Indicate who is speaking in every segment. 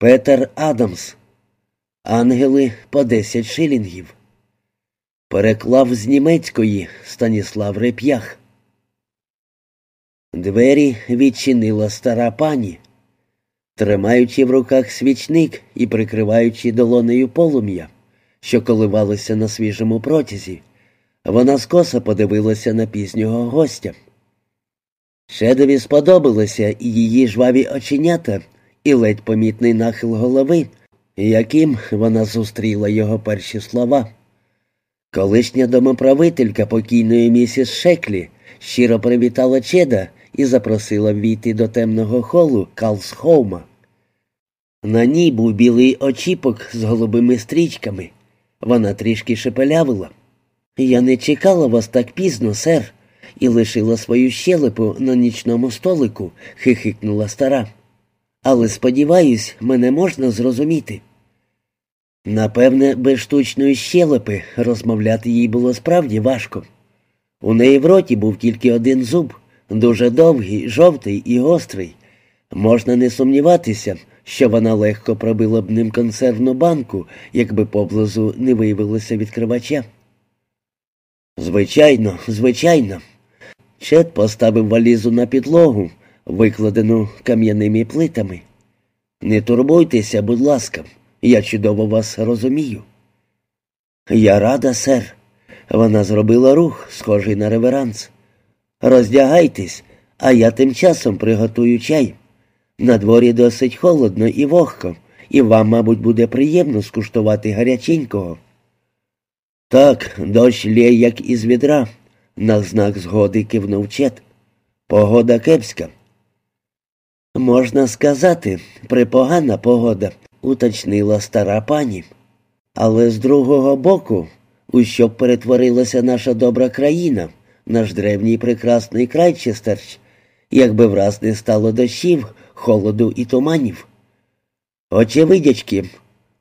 Speaker 1: Петер Адамс. Ангели по 10 шилінгів. Переклав з німецької Станіслав Реп'ях. Двері відчинила стара пані. Тримаючи в руках свічник і прикриваючи долонею полум'я, що коливалося на свіжому протязі, вона скоса подивилася на пізнього гостя. Шедові сподобалися і її жваві оченята, і ледь помітний нахил голови, яким вона зустріла його перші слова. Колишня домоправителька покійної місіс Шеклі щиро привітала Чеда і запросила війти до темного холу Калсхоума. На ній був білий очіпок з голубими стрічками. Вона трішки шепелявила. Я не чекала вас так пізно, сер, і лишила свою щелепу на нічному столику, хихикнула стара. Але, сподіваюсь, мене можна зрозуміти. Напевне, без штучної щелепи розмовляти їй було справді важко. У неї в роті був тільки один зуб, дуже довгий, жовтий і гострий. Можна не сумніватися, що вона легко пробила б ним консервну банку, якби поблизу не виявилося відкривача. Звичайно, звичайно. Чет поставив валізу на підлогу, викладену кам'яними плитами. Не турбуйтеся, будь ласка, я чудово вас розумію. Я рада, сер. Вона зробила рух, схожий на реверанс. Роздягайтесь, а я тим часом приготую чай. На дворі досить холодно і вогко, і вам, мабуть, буде приємно скуштувати гаряченького. Так, дощ лє, як із відра, на знак згоди кивнув чет. Погода кепська. Можна сказати, припогана погода, уточнила стара пані. Але з другого боку, у що б перетворилася наша добра країна, наш древній прекрасний край Честерч, якби враз не стало дощів, холоду і туманів. Очевидячки,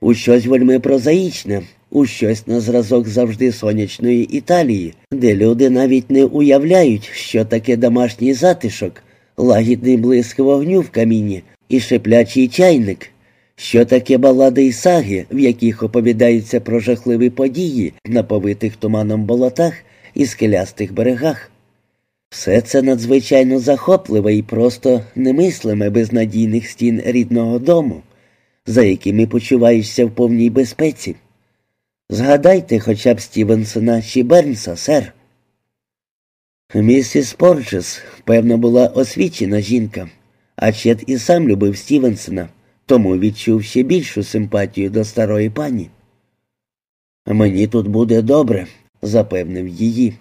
Speaker 1: у щось вельми прозаїчне, у щось на зразок завжди сонячної Італії, де люди навіть не уявляють, що таке домашній затишок, лагідний блиск вогню в каміні і шиплячий чайник, що таке балади і саги, в яких оповідаються про жахливі події на повитих туманом болотах і скелястих берегах. Все це надзвичайно захопливе і просто немислиме без надійних стін рідного дому, за якими почуваєшся в повній безпеці. Згадайте хоча б Стівенсона чи Бернса, сер. Місіс Порджес, певно, була освічена жінка, а Чет і сам любив Стівенсона, тому відчув ще більшу симпатію до старої пані. Мені тут буде добре, запевнив її.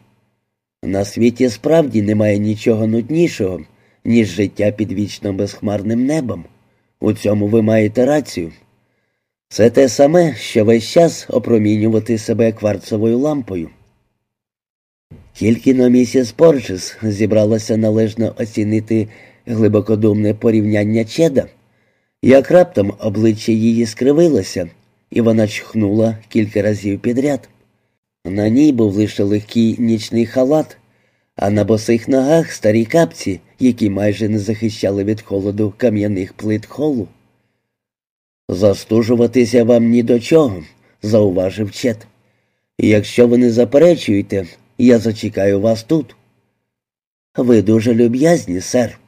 Speaker 1: На світі справді немає нічого нуднішого, ніж життя під вічно безхмарним небом. У цьому ви маєте рацію. Це те саме, що весь час опромінювати себе кварцовою лампою. Тільки на місіс Порчес зібралася належно оцінити глибокодумне порівняння чеда, як раптом обличчя її скривилося, і вона чхнула кілька разів підряд. На ній був лише легкий нічний халат, а на босих ногах старі капці, які майже не захищали від холоду кам'яних плит холу. Застужуватися вам ні до чого, зауважив Чет. Якщо ви не заперечуєте, я зачекаю вас тут. Ви дуже люб'язні, сер.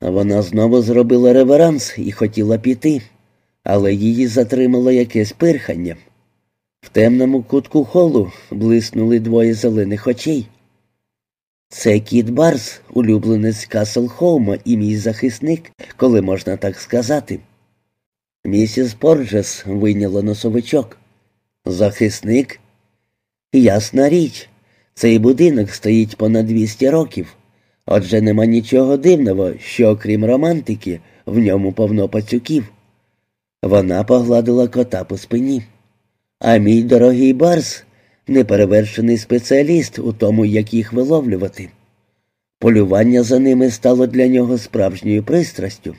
Speaker 1: Вона знову зробила реверанс і хотіла піти, але її затримало якесь пирхання. В темному кутку холу блиснули двоє зелених очей. Це кіт Барс, улюбленець Касл Хоума і мій захисник, коли можна так сказати. Місіс Порджес вийняла носовичок. Захисник? Ясна річ, цей будинок стоїть понад 200 років. Отже, нема нічого дивного, що, окрім романтики, в ньому повно пацюків. Вона погладила кота по спині. А мій дорогий Барс неперевершений спеціаліст у тому, як їх виловлювати. Полювання за ними стало для нього справжньою пристрастю.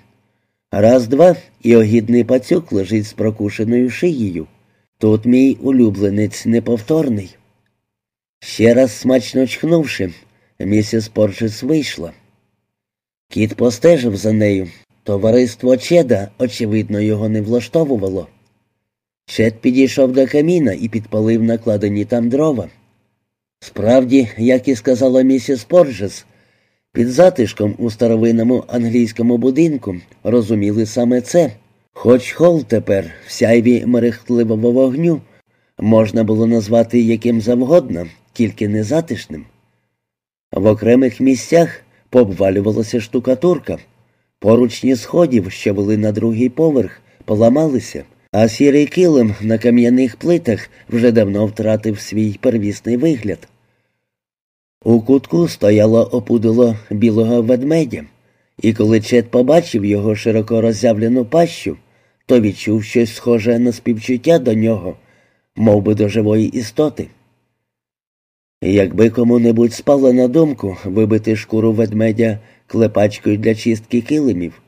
Speaker 1: Раз, два, і огідний пацюк лежить з прокушеною шиєю. Тут мій улюбленець неповторний. Ще раз смачно чхнувши, місіс Порчес вийшла. Кіт постежив за нею, Товариство Чеда, очевидно, його не влаштовувало. Чед підійшов до каміна і підпалив накладені там дрова. Справді, як і сказала місіс Порджес, під затишком у старовинному англійському будинку розуміли саме це, хоч хол тепер, в сяйві мерехтливого вогню, можна було назвати яким завгодно, тільки не затишним. В окремих місцях пообвалювалася штукатурка, поручні сходів, що вели на другий поверх, поламалися, а сірий килим на кам'яних плитах вже давно втратив свій первісний вигляд. У кутку стояло опудило білого ведмедя, і коли Чет побачив його широко роззявлену пащу, то відчув щось схоже на співчуття до нього, мов би до живої істоти. Якби кому-небудь спало на думку вибити шкуру ведмедя клепачкою для чистки килимів,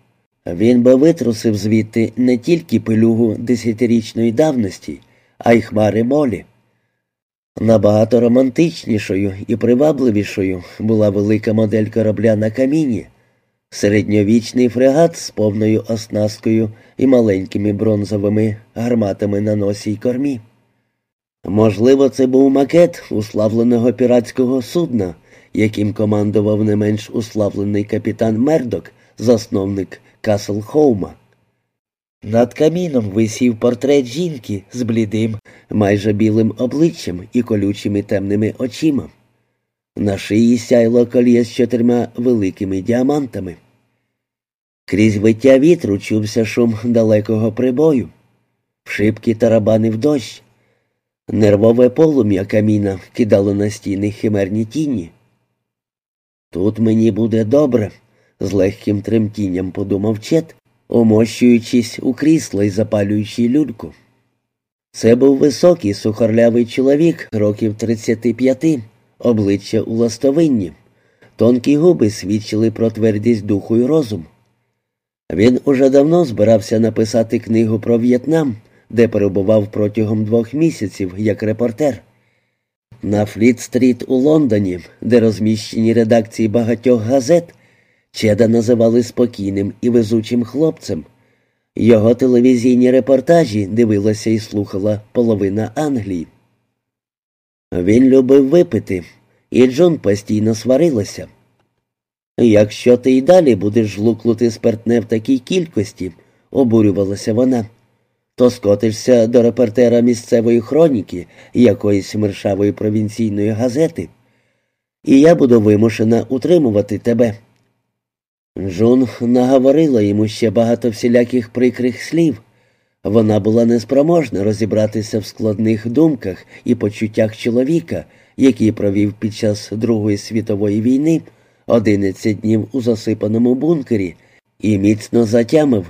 Speaker 1: він би витрусив звідти не тільки пилюгу десятирічної давності, а й хмари молі. Набагато романтичнішою і привабливішою була велика модель корабля на каміні, середньовічний фрегат з повною оснасткою і маленькими бронзовими гарматами на носі й кормі. Можливо, це був макет уславленого піратського судна, яким командував не менш уславлений капітан Мердок, засновник Касл Хоума. Над каміном висів портрет жінки з блідим, майже білим обличчям і колючими темними очима. На шиї сяйло коліє з чотирма великими діамантами. Крізь виття вітру чувся шум далекого прибою, в шибки тарабанив дощ. Нервове полум'я каміна кидало на стіни химерні тіні. Тут мені буде добре, з легким тремтінням подумав Чет, омощуючись у крісло і запалюючи люльку. Це був високий сухорлявий чоловік років 35, обличчя у ластовинні. Тонкі губи свідчили про твердість духу і розум. Він уже давно збирався написати книгу про В'єтнам, де перебував протягом двох місяців як репортер. На Фліт-стріт у Лондоні, де розміщені редакції багатьох газет, Чеда називали спокійним і везучим хлопцем. Його телевізійні репортажі дивилася і слухала половина Англії. Він любив випити, і Джон постійно сварилася. Якщо ти й далі будеш жлуклути спиртне в такій кількості, обурювалася вона, то скотишся до репортера місцевої хроніки якоїсь мершавої провінційної газети, і я буду вимушена утримувати тебе. Джун наговорила йому ще багато всіляких прикрих слів. Вона була неспроможна розібратися в складних думках і почуттях чоловіка, який провів під час Другої світової війни 11 днів у засипаному бункері, і міцно затямив,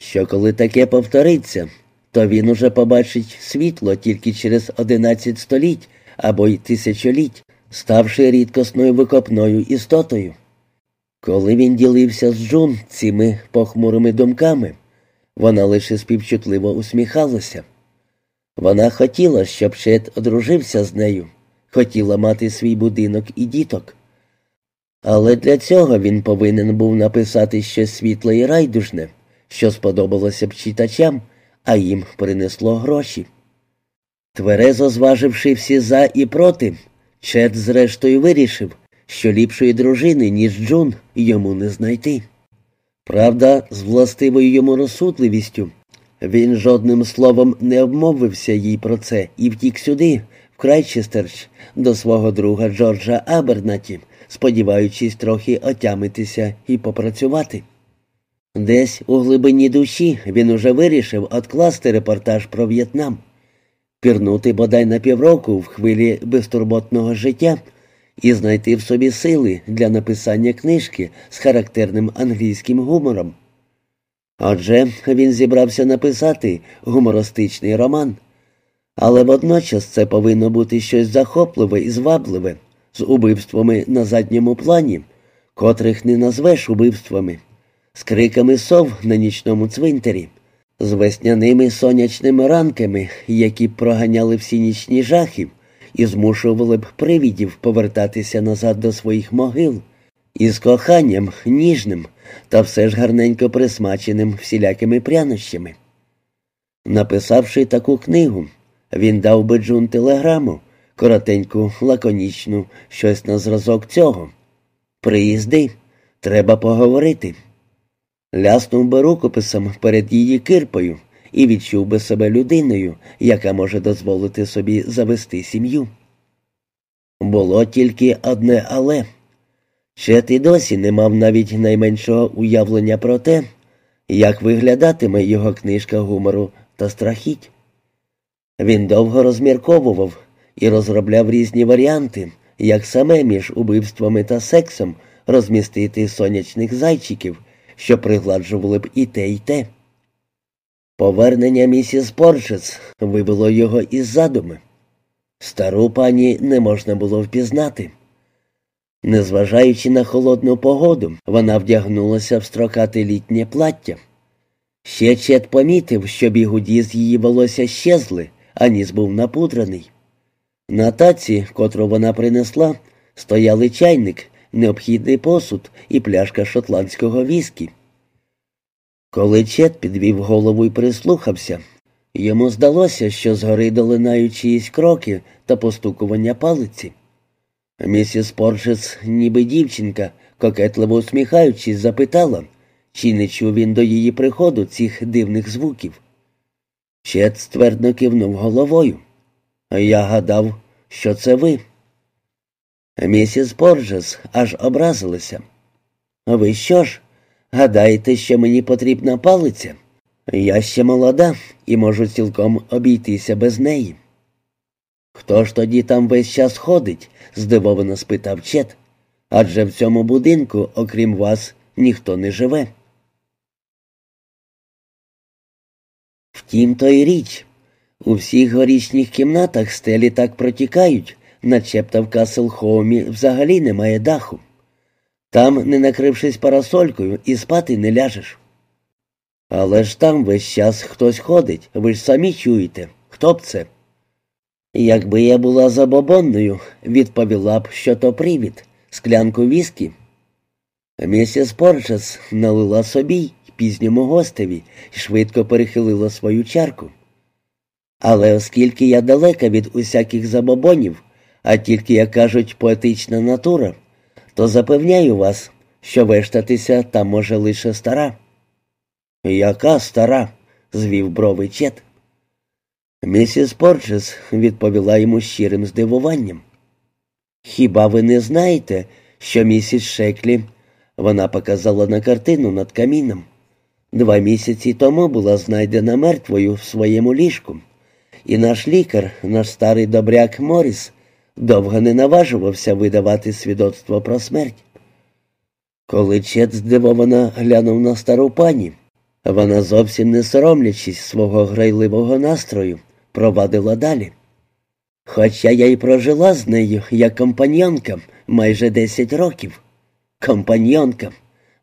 Speaker 1: що коли таке повториться, то він уже побачить світло тільки через 11 століть або й тисячоліть, ставши рідкосною викопною істотою. Коли він ділився з Джун цими похмурими думками, вона лише співчутливо усміхалася. Вона хотіла, щоб Чет одружився з нею, хотіла мати свій будинок і діток. Але для цього він повинен був написати щось світле і райдужне, що сподобалося б читачам, а їм принесло гроші. Тверезо зваживши всі за і проти, Чет зрештою вирішив, що ліпшої дружини, ніж Джун, йому не знайти. Правда, з властивою йому розсудливістю. Він жодним словом не обмовився їй про це і втік сюди, в Крайчестерч, до свого друга Джорджа Абернаті, сподіваючись трохи отямитися і попрацювати. Десь у глибині душі він уже вирішив откласти репортаж про В'єтнам, пірнути бодай на півроку в хвилі безтурботного життя і знайти в собі сили для написання книжки з характерним англійським гумором. Отже, він зібрався написати гумористичний роман, але водночас це повинно бути щось захопливе і звабливе, з убивствами на задньому плані, котрих не назвеш убивствами, з криками сов на нічному цвинтарі, з весняними сонячними ранками, які б проганяли всі нічні жахи, і змушували б привідів повертатися назад до своїх могил, і з коханням ніжним, та все ж гарненько присмаченим всілякими прянощами. Написавши таку книгу, він дав би Джун телеграму, коротеньку, лаконічну, щось на зразок цього. Приїзди, треба поговорити. Ляснув би рукописом перед її кирпою і відчув би себе людиною, яка може дозволити собі завести сім'ю. Було тільки одне але. Чет і досі не мав навіть найменшого уявлення про те, як виглядатиме його книжка гумору та страхіть. Він довго розмірковував і розробляв різні варіанти, як саме між убивствами та сексом розмістити сонячних зайчиків, що пригладжували б і те, і те. Повернення місіс Порчес вивело його із задуми. Стару пані не можна було впізнати. Незважаючи на холодну погоду, вона вдягнулася в строкате літнє плаття. Ще Чет помітив, що бігуді з її волосся щезли, а ніс був напудрений. На таці, котру вона принесла, стояли чайник, необхідний посуд і пляшка шотландського віскі. Коли Чет підвів голову і прислухався, йому здалося, що згори долинають чиїсь кроки та постукування палиці. Місіс Поршес, ніби дівчинка, кокетливо усміхаючись, запитала, чи не чув він до її приходу цих дивних звуків. Чет ствердно кивнув головою. Я гадав, що це ви. Місіс Поржес аж образилася. Ви що ж? Гадаєте, що мені потрібна палиця? Я ще молода і можу цілком обійтися без неї. Хто ж тоді там весь час ходить? здивовано спитав Чет. Адже в цьому будинку, окрім вас, ніхто не живе. Втім, то й річ. У всіх горічних кімнатах стелі так протікають, начебто в Каслхоумі взагалі немає даху. Там, не накрившись парасолькою, і спати не ляжеш. Але ж там весь час хтось ходить, ви ж самі чуєте. Хто б це? Якби я була забобонною, відповіла б, що то привід, склянку віскі. Місіс Порчес налила собі пізньому гостеві і швидко перехилила свою чарку. Але оскільки я далека від усяких забобонів, а тільки, як кажуть, поетична натура, то запевняю вас, що вештатися там може лише стара. Яка стара? звів брови чет. Місіс Порчес відповіла йому щирим здивуванням. Хіба ви не знаєте, що місіс Шеклі, вона показала на картину над каміном, два місяці тому була знайдена мертвою в своєму ліжку, і наш лікар, наш старий добряк Моріс, довго не наважувався видавати свідоцтво про смерть. Коли Чет здивовано глянув на стару пані, вона зовсім не соромлячись свого грайливого настрою, провадила далі. Хоча я й прожила з нею як компаньонка майже десять років. Компаньонка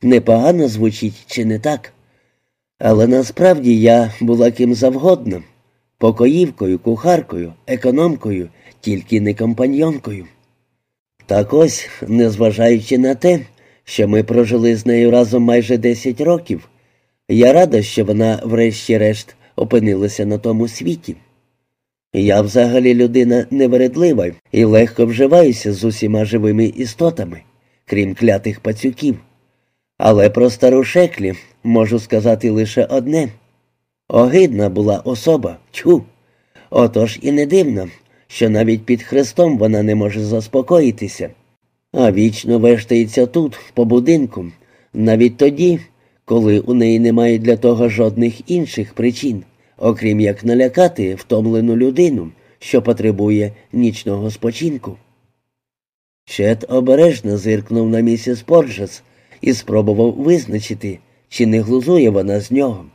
Speaker 1: непогано звучить, чи не так? Але насправді я була ким завгодно покоївкою, кухаркою, економкою, тільки не компаньонкою. Так ось, незважаючи на те, що ми прожили з нею разом майже десять років, я рада, що вона, врешті-решт, опинилася на тому світі. Я взагалі людина невередлива і легко вживаюся з усіма живими істотами, крім клятих пацюків. Але про стару шеклі можу сказати лише одне огидна була особа, чу. Отож і не дивно, що навіть під хрестом вона не може заспокоїтися, а вічно вештається тут, по будинку, навіть тоді, коли у неї немає для того жодних інших причин окрім як налякати втомлену людину, що потребує нічного спочинку. Чет обережно зиркнув на місіс Порджес і спробував визначити, чи не глузує вона з нього.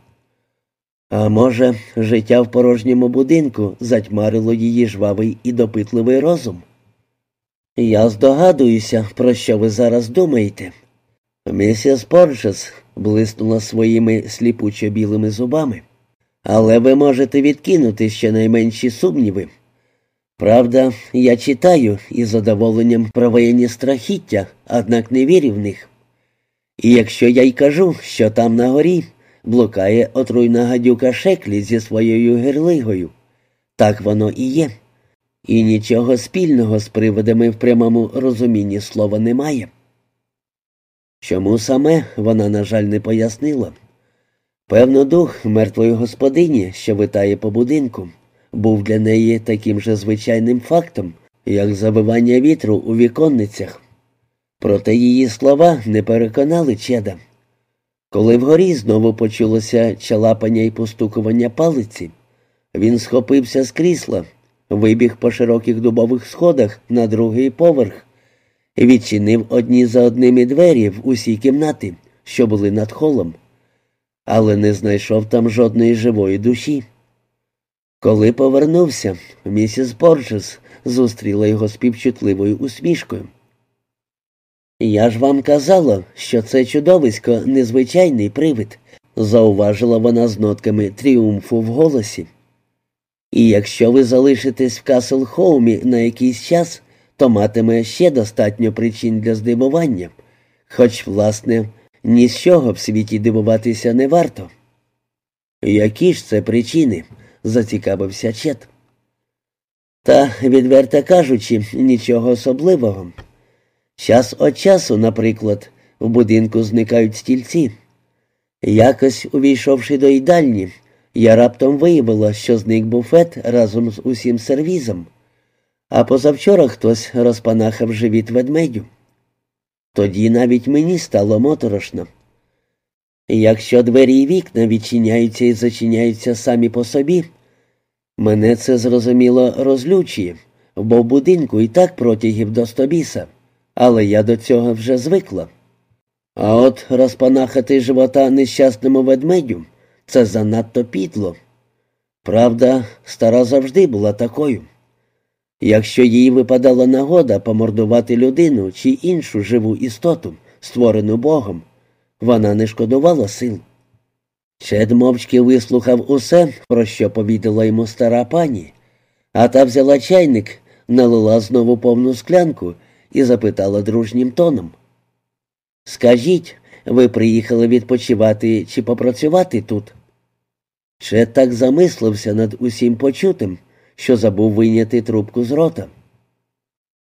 Speaker 1: А може, життя в порожньому будинку затьмарило її жвавий і допитливий розум? Я здогадуюся, про що ви зараз думаєте. Місіс Порджес блиснула своїми сліпучо білими зубами. Але ви можете відкинути щонайменші сумніви. Правда, я читаю із задоволенням про воєнні страхіття, однак не вірю в них. І якщо я й кажу, що там на горі блукає отруйна гадюка шеклі зі своєю гирлигою, так воно і є. І нічого спільного з приводами в прямому розумінні слова немає. Чому саме вона, на жаль, не пояснила. Певно, дух мертвої господині, що витає по будинку, був для неї таким же звичайним фактом, як завивання вітру у віконницях. Проте її слова не переконали чеда. Коли вгорі знову почулося чалапання і постукування палиці, він схопився з крісла, вибіг по широких дубових сходах на другий поверх і відчинив одні за одними двері в усі кімнати, що були над холом, але не знайшов там жодної живої душі. Коли повернувся, місіс Порджес зустріла його співчутливою усмішкою. Я ж вам казала, що це чудовисько незвичайний привид, зауважила вона з нотками тріумфу в голосі. І якщо ви залишитесь в Касл Хоумі на якийсь час, то матиме ще достатньо причин для здивування, хоч, власне, ні з чого в світі дивуватися не варто. Які ж це причини? зацікавився Чет. Та, відверто кажучи, нічого особливого. Час від часу, наприклад, в будинку зникають стільці. Якось, увійшовши до їдальні, я раптом виявила, що зник буфет разом з усім сервізом, а позавчора хтось розпанахав живіт ведмедю. Тоді навіть мені стало моторошно. Якщо двері і вікна відчиняються і зачиняються самі по собі, мене це зрозуміло розлючує, бо в будинку і так протягів до стобіса, але я до цього вже звикла. А от розпанахати живота нещасному ведмедю це занадто підло. Правда, стара завжди була такою. Якщо їй випадала нагода помордувати людину чи іншу живу істоту, створену Богом, вона не шкодувала сил. Чед мовчки вислухав усе, про що повідала йому стара пані, а та взяла чайник, налила знову повну склянку і запитала дружнім тоном. Скажіть, ви приїхали відпочивати чи попрацювати тут? Чед так замислився над усім почутим, що забув вийняти трубку з рота.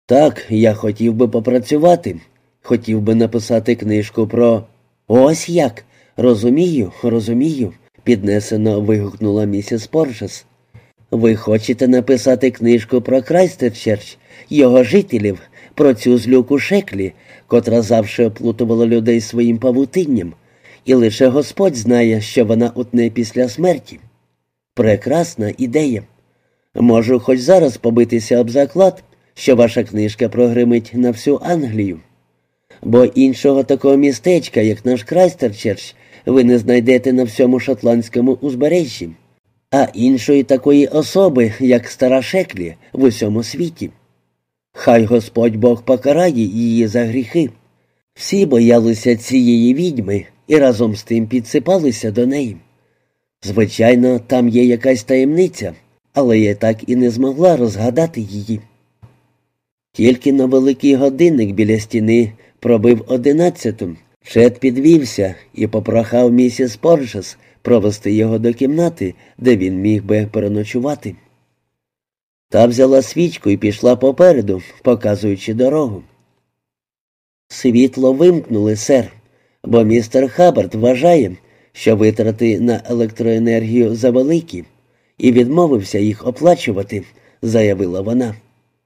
Speaker 1: Так, я хотів би попрацювати, хотів би написати книжку про ось як. Розумію, розумію, піднесено вигукнула місіс Поржес. Ви хочете написати книжку про Крайстерчерч, його жителів, про цю злюку Шеклі, котра завжди оплутувала людей своїм павутинням, і лише Господь знає, що вона утне після смерті. Прекрасна ідея. Можу хоч зараз побитися об заклад, що ваша книжка прогримить на всю Англію. Бо іншого такого містечка, як наш Крайстерчерч, ви не знайдете на всьому шотландському узбережжі, а іншої такої особи, як стара Шеклі, в усьому світі. Хай Господь Бог покарає її за гріхи. Всі боялися цієї відьми і разом з тим підсипалися до неї. Звичайно, там є якась таємниця, але я так і не змогла розгадати її. Тільки на великий годинник біля стіни пробив одинадцяту, Чет підвівся і попрохав місіс Поржес провести його до кімнати, де він міг би переночувати. Та взяла свічку і пішла попереду, показуючи дорогу. Світло вимкнули, сер, бо містер Хаббард вважає, що витрати на електроенергію завеликі, і відмовився їх оплачувати, заявила вона.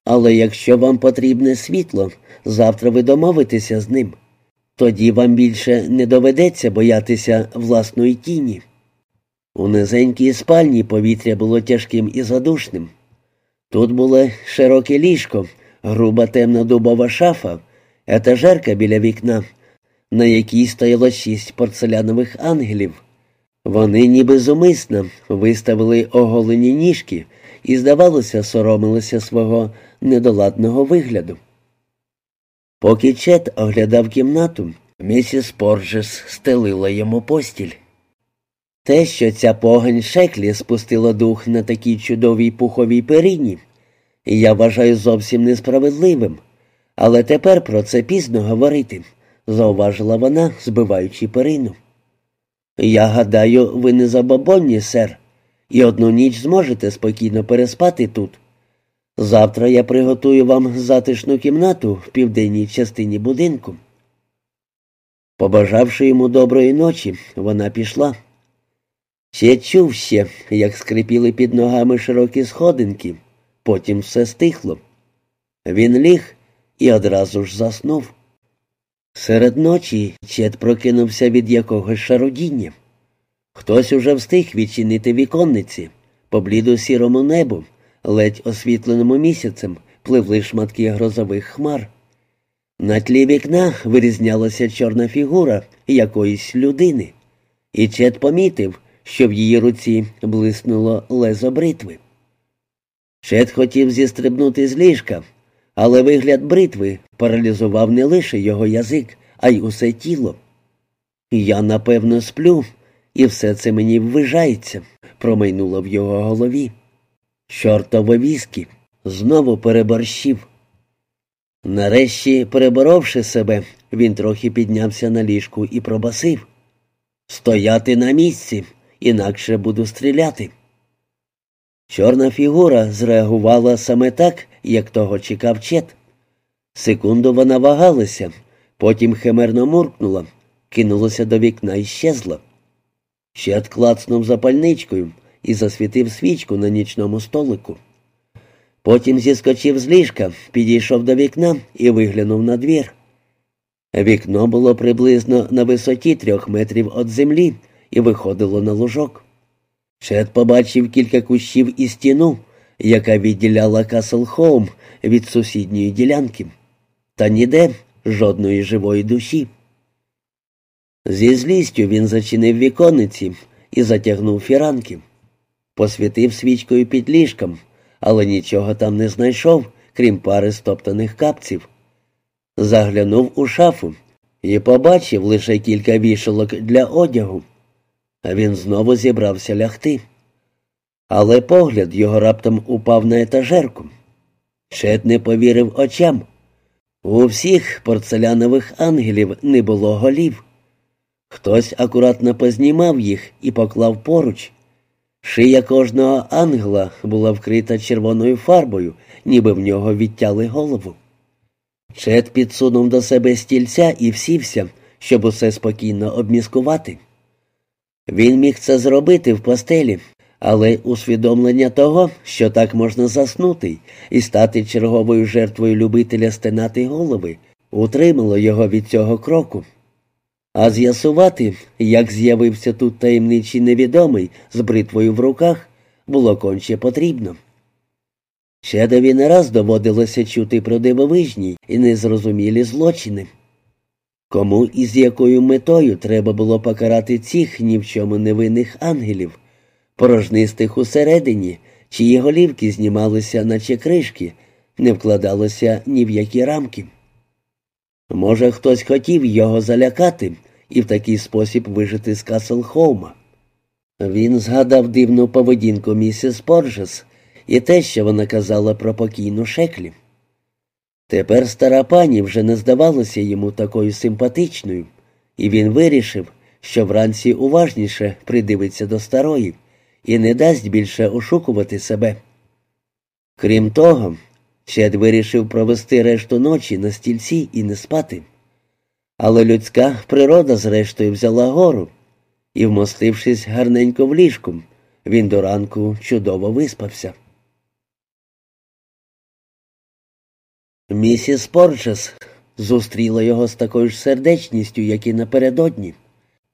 Speaker 1: Але якщо вам потрібне світло, завтра ви домовитеся з ним. Тоді вам більше не доведеться боятися власної тіні. У низенькій спальні повітря було тяжким і задушним. Тут було широке ліжко, груба темна дубова шафа, етажерка біля вікна, на якій стояло шість порцелянових ангелів. Вони ніби зумисно виставили оголені ніжки і, здавалося, соромилися свого недоладного вигляду. Поки Чет оглядав кімнату, місіс Порджес стелила йому постіль. Те, що ця погань Шеклі спустила дух на такій чудовій пуховій перині, я вважаю зовсім несправедливим, але тепер про це пізно говорити, зауважила вона, збиваючи перину. Я гадаю, ви не забобонні, сер, і одну ніч зможете спокійно переспати тут. Завтра я приготую вам затишну кімнату в південній частині будинку. Побажавши йому доброї ночі, вона пішла. Ще чув ще, як скрипіли під ногами широкі сходинки, потім все стихло. Він ліг і одразу ж заснув. Серед ночі Чет прокинувся від якогось шародіння. Хтось уже встиг відчинити віконниці, по бліду сірому небу, ледь освітленому місяцем, пливли шматки грозових хмар. На тлі вікна вирізнялася чорна фігура якоїсь людини, і Чет помітив, що в її руці блиснуло лезо бритви. Чет хотів зістрибнути з ліжка, але вигляд бритви паралізував не лише його язик, а й усе тіло. Я, напевно, сплю, і все це мені ввижається, промайнуло в його голові. Чортове віскі знову переборщив. Нарешті, переборовши себе, він трохи піднявся на ліжку і пробасив Стояти на місці, інакше буду стріляти. Чорна фігура зреагувала саме так, як того чекав чет. Секунду вона вагалася, потім химерно муркнула, кинулася до вікна і щезла. Чет клацнув запальничкою і засвітив свічку на нічному столику. Потім зіскочив з ліжка, підійшов до вікна і виглянув на двір. Вікно було приблизно на висоті трьох метрів від землі і виходило на лужок. Чет побачив кілька кущів і стіну, яка відділяла Каслхоум від сусідньої ділянки, та ніде жодної живої душі. Зі злістю він зачинив віконниці і затягнув фіранки, посвітив свічкою під ліжком, але нічого там не знайшов, крім пари стоптаних капців. Заглянув у шафу і побачив лише кілька вішалок для одягу. Він знову зібрався лягти. Але погляд його раптом упав на етажерку. Чет не повірив очам. У всіх порцелянових ангелів не було голів. Хтось акуратно познімав їх і поклав поруч. Шия кожного ангела була вкрита червоною фарбою, ніби в нього відтяли голову. Чет підсунув до себе стільця і всівся, щоб усе спокійно обміскувати. Він міг це зробити в постелі, але усвідомлення того, що так можна заснути і стати черговою жертвою любителя стенати голови, утримало його від цього кроку. А з'ясувати, як з'явився тут таємничий невідомий з бритвою в руках, було конче потрібно. Щедові не раз доводилося чути про дивовижні і незрозумілі злочини. Кому і з якою метою треба було покарати цих ні в чому невинних ангелів, порожнистих усередині, чиї голівки знімалися, наче кришки, не вкладалося ні в які рамки. Може, хтось хотів його залякати і в такий спосіб вижити з Каслхоума. Він згадав дивну поведінку місіс Поржес і те, що вона казала про покійну шеклі. Тепер стара пані вже не здавалася йому такою симпатичною, і він вирішив, що вранці уважніше придивиться до старої і не дасть більше ошукувати себе. Крім того, Чед вирішив провести решту ночі на стільці і не спати. Але людська природа, зрештою, взяла гору, і, вмостившись гарненько в ліжку, він до ранку чудово виспався. Місіс Порчес зустріла його з такою ж сердечністю, як і напередодні.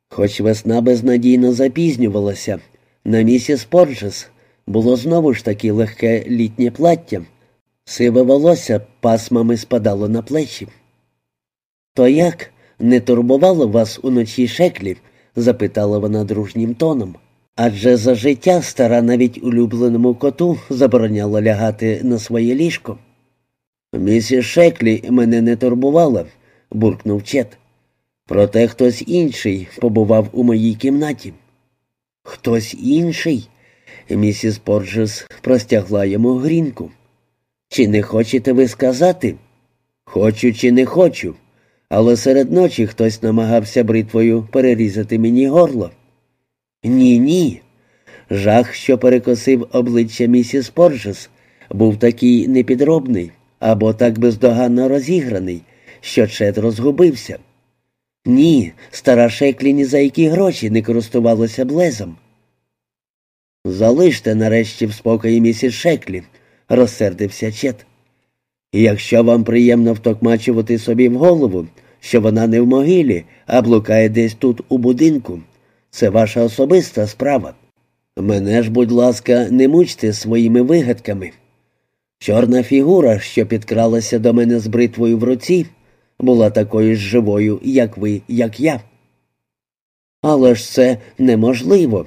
Speaker 1: Хоч весна безнадійно запізнювалася, на місіс Порчес було знову ж таки легке літнє плаття, сиве волосся пасмами спадало на плечі. То як не турбувало вас уночі шеклі? запитала вона дружнім тоном. Адже за життя стара навіть улюбленому коту забороняла лягати на своє ліжко. Місіс Шеклі мене не турбувала, буркнув Чет. Проте хтось інший побував у моїй кімнаті. Хтось інший? Місіс Порджес простягла йому грінку. Чи не хочете ви сказати? Хочу, чи не хочу. але серед ночі хтось намагався бритвою перерізати мені горло. Ні, ні. Жах, що перекосив обличчя місіс Поржес, був такий непідробний або так бездоганно розіграний, що Чет розгубився. Ні, стара Шеклі ні за які гроші не користувалася блезом. Залиште нарешті в спокої місіс Шеклі, розсердився Чет. Якщо вам приємно втокмачувати собі в голову, що вона не в могилі, а блукає десь тут у будинку, це ваша особиста справа. Мене ж, будь ласка, не мучте своїми вигадками. Чорна фігура, що підкралася до мене з бритвою в руці, була такою ж живою, як ви, як я. Але ж це неможливо.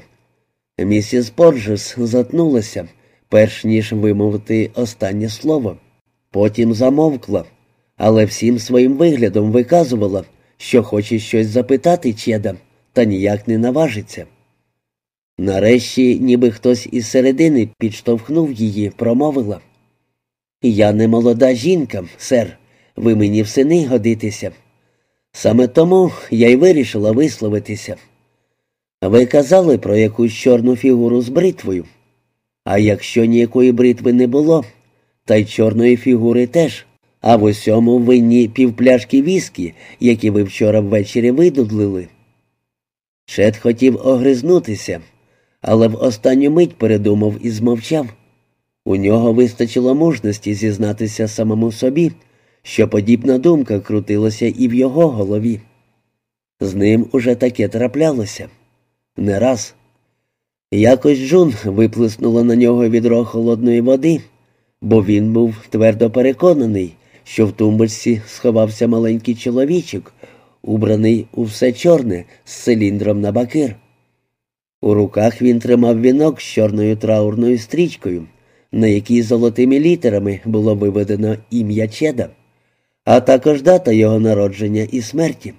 Speaker 1: Місіс Поржес затнулася, перш ніж вимовити останнє слово. Потім замовкла, але всім своїм виглядом виказувала, що хоче щось запитати Чеда, та ніяк не наважиться. Нарешті, ніби хтось із середини підштовхнув її, промовила. Я не молода жінка, сер, ви мені в сини годитеся. Саме тому я й вирішила висловитися. Ви казали про якусь чорну фігуру з бритвою. А якщо ніякої бритви не було, та й чорної фігури теж, а в усьому винні півпляшки віскі, які ви вчора ввечері видудлили. Шет хотів огризнутися, але в останню мить передумав і змовчав. У нього вистачило мужності зізнатися самому собі, що подібна думка крутилася і в його голові. З ним уже таке траплялося не раз. Якось Джун виплеснула на нього відро холодної води, бо він був твердо переконаний, що в тумбочці сховався маленький чоловічок, убраний у все чорне з циліндром на бакир. У руках він тримав вінок з чорною траурною стрічкою, на якій золотими літерами було виведено ім'я Чеда, а також дата його народження і смерті.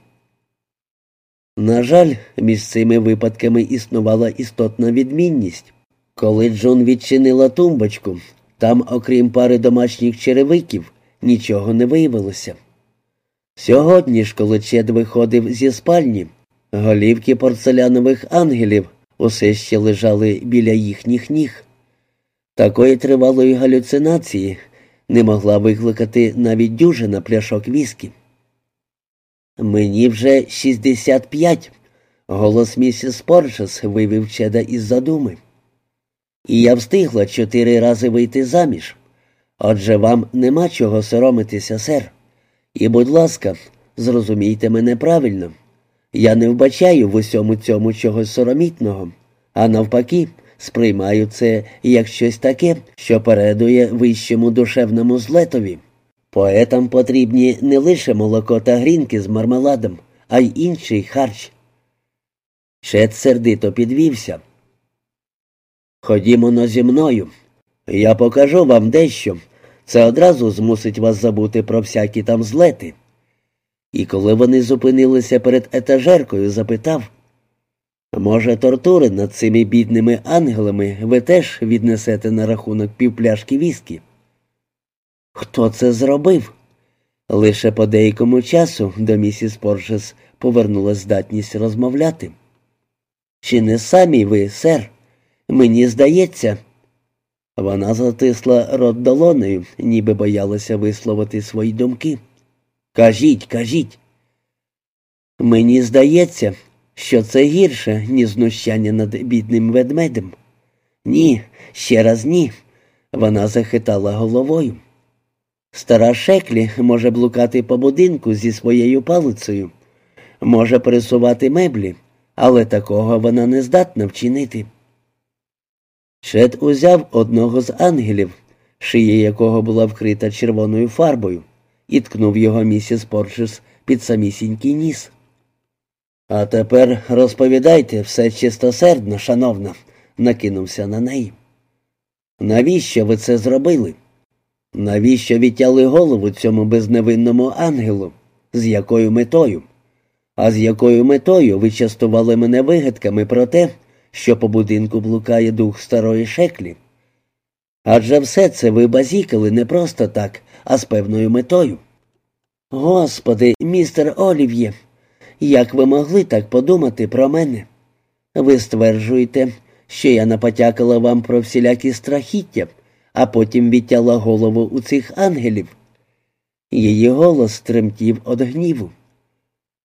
Speaker 1: На жаль, між цими випадками існувала істотна відмінність. Коли Джон відчинила тумбочку, там, окрім пари домашніх черевиків, нічого не виявилося. Сьогодні ж, коли Чед виходив зі спальні, голівки порцелянових ангелів усе ще лежали біля їхніх ніг. Такої тривалої галюцинації не могла викликати навіть дюжина пляшок віскі. Мені вже 65», — голос місіс Поршес вивів Чеда із задуми. І я встигла чотири рази вийти заміж. Отже, вам нема чого соромитися, сер. І, будь ласка, зрозумійте мене правильно. Я не вбачаю в усьому цьому чогось соромітного, а навпаки, сприймаю це як щось таке, що передує вищому душевному злетові. Поетам потрібні не лише молоко та грінки з мармеладом, а й інший харч. Шет сердито підвівся. Ходімо но зі мною. Я покажу вам дещо. Це одразу змусить вас забути про всякі там злети. І коли вони зупинилися перед етажеркою, запитав може, тортури над цими бідними ангелами ви теж віднесете на рахунок півпляшки віскі? Хто це зробив? Лише по деякому часу до місіс Поршес повернула здатність розмовляти. Чи не самі ви, сер? Мені здається. Вона затисла рот долонею, ніби боялася висловити свої думки. Кажіть, кажіть. Мені здається, що це гірше, ніж знущання над бідним ведмедем. Ні, ще раз ні. Вона захитала головою. Стара Шеклі може блукати по будинку зі своєю палицею, може пересувати меблі, але такого вона не здатна вчинити. Шет узяв одного з ангелів, шия якого була вкрита червоною фарбою, і ткнув його місіс Поршес під самісінький ніс. А тепер розповідайте все чистосердно, шановна, накинувся на неї. Навіщо ви це зробили? Навіщо відтяли голову цьому безневинному ангелу? З якою метою? А з якою метою ви частували мене вигадками про те, що по будинку блукає дух старої шеклі? Адже все це ви базікали не просто так, а з певною метою. Господи, містер Олів'є, як ви могли так подумати про мене? Ви стверджуєте, що я напотякала вам про всілякі страхіття, а потім відтяла голову у цих ангелів. Її голос тремтів від гніву.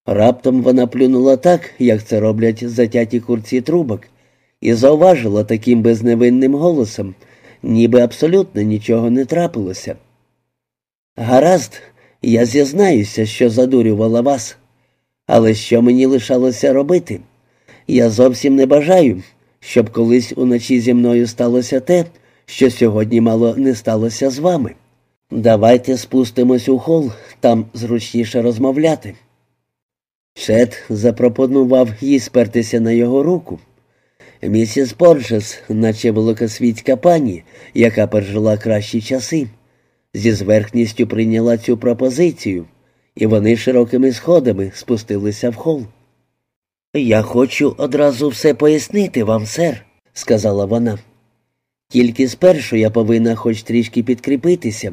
Speaker 1: Раптом вона плюнула так, як це роблять затяті курці трубок, і зауважила таким безневинним голосом, ніби абсолютно нічого не трапилося. Гаразд, я зізнаюся, що задурювала вас, але що мені лишалося робити? Я зовсім не бажаю, щоб колись уночі зі мною сталося те, що сьогодні мало не сталося з вами. Давайте спустимось у хол, там зручніше розмовляти. Чет запропонував їй спертися на його руку. Місіс Порджес, наче великосвітська пані, яка пережила кращі часи, зі зверхністю прийняла цю пропозицію, і вони широкими сходами спустилися в хол. Я хочу одразу все пояснити вам, сер, сказала вона. Тільки спершу я повинна хоч трішки підкріпитися,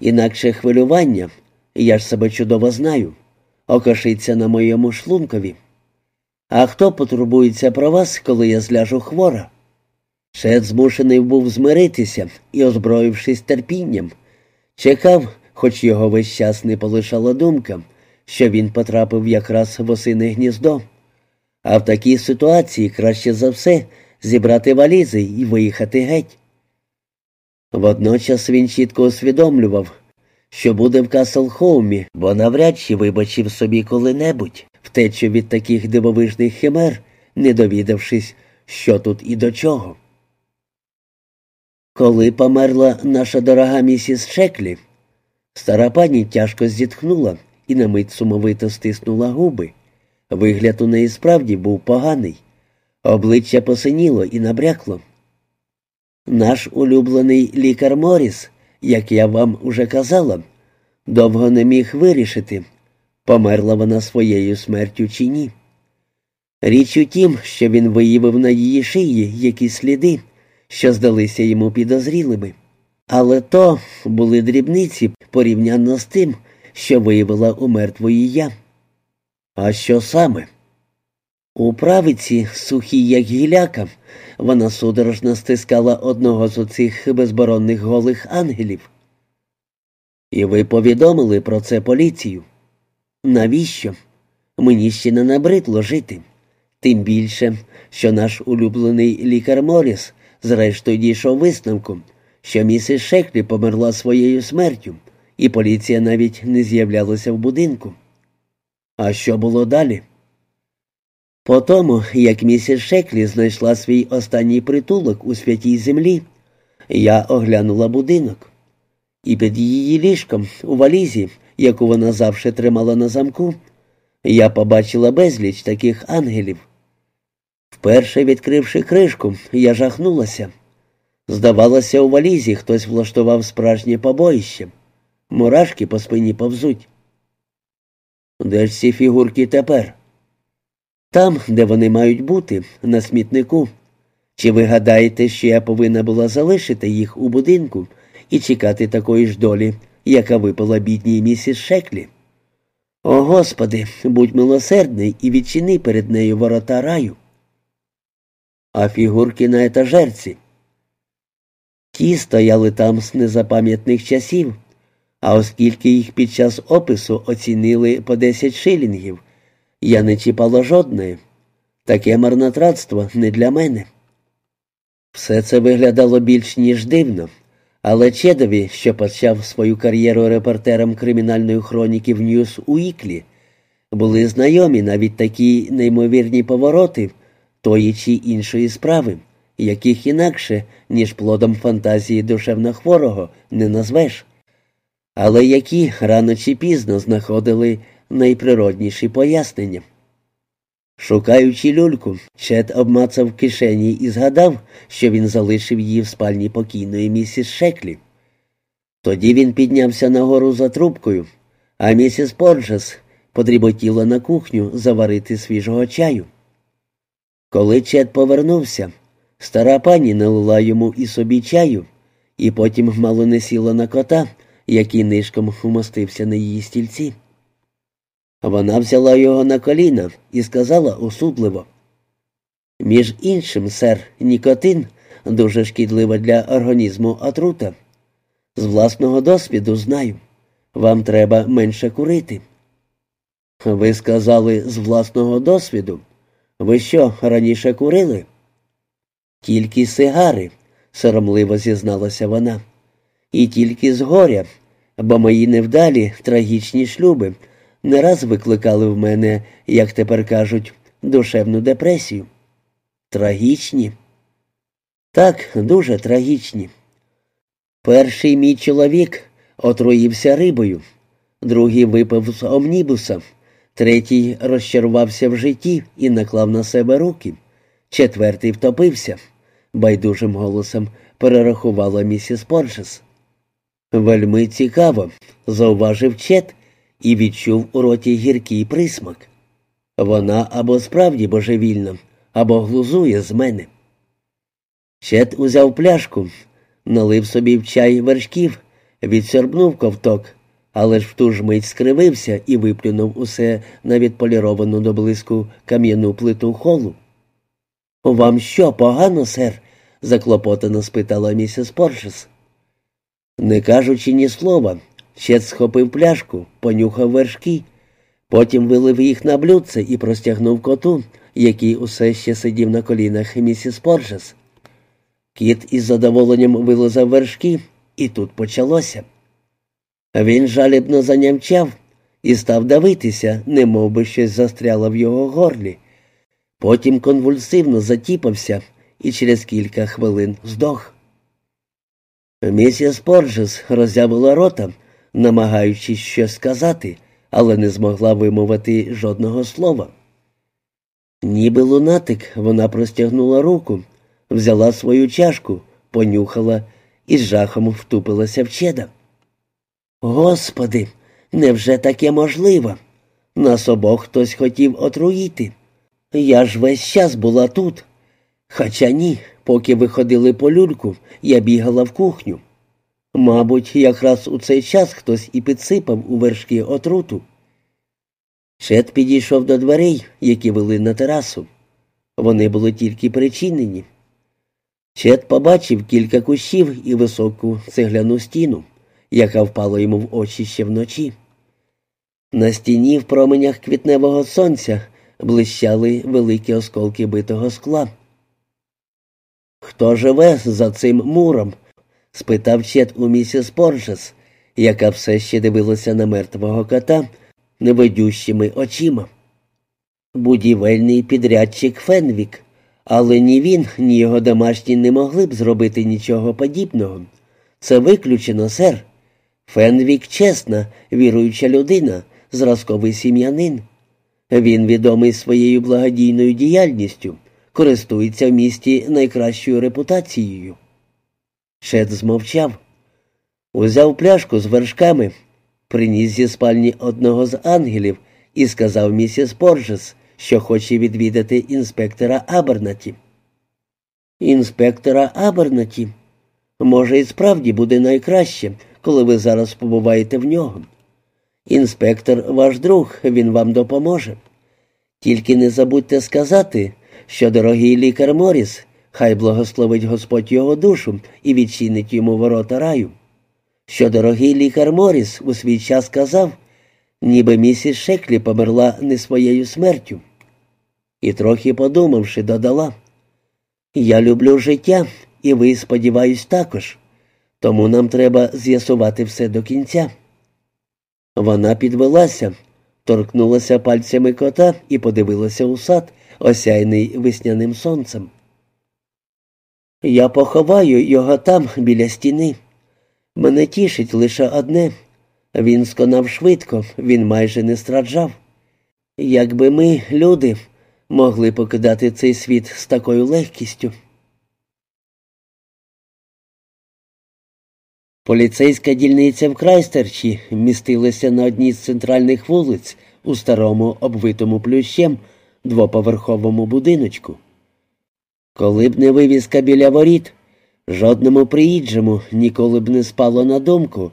Speaker 1: інакше хвилювання, я ж себе чудово знаю, окошиться на моєму шлункові. А хто потурбується про вас, коли я зляжу хвора? Шет змушений був змиритися і, озброївшись терпінням, чекав, хоч його весь час не полишала думка, що він потрапив якраз в осине гніздо. А в такій ситуації краще за все зібрати валізи і виїхати геть. Водночас він чітко усвідомлював, що буде в Каслхоумі, бо навряд чи вибачив собі коли-небудь втечу від таких дивовижних химер, не довідавшись, що тут і до чого. Коли померла наша дорога місіс Шеклі, стара пані тяжко зітхнула і на мить сумовито стиснула губи. Вигляд у неї справді був поганий, обличчя посиніло і набрякло. Наш улюблений лікар Моріс, як я вам уже казала, довго не міг вирішити, померла вона своєю смертю чи ні. Річ у тім, що він виявив на її шиї якісь сліди, що здалися йому підозрілими. Але то були дрібниці порівняно з тим, що виявила у мертвої я. А що саме? У правиці, сухій, як гіляка, вона судорожно стискала одного з оцих безборонних голих ангелів. І ви повідомили про це поліцію. Навіщо? Мені ще не набридло жити. Тим більше, що наш улюблений лікар Моріс зрештою дійшов висновку, що місіс Шеклі померла своєю смертю, і поліція навіть не з'являлася в будинку. А що було далі? По тому, як місіс Шеклі знайшла свій останній притулок у святій землі, я оглянула будинок, і під її ліжком у валізі, яку вона завжди тримала на замку, я побачила безліч таких ангелів. Вперше відкривши кришку, я жахнулася. Здавалося, у валізі хтось влаштував справжнє побоїще. Мурашки по спині повзуть. Де ж ці фігурки тепер? Там, де вони мають бути, на смітнику. Чи ви гадаєте, що я повинна була залишити їх у будинку і чекати такої ж долі, яка випала бідній місіс Шеклі? О Господи, будь милосердний і відчини перед нею ворота раю. А фігурки на етажерці. Ті стояли там з незапам'ятних часів, а оскільки їх під час опису оцінили по 10 шилінгів, я не чіпала жодної. Таке марнотратство не для мене. Все це виглядало більш ніж дивно, але Чедові, що почав свою кар'єру репортером кримінальної хроніки в Ньюс Уіклі, були знайомі навіть такі неймовірні повороти тої чи іншої справи, яких інакше, ніж плодом фантазії душевнохворого, не назвеш, але які рано чи пізно знаходили найприродніші пояснення. Шукаючи люльку, Чет обмацав кишені і згадав, що він залишив її в спальні покійної місіс Шеклі. Тоді він піднявся нагору за трубкою, а місіс Порджес подріботіла на кухню заварити свіжого чаю. Коли Чет повернувся, стара пані налила йому і собі чаю, і потім мало не сіла на кота, який нишком вмостився на її стільці. Вона взяла його на коліна і сказала осудливо. Між іншим, сер, нікотин дуже шкідлива для організму отрута. З власного досвіду знаю. Вам треба менше курити. Ви сказали з власного досвіду. Ви що, раніше курили? Тільки сигари, соромливо зізналася вона. І тільки з горя, бо мої невдалі трагічні шлюби не раз викликали в мене, як тепер кажуть, душевну депресію. Трагічні? Так, дуже трагічні. Перший мій чоловік отруївся рибою, другий випив з омнібуса, третій розчарувався в житті і наклав на себе руки, четвертий втопився, байдужим голосом перерахувала місіс Поршес. Вельми цікаво, зауважив Чет і відчув у роті гіркий присмак. Вона або справді божевільна, або глузує з мене. Чет узяв пляшку, налив собі в чай вершків, відсорбнув ковток, але ж в ту ж мить скривився і виплюнув усе на відполіровану до блиску кам'яну плиту холу. Вам що, погано, сер? заклопотано спитала місіс Поршес. Не кажучи ні слова, Чет схопив пляшку, понюхав вершки, потім вилив їх на блюдце і простягнув коту, який усе ще сидів на колінах місіс Поршес. Кіт із задоволенням вилазав вершки, і тут почалося. Він жалібно занямчав і став давитися, немов би щось застряло в його горлі. Потім конвульсивно затіпався і через кілька хвилин здох. Місіс Порджес роззявила рота, намагаючись щось сказати, але не змогла вимовити жодного слова. Ніби лунатик, вона простягнула руку, взяла свою чашку, понюхала і з жахом втупилася в чеда. Господи, невже таке можливо? Нас обох хтось хотів отруїти. Я ж весь час була тут. Хоча ні, поки ви ходили по люльку, я бігала в кухню. Мабуть, якраз у цей час хтось і підсипав у вершки отруту. Чет підійшов до дверей, які вели на терасу. Вони були тільки причинені. Чет побачив кілька кущів і високу цегляну стіну, яка впала йому в очі ще вночі. На стіні в променях квітневого сонця блищали великі осколки битого скла. Хто живе за цим муром? спитав Чет у місіс Поржес, яка все ще дивилася на мертвого кота невидющими очима. Будівельний підрядчик Фенвік, але ні він, ні його домашні не могли б зробити нічого подібного. Це виключено, сер. Фенвік чесна, віруюча людина, зразковий сім'янин. Він відомий своєю благодійною діяльністю, користується в місті найкращою репутацією. Шет змовчав, узяв пляшку з вершками, приніс зі спальні одного з ангелів і сказав місіс Поржес, що хоче відвідати інспектора Абернаті. Інспектора Абернаті? Може, і справді буде найкраще, коли ви зараз побуваєте в нього. Інспектор ваш друг, він вам допоможе. Тільки не забудьте сказати, що дорогий лікар Моріс, хай благословить Господь його душу і відчинить йому ворота раю. Що дорогий лікар Моріс у свій час сказав, ніби місіс Шеклі померла не своєю смертю. І трохи подумавши, додала Я люблю життя, і ви, сподіваюсь, також. Тому нам треба з'ясувати все до кінця. Вона підвелася, торкнулася пальцями кота і подивилася у сад, осяйний весняним сонцем. Я поховаю його там, біля стіни. Мене тішить лише одне він сконав швидко, він майже не страджав. Якби ми, люди, могли покидати цей світ з такою легкістю. Поліцейська дільниця в Крайстерчі містилася на одній з центральних вулиць у старому обвитому плющем двоповерховому будиночку. Коли б не вивізка біля воріт, жодному приїджому ніколи б не спало на думку,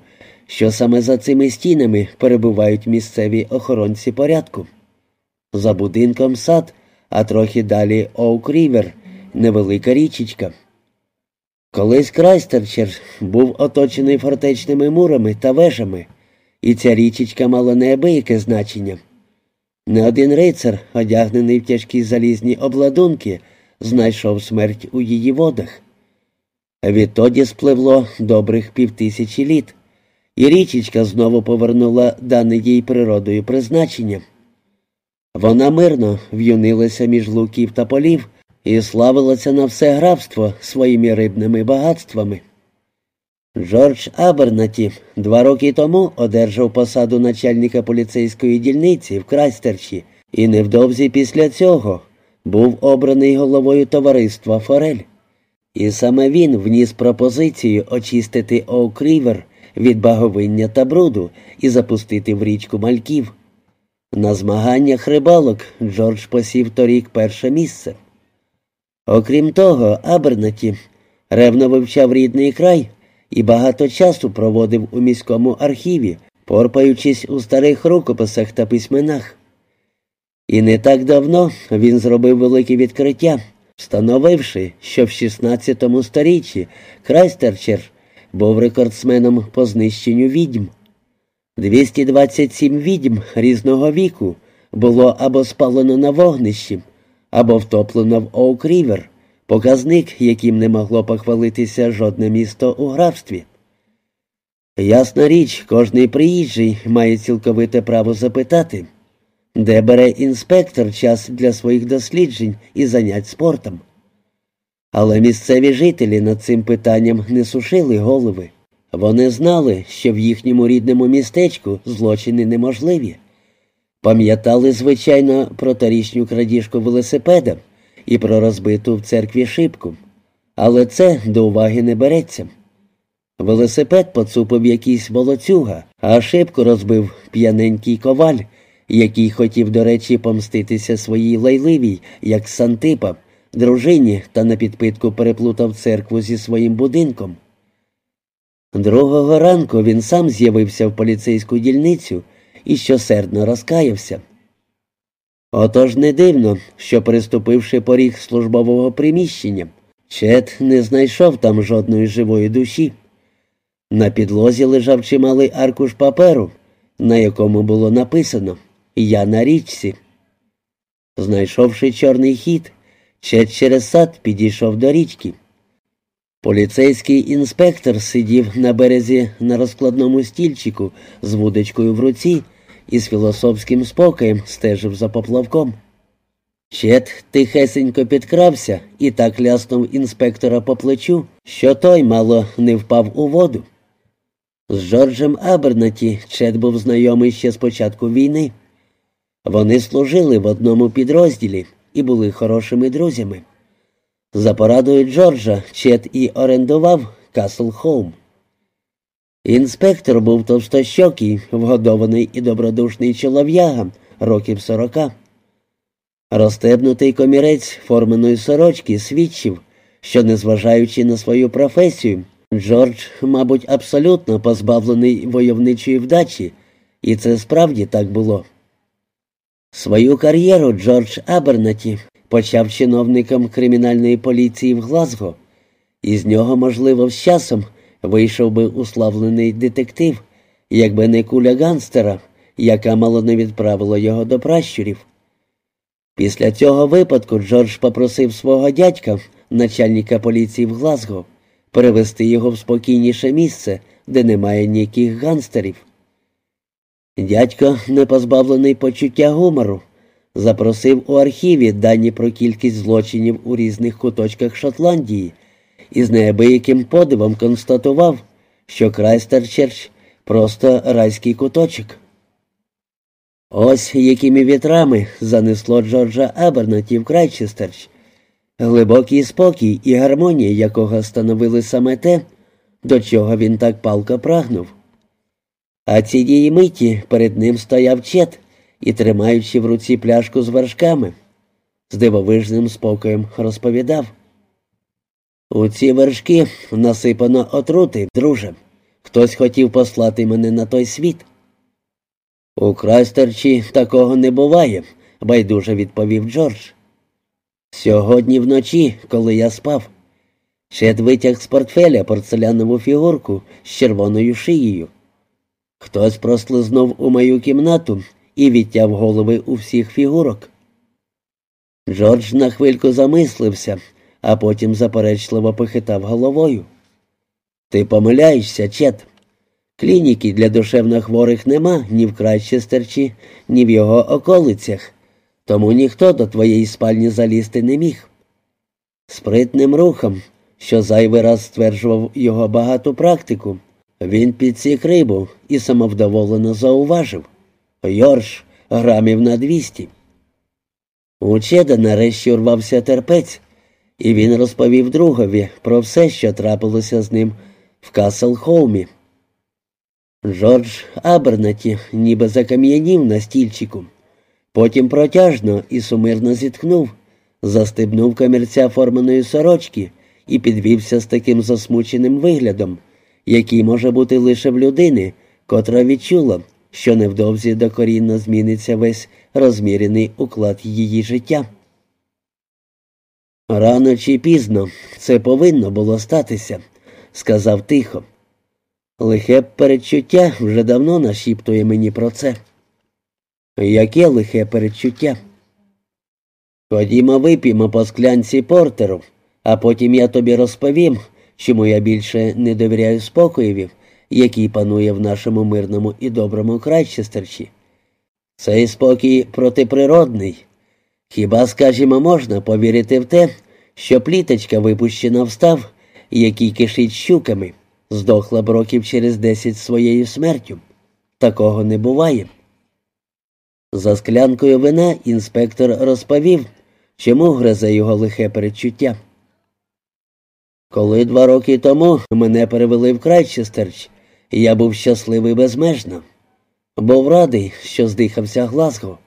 Speaker 1: що саме за цими стінами перебувають місцеві охоронці порядку. За будинком сад, а трохи далі Оук-Рівер, невелика річечка. Колись Крайстерчер був оточений фортечними мурами та вежами, і ця річечка мала неабияке значення. Не один рицар, одягнений в тяжкі залізні обладунки, знайшов смерть у її водах. Відтоді спливло добрих півтисячі літ, і річечка знову повернула дане їй природою призначення. Вона мирно в'юнилася між луків та полів і славилася на все графство своїми рибними багатствами. Джордж Абернаті два роки тому одержав посаду начальника поліцейської дільниці в Крайстерчі і невдовзі після цього був обраний головою товариства Форель. І саме він вніс пропозицію очистити Оукрівер від баговиння та бруду і запустити в річку мальків. На змаганнях рибалок Джордж посів торік перше місце. Окрім того, Абернаті ревно вивчав рідний край і багато часу проводив у міському архіві, порпаючись у старих рукописах та письменах. І не так давно він зробив велике відкриття, встановивши, що в 16 сторіччі Крайстерчер був рекордсменом по знищенню відьм. 227 відьм різного віку було або спалено на вогнищі, або втоплено в Оук-Рівер, показник, яким не могло похвалитися жодне місто у графстві. Ясна річ, кожний приїжджий має цілковите право запитати, де бере інспектор час для своїх досліджень і занять спортом. Але місцеві жителі над цим питанням не сушили голови. Вони знали, що в їхньому рідному містечку злочини неможливі. Пам'ятали, звичайно, про торічню крадіжку велосипеда і про розбиту в церкві шибку. Але це до уваги не береться. Велосипед поцупив якийсь волоцюга, а шибку розбив п'яненький коваль, який хотів, до речі, помститися своїй лайливій, як Сантипа, дружині та на підпитку переплутав церкву зі своїм будинком. Другого ранку він сам з'явився в поліцейську дільницю і щосердно розкаявся. Отож не дивно, що, приступивши поріг службового приміщення, Чет не знайшов там жодної живої душі. На підлозі лежав чималий аркуш паперу, на якому було написано Я на річці. Знайшовши чорний хід, Чет через сад підійшов до річки. Поліцейський інспектор сидів на березі на розкладному стільчику з вудочкою в руці і з філософським спокоєм стежив за поплавком. Чет тихесенько підкрався і так ляснув інспектора по плечу, що той мало не впав у воду. З Джорджем Абернаті Чет був знайомий ще з початку війни. Вони служили в одному підрозділі і були хорошими друзями. За порадою Джорджа Чет і орендував Касл Хоум. Інспектор був товстощокий, вгодований і добродушний чолов'яга років сорока. Розтебнутий комірець форменої сорочки свідчив, що, незважаючи на свою професію, Джордж, мабуть, абсолютно позбавлений войовничої вдачі, і це справді так було. Свою кар'єру Джордж Абернаті почав чиновником кримінальної поліції в Глазго, і з нього, можливо, з часом вийшов би уславлений детектив, якби не куля ганстера, яка мало не відправила його до пращурів. Після цього випадку Джордж попросив свого дядька, начальника поліції в Глазго, перевести його в спокійніше місце, де немає ніяких ганстерів. Дядько, не позбавлений почуття гумору, запросив у архіві дані про кількість злочинів у різних куточках Шотландії і з неабияким подивом констатував, що Крайстерчерч просто райський куточок. Ось якими вітрами занесло Джорджа Абернаті в Крайчестерч, глибокий спокій і гармонія якого становили саме те, до чого він так палко прагнув. А цієї миті перед ним стояв чет і, тримаючи в руці пляшку з вершками, з дивовижним спокоєм розповідав. У ці вершки насипано отрути, друже. хтось хотів послати мене на той світ. У Крайстерчі такого не буває, байдуже відповів Джордж. Сьогодні вночі, коли я спав, Чет витяг з портфеля порцелянову фігурку з червоною шиєю. Хтось прослизнув у мою кімнату і відтяв голови у всіх фігурок. Джордж на хвильку замислився, а потім заперечливо похитав головою. Ти помиляєшся, Чет. Клініки для душевнохворих нема ні в Крайчестерчі, ні в його околицях, тому ніхто до твоєї спальні залізти не міг. Спритним рухом, що зайвий раз стверджував його багату практику, він підсік рибу і самовдоволено зауважив Йорш, грамів на двісті. У Чеда нарешті урвався терпець, і він розповів другові про все, що трапилося з ним в Касл-Хоумі. Джордж Абернаті ніби закам'янів на стільчику. Потім протяжно і сумирно зітхнув, застебнув камірця форманої сорочки і підвівся з таким засмученим виглядом, який може бути лише в людини, котра відчула, що невдовзі докорінно зміниться весь розмірений уклад її життя. Рано чи пізно це повинно було статися, сказав тихо. Лихе передчуття вже давно нашіптує мені про це. Яке лихе передчуття? Ходімо вип'ємо по склянці портеру, а потім я тобі розповім, чому я більше не довіряю спокоєві, який панує в нашому мирному і доброму Крайчестерчі. Цей спокій протиприродний. Хіба, скажімо, можна повірити в те, що пліточка випущена в став, який кишить щуками, здохла б років через десять своєю смертю? Такого не буває. За склянкою вина інспектор розповів, чому гризе його лихе передчуття. Коли два роки тому мене перевели в Крайчестерч, я був щасливий безмежно. Був радий, що здихався Глазго.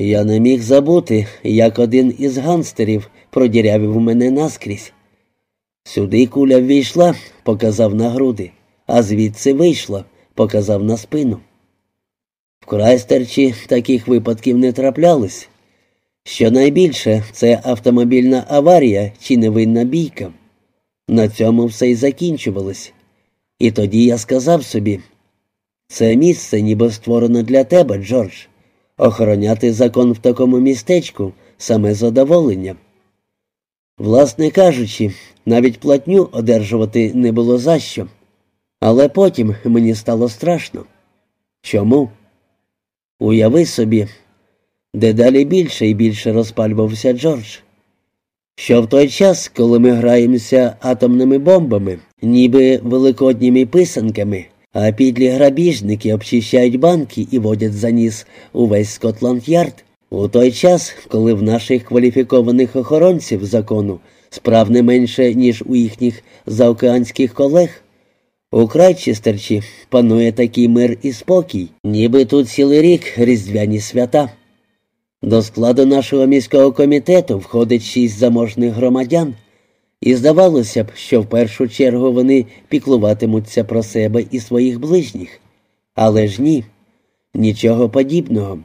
Speaker 1: Я не міг забути, як один із ганстерів продірявив мене наскрізь. Сюди куля ввійшла, показав на груди, а звідси вийшла, показав на спину. В Крайстерчі таких випадків не траплялось. Щонайбільше це автомобільна аварія чи невинна бійка. На цьому все й закінчувалось. І тоді я сказав собі, це місце ніби створено для тебе, Джордж. Охороняти закон в такому містечку саме задоволення. Власне кажучи, навіть платню одержувати не було за що. Але потім мені стало страшно. Чому? Уяви собі, дедалі більше і більше розпалювався Джордж. Що в той час, коли ми граємося атомними бомбами, ніби великодніми писанками, а підлі грабіжники обчищають банки і водять за ніс увесь Скотланд-Ярд, у той час, коли в наших кваліфікованих охоронців закону справ не менше, ніж у їхніх заокеанських колег, у Крайчестерчі панує такий мир і спокій, ніби тут цілий рік різдвяні свята. До складу нашого міського комітету входить шість заможних громадян, і здавалося б, що в першу чергу вони піклуватимуться про себе і своїх ближніх. Але ж ні, нічого подібного.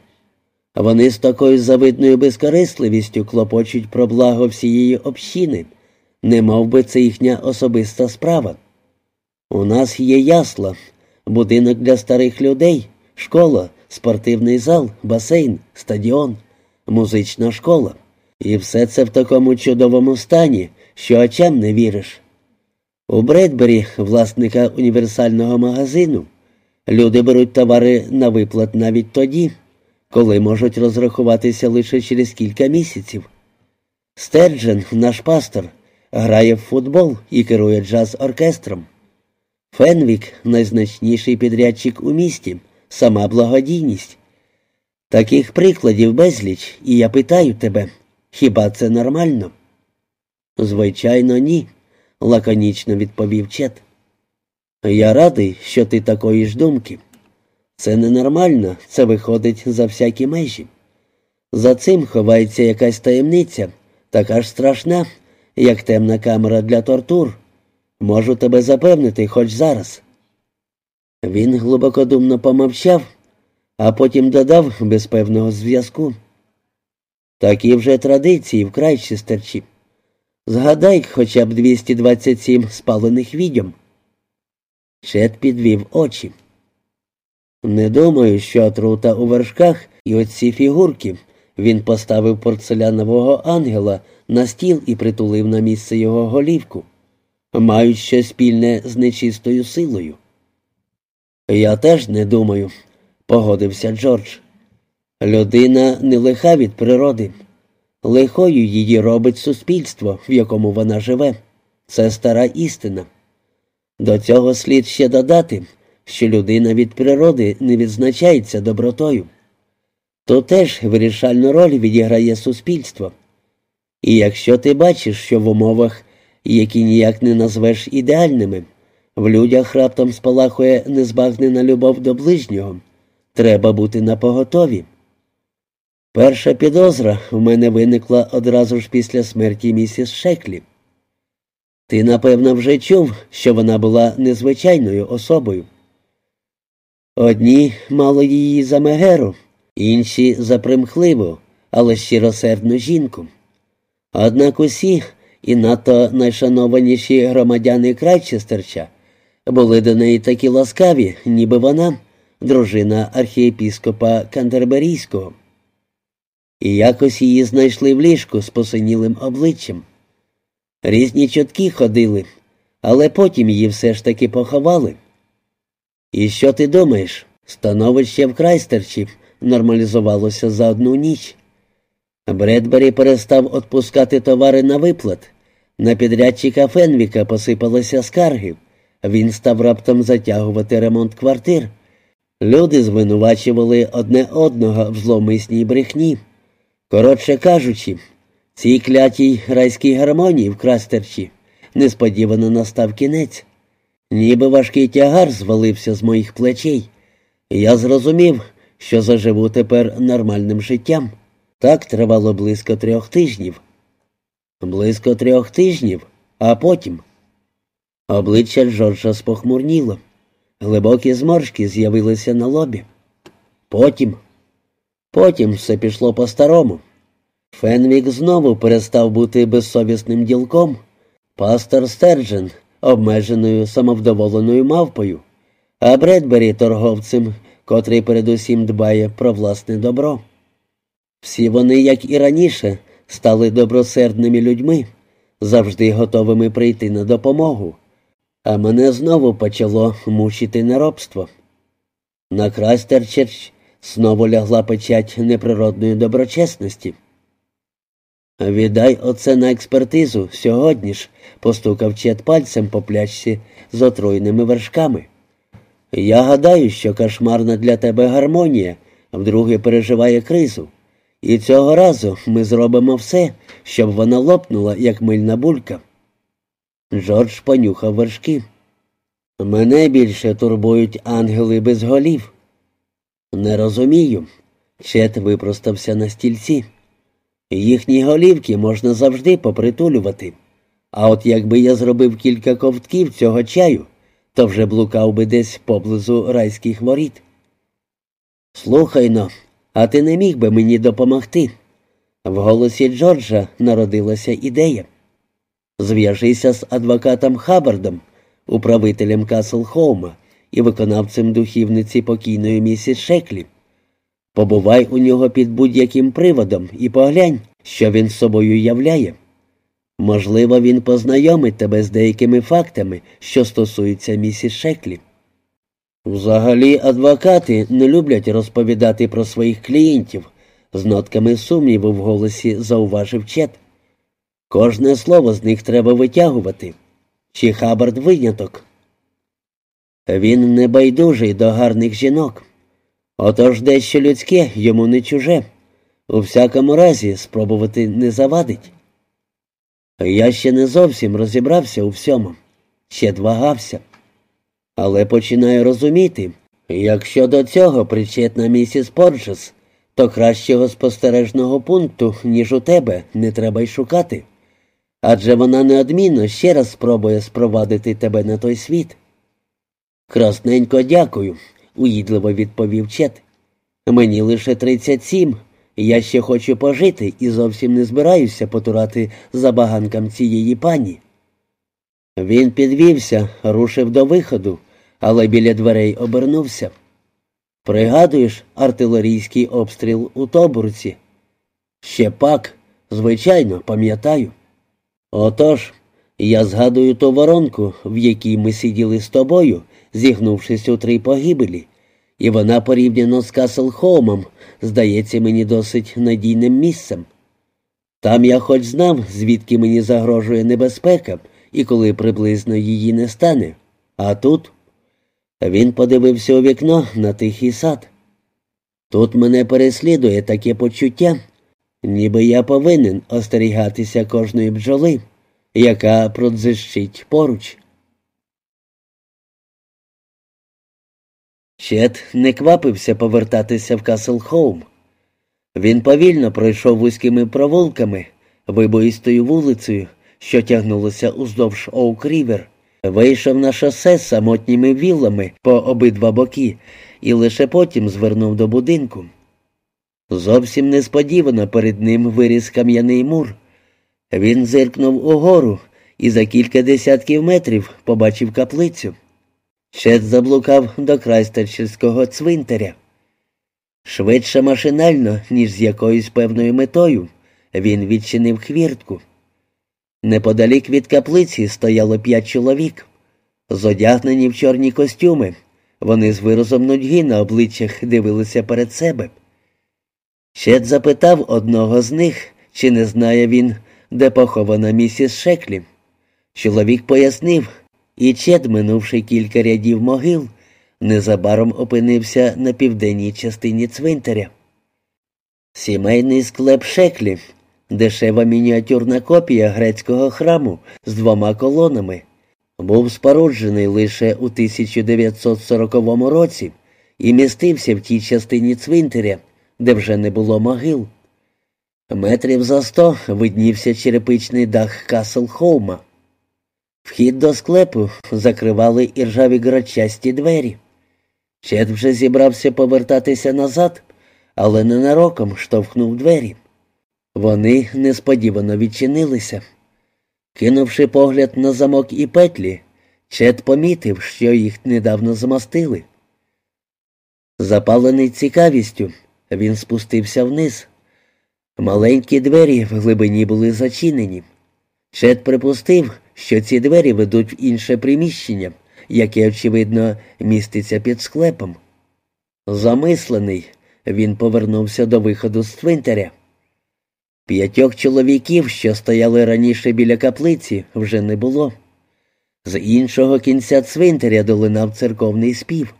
Speaker 1: Вони з такою завидною безкорисливістю клопочуть про благо всієї общини, не мов би це їхня особиста справа. У нас є ясла, будинок для старих людей, школа, спортивний зал, басейн, стадіон, музична школа. І все це в такому чудовому стані, що очам не віриш. У Бредбері, власника універсального магазину, люди беруть товари на виплат навіть тоді, коли можуть розрахуватися лише через кілька місяців. Стерджен, наш пастор, грає в футбол і керує джаз-оркестром. Фенвік найзначніший підрядчик у місті, сама благодійність. Таких прикладів безліч, і я питаю тебе, хіба це нормально? Звичайно, ні, лаконічно відповів Чет. Я радий, що ти такої ж думки. Це ненормально, це виходить за всякі межі. За цим ховається якась таємниця, така ж страшна, як темна камера для тортур. Можу тебе запевнити хоч зараз. Він глибокодумно помовчав, а потім додав без певного зв'язку. Такі вже традиції в Крайчестерчі. Згадай хоча б 227 спалених відьом. Чет підвів очі. Не думаю, що отрута у вершках і оці фігурки. Він поставив порцелянового ангела на стіл і притулив на місце його голівку. Мають щось спільне з нечистою силою. Я теж не думаю, погодився Джордж. Людина не лиха від природи. Лихою її робить суспільство, в якому вона живе. Це стара істина. До цього слід ще додати, що людина від природи не відзначається добротою. То теж вирішальну роль відіграє суспільство. І якщо ти бачиш, що в умовах, які ніяк не назвеш ідеальними, в людях раптом спалахує незбагнена любов до ближнього, треба бути напоготові. Перша підозра в мене виникла одразу ж після смерті місіс Шеклі. Ти, напевно, вже чув, що вона була незвичайною особою. Одні мали її за мегеру, інші за примхливу, але щиросердну жінку. Однак усі, і надто найшанованіші громадяни Крайчестерча, були до неї такі ласкаві, ніби вона, дружина архієпіскопа Кантерберійського. І якось її знайшли в ліжку з посинілим обличчям. Різні чутки ходили, але потім її все ж таки поховали. І що ти думаєш? Становище в Крайстерчі нормалізувалося за одну ніч. Бредбері перестав отпускати товари на виплат. На підрядчика Фенвіка посипалися скарги. Він став раптом затягувати ремонт квартир. Люди звинувачували одне одного в зловмисній брехні. Коротше кажучи, цій клятій райській гармонії в Крастерчі несподівано настав кінець. Ніби важкий тягар звалився з моїх плечей. Я зрозумів, що заживу тепер нормальним життям. Так тривало близько трьох тижнів. Близько трьох тижнів, а потім. Обличчя Джорджа спохмурніло. Глибокі зморшки з'явилися на лобі. Потім. Потім все пішло по-старому. Фенвік знову перестав бути безсовісним ділком. Пастор Стерджен обмеженою самовдоволеною мавпою, а Бредбері торговцем, котрий передусім дбає про власне добро. Всі вони, як і раніше, стали добросердними людьми, завжди готовими прийти на допомогу, а мене знову почало мучити неробство. На Крастерчерч знову лягла печать неприродної доброчесності. Віддай оце на експертизу сьогодні ж, постукав чет пальцем по плячці з отруйними вершками. Я гадаю, що кошмарна для тебе гармонія вдруге переживає кризу. І цього разу ми зробимо все, щоб вона лопнула, як мильна булька. Джордж понюхав вершки. Мене більше турбують ангели без голів. Не розумію. Чет випростався на стільці. Їхні голівки можна завжди попритулювати. А от якби я зробив кілька ковтків цього чаю, то вже блукав би десь поблизу райських воріт. Слухай но, а ти не міг би мені допомогти? В голосі Джорджа народилася ідея. Зв'яжися з адвокатом Хаббардом, управителем Каслхоума і виконавцем духівниці покійної місіс Шеклі. Побувай у нього під будь-яким приводом і поглянь, що він собою являє. Можливо, він познайомить тебе з деякими фактами, що стосуються місіс Шеклі. Взагалі, адвокати не люблять розповідати про своїх клієнтів, з нотками сумніву в голосі зауважив Чет. Кожне слово з них треба витягувати. Чи Хабард виняток? Він не байдужий до гарних жінок. Отож дещо людське йому не чуже. У всякому разі, спробувати не завадить. Я ще не зовсім розібрався у всьому, ще двагався. Але починаю розуміти, якщо до цього причетна місіс Порджес, то кращого спостережного пункту, ніж у тебе, не треба й шукати. Адже вона неодмінно ще раз спробує спровадити тебе на той світ. Красненько дякую, уїдливо відповів Чет. Мені лише тридцять сім. Я ще хочу пожити і зовсім не збираюся потурати забаганкам цієї пані. Він підвівся, рушив до виходу, але біля дверей обернувся. Пригадуєш артилерійський обстріл у Тобурці? Ще пак, звичайно, пам'ятаю. Отож, я згадую ту воронку, в якій ми сиділи з тобою, зігнувшись у три погибелі, і вона порівняно з Каслхоумом здається мені досить надійним місцем. Там я хоч знав, звідки мені загрожує небезпека і коли приблизно її не стане. А тут він подивився у вікно на тихий сад. Тут мене переслідує таке почуття, ніби я повинен остерігатися кожної бджоли, яка продзищить поруч. Чет не квапився повертатися в Каслхоум. Він повільно пройшов вузькими провулками, вибоїстою вулицею, що тягнулося уздовж Оук-Рівер, вийшов на шосе з самотніми віллами по обидва боки і лише потім звернув до будинку. Зовсім несподівано перед ним виріс кам'яний мур. Він зиркнув угору і за кілька десятків метрів побачив каплицю. Чет заблукав до крайстерчівського цвинтаря. Швидше машинально, ніж з якоюсь певною метою, він відчинив хвіртку. Неподалік від каплиці стояло п'ять чоловік, зодягнені в чорні костюми. Вони з виразом нудьги на обличчях дивилися перед себе. Чет запитав одного з них, чи не знає він, де похована місіс Шеклі. Чоловік пояснив, і Чет, минувши кілька рядів могил, незабаром опинився на південній частині цвинтаря. Сімейний склеп Шеклі, дешева мініатюрна копія грецького храму з двома колонами, був споруджений лише у 1940 році і містився в тій частині цвинтаря, де вже не було могил. Метрів за сто виднівся черепичний дах Касл Хоума. Вхід до склепу закривали іржаві грачасті двері. Чет вже зібрався повертатися назад, але ненароком штовхнув двері. Вони несподівано відчинилися. Кинувши погляд на замок і петлі, Чет помітив, що їх недавно змастили. Запалений цікавістю, він спустився вниз. Маленькі двері в глибині були зачинені. Чет припустив, що ці двері ведуть в інше приміщення, яке, очевидно, міститься під склепом. Замислений, він повернувся до виходу з цвинтаря. П'ятьох чоловіків, що стояли раніше біля каплиці, вже не було. З іншого кінця цвинтаря долинав церковний спів.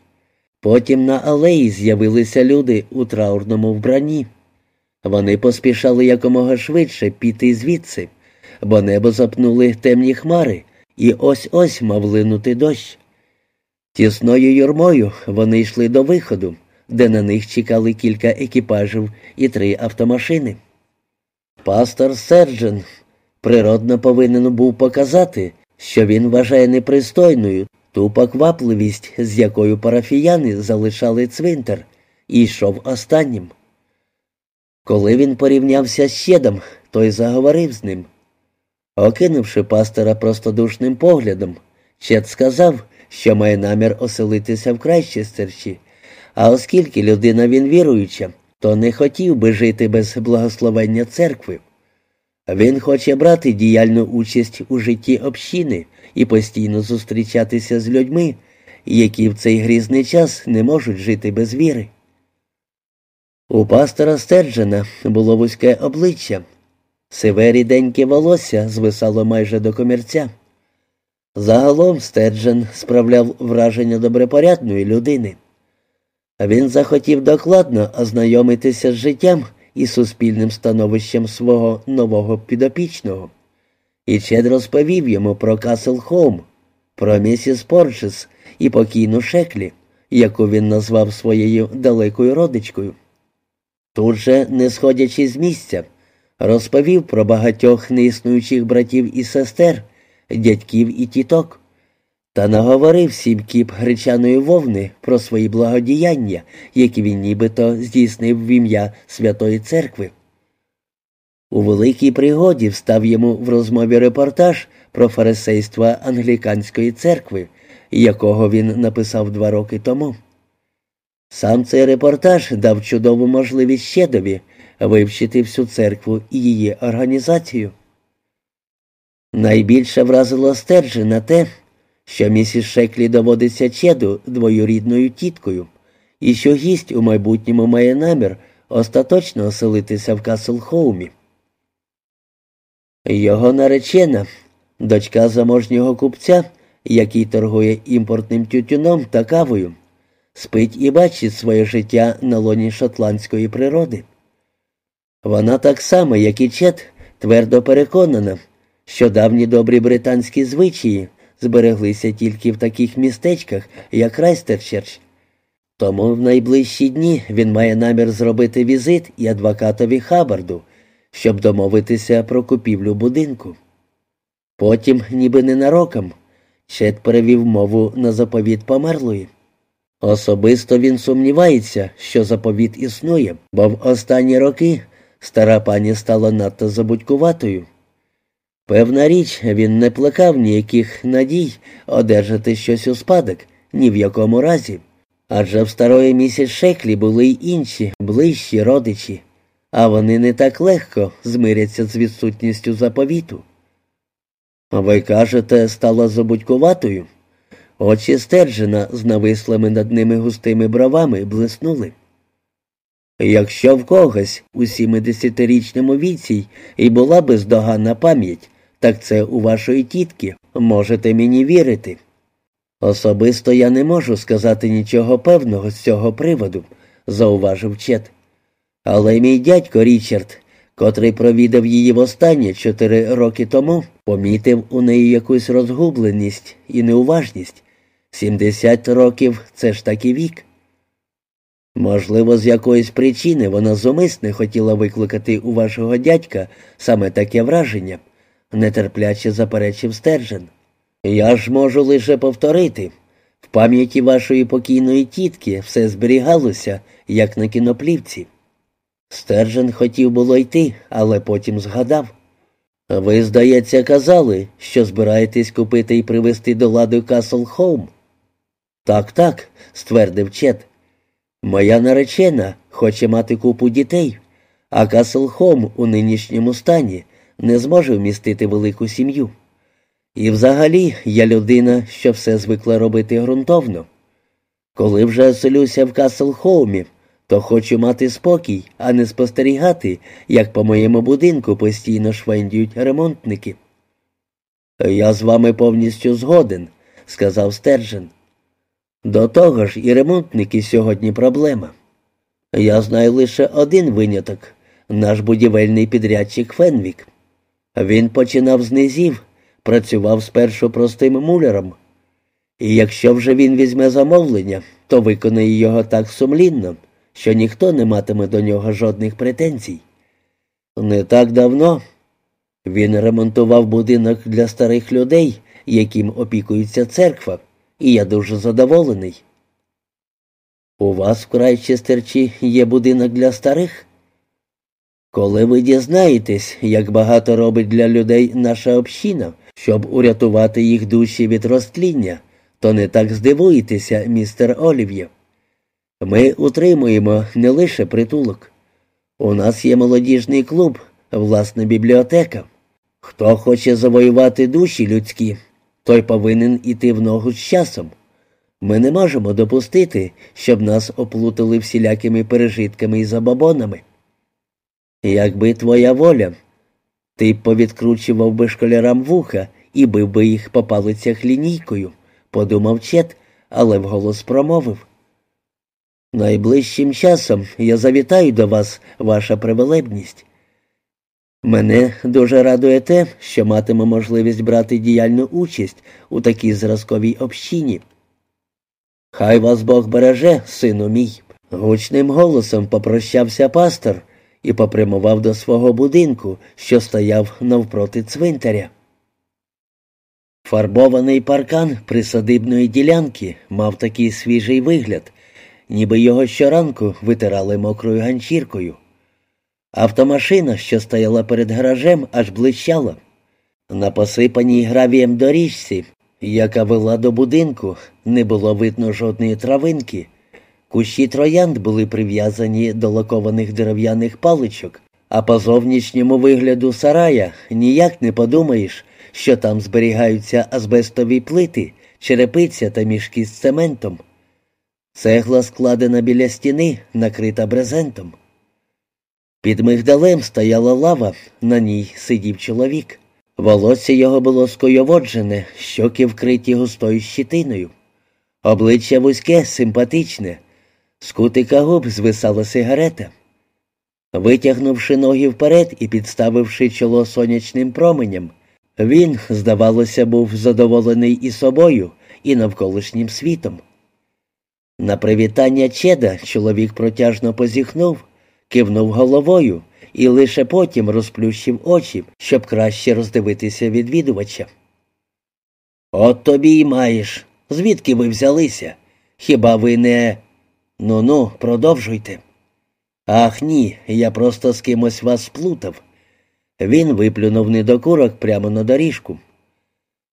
Speaker 1: Потім на алеї з'явилися люди у траурному вбранні. Вони поспішали якомога швидше піти звідси, бо небо запнули темні хмари, і ось ось мав линути дощ. Тісною юрмою вони йшли до виходу, де на них чекали кілька екіпажів і три автомашини. Пастор Серджен природно повинен був показати, що він вважає непристойною ту поквапливість, з якою парафіяни залишали цвинтар, і йшов останнім. Коли він порівнявся з щедом, той заговорив з ним. Окинувши пастора простодушним поглядом, Чет сказав, що має намір оселитися в Крайчестерчі, а оскільки людина він віруюча, то не хотів би жити без благословення церкви. Він хоче брати діяльну участь у житті общини і постійно зустрічатися з людьми, які в цей грізний час не можуть жити без віри. У пастора Стерджена було вузьке обличчя, сиве ріденьке волосся звисало майже до комірця. Загалом Стерджен справляв враження добропорядної людини. Він захотів докладно ознайомитися з життям і суспільним становищем свого нового підопічного. І Чед розповів йому про Касл Хоум, про місіс Порчес і покійну Шеклі, яку він назвав своєю далекою родичкою. Тут же, не сходячи з місця, розповів про багатьох неіснуючих братів і сестер, дядьків і тіток. та наговорив сім кіп гречаної вовни про свої благодіяння, які він нібито здійснив в ім'я Святої Церкви. У великій пригоді встав йому в розмові репортаж про фарисейство англіканської церкви, якого він написав два роки тому. Сам цей репортаж дав чудову можливість щедові вивчити всю церкву і її організацію. Найбільше вразило Стержена те, що місіс Шеклі доводиться чеду двоюрідною тіткою, і що гість у майбутньому має намір остаточно оселитися в Каслхоумі. Його наречена, дочка заможнього купця, який торгує імпортним тютюном та кавою, спить і бачить своє життя на лоні шотландської природи. Вона так само, як і Чет, твердо переконана, що давні добрі британські звичаї збереглися тільки в таких містечках, як Райстерчерч. Тому в найближчі дні він має намір зробити візит і адвокатові Хабарду, щоб домовитися про купівлю будинку. Потім, ніби ненароком, Чет перевів мову на заповіт померлої. Особисто він сумнівається, що заповіт існує, бо в останні роки стара пані стала надто забудькуватою. Певна річ, він не плекав ніяких надій одержати щось у спадок, ні в якому разі. Адже в старої місяць Шеклі були й інші, ближчі родичі, а вони не так легко змиряться з відсутністю заповіту. Ви кажете, стала забудькуватою? Очі стержена з навислими над ними густими бровами блиснули. Якщо в когось у 70-річному віці і була бездоганна пам'ять, так це у вашої тітки, можете мені вірити. Особисто я не можу сказати нічого певного з цього приводу, зауважив Чет. Але мій дядько Річард, котрий провідав її востаннє чотири роки тому, помітив у неї якусь розгубленість і неуважність. Сімдесят років це ж таки вік. Можливо, з якоїсь причини вона зумисне хотіла викликати у вашого дядька саме таке враження нетерпляче заперечив стержен. Я ж можу лише повторити. В пам'яті вашої покійної тітки все зберігалося, як на кіноплівці. Стержен хотів було йти, але потім згадав. Ви, здається, казали, що збираєтесь купити і привезти до ладу Касл Хоум. Так, так, ствердив Чет. Моя наречена хоче мати купу дітей, а Касл Хоум у нинішньому стані не зможе вмістити велику сім'ю. І взагалі я людина, що все звикла робити ґрунтовно. Коли вже оселюся в Каслхоумі, то хочу мати спокій, а не спостерігати, як по моєму будинку постійно швендюють ремонтники. Я з вами повністю згоден, сказав Стержен. До того ж, і ремонтники сьогодні проблема. Я знаю лише один виняток наш будівельний підрядчик Фенвік. Він починав з низів, працював спершу простим мулером. І якщо вже він візьме замовлення, то виконає його так сумлінно, що ніхто не матиме до нього жодних претензій. Не так давно він ремонтував будинок для старих людей, яким опікується церква, і я дуже задоволений. У вас в Крайчестерчі є будинок для старих? Коли ви дізнаєтесь, як багато робить для людей наша община, щоб урятувати їх душі від розтління, то не так здивуєтеся, містер Олів'є. Ми утримуємо не лише притулок. У нас є молодіжний клуб, власна бібліотека. Хто хоче завоювати душі людські, той повинен іти в ногу з часом. Ми не можемо допустити, щоб нас оплутали всілякими пережитками і забобонами. Якби твоя воля, ти б повідкручував би школярам вуха і бив би їх по палицях лінійкою, подумав Чет, але вголос промовив. Найближчим часом я завітаю до вас, ваша привелебність. Мене дуже радує те, що матиму можливість брати діяльну участь у такій зразковій общині. Хай вас Бог береже, сину мій. Гучним голосом попрощався пастор і попрямував до свого будинку, що стояв навпроти цвинтаря. Фарбований паркан присадибної ділянки мав такий свіжий вигляд, ніби його щоранку витирали мокрою ганчіркою. Автомашина, що стояла перед гаражем, аж блищала. На посипаній гравієм доріжці, яка вела до будинку, не було видно жодної травинки. Кущі троянд були прив'язані до лакованих дерев'яних паличок, а по зовнішньому вигляду сарая ніяк не подумаєш, що там зберігаються азбестові плити, черепиця та мішки з цементом. Цегла складена біля стіни, накрита брезентом. Під мигдалем стояла лава, на ній сидів чоловік. Волосся його було скойоводжене, щоки вкриті густою щитиною. Обличчя вузьке, симпатичне, з кутика губ звисала сигарета. Витягнувши ноги вперед і підставивши чоло сонячним променям, він, здавалося, був задоволений і собою, і навколишнім світом. На привітання Чеда чоловік протяжно позіхнув, кивнув головою і лише потім розплющив очі, щоб краще роздивитися відвідувача. От тобі й маєш. Звідки ви взялися? Хіба ви не. Ну ну, продовжуйте. Ах ні, я просто з кимось вас сплутав. Він виплюнув недокурок прямо на доріжку.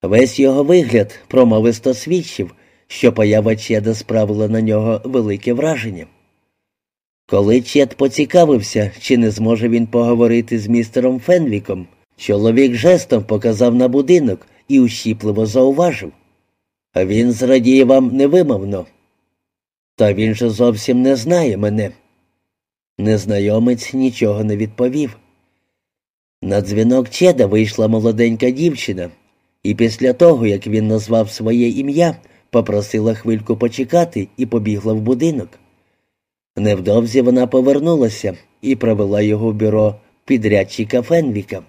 Speaker 1: Весь його вигляд промовисто свідчив, що поява Чеда справила на нього велике враження. Коли Чед поцікавився, чи не зможе він поговорити з містером Фенвіком, чоловік жестом показав на будинок і ущіпливо зауважив. Він зрадіє вам невимовно. Та він же зовсім не знає мене. Незнайомець нічого не відповів. На дзвінок Чеда вийшла молоденька дівчина, і після того, як він назвав своє ім'я, попросила хвильку почекати і побігла в будинок. Невдовзі вона повернулася і провела його в бюро підрядчика Фенвіка.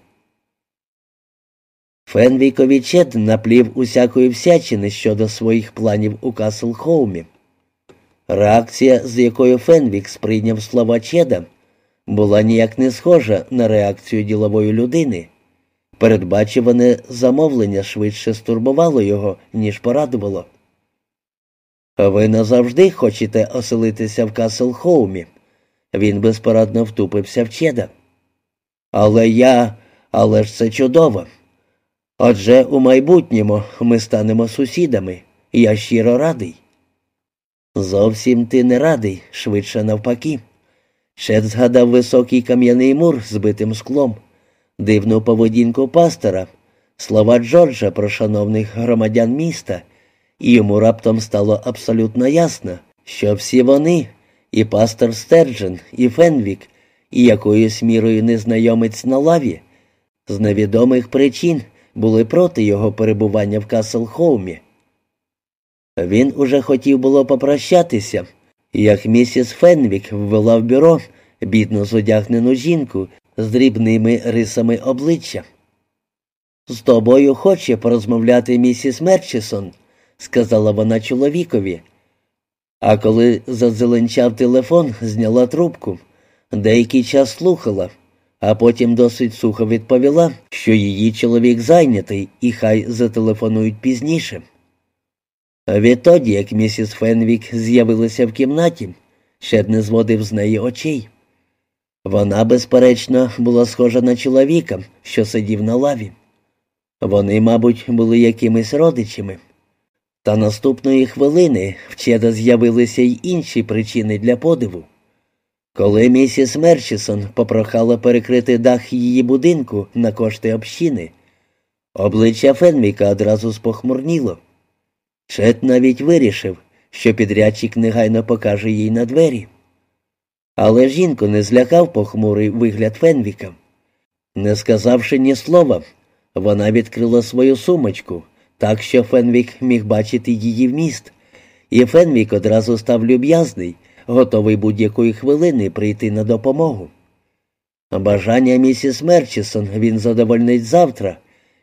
Speaker 1: Фенвікові Чед наплів усякої всячини щодо своїх планів у Каслхоумі. Реакція, з якою Фенвік сприйняв слова Чеда, була ніяк не схожа на реакцію ділової людини. Передбачуване замовлення швидше стурбувало його, ніж порадувало. Ви назавжди хочете оселитися в Каслхоумі?» Він безпорадно втупився в Чеда. Але я, але ж це чудово. Отже, у майбутньому ми станемо сусідами. Я щиро радий. Зовсім ти не радий, швидше навпаки. Шет згадав високий кам'яний мур з битим склом, дивну поведінку пастора, слова Джорджа про шановних громадян міста, і йому раптом стало абсолютно ясно, що всі вони, і пастор Стерджен, і Фенвік, і якоюсь мірою незнайомець на лаві, з невідомих причин були проти його перебування в Каслхоумі. Він уже хотів було попрощатися, як місіс Фенвік ввела в бюро бідно зодягнену жінку з дрібними рисами обличчя. З тобою хоче порозмовляти місіс Мерчисон, сказала вона чоловікові. А коли зазеленчав телефон, зняла трубку. Деякий час слухала, а потім досить сухо відповіла, що її чоловік зайнятий і хай зателефонують пізніше. Відтоді, як місіс Фенвік з'явилася в кімнаті, Шед не зводив з неї очей. Вона, безперечно, була схожа на чоловіка, що сидів на лаві. Вони, мабуть, були якимись родичами. Та наступної хвилини в Чеда з'явилися й інші причини для подиву. Коли місіс Мерчисон попрохала перекрити дах її будинку на кошти общини, обличчя Фенвіка одразу спохмурніло. Чет навіть вирішив, що підрядчик негайно покаже їй на двері. Але жінку не злякав похмурий вигляд Фенвіка. Не сказавши ні слова, вона відкрила свою сумочку, так що Фенвік міг бачити її вміст, і Фенвік одразу став люб'язний, готовий будь-якої хвилини прийти на допомогу. Бажання місіс Мерчисон він задовольнить завтра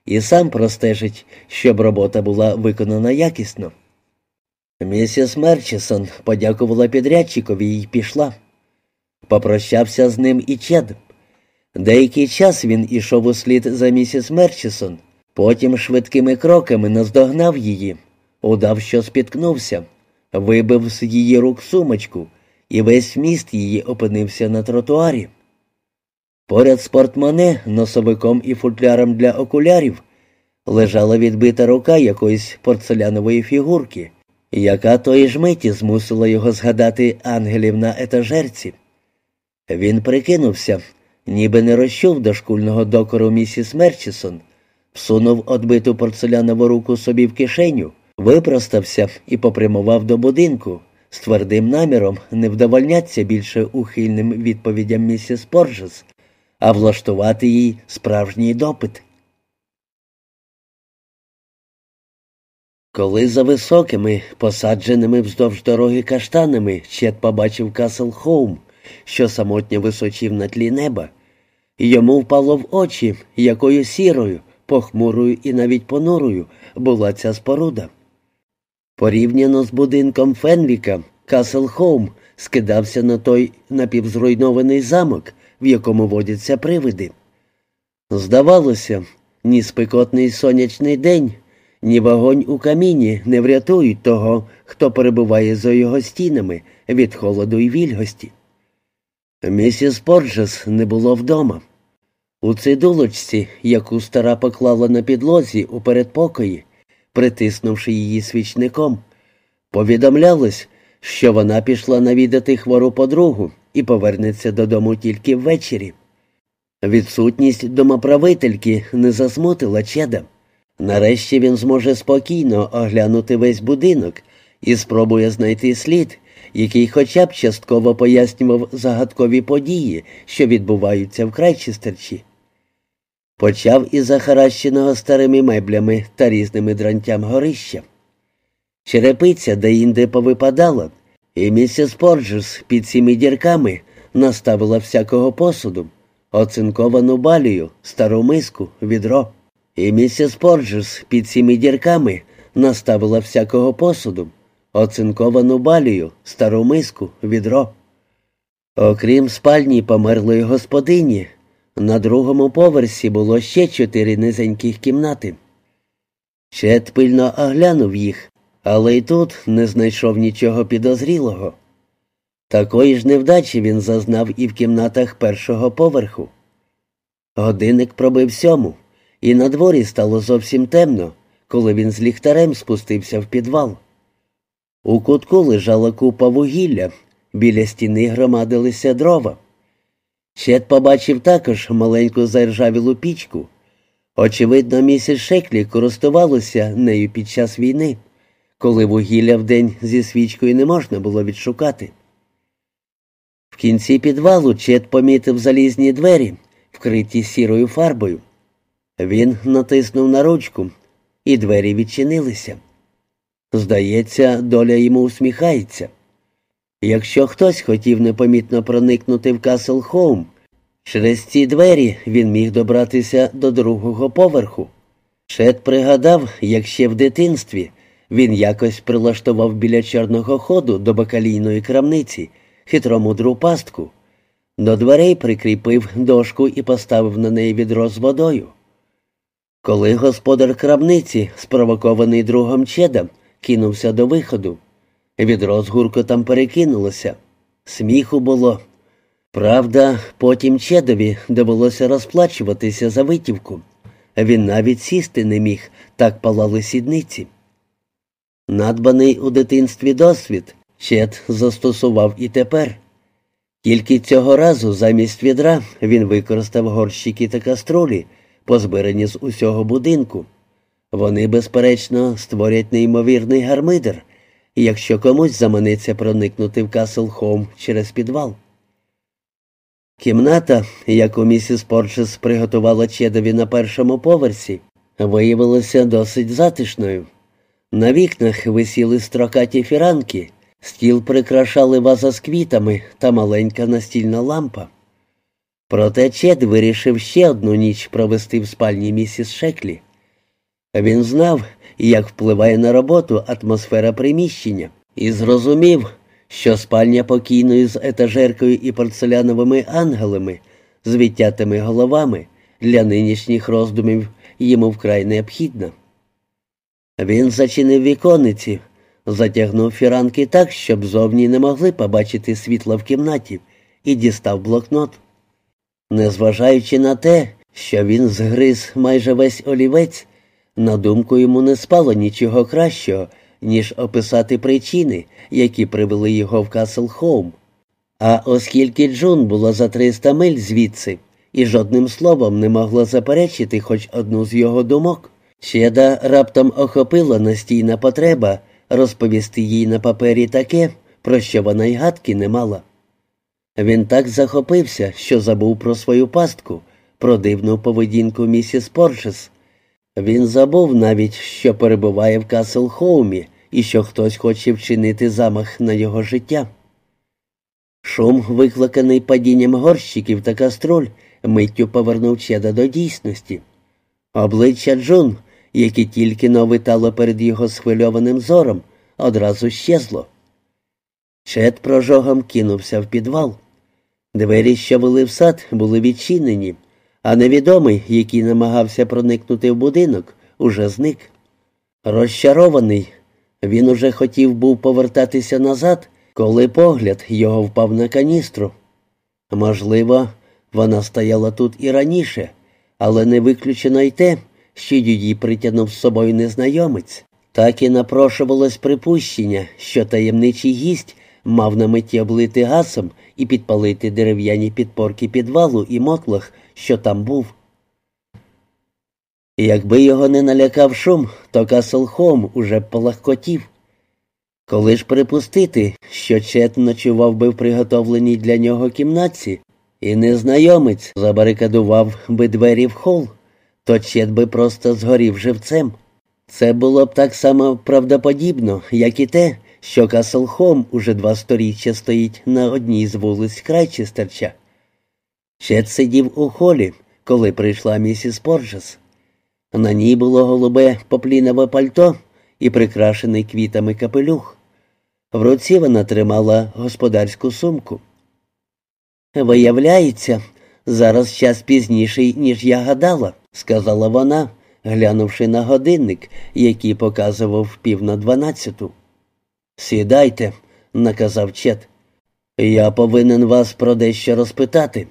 Speaker 1: і сам простежить, щоб робота була виконана якісно. Місіс Мерчисон подякувала підрядчикові і пішла. Попрощався з ним і Чед. Деякий час він ішов услід за місіс Мерчисон, Потім швидкими кроками наздогнав її, удав, що спіткнувся, вибив з її рук сумочку, і весь міст її опинився на тротуарі. Поряд з портмоне, носовиком і футляром для окулярів лежала відбита рука якоїсь порцелянової фігурки, яка тої ж миті змусила його згадати ангелів на етажерці. Він прикинувся, ніби не розчув дошкульного докору місіс Мерчісон, всунув одбиту порцелянову руку собі в кишеню, випростався і попрямував до будинку з твердим наміром не вдовольняться більше ухильним відповідям місіс Поржес, а влаштувати їй справжній допит. Коли за високими, посадженими вздовж дороги каштанами Чет побачив Касл Хоум, що самотньо височив на тлі неба, йому впало в очі, якою сірою, похмурою і навіть понурою була ця споруда. Порівняно з будинком Фенвіка, Касл Хоум скидався на той напівзруйнований замок, в якому водяться привиди. Здавалося, ні спекотний сонячний день, ні вогонь у каміні не врятують того, хто перебуває за його стінами від холоду і вільгості. Місіс Порджес не було вдома. У цидулочці, яку стара поклала на підлозі у передпокої, притиснувши її свічником, повідомлялось, що вона пішла навідати хвору подругу і повернеться додому тільки ввечері. Відсутність домоправительки не засмутила чеда. Нарешті він зможе спокійно оглянути весь будинок і спробує знайти слід, який хоча б частково пояснював загадкові події, що відбуваються в Крайчестерчі. Почав із захаращеного старими меблями та різними дрантям горища. Черепиця деінде повипадала, і місіс Порджес під цими дірками наставила всякого посуду, оцинковану балію, стару миску, відро. І місіс Порджес під цими дірками наставила всякого посуду, оцинковану балію, стару миску, відро. Окрім спальні померлої господині, на другому поверсі було ще чотири низеньких кімнати. Чет пильно оглянув їх, але й тут не знайшов нічого підозрілого. Такої ж невдачі він зазнав і в кімнатах першого поверху. Годинник пробив сьому, і на дворі стало зовсім темно, коли він з ліхтарем спустився в підвал. У кутку лежала купа вугілля, біля стіни громадилися дрова. Чет побачив також маленьку заржавілу пічку. Очевидно, місіс Шеклі користувалося нею під час війни, коли вугілля вдень зі свічкою не можна було відшукати. В кінці підвалу Чет помітив залізні двері, вкриті сірою фарбою. Він натиснув на ручку, і двері відчинилися. Здається, доля йому усміхається. Якщо хтось хотів непомітно проникнути в Касл Хоум, через ці двері він міг добратися до другого поверху. Шет пригадав, як ще в дитинстві він якось прилаштував біля чорного ходу до бакалійної крамниці хитромудру пастку. До дверей прикріпив дошку і поставив на неї відро з водою. Коли господар крамниці, спровокований другом чедом, кинувся до виходу, відро з гуркотом перекинулося. Сміху було. Правда, потім чедові довелося розплачуватися за витівку. Він навіть сісти не міг, так палали сідниці. Надбаний у дитинстві досвід Чед застосував і тепер. Тільки цього разу замість відра він використав горщики та каструлі, позбирані з усього будинку. Вони, безперечно, створять неймовірний гармидер, якщо комусь заманеться проникнути в Касл Хоум через підвал. Кімната, яку місіс Порчес приготувала Чедові на першому поверсі, виявилася досить затишною. На вікнах висіли строкаті фіранки, стіл прикрашали ваза з квітами та маленька настільна лампа. Проте Чед вирішив ще одну ніч провести в спальні місіс Шеклі. Він знав, як впливає на роботу атмосфера приміщення, і зрозумів, що спальня покійної з етажеркою і порцеляновими ангелами, з відтятими головами, для нинішніх роздумів йому вкрай необхідна. Він зачинив вікониці, затягнув фіранки так, щоб зовні не могли побачити світла в кімнаті, і дістав блокнот. Незважаючи на те, що він згриз майже весь олівець, на думку йому не спало нічого кращого, ніж описати причини, які привели його в Касл Хоум. А оскільки Джун було за 300 миль звідси і жодним словом не могла заперечити хоч одну з його думок, Чеда раптом охопила настійна потреба розповісти їй на папері таке, про що вона й гадки не мала. Він так захопився, що забув про свою пастку, про дивну поведінку місіс Поршес. Він забув навіть, що перебуває в Касл Хоумі і що хтось хоче вчинити замах на його життя. Шум, викликаний падінням горщиків та каструль, миттю повернув Чеда до дійсності. Обличчя Джун, яке тільки но витало перед його схвильованим зором, одразу щезло. Чед прожогом кинувся в підвал. Двері, що вели в сад, були відчинені, а невідомий, який намагався проникнути в будинок, уже зник. Розчарований, він уже хотів був повертатися назад, коли погляд його впав на каністру. Можливо, вона стояла тут і раніше, але не виключено й те, що її притягнув з собою незнайомець. Так і напрошувалось припущення, що таємничий гість мав на меті облити гасом і підпалити дерев'яні підпорки підвалу і мотлах, що там був. Якби його не налякав шум, то Каслхом уже б полахкотів. Коли ж припустити, що Чет ночував би в приготовленій для нього кімнатці, і незнайомець забарикадував би двері в хол, то Чет би просто згорів живцем. Це було б так само правдоподібно, як і те, що Каслхом уже два сторіччя стоїть на одній з вулиць Крайчестерча. Чет сидів у холі, коли прийшла місіс Порджес. На ній було голубе поплінове пальто і прикрашений квітами капелюх. В руці вона тримала господарську сумку. Виявляється, зараз час пізніший, ніж я гадала, сказала вона, глянувши на годинник, який показував пів на дванадцяту. Сідайте, наказав Чет. Я повинен вас про дещо розпитати.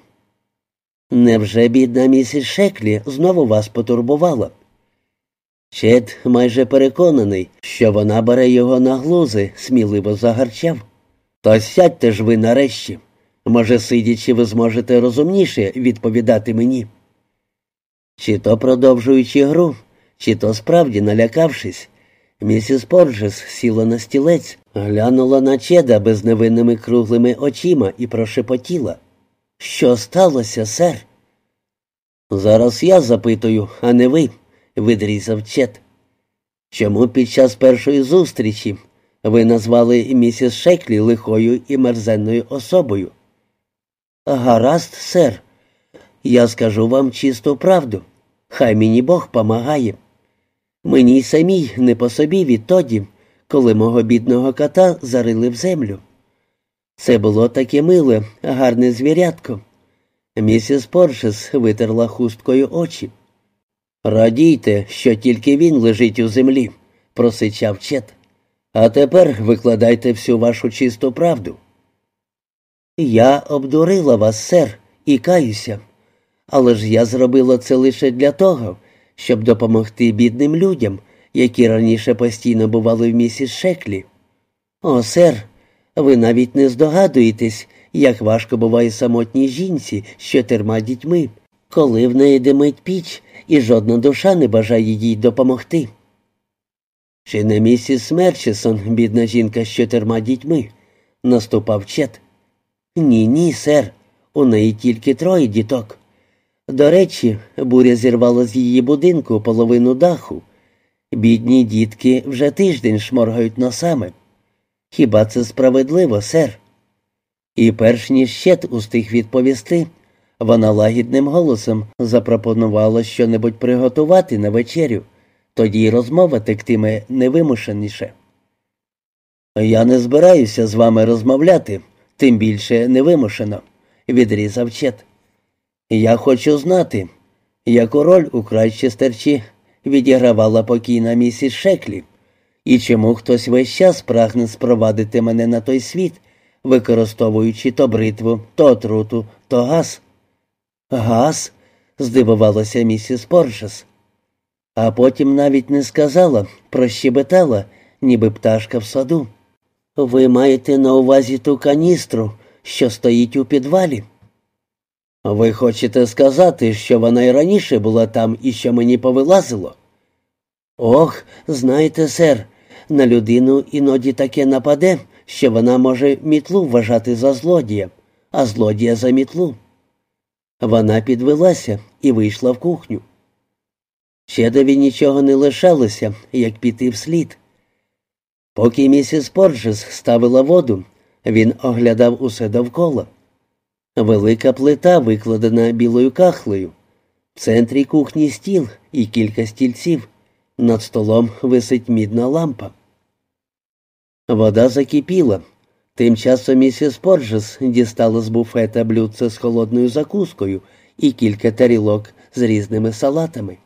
Speaker 1: Невже бідна місіс Шеклі знову вас потурбувала? Чет майже переконаний, що вона бере його на глузи, сміливо загарчав. То сядьте ж ви нарешті. Може, сидячи, ви зможете розумніше відповідати мені. Чи то продовжуючи гру, чи то справді налякавшись, місіс Порджес сіла на стілець, глянула на чеда безневинними круглими очима і прошепотіла. Що сталося, сер? Зараз я запитую, а не ви, відрізав Чет. Чому під час першої зустрічі ви назвали місіс Шеклі лихою і мерзенною особою? Гаразд, сер, я скажу вам чисту правду. Хай мені Бог помагає. Мені й самій не по собі відтоді, коли мого бідного кота зарили в землю. Це було таке миле, гарне звірятко. Місіс Поршес витерла хусткою очі. Радійте, що тільки він лежить у землі, просичав Чет. А тепер викладайте всю вашу чисту правду. Я обдурила вас, сер, і каюся. Але ж я зробила це лише для того, щоб допомогти бідним людям, які раніше постійно бували в місіс Шеклі. О, сер, ви навіть не здогадуєтесь, як важко буває самотній жінці з чотирма дітьми, коли в неї димить піч і жодна душа не бажає їй допомогти. Чи не місіс Мерчесон, бідна жінка з чотирма дітьми, наступав чет. Ні, ні, сер, у неї тільки троє діток. До речі, буря зірвала з її будинку половину даху. Бідні дітки вже тиждень шморгають носами. Хіба це справедливо, сер? І перш ніж щет устиг відповісти, вона лагідним голосом запропонувала щонебудь приготувати на вечерю, тоді й розмова тектиме невимушеніше. Я не збираюся з вами розмовляти, тим більше невимушено, відрізав чет. Я хочу знати, яку роль у Крайчестерчі відігравала покійна місіс Шеклі, і чому хтось весь час прагне спровадити мене на той світ, використовуючи то бритву, то отруту, то газ. Газ? здивувалася місіс Поршес. А потім навіть не сказала, прощебетала, ніби пташка в саду. Ви маєте на увазі ту каністру, що стоїть у підвалі? Ви хочете сказати, що вона й раніше була там і що мені повилазило? Ох, знаєте, сер, на людину іноді таке нападе, що вона може мітлу вважати за злодія, а злодія за мітлу. Вона підвелася і вийшла в кухню. Щедові нічого не лишалося, як піти вслід. Поки місіс Порджес ставила воду, він оглядав усе довкола. Велика плита викладена білою кахлею. В центрі кухні стіл і кілька стільців. Над столом висить мідна лампа. Вода закипіла. Тим часом місіс Порджес дістала з буфета блюдце з холодною закускою і кілька тарілок з різними салатами.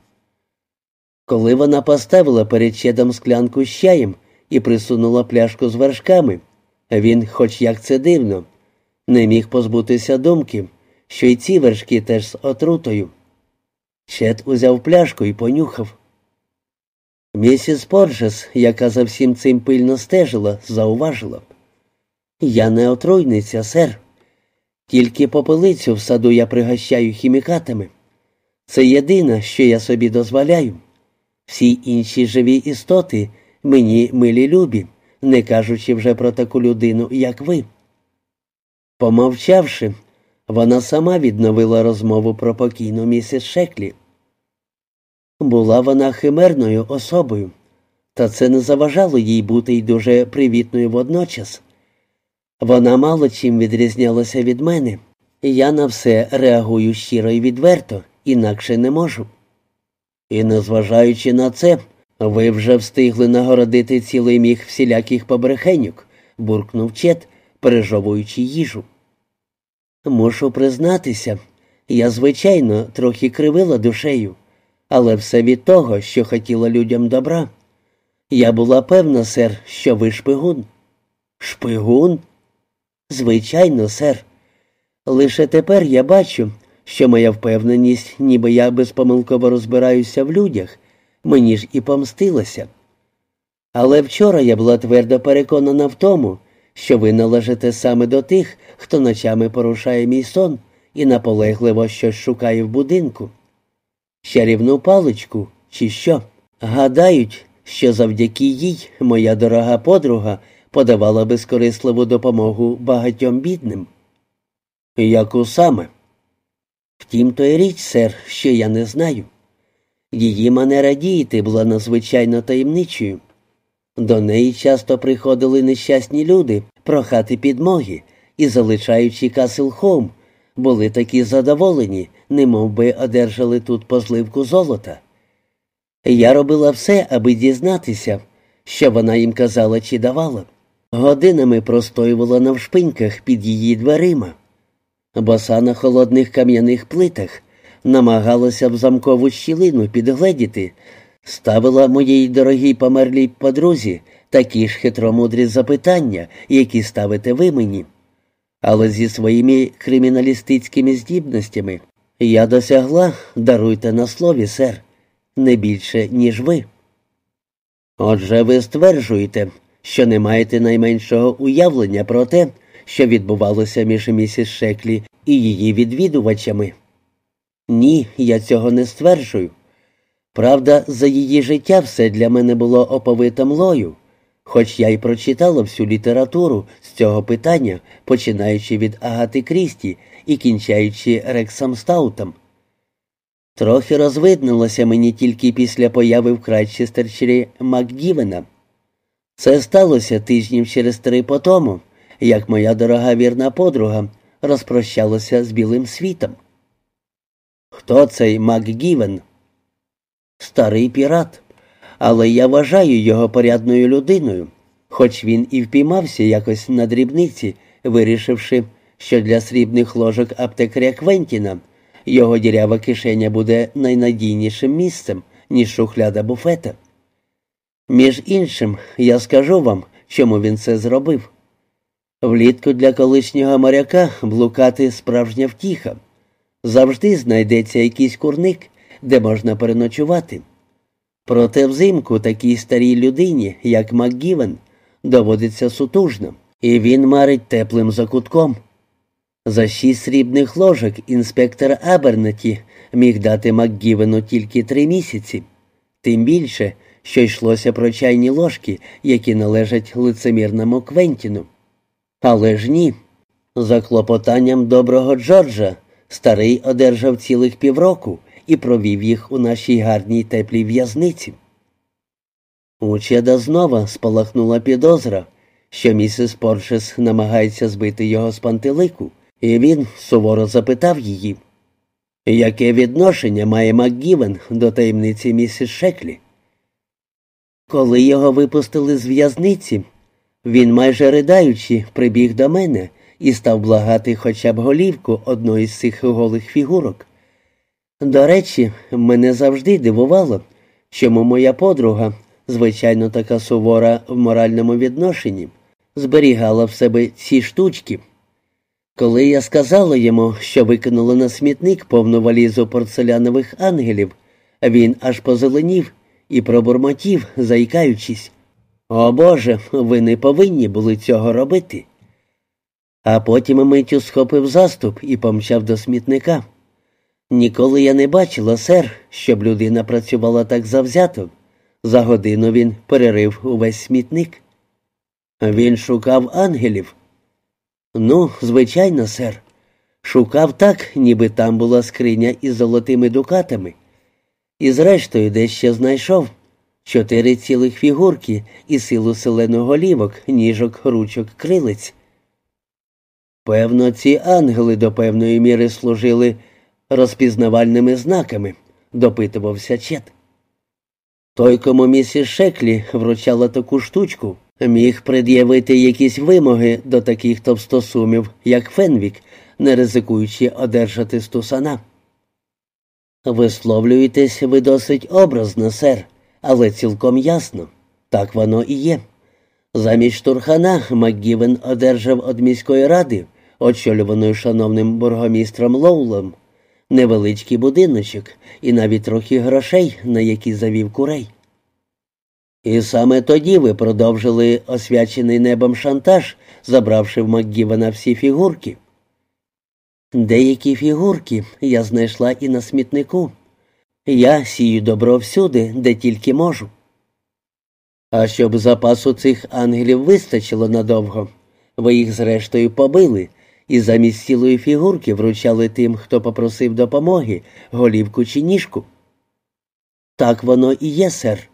Speaker 1: Коли вона поставила перед чедом склянку з чаєм і присунула пляшку з вершками, він, хоч як це дивно, не міг позбутися думки, що й ці вершки теж з отрутою. Чед узяв пляшку і понюхав. Місіс Порджес, яка за всім цим пильно стежила, зауважила. Я не отруйниця, сер. Тільки попелицю в саду я пригощаю хімікатами. Це єдине, що я собі дозволяю. Всі інші живі істоти мені милі любі, не кажучи вже про таку людину, як ви. Помовчавши, вона сама відновила розмову про покійну місіс Шеклі. Була вона химерною особою, та це не заважало їй бути й дуже привітною водночас. Вона мало чим відрізнялася від мене, я на все реагую щиро і відверто, інакше не можу. І незважаючи на це, ви вже встигли нагородити цілий міг всіляких побрехенюк, буркнув чет, пережовуючи їжу. Мушу признатися, я, звичайно, трохи кривила душею, але все від того, що хотіла людям добра. Я була певна, сер, що ви шпигун. Шпигун? Звичайно, сер. Лише тепер я бачу, що моя впевненість, ніби я безпомилково розбираюся в людях, мені ж і помстилася. Але вчора я була твердо переконана в тому, що ви належите саме до тих, хто ночами порушає мій сон і наполегливо щось шукає в будинку. Чарівну паличку, чи що? Гадають, що завдяки їй моя дорога подруга подавала безкорисливу допомогу багатьом бідним. Яку саме? Втім, то й річ, сер, що я не знаю. Її манера діяти була надзвичайно таємничою. До неї часто приходили нещасні люди прохати підмоги і, залишаючи Касл-Хоум, були такі задоволені, немов би одержали тут по зливку золота. Я робила все, аби дізнатися, що вона їм казала чи давала. Годинами простоювала навшпиньках під її дверима. Боса на холодних кам'яних плитах намагалася в замкову щілину підгледіти, ставила моїй дорогій померлій подрузі такі ж хитромудрі запитання, які ставите ви мені. Але зі своїми криміналістичними здібностями я досягла, даруйте на слові, сер, не більше, ніж ви. Отже, ви стверджуєте, що не маєте найменшого уявлення про те, що відбувалося між місіс Шеклі і її відвідувачами. Ні, я цього не стверджую. Правда, за її життя все для мене було оповито млою, хоч я й прочитала всю літературу з цього питання, починаючи від Агати Крісті і кінчаючи Рексом Стаутом. Трохи розвиднулося мені тільки після появи в Крайчестерчері Макгівена. Це сталося тижнів через три по тому, як моя дорога вірна подруга розпрощалася з білим світом. Хто цей МакГівен? Старий пірат, але я вважаю його порядною людиною, хоч він і впіймався якось на дрібниці, вирішивши, що для срібних ложок аптекаря Квентіна його дірява кишеня буде найнадійнішим місцем, ніж шухляда буфета. Між іншим, я скажу вам, чому він це зробив. Влітку для колишнього моряка блукати справжня втіха. Завжди знайдеться якийсь курник, де можна переночувати. Проте взимку такій старій людині, як МакГівен, доводиться сутужно, і він марить теплим закутком. За шість срібних ложок інспектор Абернеті міг дати МакГівену тільки три місяці, тим більше, що йшлося про чайні ложки, які належать лицемірному Квентіну. Але ж ні. За клопотанням доброго Джорджа старий одержав цілих півроку і провів їх у нашій гарній теплій в'язниці. У Чеда знова спалахнула підозра, що місіс Поршес намагається збити його з пантелику, і він суворо запитав її, яке відношення має МакГівен до таємниці місіс Шеклі? Коли його випустили з в'язниці, він, майже ридаючи, прибіг до мене і став благати хоча б голівку одної з цих голих фігурок. До речі, мене завжди дивувало, чому моя подруга, звичайно така сувора в моральному відношенні, зберігала в себе ці штучки. Коли я сказала йому, що викинула на смітник повну валізу порцелянових ангелів, він аж позеленів і пробурмотів, заїкаючись. О Боже, ви не повинні були цього робити. А потім миттю схопив заступ і помчав до смітника. Ніколи я не бачила, сер, щоб людина працювала так завзято. За годину він перерив увесь смітник. Він шукав ангелів. Ну, звичайно, сер. Шукав так, ніби там була скриня із золотими дукатами. І зрештою дещо знайшов чотири цілих фігурки і силу селеного лівок, ніжок, ручок, крилиць. Певно, ці ангели до певної міри служили розпізнавальними знаками, допитувався Чет. Той, кому місіс Шеклі вручала таку штучку, міг пред'явити якісь вимоги до таких товстосумів, як Фенвік, не ризикуючи одержати стусана. Висловлюєтесь ви досить образно, сер, але цілком ясно. Так воно і є. Замість штурхана МакГівен одержав від міської ради, очолюваної шановним бургомістром Лоулом, невеличкий будиночок і навіть трохи грошей, на які завів курей. І саме тоді ви продовжили освячений небом шантаж, забравши в МакГівена всі фігурки. Деякі фігурки я знайшла і на смітнику. Я сію добро всюди, де тільки можу. А щоб запасу цих ангелів вистачило надовго, ви їх зрештою побили і замість цілої фігурки вручали тим, хто попросив допомоги, голівку чи ніжку. Так воно і є, сер.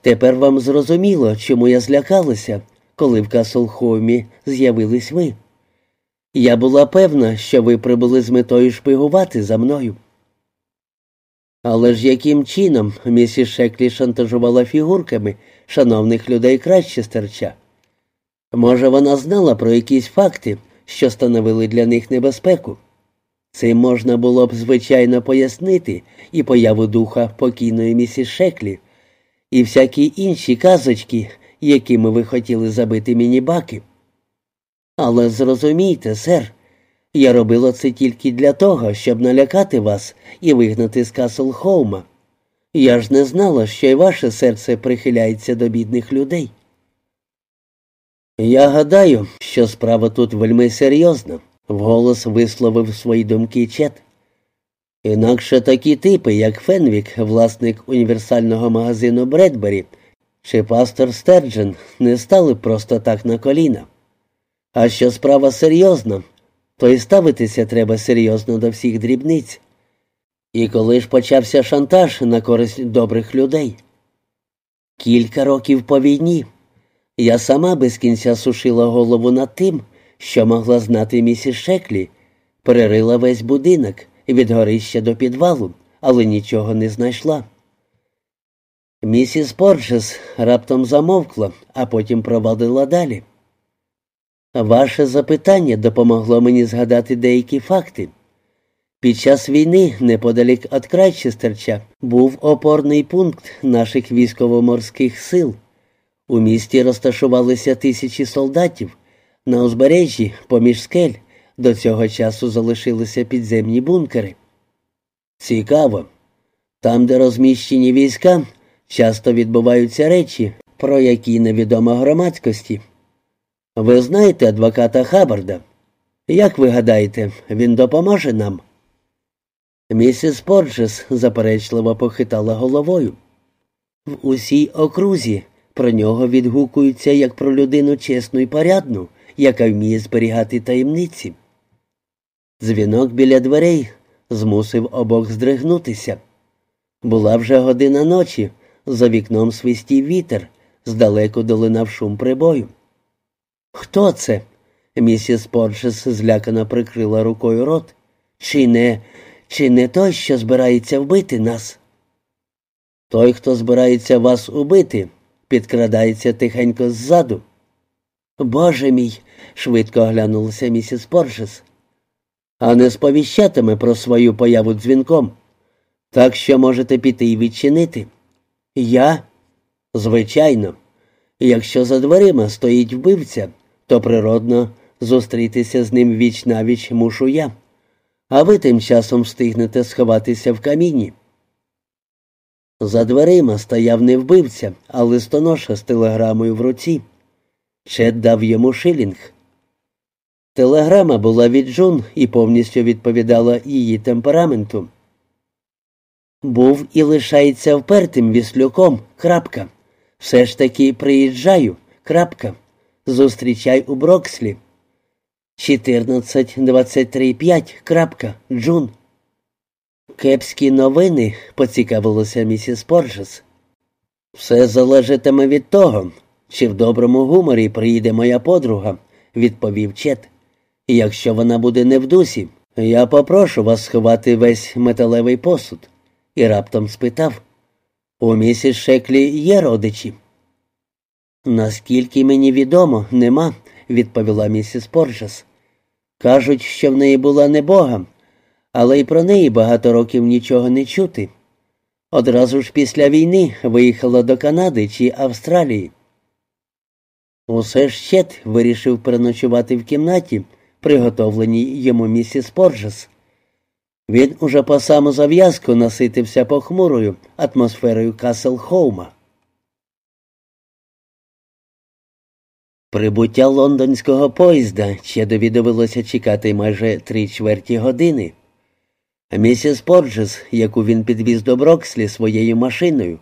Speaker 1: Тепер вам зрозуміло, чому я злякалася, коли в Каслхоумі з'явились ви. Я була певна, що ви прибули з метою шпигувати за мною. Але ж яким чином місіс Шеклі шантажувала фігурками шановних людей краще стерча? Може, вона знала про якісь факти, що становили для них небезпеку? Цим можна було б, звичайно, пояснити і появу духа покійної місіс Шеклі, і всякі інші казочки, якими ви хотіли забити мені баки. Але зрозумійте, сер, я робила це тільки для того, щоб налякати вас і вигнати з Каслхоума. Я ж не знала, що й ваше серце прихиляється до бідних людей. Я гадаю, що справа тут вельми серйозна, вголос висловив свої думки Чет. Інакше такі типи, як Фенвік, власник універсального магазину Бредбері, чи пастор Стерджен, не стали просто так на коліна. А що справа серйозна, то й ставитися треба серйозно до всіх дрібниць. І коли ж почався шантаж на користь добрих людей. Кілька років по війні я сама без кінця сушила голову над тим, що могла знати місіс Шеклі, перерила весь будинок від горища до підвалу, але нічого не знайшла. Місіс Порджес раптом замовкла, а потім провадила далі. Ваше запитання допомогло мені згадати деякі факти. Під час війни, неподалік від Крайчестерча, був опорний пункт наших військово-морських сил. У місті розташувалися тисячі солдатів. На узбережжі, поміж скель, до цього часу залишилися підземні бункери. Цікаво. Там, де розміщені війська, часто відбуваються речі, про які невідомо громадськості. Ви знаєте адвоката Хабарда? Як ви гадаєте, він допоможе нам? Місіс Порджес заперечливо похитала головою. В усій окрузі про нього відгукуються як про людину чесну і порядну, яка вміє зберігати таємниці. Дзвінок біля дверей змусив обох здригнутися. Була вже година ночі, за вікном свистів вітер, здалеку долинав шум прибою. Хто це? Місіс Порджес злякано прикрила рукою рот. Чи не чи не той, що збирається вбити нас? Той, хто збирається вас убити, підкрадається тихенько ззаду. Боже мій, швидко оглянулася місіс Порджес. А не сповіщатиме про свою появу дзвінком. Так що можете піти і відчинити. Я? Звичайно. Якщо за дверима стоїть вбивця, то природно зустрітися з ним віч навіч мушу я, а ви тим часом встигнете сховатися в каміні. За дверима стояв не вбивця, а листоноша з телеграмою в руці. Чет дав йому шилінг. Телеграма була від Джун і повністю відповідала її темпераменту. Був і лишається впертим віслюком. крапка. Все ж таки приїжджаю. крапка. Зустрічай у Брокслі. 14.23.5. крапка. Джун. Кепські новини, поцікавилася місіс Порджес. Все залежатиме від того, чи в доброму гуморі приїде моя подруга, відповів Чет. Якщо вона буде не в дусі, я попрошу вас сховати весь металевий посуд. І раптом спитав у місіс Шеклі є родичі? Наскільки мені відомо, нема, відповіла місіс Порджес. Кажуть, що в неї була небога, але й про неї багато років нічого не чути. Одразу ж після війни виїхала до Канади чи Австралії. Усе ж Чет вирішив переночувати в кімнаті, приготовленій йому місіс Порджес. Він уже по саму зав'язку наситився похмурою атмосферою Касл Хоума. Прибуття лондонського поїзда ще доводилося чекати майже три чверті години. Місіс Порджес, яку він підвіз до Брокслі своєю машиною,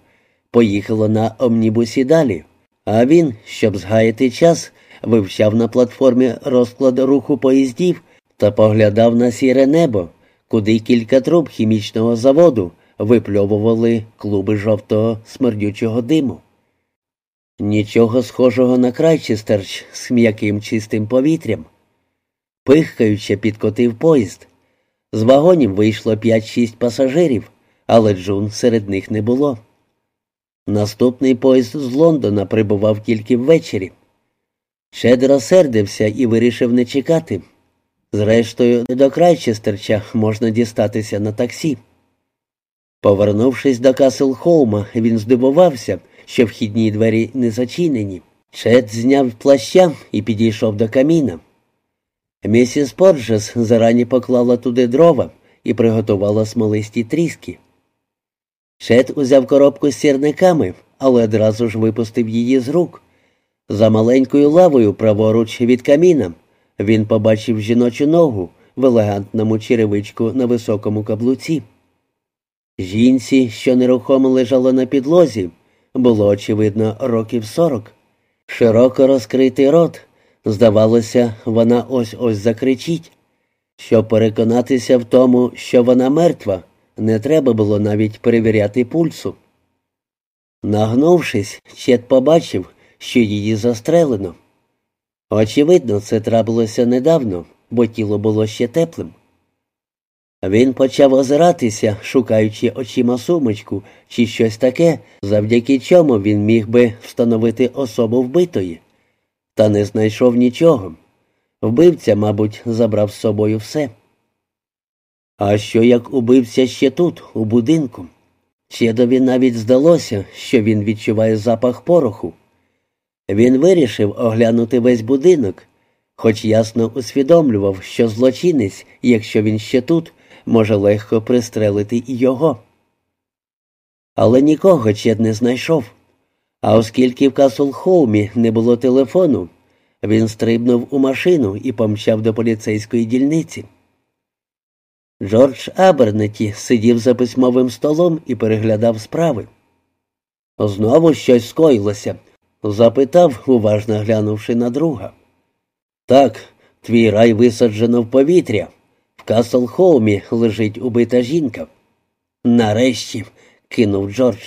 Speaker 1: поїхала на омнібусі далі, а він, щоб згаяти час, вивчав на платформі розклад руху поїздів та поглядав на сіре небо, куди кілька труб хімічного заводу випльовували клуби жовтого смердючого диму. Нічого схожого на Крайчестерч з м'яким чистим повітрям. Пихкаючи, підкотив поїзд. З вагонів вийшло 5-6 пасажирів, але Джун серед них не було. Наступний поїзд з Лондона прибував тільки ввечері. Щедро сердився і вирішив не чекати. Зрештою, до Крайчестерча можна дістатися на таксі. Повернувшись до Каслхолма, він здивувався, що вхідні двері не зачинені. Чет зняв плаща і підійшов до каміна. Місіс Порджес зарані поклала туди дрова і приготувала смолисті тріски. Чет узяв коробку з сірниками, але одразу ж випустив її з рук. За маленькою лавою праворуч від каміна він побачив жіночу ногу в елегантному черевичку на високому каблуці. Жінці, що нерухомо лежала на підлозі, було, очевидно, років сорок. Широко розкритий рот. Здавалося, вона ось ось закричить. Щоб переконатися в тому, що вона мертва, не треба було навіть перевіряти пульсу. Нагнувшись, Чет побачив, що її застрелено. Очевидно, це трапилося недавно, бо тіло було ще теплим. Він почав озиратися, шукаючи очима сумочку чи щось таке, завдяки чому він міг би встановити особу вбитої, та не знайшов нічого. Вбивця, мабуть, забрав з собою все. А що як убився ще тут, у будинку? Чедові навіть здалося, що він відчуває запах пороху. Він вирішив оглянути весь будинок, хоч ясно усвідомлював, що злочинець, якщо він ще тут, може легко пристрелити і його. Але нікого Чед не знайшов. А оскільки в Каслхоумі не було телефону, він стрибнув у машину і помчав до поліцейської дільниці. Джордж Абернеті сидів за письмовим столом і переглядав справи. Знову щось скоїлося, запитав, уважно глянувши на друга. Так, твій рай висаджено в повітря. В Каслхоумі лежить убита жінка. Нарешті, кинув Джордж.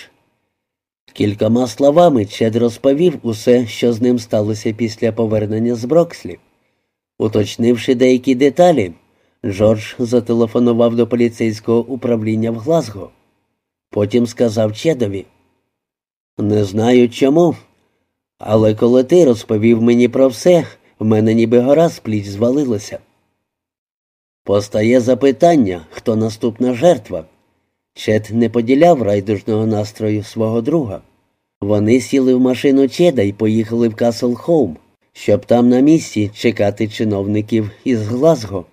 Speaker 1: Кількома словами Чед розповів усе, що з ним сталося після повернення з Брокслі. Уточнивши деякі деталі, Джордж зателефонував до поліцейського управління в Глазго. Потім сказав Чедові, не знаю чому, але коли ти розповів мені про все, в мене ніби гора з пліч звалилася. Постає запитання, хто наступна жертва. Чед не поділяв райдужного настрою свого друга. Вони сіли в машину Чеда і поїхали в Касл Хоум, щоб там на місці чекати чиновників із Глазго.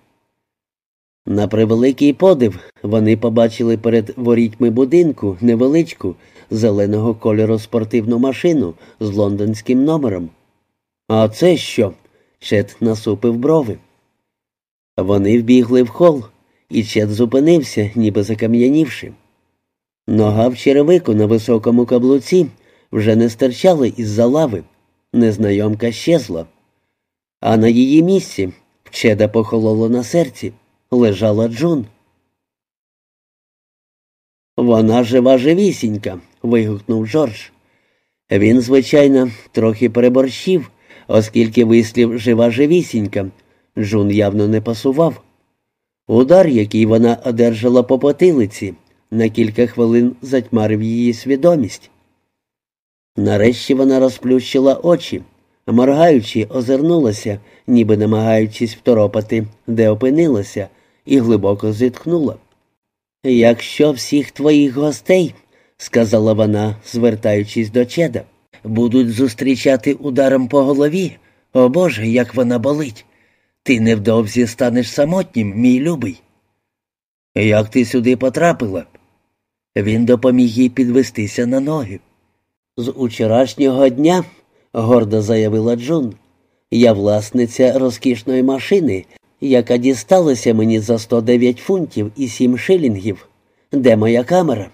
Speaker 1: На превеликий подив вони побачили перед ворітьми будинку невеличку зеленого кольору спортивну машину з лондонським номером. А це що? Чет насупив брови. Вони вбігли в хол, і Чет зупинився, ніби закам'янівши. Нога в черевику на високому каблуці вже не стирчали із-за лави. Незнайомка щезла. А на її місці в Чеда похололо на серці лежала Джун. Вона жива живісінька. вигукнув Джордж. Він, звичайно, трохи переборщив, оскільки вислів жива живісінька, Джун явно не пасував. Удар, який вона одержала по потилиці, на кілька хвилин затьмарив її свідомість. Нарешті вона розплющила очі, моргаючи, озирнулася, ніби намагаючись второпати, де опинилася, і глибоко зітхнула. Якщо всіх твоїх гостей, сказала вона, звертаючись до Чеда, будуть зустрічати ударом по голові, о Боже, як вона болить. Ти невдовзі станеш самотнім, мій любий. Як ти сюди потрапила? Він допоміг їй підвестися на ноги. З учорашнього дня, гордо заявила Джун, я власниця розкішної машини, яка дісталася мені за 109 фунтів і 7 шилінгів. Де моя камера?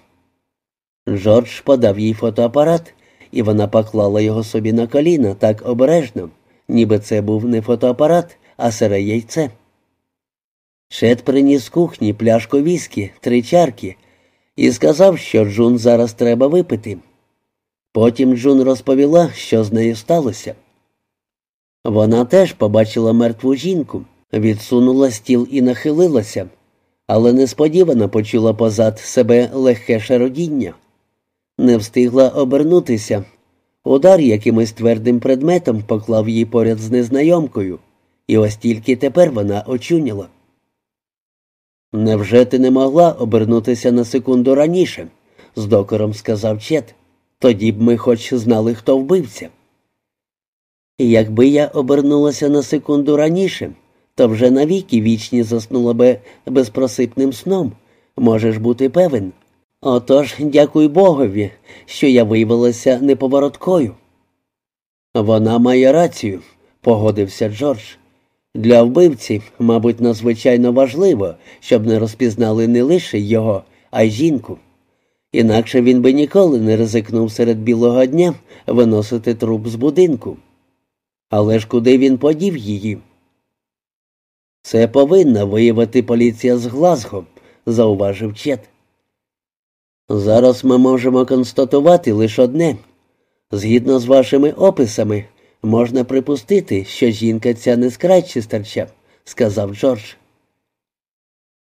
Speaker 1: Джордж подав їй фотоапарат, і вона поклала його собі на коліна так обережно, ніби це був не фотоапарат, а сире яйце. Шет приніс кухні пляшку віскі, три чарки, і сказав, що Джун зараз треба випити. Потім Джун розповіла, що з нею сталося. Вона теж побачила мертву жінку, відсунула стіл і нахилилася, але несподівано почула позад себе легке шародіння. Не встигла обернутися. Удар якимось твердим предметом поклав її поряд з незнайомкою, і ось тільки тепер вона очуняла. Невже ти не могла обернутися на секунду раніше? з докором сказав Чет. Тоді б ми хоч знали, хто вбивця. Якби я обернулася на секунду раніше, то вже навіки вічні заснула би безпросипним сном, можеш бути певен. Отож, дякуй Богові, що я виявилася неповороткою. Вона має рацію, погодився Джордж. Для вбивці, мабуть, надзвичайно важливо, щоб не розпізнали не лише його, а й жінку. Інакше він би ніколи не ризикнув серед білого дня виносити труп з будинку. Але ж куди він подів її? Це повинна виявити поліція з Глазго, зауважив Чет. Зараз ми можемо констатувати лише одне. Згідно з вашими описами, можна припустити, що жінка ця не з Крайчестерча», – сказав Джордж.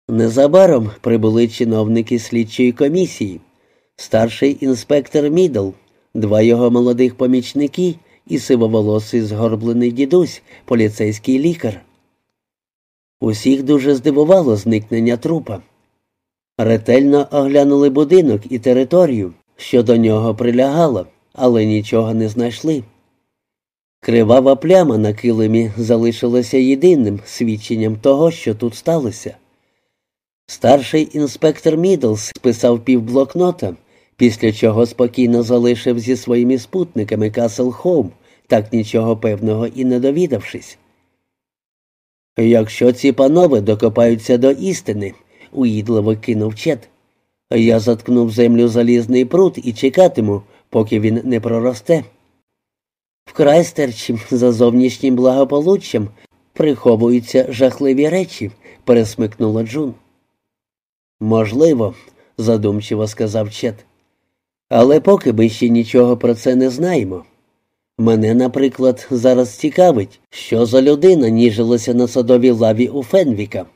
Speaker 1: Незабаром прибули чиновники слідчої комісії старший інспектор Мідл, два його молодих помічники і сивоволосий згорблений дідусь, поліцейський лікар. Усіх дуже здивувало зникнення трупа. Ретельно оглянули будинок і територію, що до нього прилягало, але нічого не знайшли. Кривава пляма на килимі залишилася єдиним свідченням того, що тут сталося. Старший інспектор Мідлс списав півблокнота, після чого спокійно залишив зі своїми спутниками Касл Хоум, так нічого певного і не довідавшись. Якщо ці панове докопаються до істини, уїдливо кинув Чет. Я заткнув у землю залізний прут і чекатиму, поки він не проросте. Вкрай стерчим за зовнішнім благополуччям приховуються жахливі речі, пересмикнула Джун. Можливо, задумчиво сказав Чет. Але поки ми ще нічого про це не знаємо. Мене, наприклад, зараз цікавить, що за людина ніжилася на садовій лаві у Фенвіка.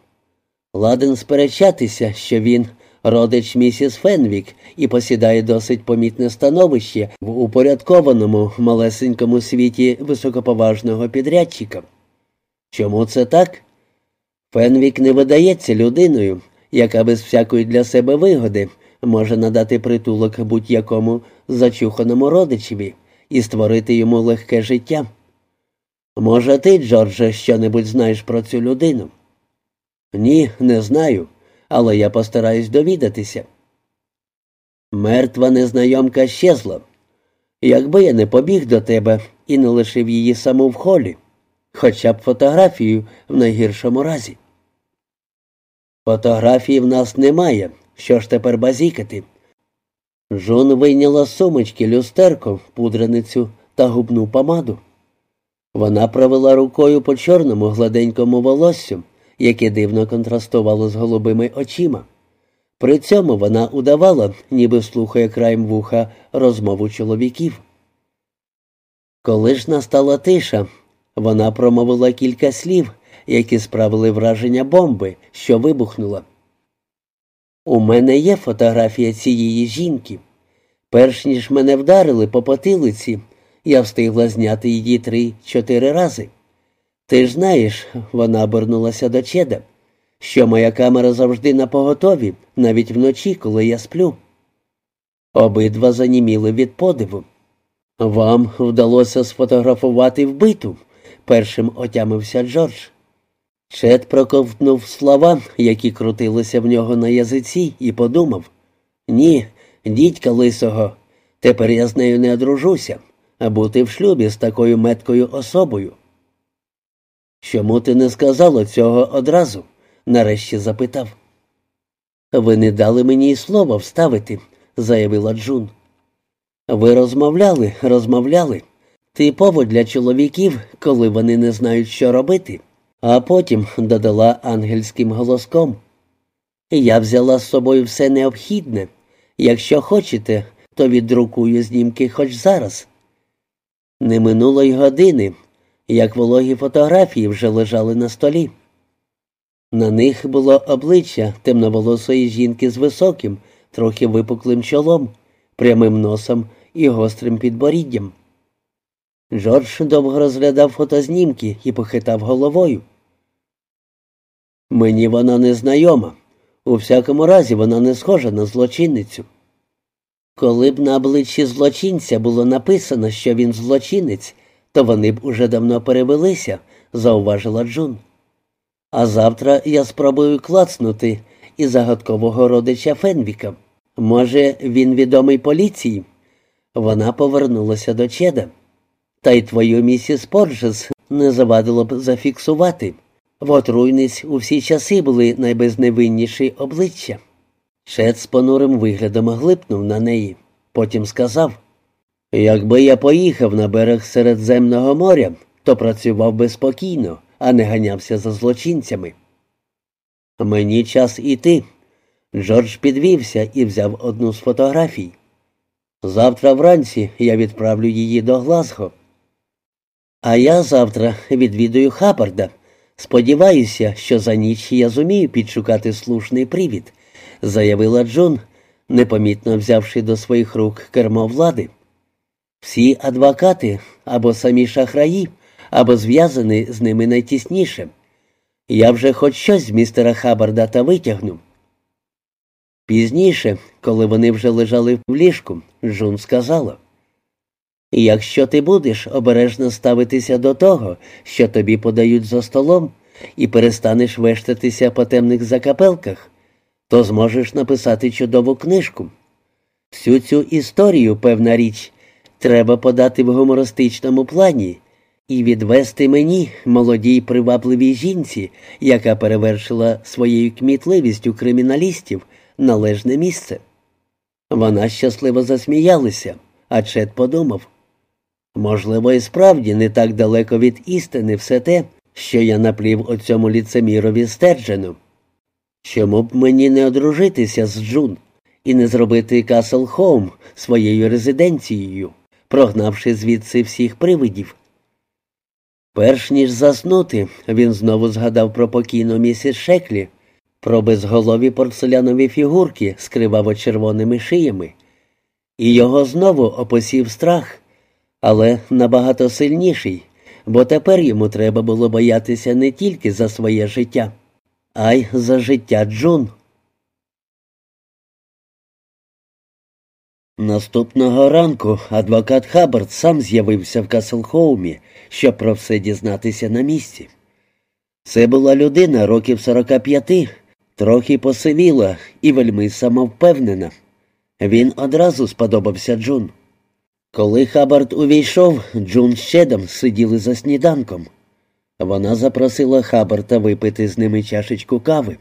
Speaker 1: Ладен сперечатися, що він родич місіс Фенвік і посідає досить помітне становище в упорядкованому малесенькому світі високоповажного підрядчика. Чому це так? Фенвік не видається людиною, яка без всякої для себе вигоди може надати притулок будь-якому зачуханому родичеві і створити йому легке життя. Може, ти, Джордже, що-небудь знаєш про цю людину? Ні, не знаю, але я постараюсь довідатися. Мертва незнайомка щезла. Якби я не побіг до тебе і не лишив її саму в холі, хоча б фотографію в найгіршому разі. Фотографії в нас немає. Що ж тепер базікати? Жон вийняла з сумочки люстерко, пудреницю та губну помаду. Вона провела рукою по чорному гладенькому волоссю, яке дивно контрастувало з голубими очима. При цьому вона удавала, ніби слухає краєм вуха розмову чоловіків. Коли ж настала тиша, вона промовила кілька слів, які справили враження бомби, що вибухнула. У мене є фотографія цієї жінки. Перш ніж мене вдарили по потилиці, я встигла зняти її три-чотири рази. Ти ж знаєш, вона обернулася до чеда, що моя камера завжди на поготові, навіть вночі, коли я сплю. Обидва заніміли від подиву. Вам вдалося сфотографувати вбиту, першим отямився Джордж. Чет проковтнув слова, які крутилися в нього на язиці, і подумав ні, дідька лисого, тепер я з нею не одружуся, а бути в шлюбі з такою меткою особою. Чому ти не сказала цього одразу? нарешті запитав. Ви не дали мені й слова вставити, заявила Джун. Ви розмовляли, розмовляли. Типово для чоловіків, коли вони не знають, що робити а потім додала ангельським голоском. Я взяла з собою все необхідне. Якщо хочете, то віддрукую знімки хоч зараз. Не минуло й години, як вологі фотографії вже лежали на столі. На них було обличчя темноволосої жінки з високим, трохи випуклим чолом, прямим носом і гострим підборіддям. Джордж довго розглядав фотознімки і похитав головою. Мені вона не знайома. У всякому разі, вона не схожа на злочинницю. Коли б на обличчі злочинця було написано, що він злочинець, то вони б уже давно перевелися, зауважила Джун. А завтра я спробую клацнути і загадкового родича Фенвіка. Може, він відомий поліції? Вона повернулася до Чеда. Та й твою місіс Порджес не завадило б зафіксувати. В отруйниць у всі часи були найбезневинніші обличчя. Шет з понурим виглядом глипнув на неї, потім сказав якби я поїхав на берег Середземного моря, то працював би спокійно, а не ганявся за злочинцями. Мені час іти. Джордж підвівся і взяв одну з фотографій. Завтра вранці я відправлю її до Глазго. А я завтра відвідую Хапарда. Сподіваюся, що за ніч я зумію підшукати слушний привід, заявила Джон, непомітно взявши до своїх рук кермо влади. Всі адвокати або самі шахраї, або зв'язані з ними найтісніше. Я вже хоч щось з містера Хабарда та витягну. Пізніше, коли вони вже лежали в ліжку, Жун сказала, якщо ти будеш обережно ставитися до того, що тобі подають за столом, і перестанеш вештатися по темних закапелках, то зможеш написати чудову книжку. Всю цю історію, певна річ, треба подати в гумористичному плані і відвести мені, молодій привабливій жінці, яка перевершила своєю кмітливістю криміналістів, належне місце. Вона щасливо засміялася, а Чет подумав можливо, і справді не так далеко від істини все те, що я наплів у цьому ліцемірові стержену. Чому б мені не одружитися з Джун і не зробити Касл Хоум своєю резиденцією, прогнавши звідси всіх привидів? Перш ніж заснути, він знову згадав про покійну місіс Шеклі, про безголові порцелянові фігурки з криваво-червоними шиями, і його знову опосів страх, але набагато сильніший, бо тепер йому треба було боятися не тільки за своє життя, а й за життя Джун. Наступного ранку адвокат Хаббард сам з'явився в Каслхоумі, щоб про все дізнатися на місці. Це була людина років 45, трохи посивіла і вельми самовпевнена. Він одразу сподобався Джун. Коли Хаббард увійшов, Джун з Чедом сиділи за сніданком. Вона запросила Хаббарта випити з ними чашечку кави.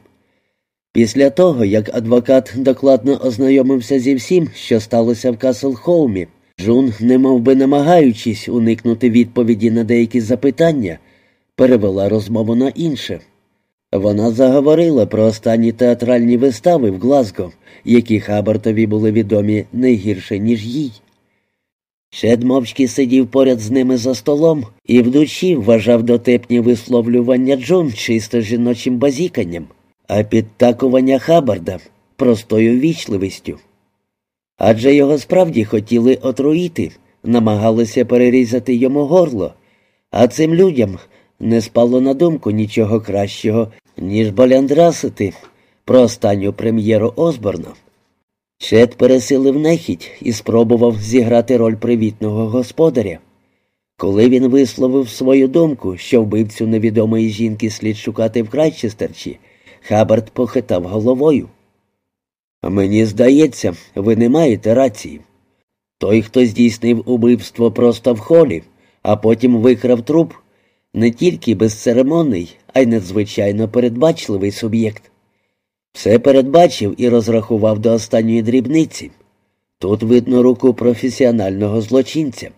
Speaker 1: Після того, як адвокат докладно ознайомився зі всім, що сталося в Каслхоумі, Джун, немов би намагаючись уникнути відповіді на деякі запитання, перевела розмову на інше. Вона заговорила про останні театральні вистави в Глазго, які Хабартові були відомі не гірше, ніж їй. Шед мовчки сидів поряд з ними за столом і в душі вважав дотепні висловлювання Джон чисто жіночим базіканням, а підтакування Хабарда простою вічливістю. Адже його справді хотіли отруїти, намагалися перерізати йому горло, а цим людям не спало на думку нічого кращого, ніж баляндрасити про останню прем'єру Осборна. Чет пересилив нехідь і спробував зіграти роль привітного господаря. Коли він висловив свою думку, що вбивцю невідомої жінки слід шукати в Крайчестерчі, Хабард похитав головою. Мені здається, ви не маєте рації. Той, хто здійснив убивство просто в холі, а потім викрав труп, не тільки безцеремонний, а й надзвичайно передбачливий суб'єкт. Все передбачив і розрахував до останньої дрібниці. Тут видно руку професіонального злочинця.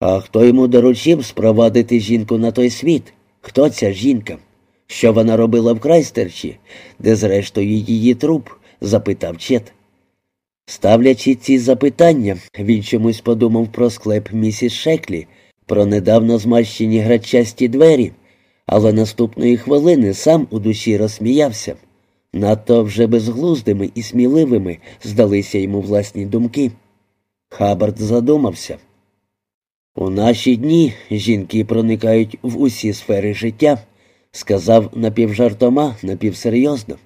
Speaker 1: А хто йому доручив спровадити жінку на той світ? Хто ця жінка? Що вона робила в Крайстерчі, де, зрештою, її труп? запитав Чет. Ставлячи ці запитання, він чомусь подумав про склеп місіс Шеклі, про недавно змащені грачасті двері, але наступної хвилини сам у душі розсміявся. Надто вже безглуздими і сміливими здалися йому власні думки. Хабард задумався. У наші дні жінки проникають в усі сфери життя, сказав напівжартома, напівсерйозно.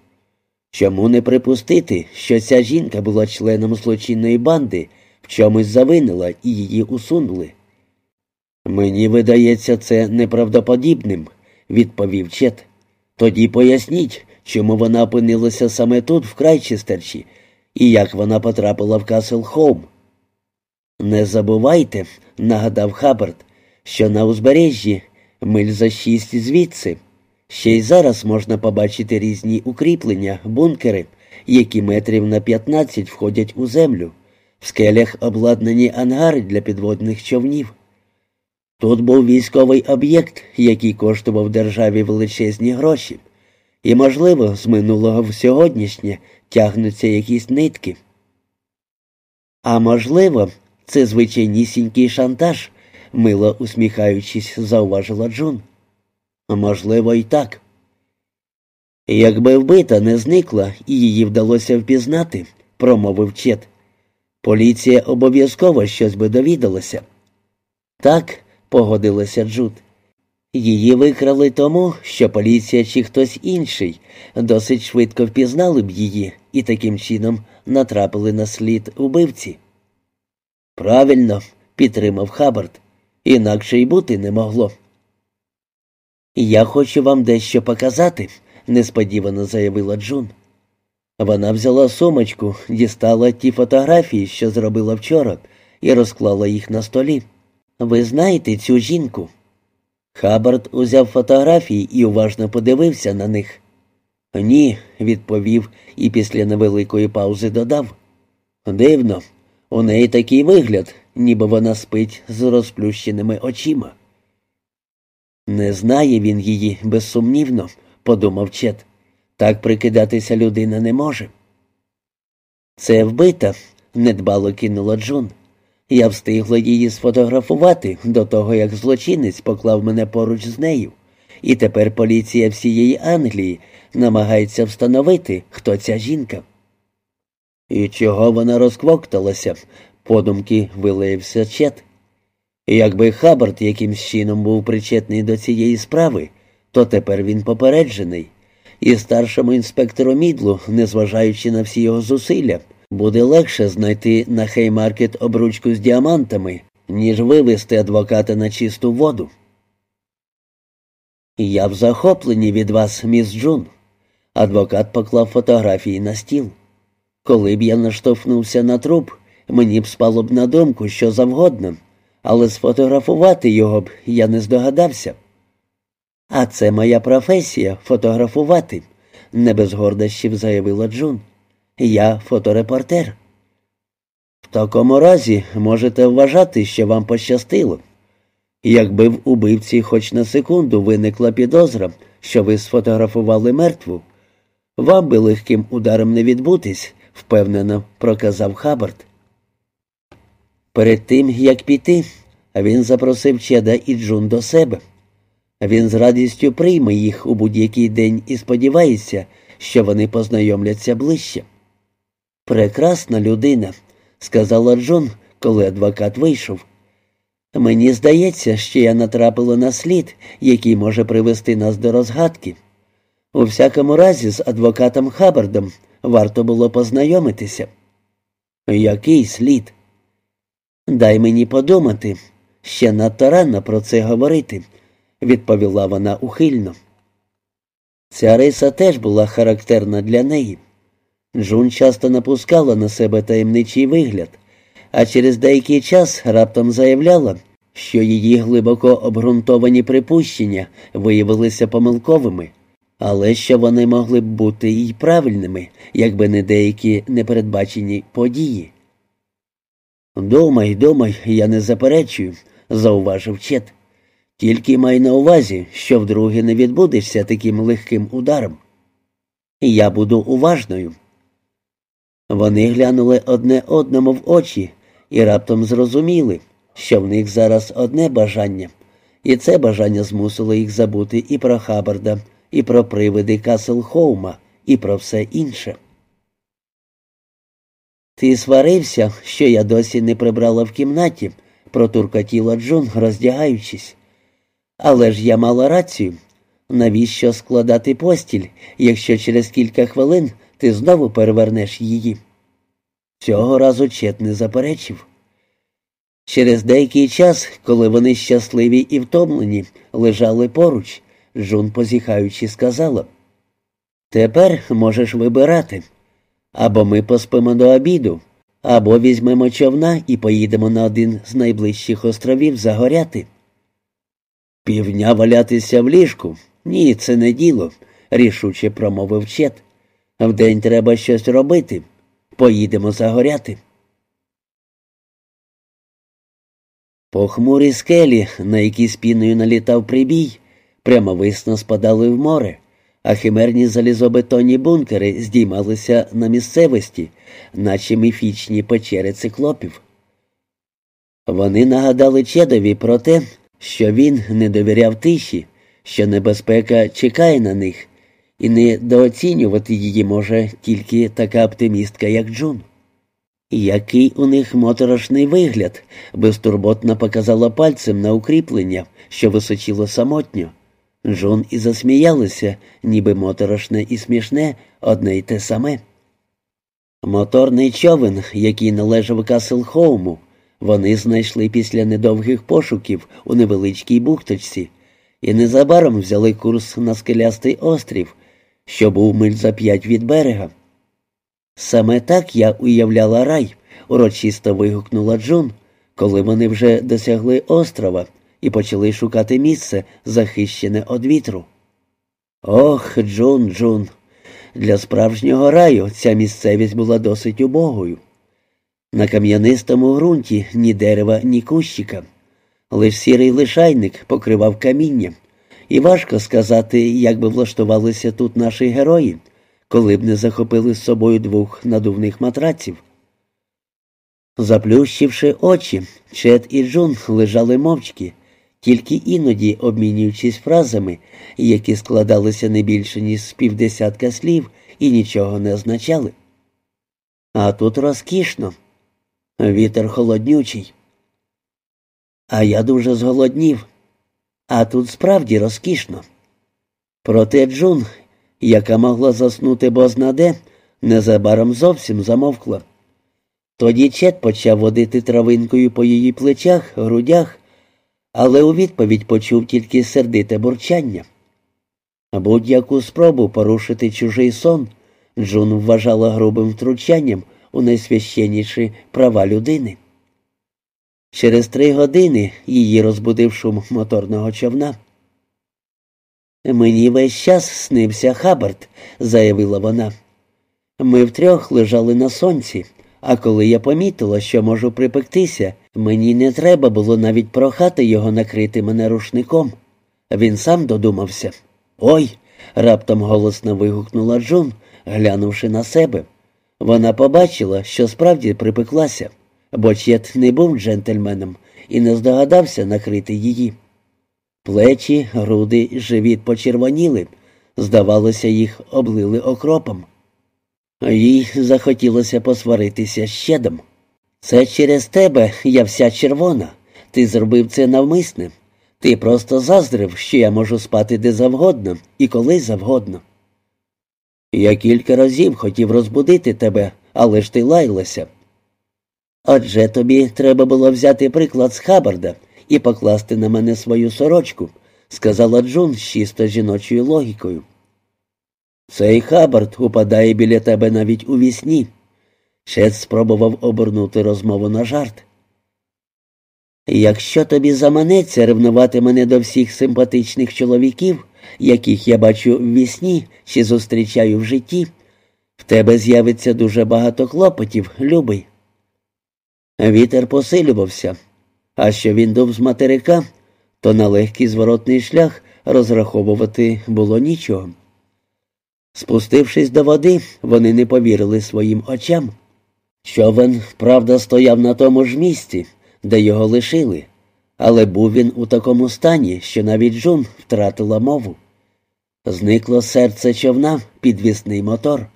Speaker 1: Чому не припустити, що ця жінка була членом злочинної банди, в чомусь завинила і її усунули? Мені видається це неправдоподібним, відповів Чет. Тоді поясніть, чому вона опинилася саме тут, в Крайчестерчі, і як вона потрапила в Касл Хоум. Не забувайте, нагадав Хаббард, що на узбережжі миль за шість звідси. Ще й зараз можна побачити різні укріплення, бункери, які метрів на 15 входять у землю, в скелях обладнані ангари для підводних човнів. Тут був військовий об'єкт, який коштував державі величезні гроші, і, можливо, з минулого в сьогоднішнє тягнуться якісь нитки. А можливо, це звичайнісінький шантаж, мило усміхаючись, зауважила Джун. Можливо, і так. Якби вбита не зникла і її вдалося впізнати, промовив Чет. Поліція обов'язково щось би довідалася. Так, погодилася Джуд. Її викрали тому, що поліція чи хтось інший досить швидко впізнали б її і таким чином натрапили на слід убивці. Правильно, підтримав Хабард, інакше й бути не могло. Я хочу вам дещо показати, несподівано заявила Джун. Вона взяла сумочку, дістала ті фотографії, що зробила вчора, і розклала їх на столі. Ви знаєте цю жінку? Хабард узяв фотографії і уважно подивився на них. Ні, відповів і після невеликої паузи додав. Дивно, у неї такий вигляд, ніби вона спить з розплющеними очима. Не знає він її, безсумнівно, подумав Чет. Так прикидатися людина не може. Це вбита, недбало кинула Джун. Я встигла її сфотографувати до того, як злочинець поклав мене поруч з нею, і тепер поліція всієї Англії намагається встановити, хто ця жінка. І чого вона розквокталася, подумки вилаявся Чет. Якби Хаббард якимсь чином був причетний до цієї справи, то тепер він попереджений, і старшому інспектору мідлу, незважаючи на всі його зусилля, буде легше знайти на хеймаркет обручку з діамантами, ніж вивести адвоката на чисту воду. Я в захопленні від вас, міс Джун. Адвокат поклав фотографії на стіл. Коли б я наштовхнувся на труп, мені б спало б на думку що завгодно, але сфотографувати його б я не здогадався. А це моя професія фотографувати, не без гордощів заявила Джун. Я фоторепортер. В такому разі можете вважати, що вам пощастило. Якби в убивці хоч на секунду виникла підозра, що ви сфотографували мертву, вам би легким ударом не відбутись, впевнено проказав Хаббард. Перед тим, як піти, він запросив Чеда і Джун до себе. Він з радістю прийме їх у будь-який день і сподівається, що вони познайомляться ближче. Прекрасна людина, сказала Джон, коли адвокат вийшов. Мені здається, що я натрапила на слід, який може привести нас до розгадки. У всякому разі, з адвокатом Хаббардом варто було познайомитися. Який слід? Дай мені подумати, ще надто рано про це говорити, відповіла вона ухильно. Ця риса теж була характерна для неї. Джун часто напускала на себе таємничий вигляд, а через деякий час раптом заявляла, що її глибоко обґрунтовані припущення виявилися помилковими, але що вони могли б бути й правильними, якби не деякі непередбачені події. Думай, думай, я не заперечую, зауважив Чет. Тільки май на увазі, що вдруге не відбудешся таким легким ударом. Я буду уважною. Вони глянули одне одному в очі і раптом зрозуміли, що в них зараз одне бажання, і це бажання змусило їх забути і про Хабарда, і про привиди Касл Хоума, і про все інше. Ти сварився, що я досі не прибрала в кімнаті, протуркотіла Джун, роздягаючись. Але ж я мала рацію. Навіщо складати постіль, якщо через кілька хвилин ти знову перевернеш її? Цього разу Чет не заперечив. Через деякий час, коли вони щасливі і втомлені, лежали поруч, Джун, позіхаючи, сказала Тепер можеш вибирати. Або ми поспимо до обіду, або візьмемо човна і поїдемо на один з найближчих островів загоряти. Півдня валятися в ліжку? Ні, це не діло, рішуче промовив Чет. Вдень треба щось робити. Поїдемо загоряти. Похмурі скелі, на які спіною налітав прибій, прямовисно спадали в море, а химерні залізобетонні бункери здіймалися на місцевості, наче міфічні печери циклопів. Вони нагадали Чедові про те, що він не довіряв тиші, що небезпека чекає на них, і недооцінювати її може тільки така оптимістка, як Джун. Який у них моторошний вигляд, безтурботно показала пальцем на укріплення, що височило самотньо. Джон і засміялися, ніби моторошне і смішне, одне й те саме. Моторний човен, який належав Каслхоуму, вони знайшли після недовгих пошуків у невеличкій бухточці і незабаром взяли курс на скелястий острів, що був миль за п'ять від берега. Саме так я уявляла рай, урочисто вигукнула Джун, коли вони вже досягли острова і почали шукати місце, захищене від вітру. Ох, Джун, Джун. Для справжнього раю ця місцевість була досить убогою. На кам'янистому ґрунті ні дерева, ні кущика. Лиш сірий лишайник покривав каміння, і важко сказати, як би влаштувалися тут наші герої, коли б не захопили з собою двох надувних матраців. Заплющивши очі, Чет і Джун лежали мовчки, тільки іноді обмінюючись фразами, які складалися не більше, ніж з півдесятка слів і нічого не означали. А тут розкішно. Вітер холоднючий. А я дуже зголоднів. А тут справді розкішно. Проте Джун, яка могла заснути бознаде, незабаром зовсім замовкла. Тоді Чет почав водити травинкою по її плечах, грудях, але у відповідь почув тільки сердите бурчання. Будь-яку спробу порушити чужий сон Джун вважала грубим втручанням у найсвященніші права людини. Через три години її розбудив шум моторного човна. Мені весь час снився Хабард, заявила вона. Ми втрьох лежали на сонці, а коли я помітила, що можу припектися, мені не треба було навіть прохати його накрити мене рушником. Він сам додумався. Ой. раптом голосно вигукнула Джун, глянувши на себе. Вона побачила, що справді припеклася, бо Чет не був джентльменом і не здогадався накрити її. Плечі, груди, живіт почервоніли, здавалося, їх облили окропом. Їй захотілося посваритися з щедом. Це через тебе я вся червона. Ти зробив це навмисне. Ти просто заздрив, що я можу спати де завгодно і коли завгодно. Я кілька разів хотів розбудити тебе, але ж ти лаялася. Отже тобі треба було взяти приклад з Хабарда і покласти на мене свою сорочку, сказала Джун з чисто жіночою логікою. Цей Хабард упадає біля тебе навіть у вісні. Шет спробував обернути розмову на жарт. Якщо тобі заманеться ревнувати мене до всіх симпатичних чоловіків, яких я бачу в вісні чи зустрічаю в житті, в тебе з'явиться дуже багато клопотів, любий. Вітер посилювався, а що він дув з материка, то на легкий зворотний шлях розраховувати було нічого. Спустившись до води, вони не повірили своїм очам. Човен, правда, стояв на тому ж місці, де його лишили, але був він у такому стані, що навіть Джун втратила мову. Зникло серце човна, підвісний мотор.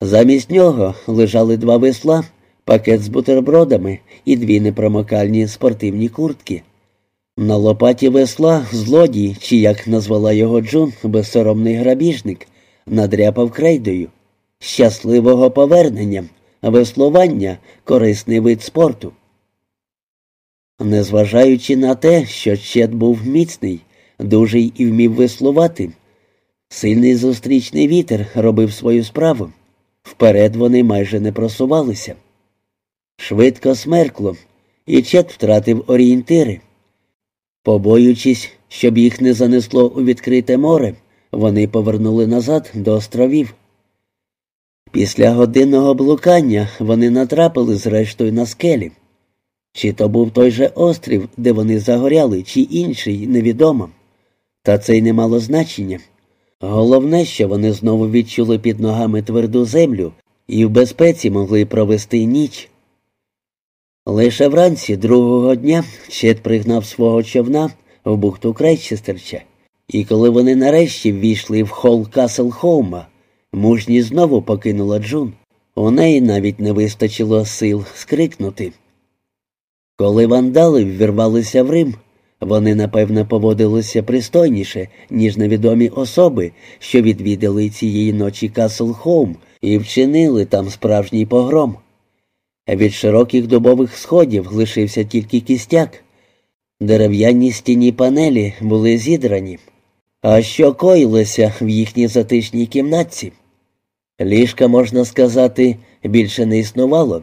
Speaker 1: Замість нього лежали два весла, пакет з бутербродами і дві непромокальні спортивні куртки. На лопаті весла злодій, чи як назвала його Джун, безсоромний грабіжник, надряпав крейдою. Щасливого повернення, веслування корисний вид спорту. Незважаючи на те, що Чет був міцний, дужий і вмів веслувати, сильний зустрічний вітер робив свою справу. Вперед вони майже не просувалися. Швидко смеркло, і Чет втратив орієнтири. Побоюючись, щоб їх не занесло у відкрите море, вони повернули назад до островів. Після годинного блукання вони натрапили зрештою на скелі. Чи то був той же острів, де вони загоряли, чи інший, невідомо. Та це й не мало значення. Головне, що вони знову відчули під ногами тверду землю і в безпеці могли провести ніч. Лише вранці другого дня Чет пригнав свого човна в бухту Крайчестерча, і коли вони нарешті ввійшли в хол Касл Хоума, мужність знову покинула Джун. У неї навіть не вистачило сил скрикнути. Коли вандали ввірвалися в Рим, вони, напевно, поводилися пристойніше, ніж невідомі особи, що відвідали цієї ночі Касл Хоум і вчинили там справжній погром. Від широких дубових сходів лишився тільки кістяк. Дерев'яні стіні панелі були зідрані. А що коїлося в їхній затишній кімнатці? Ліжка, можна сказати, більше не існувало.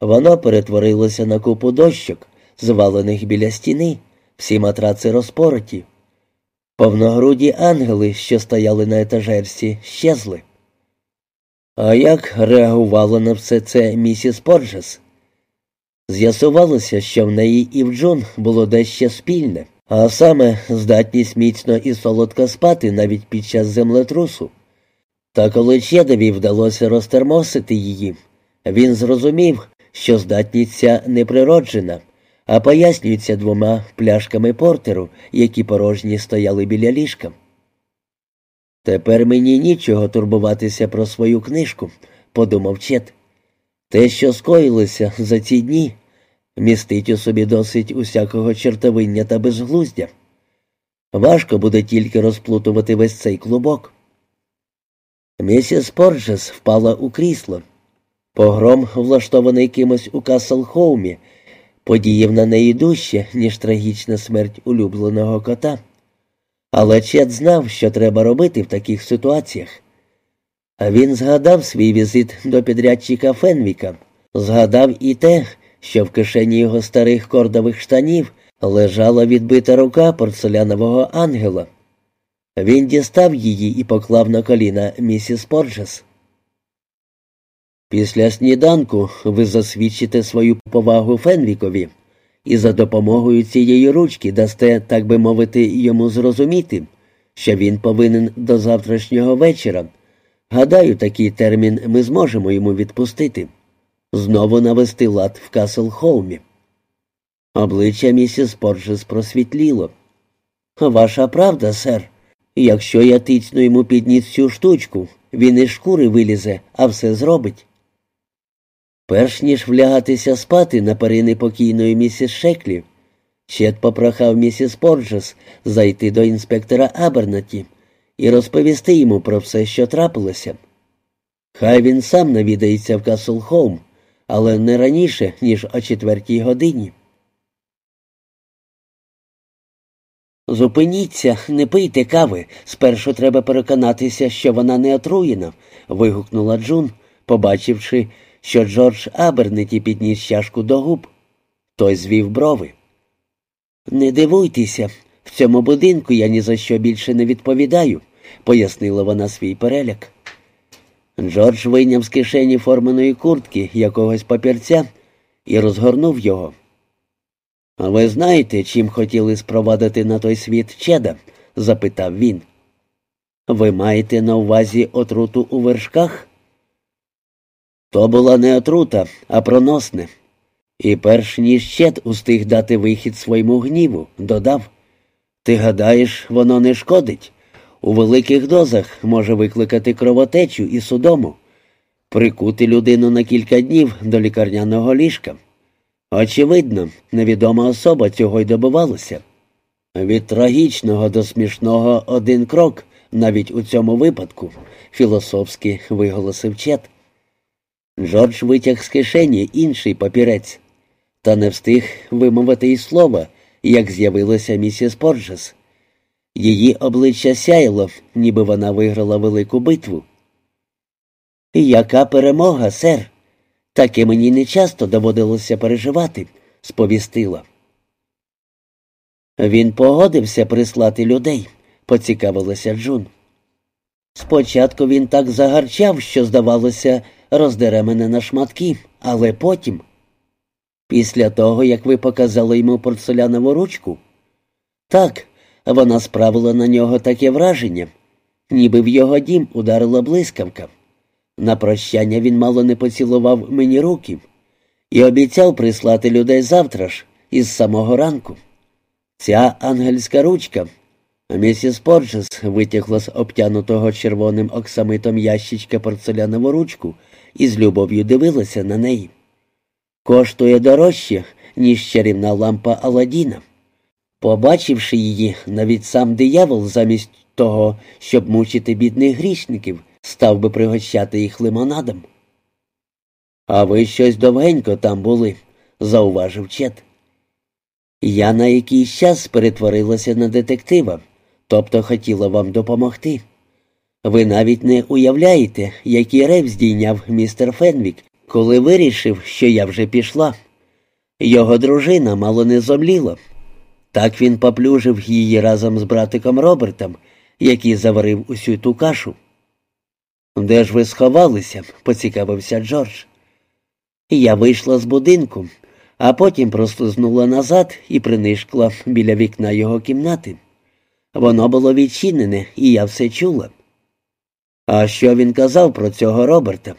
Speaker 1: Воно перетворилося на купу дощок, звалених біля стіни, всі матраци розпороті. Повногруді ангели, що стояли на етажерці, щезли. А як реагувала на все це місіс Порджес? З'ясувалося, що в неї і в Джон було дещо спільне, а саме здатність міцно і солодко спати навіть під час землетрусу. Та коли Чедові вдалося розтермосити її, він зрозумів, що здатність ця неприроджена, а пояснюється двома пляшками портеру, які порожні стояли біля ліжка. Тепер мені нічого турбуватися про свою книжку, подумав Чет. Те, що скоїлося за ці дні, містить у собі досить усякого чертовиння та безглуздя. Важко буде тільки розплутувати весь цей клубок. Місіс Порджес впала у крісло. Погром, влаштований кимось у Каслхоумі, подіяв на неї дужче, ніж трагічна смерть улюбленого кота. Але Чет знав, що треба робити в таких ситуаціях. Він згадав свій візит до підрядчика Фенвіка, згадав і те, що в кишені його старих кордових штанів лежала відбита рука порцелянового ангела. Він дістав її і поклав на коліна місіс Порджес. Після сніданку ви засвідчите свою повагу Фенвікові і за допомогою цієї ручки дасте, так би мовити, йому зрозуміти, що він повинен до завтрашнього вечора. Гадаю, такий термін ми зможемо йому відпустити. Знову навести лад в Касл Хоумі. Обличчя місіс Порджес просвітліло. Ваша правда, сер. Якщо я тицну йому під ніс цю штучку, він із шкури вилізе, а все зробить. Перш ніж влягатися спати на перини покійної місіс Шеклі, Чет попрохав місіс Порджес зайти до інспектора Абернеті і розповісти йому про все, що трапилося. Хай він сам навідається в Каслхоум, але не раніше, ніж о четвертій годині. Зупиніться, не пийте кави. Спершу треба переконатися, що вона не отруєна, вигукнула Джун, побачивши, що Джордж Абернеті підніс чашку до губ. Той звів брови. Не дивуйтеся, в цьому будинку я ні за що більше не відповідаю, пояснила вона свій переляк. Джордж вийняв з кишені форменої куртки якогось папірця і розгорнув його. А ви знаєте, чим хотіли спровадити на той світ чеда? запитав він. Ви маєте на увазі отруту у вершках? То була не отрута, а проносне. І перш ніж чед устиг дати вихід своєму гніву, додав Ти гадаєш, воно не шкодить? У великих дозах може викликати кровотечу і судому, прикути людину на кілька днів до лікарняного ліжка. Очевидно, невідома особа цього й добивалася. Від трагічного до смішного один крок, навіть у цьому випадку, філософськи виголосив Чет. Джордж витяг з кишені інший папірець, та не встиг вимовити й слова, як з'явилася місіс Порджес. Її обличчя сяяло, ніби вона виграла велику битву. Яка перемога, сер? Таке мені не часто доводилося переживати, сповістила. Він погодився прислати людей, поцікавилася Джун. Спочатку він так загарчав, що, здавалося, роздере мене на шматки, але потім, після того, як ви показали йому порцелянову ручку, так, вона справила на нього таке враження, ніби в його дім ударила блискавка. На прощання він мало не поцілував мені руки і обіцяв прислати людей завтра ж, із самого ранку. Ця ангельська ручка. Місіс Порджес витягла з обтянутого червоним оксамитом ящичка порцелянову ручку і з любов'ю дивилася на неї. Коштує дорожче, ніж чарівна лампа Аладдіна. Побачивши її, навіть сам диявол, замість того, щоб мучити бідних грішників, став би пригощати їх лимонадом. А ви щось довгенько там були, зауважив Чет. Я на якийсь час перетворилася на детектива, тобто хотіла вам допомогти. Ви навіть не уявляєте, який рев здійняв містер Фенвік, коли вирішив, що я вже пішла. Його дружина мало не зомліла. Так він поплюжив її разом з братиком Робертом, який заварив усю ту кашу. Де ж ви сховалися? поцікавився Джордж. Я вийшла з будинку, а потім прослизнула назад і принишкла біля вікна його кімнати. Воно було відчинене, і я все чула. А що він казав про цього Роберта?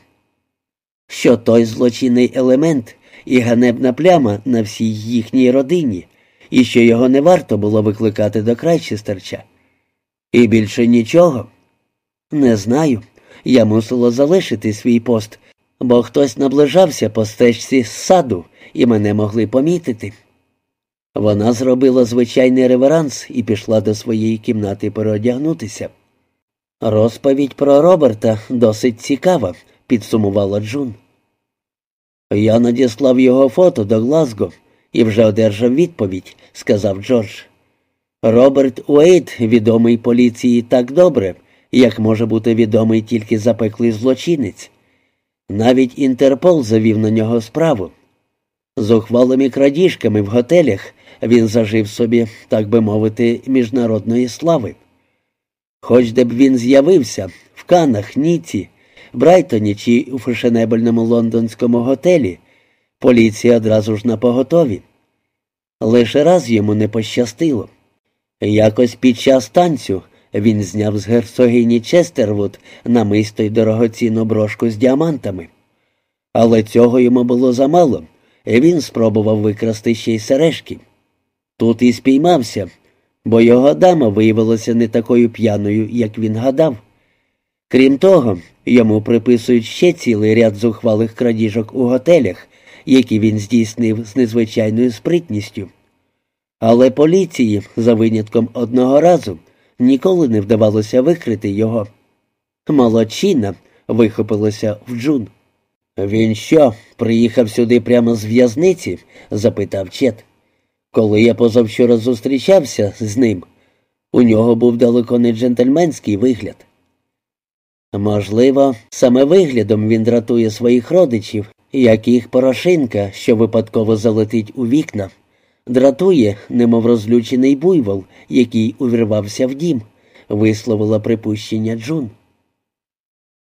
Speaker 1: Що той злочинний елемент і ганебна пляма на всій їхній родині, і що його не варто було викликати до Крайчестерча. І більше нічого? Не знаю. Я мусила залишити свій пост, бо хтось наближався по стежці з саду, і мене могли помітити. Вона зробила звичайний реверанс і пішла до своєї кімнати переодягнутися. Розповідь про Роберта досить цікава, підсумувала Джун. Я надіслав його фото до Глазго і вже одержав відповідь, сказав Джордж. Роберт Уейт відомий поліції так добре, як може бути відомий тільки запеклий злочинець. Навіть Інтерпол завів на нього справу. З ухвалими крадіжками в готелях він зажив собі, так би мовити, міжнародної слави. Хоч де б він з'явився в Канах, Ніці, Брайтоні чи у фешенебельному лондонському готелі, поліція одразу ж на поготові. Лише раз йому не пощастило. Якось під час танцю він зняв з герцогині Честервуд намисто й дорогоцінну брошку з діамантами. Але цього йому було замало, і він спробував викрасти ще й сережки. Тут і спіймався, бо його дама виявилася не такою п'яною, як він гадав. Крім того, йому приписують ще цілий ряд зухвалих крадіжок у готелях, які він здійснив з незвичайною спритністю. Але поліції, за винятком одного разу, ніколи не вдавалося викрити його. Молодчина вихопилося в джун. Він що, приїхав сюди прямо з в'язниці? запитав Чет. Коли я позавчора зустрічався з ним, у нього був далеко не джентльменський вигляд. Можливо, саме виглядом він дратує своїх родичів, як їх порошинка, що випадково залетить у вікна, дратує, немов розлючений буйвол, який увірвався в дім, висловила припущення Джун.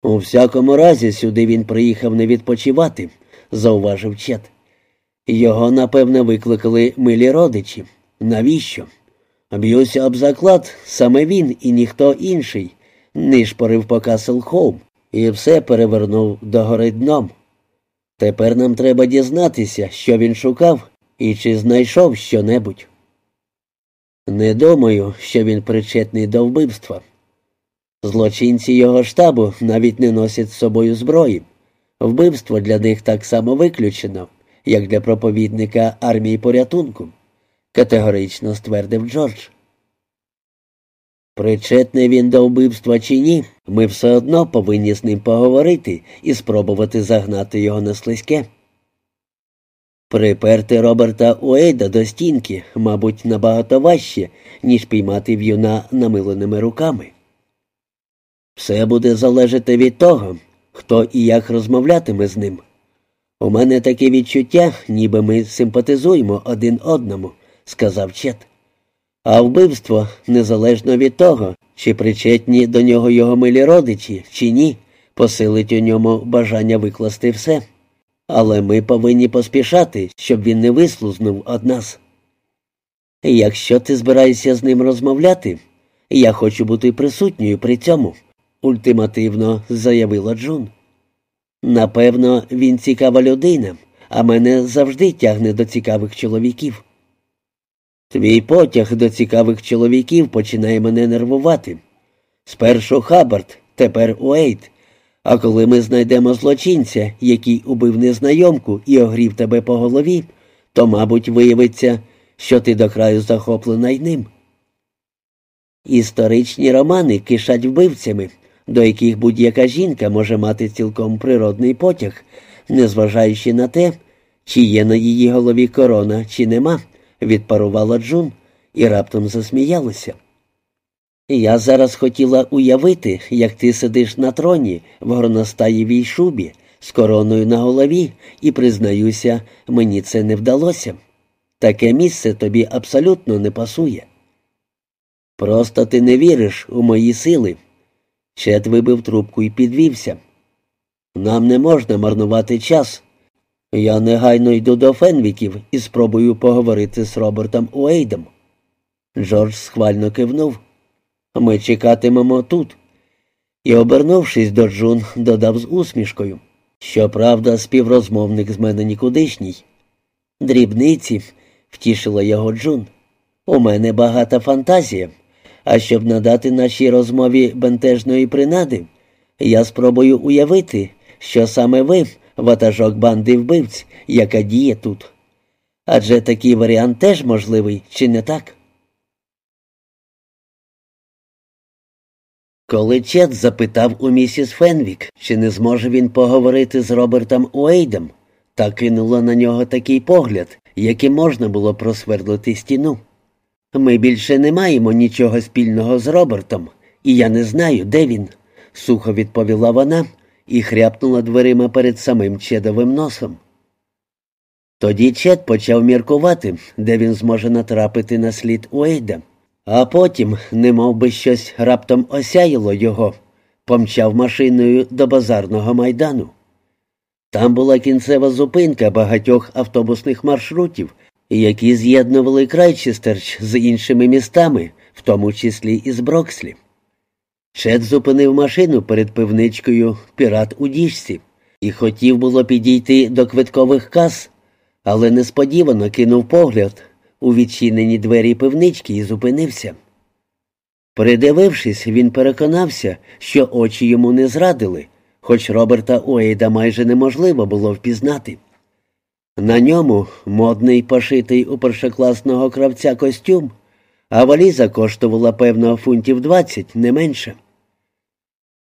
Speaker 1: У всякому разі, сюди він приїхав не відпочивати, зауважив Чет. Його, напевне, викликали милі родичі. Навіщо? Б'юся об заклад, саме він і ніхто інший, нишпорив по Касл Хоум і все перевернув догори дном. Тепер нам треба дізнатися, що він шукав і чи знайшов що-небудь. Не думаю, що він причетний до вбивства. Злочинці його штабу навіть не носять з собою зброї. Вбивство для них так само виключено, як для проповідника армії порятунку, категорично ствердив Джордж. Причетний він до вбивства чи ні, ми все одно повинні з ним поговорити і спробувати загнати його на слизьке. Приперти Роберта Уейда до стінки, мабуть, набагато важче, ніж піймати в'юна намиленими руками. Все буде залежати від того, хто і як розмовлятиме з ним. У мене таке відчуття, ніби ми симпатизуємо один одному, сказав Чет. А вбивство, незалежно від того, чи причетні до нього його милі родичі, чи ні, посилить у ньому бажання викласти все. Але ми повинні поспішати, щоб він не вислузнув од нас. Якщо ти збираєшся з ним розмовляти, я хочу бути присутньою при цьому, ультимативно заявила Джун. Напевно, він цікава людина, а мене завжди тягне до цікавих чоловіків. Твій потяг до цікавих чоловіків починає мене нервувати. Спершу Хаббард, тепер Уейт, А коли ми знайдемо злочинця, який убив незнайомку і огрів тебе по голові, то, мабуть, виявиться, що ти до краю захоплена й ним. Історичні романи кишать вбивцями, до яких будь-яка жінка може мати цілком природний потяг, незважаючи на те, чи є на її голові корона, чи нема, відпарувала Джун і раптом засміялася. Я зараз хотіла уявити, як ти сидиш на троні в горностаєвій шубі з короною на голові, і, признаюся, мені це не вдалося. Таке місце тобі абсолютно не пасує. Просто ти не віриш у мої сили. Чет вибив трубку і підвівся. Нам не можна марнувати час. Я негайно йду до Фенвіків і спробую поговорити з Робертом Уейдом. Джордж схвально кивнув. Ми чекатимемо тут. І, обернувшись до Джун, додав з усмішкою. Щоправда, співрозмовник з мене нікудишній. Дрібниці, втішила його Джун. У мене багата фантазія. А щоб надати нашій розмові бентежної принади, я спробую уявити, що саме ви, ватажок банди вбивць, яка діє тут. Адже такий варіант теж можливий, чи не так? Коли Чет запитав у місіс Фенвік, чи не зможе він поговорити з Робертом Уейдом, та кинула на нього такий погляд, яким можна було просвердлити стіну. Ми більше не маємо нічого спільного з Робертом, і я не знаю, де він, сухо відповіла вона і хряпнула дверима перед самим Чедовим носом. Тоді Чед почав міркувати, де він зможе натрапити на слід Уейда. А потім, немов би щось раптом осяяло його, помчав машиною до базарного майдану. Там була кінцева зупинка багатьох автобусних маршрутів, які з'єднували Крайчестерч з іншими містами, в тому числі і з Брокслі. Чет зупинив машину перед пивничкою Пірат у діжці і хотів було підійти до квиткових кас, але несподівано кинув погляд у відчинені двері пивнички і зупинився. Придивившись, він переконався, що очі йому не зрадили, хоч Роберта Уейда майже неможливо було впізнати. На ньому модний пошитий у першокласного кравця костюм, а валіза коштувала, певно, фунтів двадцять, не менше.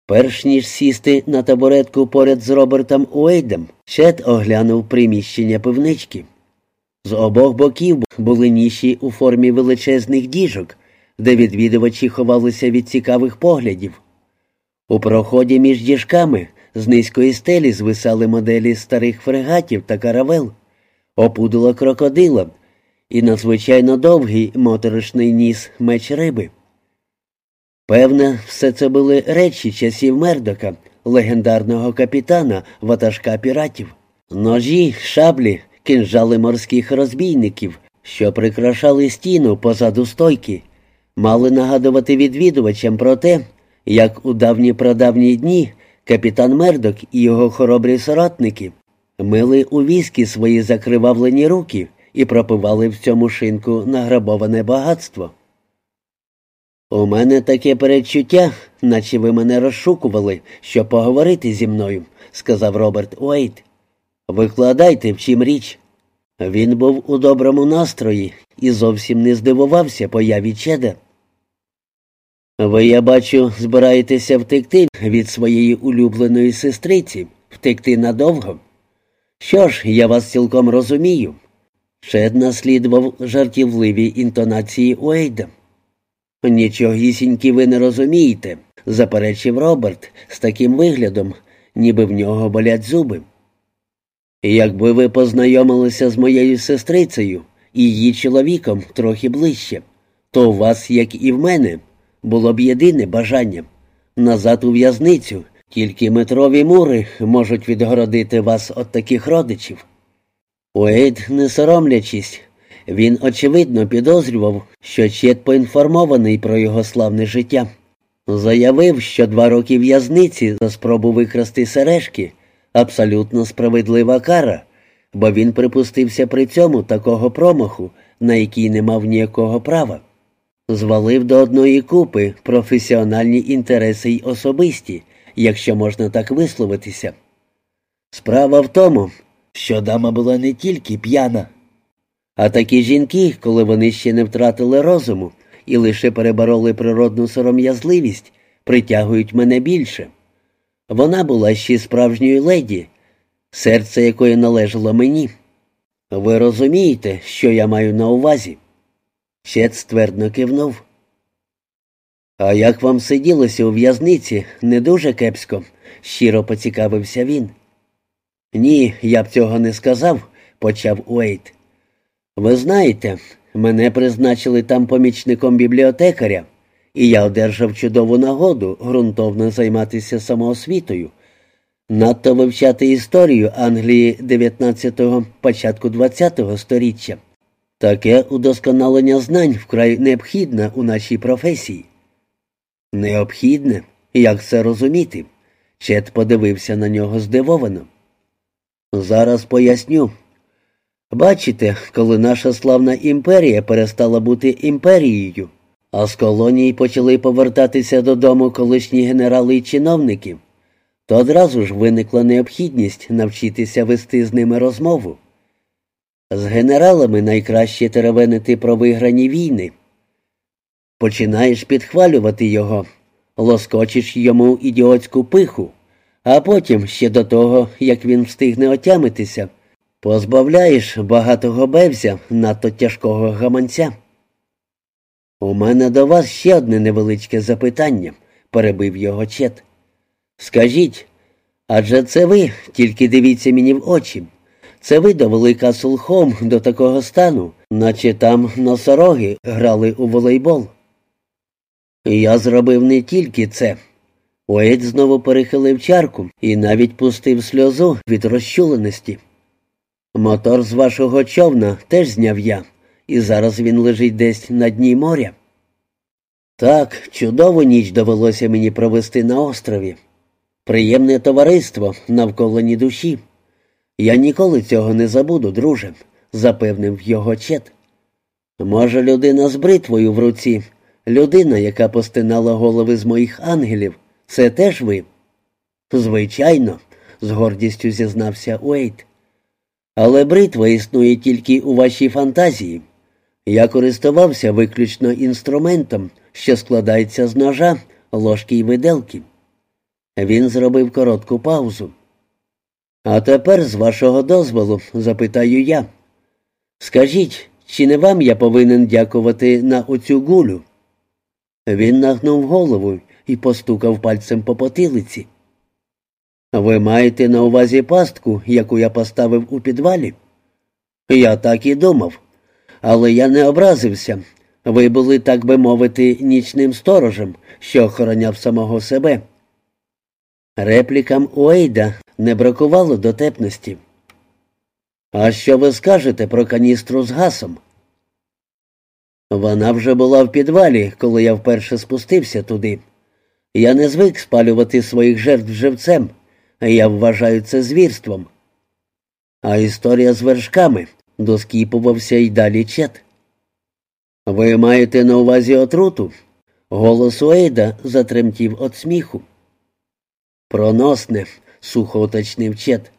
Speaker 1: Перш ніж сісти на табуретку поряд з Робертом Уейдом, Чет оглянув приміщення пивнички. З обох боків були ніші у формі величезних діжок, де відвідувачі ховалися від цікавих поглядів. У проході між діжками з низької стелі звисали моделі старих фрегатів та каравел, опудило крокодила і надзвичайно довгий моторошний ніс меч риби. Певне, все це були речі часів Мердока, легендарного капітана ватажка піратів, ножі, шаблі, кинжали морських розбійників, що прикрашали стіну позаду стойки, мали нагадувати відвідувачам про те, як у давні прадавні дні капітан Мердок і його хоробрі соратники мили у віскі свої закривавлені руки і пропивали в цьому шинку награбоване багатство. У мене таке передчуття, наче ви мене розшукували, щоб поговорити зі мною, сказав Роберт Уейт. Викладайте, в чим річ. Він був у доброму настрої і зовсім не здивувався появі Чеда. Ви, я бачу, збираєтеся втекти від своєї улюбленої сестриці, втекти надовго. Що ж, я вас цілком розумію. Чед наслідував жартівливі інтонації Уейда. Нічогісіньки ви не розумієте, заперечив Роберт з таким виглядом, ніби в нього болять зуби. Якби ви познайомилися з моєю сестрицею і її чоловіком трохи ближче, то у вас, як і в мене, було б єдине бажання назад у в'язницю, тільки метрові мури можуть відгородити вас від таких родичів. Уейд, не соромлячись, він очевидно підозрював, що Чет поінформований про його славне життя. Заявив, що два роки в'язниці за спробу викрасти сережки абсолютно справедлива кара, бо він припустився при цьому такого промаху, на який не мав ніякого права. Звалив до одної купи професіональні інтереси й особисті, якщо можна так висловитися. Справа в тому, що дама була не тільки п'яна, а такі жінки, коли вони ще не втратили розуму і лише перебороли природну сором'язливість, притягують мене більше. Вона була ще справжньою леді, серце якої належало мені. Ви розумієте, що я маю на увазі? Щет ствердно кивнув. А як вам сиділося у в'язниці, не дуже кепсько, щиро поцікавився він. Ні, я б цього не сказав, почав Уейт. Ви знаєте, мене призначили там помічником бібліотекаря, і я одержав чудову нагоду ґрунтовно займатися самоосвітою, надто вивчати історію Англії 19-го, початку 20-го сторіччя. Таке удосконалення знань вкрай необхідне у нашій професії. Необхідне? Як це розуміти? Чет подивився на нього здивовано. Зараз поясню. Бачите, коли наша славна імперія перестала бути імперією, а з колонії почали повертатися додому колишні генерали і чиновники, то одразу ж виникла необхідність навчитися вести з ними розмову. З генералами найкраще теревенити про виграні війни. Починаєш підхвалювати його, лоскочиш йому ідіотську пиху, а потім ще до того, як він встигне отямитися, позбавляєш багатого бевзя надто тяжкого гаманця. У мене до вас ще одне невеличке запитання, перебив його чет. Скажіть, адже це ви, тільки дивіться мені в очі. Це ви довели Каслхом до такого стану, наче там носороги грали у волейбол. Я зробив не тільки це. Уейт знову перехилив чарку і навіть пустив сльозу від розчуленості. Мотор з вашого човна теж зняв я, і зараз він лежить десь на дні моря. Так, чудову ніч довелося мені провести на острові. Приємне товариство навколо ні душі. Я ніколи цього не забуду, друже, запевнив його чет. Може, людина з бритвою в руці, людина, яка постинала голови з моїх ангелів, це теж ви? Звичайно, з гордістю зізнався Уейт. Але бритва існує тільки у вашій фантазії. Я користувався виключно інструментом, що складається з ножа, ложки й виделки. Він зробив коротку паузу. А тепер, з вашого дозволу, запитаю я. Скажіть, чи не вам я повинен дякувати на оцю гулю? Він нагнув голову і постукав пальцем по потилиці. Ви маєте на увазі пастку, яку я поставив у підвалі? Я так і думав, але я не образився. Ви були, так би мовити, нічним сторожем, що охороняв самого себе. Реплікам Уейда не бракувало дотепності. А що ви скажете про каністру з гасом? Вона вже була в підвалі, коли я вперше спустився туди. Я не звик спалювати своїх жертв живцем, я вважаю це звірством. А історія з вершками доскіпувався й далі чет. Ви маєте на увазі отруту? Голос Уейда затремтів від сміху. Проносне, сухо уточнив чет,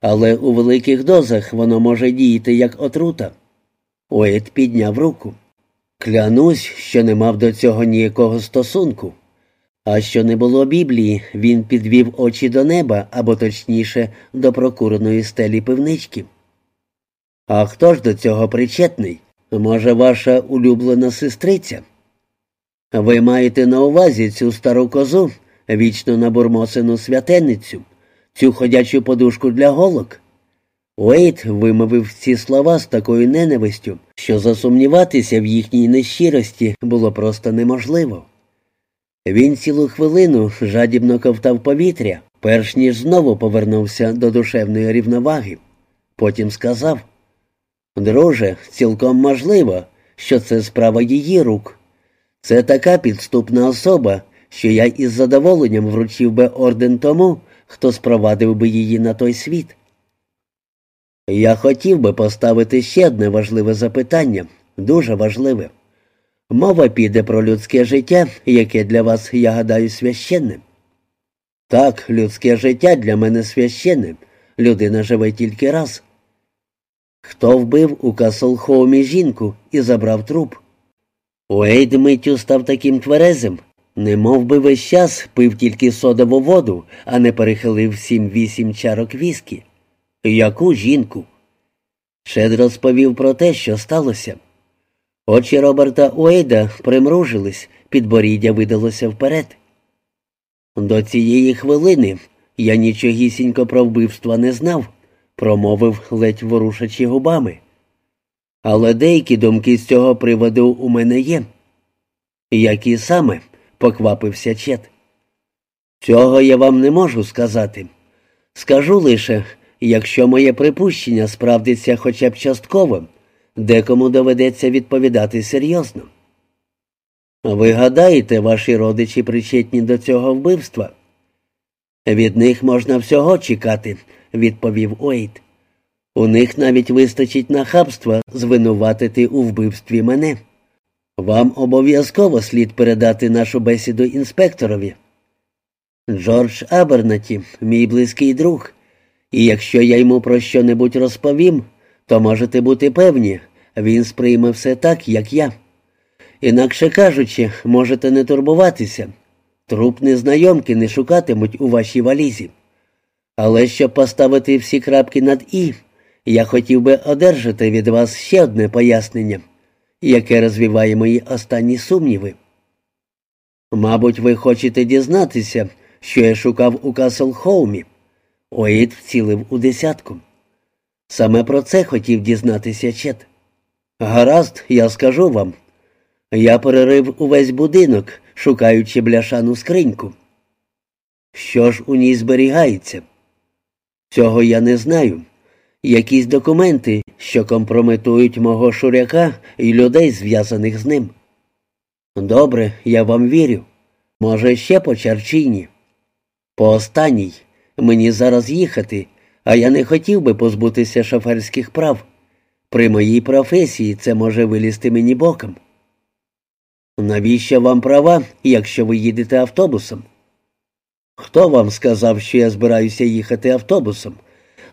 Speaker 1: але у великих дозах воно може діяти як отрута. Уейд підняв руку. Клянусь, що не мав до цього ніякого стосунку. А що не було Біблії, він підвів очі до неба або точніше до прокуреної стелі пивнички. А хто ж до цього причетний? Може, ваша улюблена сестриця? Ви маєте на увазі цю стару козу, вічно набурмосену святенницю, цю ходячу подушку для голок? Уейт вимовив ці слова з такою ненавистю, що засумніватися в їхній нещирості було просто неможливо. Він цілу хвилину жадібно ковтав повітря, перш ніж знову повернувся до душевної рівноваги. Потім сказав Друже, цілком можливо, що це справа її рук. Це така підступна особа, що я із задоволенням вручив би орден тому, хто спровадив би її на той світ. Я хотів би поставити ще одне важливе запитання, дуже важливе. Мова піде про людське життя, яке для вас, я гадаю, священне. Так, людське життя для мене священне. Людина живе тільки раз. Хто вбив у Каслхоумі жінку і забрав труп? Уейд миттю став таким тверезим, не мов би весь час пив тільки содову воду, а не перехилив сім-вісім чарок віскі. Яку жінку? Шед розповів про те, що сталося. Очі Роберта Уейда примружились, підборіддя видалося вперед. До цієї хвилини я нічогісінько про вбивства не знав, промовив ледь ворушачи губами. Але деякі думки з цього приводу у мене є. Які саме, поквапився Чет. Цього я вам не можу сказати. Скажу лише, якщо моє припущення справдиться хоча б частково, декому доведеться відповідати серйозно. Ви гадаєте, ваші родичі причетні до цього вбивства? Від них можна всього чекати, відповів Уейт. У них навіть вистачить нахабства звинуватити у вбивстві мене. Вам обов'язково слід передати нашу бесіду інспекторові. Джордж Абернаті, мій близький друг, і якщо я йому про що небудь розповім, то можете бути певні, він сприйме все так, як я. Інакше кажучи, можете не турбуватися. Труп незнайомки не шукатимуть у вашій валізі. Але щоб поставити всі крапки над І, я хотів би одержати від вас ще одне пояснення, яке розвиває мої останні сумніви. Мабуть, ви хочете дізнатися, що я шукав у Каслхоумі. Оїд вцілив у десятку. Саме про це хотів дізнатися Чет. Гаразд, я скажу вам. Я перерив увесь будинок, шукаючи бляшану скриньку. Що ж у ній зберігається? Цього я не знаю. Якісь документи, що компрометують мого шуряка і людей, зв'язаних з ним. Добре, я вам вірю. Може, ще по чарчині. По останній. Мені зараз їхати, а я не хотів би позбутися шоферських прав. При моїй професії це може вилізти мені боком. Навіщо вам права, якщо ви їдете автобусом? Хто вам сказав, що я збираюся їхати автобусом?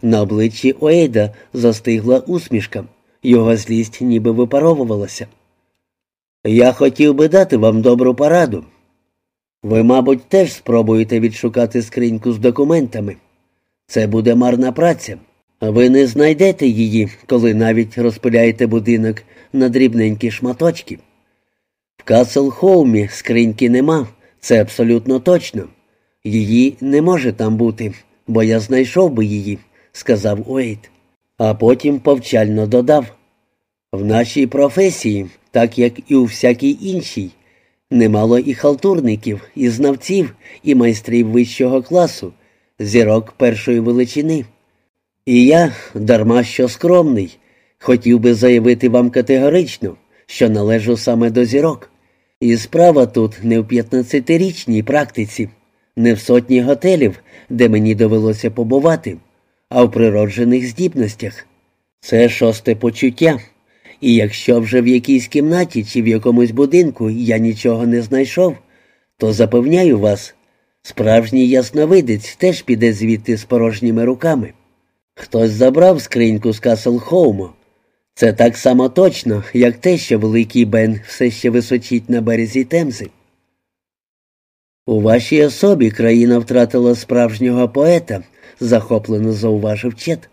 Speaker 1: На обличчі Оейда застигла усмішка, його злість ніби випаровувалася. Я хотів би дати вам добру пораду. Ви, мабуть, теж спробуєте відшукати скриньку з документами. Це буде марна праця. Ви не знайдете її, коли навіть розпиляєте будинок на дрібненькі шматочки. В Каслхоумі скриньки нема, це абсолютно точно. Її не може там бути, бо я знайшов би її, сказав Уейт. А потім повчально додав. В нашій професії, так як і у всякій іншій, немало і халтурників, і знавців, і майстрів вищого класу, зірок першої величини. І я, дарма що скромний, хотів би заявити вам категорично, що належу саме до зірок. І справа тут не в 15-річній практиці, не в сотні готелів, де мені довелося побувати, а в природжених здібностях. Це шосте почуття. І якщо вже в якійсь кімнаті чи в якомусь будинку я нічого не знайшов, то запевняю вас, справжній ясновидець теж піде звідти з порожніми руками. Хтось забрав скриньку з Каслхоуму. Це так само точно, як те, що Великий Бен все ще височить на березі Темзи. У вашій особі країна втратила справжнього поета, захоплено зауважив Чет.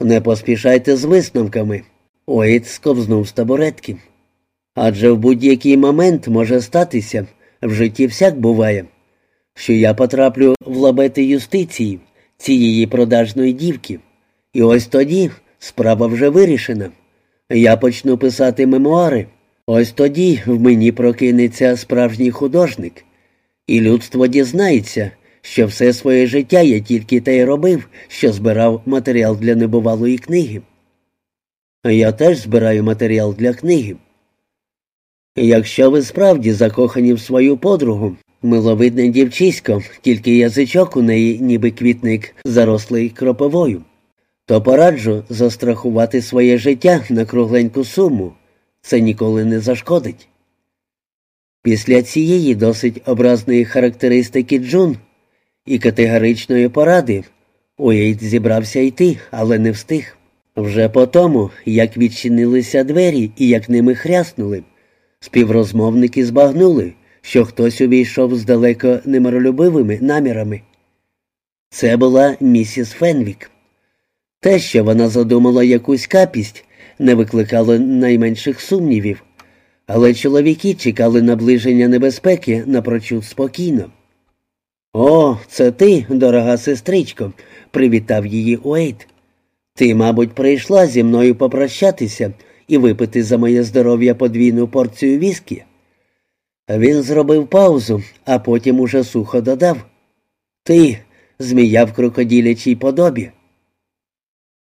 Speaker 1: Не поспішайте з висновками. Оїд сковзнув з табуретки. Адже в будь-який момент може статися, в житті всяк буває, що я потраплю в лабети юстиції цієї продажної дівки. І ось тоді справа вже вирішена. Я почну писати мемуари. Ось тоді в мені прокинеться справжній художник, і людство дізнається, що все своє життя я тільки те й робив, що збирав матеріал для небувалої книги. Я теж збираю матеріал для книги. Якщо ви справді закохані в свою подругу, миловидне дівчисько, тільки язичок у неї, ніби квітник, зарослий кроповою, то пораджу застрахувати своє життя на кругленьку суму. Це ніколи не зашкодить. Після цієї досить образної характеристики Джун і категоричної поради. Уейт зібрався йти, але не встиг. Вже по тому, як відчинилися двері і як ними хряснули, співрозмовники збагнули, що хтось увійшов з далеко немиролюбивими намірами. Це була місіс Фенвік. Те, що вона задумала якусь капість, не викликало найменших сумнівів, але чоловіки чекали наближення небезпеки напрочуд спокійно. О, це ти, дорога сестричко, привітав її Уейт. Ти, мабуть, прийшла зі мною попрощатися і випити за моє здоров'я подвійну порцію віскі. Він зробив паузу, а потім уже сухо додав Ти, змія в крокоділячій подобі.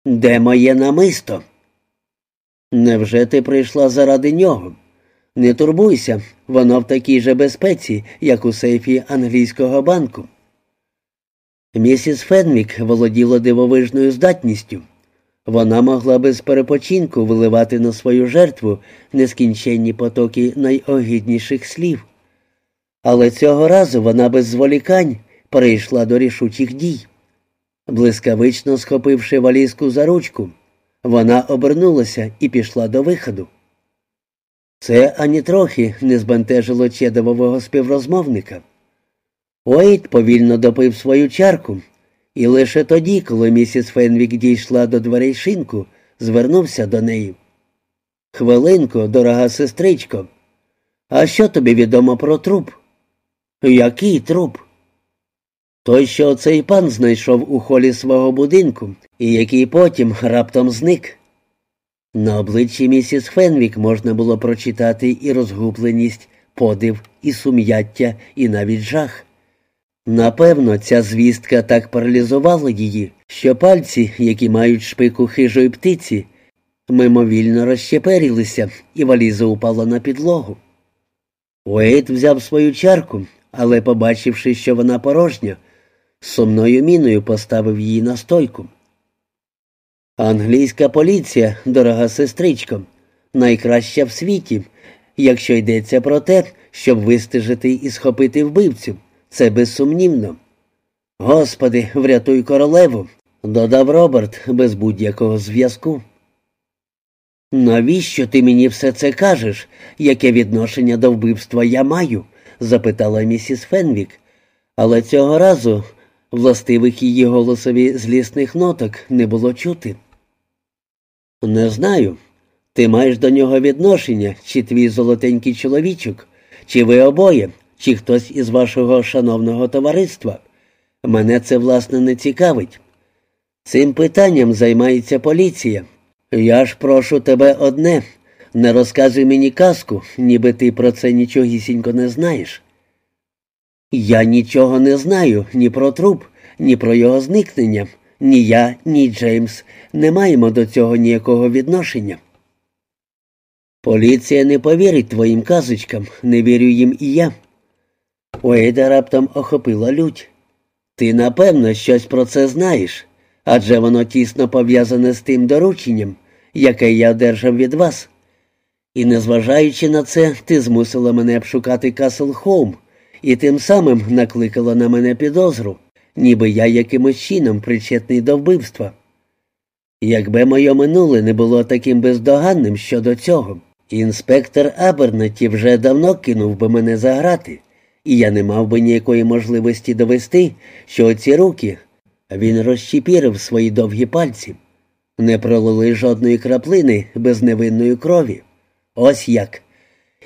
Speaker 1: Де моє намисто? Невже ти прийшла заради нього? Не турбуйся, воно в такій же безпеці, як у сейфі англійського банку. Місіс Фенвік володіла дивовижною здатністю. Вона могла без перепочинку виливати на свою жертву нескінченні потоки найогідніших слів. Але цього разу вона без зволікань перейшла до рішучих дій. Блискавично схопивши валізку за ручку, вона обернулася і пішла до виходу. Це ані трохи не збентежило чедового співрозмовника. Уейт повільно допив свою чарку, і лише тоді, коли місіс Фенвік дійшла до дверей шинку, звернувся до неї. Хвилинку, дорога сестричко, а що тобі відомо про труп? Який труп? Той, що цей пан знайшов у холі свого будинку, і який потім раптом зник. На обличчі місіс Фенвік можна було прочитати і розгубленість, подив, і сум'яття, і навіть жах. Напевно, ця звістка так паралізувала її, що пальці, які мають шпику хижої птиці, мимовільно розщеперілися, і валіза упала на підлогу. Уейт взяв свою чарку, але, побачивши, що вона порожня, сумною міною поставив її на стойку. Англійська поліція, дорога сестричко, найкраща в світі, якщо йдеться про те, щоб вистежити і схопити вбивцю. Це безсумнівно. Господи, врятуй королеву, додав Роберт без будь-якого зв'язку. Навіщо ти мені все це кажеш? Яке відношення до вбивства я маю? запитала місіс Фенвік, але цього разу властивих її голосові злісних ноток не було чути. Не знаю. Ти маєш до нього відношення, чи твій золотенький чоловічок, чи ви обоє, чи хтось із вашого шановного товариства. Мене це, власне, не цікавить. Цим питанням займається поліція. Я ж прошу тебе одне не розказуй мені казку, ніби ти про це нічогісінько не знаєш. Я нічого не знаю ні про труп, ні про його зникнення, ні я, ні Джеймс не маємо до цього ніякого відношення. Поліція не повірить твоїм казочкам, не вірю їм і я. Уейда раптом охопила лють. Ти напевно щось про це знаєш, адже воно тісно пов'язане з тим дорученням, яке я одержав від вас. І незважаючи на це, ти змусила мене обшукати Касл Хоум і тим самим накликала на мене підозру, ніби я якимось чином причетний до вбивства. Якби моє минуле не було таким бездоганним щодо цього, інспектор Абернеті вже давно кинув би мене за грати і я не мав би ніякої можливості довести, що оці руки він розчіпірив свої довгі пальці, не пролили жодної краплини без невинної крові. Ось як.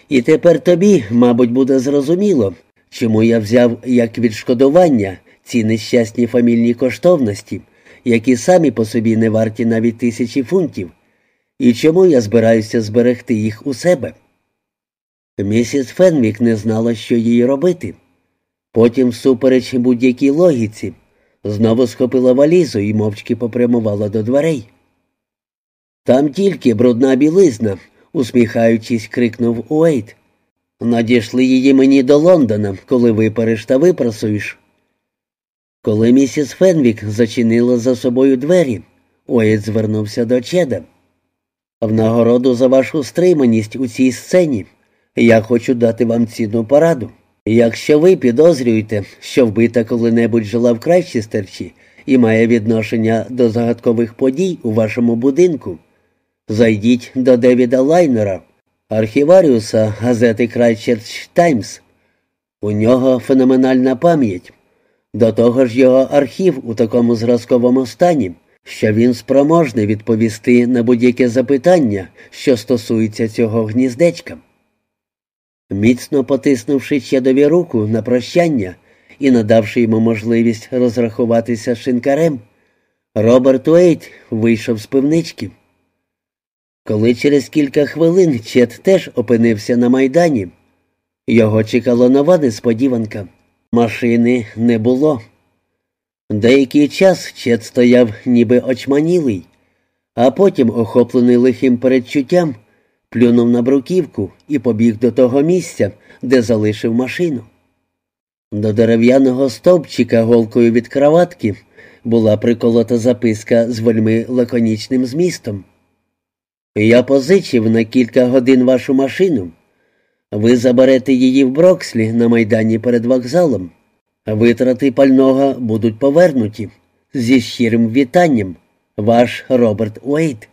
Speaker 1: І тепер тобі, мабуть, буде зрозуміло, чому я взяв як відшкодування ці нещасні фамільні коштовності, які самі по собі не варті навіть тисячі фунтів, і чому я збираюся зберегти їх у себе. Місіс Фенвік не знала, що їй робити. Потім, всупереч будь-якій логіці, знову схопила валізу і мовчки попрямувала до дверей. Там тільки брудна білизна, усміхаючись, крикнув Уейт. Надійшли її мені до Лондона, коли випереш та випрасуєш. Коли місіс Фенвік зачинила за собою двері, Уейт звернувся до Чеда. В нагороду за вашу стриманість у цій сцені. Я хочу дати вам цінну пораду. Якщо ви підозрюєте, що вбита коли-небудь жила в Крайчестерчі і має відношення до загадкових подій у вашому будинку, зайдіть до Девіда Лайнера, архіваріуса газети Крайчерч Таймс. У нього феноменальна пам'ять. До того ж його архів у такому зразковому стані, що він спроможний відповісти на будь-яке запитання, що стосується цього гніздечка. Міцно потиснувши чадові руку на прощання і надавши йому можливість розрахуватися шинкарем, Роберт Уейт вийшов з пивнички. Коли через кілька хвилин Чет теж опинився на майдані, його чекала нова несподіванка. Машини не було. Деякий час Чет стояв, ніби очманілий, а потім, охоплений лихим передчуттям, плюнув на бруківку і побіг до того місця, де залишив машину. До дерев'яного стовпчика голкою від краватки була приколота записка з вельми лаконічним змістом. Я позичив на кілька годин вашу машину. Ви заберете її в Брокслі на майдані перед вокзалом. Витрати пального будуть повернуті. Зі щирим вітанням. Ваш Роберт Уейт.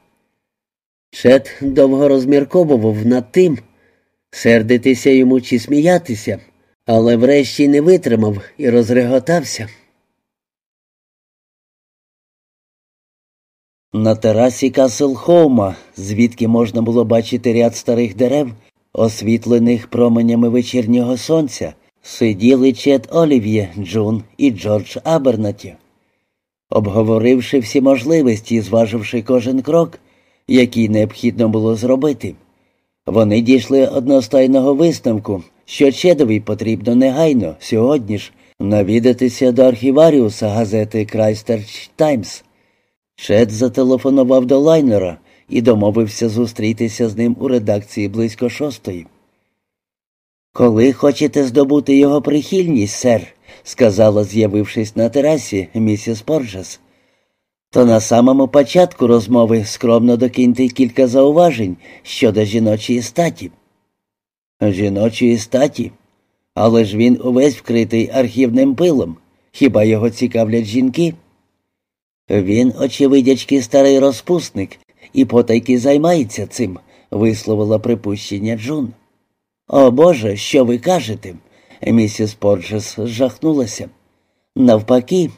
Speaker 1: Чет довго розмірковував над тим, сердитися йому чи сміятися, але врешті не витримав і розреготався. На терасі Каслхоума, звідки можна було бачити ряд старих дерев, освітлених променями вечірнього сонця, сиділи Чет Олів'є, Джун і Джордж Абернаті. Обговоривши всі можливості і зваживши кожен крок, який необхідно було зробити, вони дійшли одностайного висновку, що Чедові потрібно негайно сьогодні ж навідатися до архіваріуса газети Крайстерч Таймс. Чед зателефонував до лайнера і домовився зустрітися з ним у редакції близько шостої. Коли хочете здобути його прихильність, сер, сказала, з'явившись на терасі, місіс Порджес, то на самому початку розмови скромно докиньте кілька зауважень щодо жіночої статі. Жіночої статі? Але ж він увесь вкритий архівним пилом. Хіба його цікавлять жінки? Він, очевидячки, старий розпусник і потайки займається цим, висловила припущення Джун. О Боже, що ви кажете? Місіс Порджес жахнулася. Навпаки,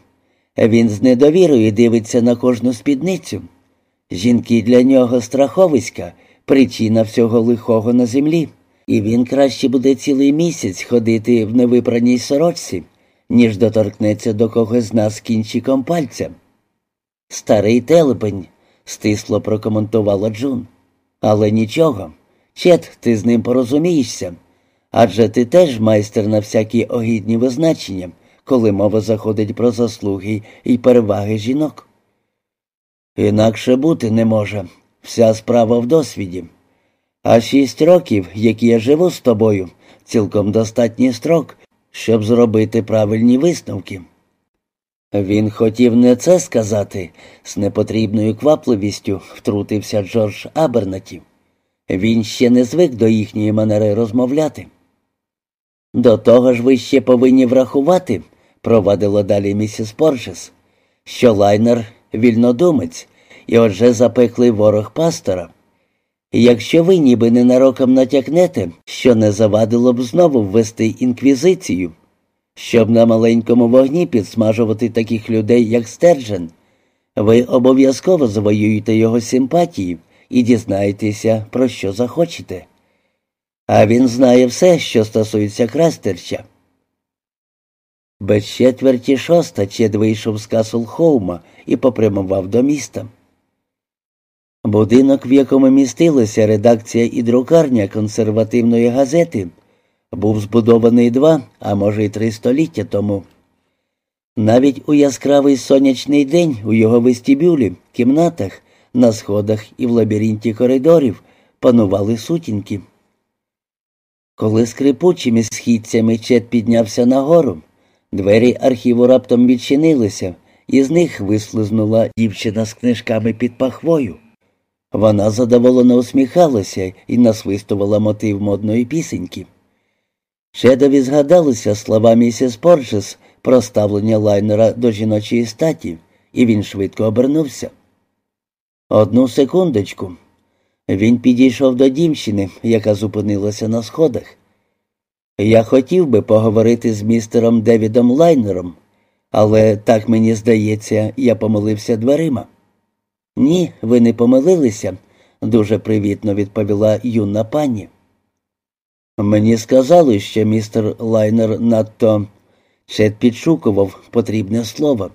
Speaker 1: він з недовірою дивиться на кожну спідницю. Жінки для нього страховиська, причина всього лихого на землі, і він краще буде цілий місяць ходити в невипраній сорочці, ніж доторкнеться до когось з нас кінчиком пальця. Старий телепень, стисло прокоментувала Джун. Але нічого. Чет, ти з ним порозумієшся. Адже ти теж майстер на всякі огідні визначення, коли мова заходить про заслуги і переваги жінок. Інакше бути не може. Вся справа в досвіді. А шість років, які я живу з тобою, цілком достатній строк, щоб зробити правильні висновки. Він хотів не це сказати, з непотрібною квапливістю втрутився Джордж Абернаті. Він ще не звик до їхньої манери розмовляти. До того ж ви ще повинні врахувати, провадила далі місіс Порджес, що лайнер вільнодумець і отже запеклий ворог пастора. якщо ви ніби ненароком натякнете, що не завадило б знову ввести інквізицію, щоб на маленькому вогні підсмажувати таких людей, як Стержен, ви обов'язково завоюєте його симпатії і дізнаєтеся, про що захочете. А він знає все, що стосується Крастерча. Без четверті шоста Чед вийшов з Каслхоума і попрямував до міста. Будинок, в якому містилася редакція і друкарня консервативної газети, був збудований два, а може й три століття тому. Навіть у яскравий сонячний день у його вестибюлі, кімнатах, на сходах і в лабіринті коридорів панували сутінки. Коли скрипучими східцями Чет піднявся нагору, двері архіву раптом відчинилися, і з них вислизнула дівчина з книжками під пахвою. Вона задоволено усміхалася і насвистувала мотив модної пісеньки. Шедові згадалися слова місіс Порчес про ставлення лайнера до жіночої статі, і він швидко обернувся. Одну секундочку. Він підійшов до дівчини, яка зупинилася на сходах. Я хотів би поговорити з містером Девідом Лайнером, але так мені здається, я помилився дверима. Ні, ви не помилилися, дуже привітно відповіла юна пані. Мені сказали, що містер Лайнер надто Чет підшукував потрібне слово.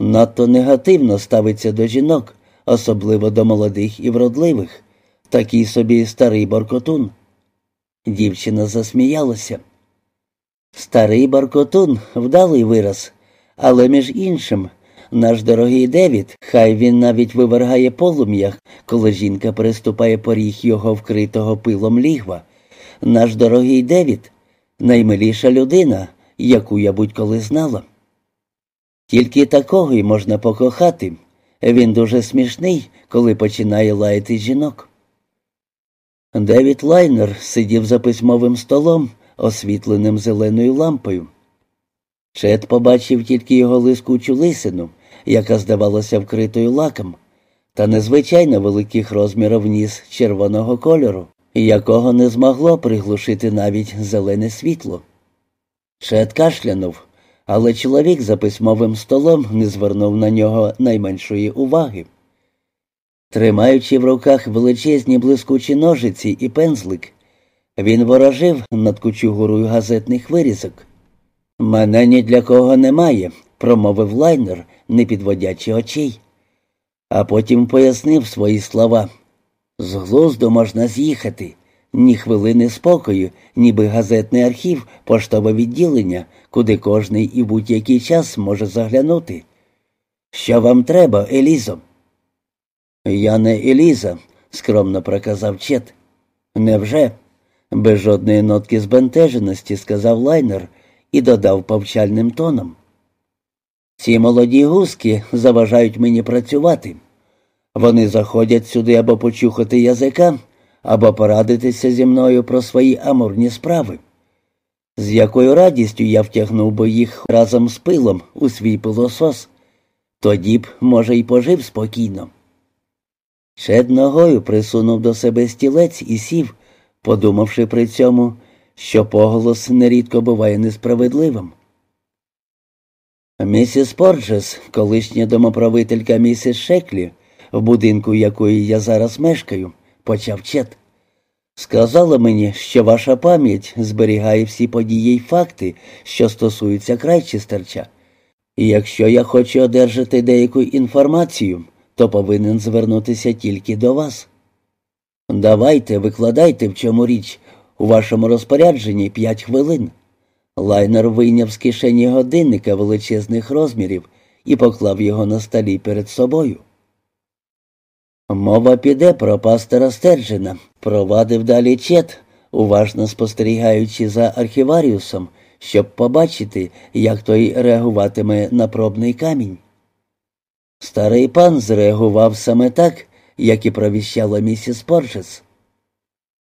Speaker 1: Надто негативно ставиться до жінок, особливо до молодих і вродливих, такий собі старий баркотун. Дівчина засміялася. Старий баркотун вдалий вираз, але між іншим, наш дорогий Девід, хай він навіть вивергає полум'я, коли жінка приступає поріг його вкритого пилом лігва. Наш дорогий Девід наймиліша людина, яку я будь-коли знала. Тільки такого й можна покохати. Він дуже смішний, коли починає лаяти жінок. Девід Лайнер сидів за письмовим столом, освітленим зеленою лампою. Чет побачив тільки його лискучу лисину, яка здавалася вкритою лаком, та незвичайно великих розмірів ніс червоного кольору, якого не змогло приглушити навіть зелене світло. Чет кашлянув, але чоловік за письмовим столом не звернув на нього найменшої уваги. Тримаючи в руках величезні блискучі ножиці і пензлик, він ворожив над кучугурою газетних вирізок. Мене ні для кого немає, промовив лайнер, не підводячи очей. А потім пояснив свої слова. З глузду можна з'їхати, ні хвилини спокою, ніби газетний архів, поштове відділення, куди кожний і будь-який час може заглянути. Що вам треба, Елізо? Я не Еліза, скромно проказав Чет. Невже? Без жодної нотки збентеженості, сказав лайнер і додав повчальним тоном. Ці молоді гуски заважають мені працювати. Вони заходять сюди або почухати язика, або порадитися зі мною про свої амурні справи. З якою радістю я втягнув би їх разом з пилом у свій пилосос, тоді б, може, й пожив спокійно. Шед ногою присунув до себе стілець і сів, подумавши при цьому, що поголос нерідко буває несправедливим. Місіс Порджес, колишня домоправителька місіс Шеклі, в будинку якої я зараз мешкаю, почав чет. Сказала мені, що ваша пам'ять зберігає всі події й факти, що стосуються Крайчестерча. І якщо я хочу одержати деяку інформацію, то повинен звернутися тільки до вас. Давайте, викладайте, в чому річ, у вашому розпорядженні п'ять хвилин. Лайнер вийняв з кишені годинника величезних розмірів і поклав його на столі перед собою. Мова піде про пастора Стерджена, провадив далі чет, уважно спостерігаючи за архіваріусом, щоб побачити, як той реагуватиме на пробний камінь. Старий пан зреагував саме так, як і провіщала місіс Порчес.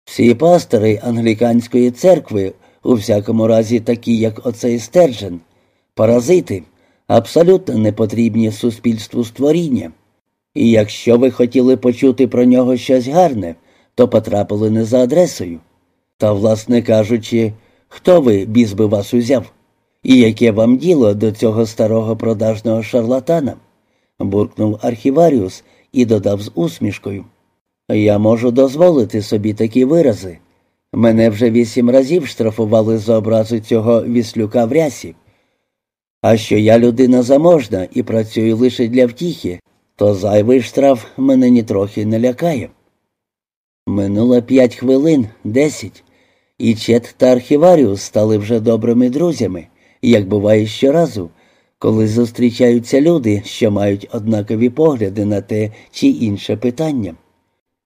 Speaker 1: Всі пастори англіканської церкви, у всякому разі такі, як оцей Стерджен, паразити, абсолютно непотрібні суспільству створіння. І якщо ви хотіли почути про нього щось гарне, то потрапили не за адресою. Та, власне кажучи, хто ви, біс би вас узяв? І яке вам діло до цього старого продажного шарлатана? буркнув архіваріус і додав з усмішкою. Я можу дозволити собі такі вирази. Мене вже вісім разів штрафували за образу цього віслюка в рясі. А що я людина заможна і працюю лише для втіхи, то зайвий штраф мене нітрохи не лякає. Минуло п'ять хвилин, десять, і Чет та архіваріус стали вже добрими друзями, як буває щоразу, коли зустрічаються люди, що мають однакові погляди на те чи інше питання.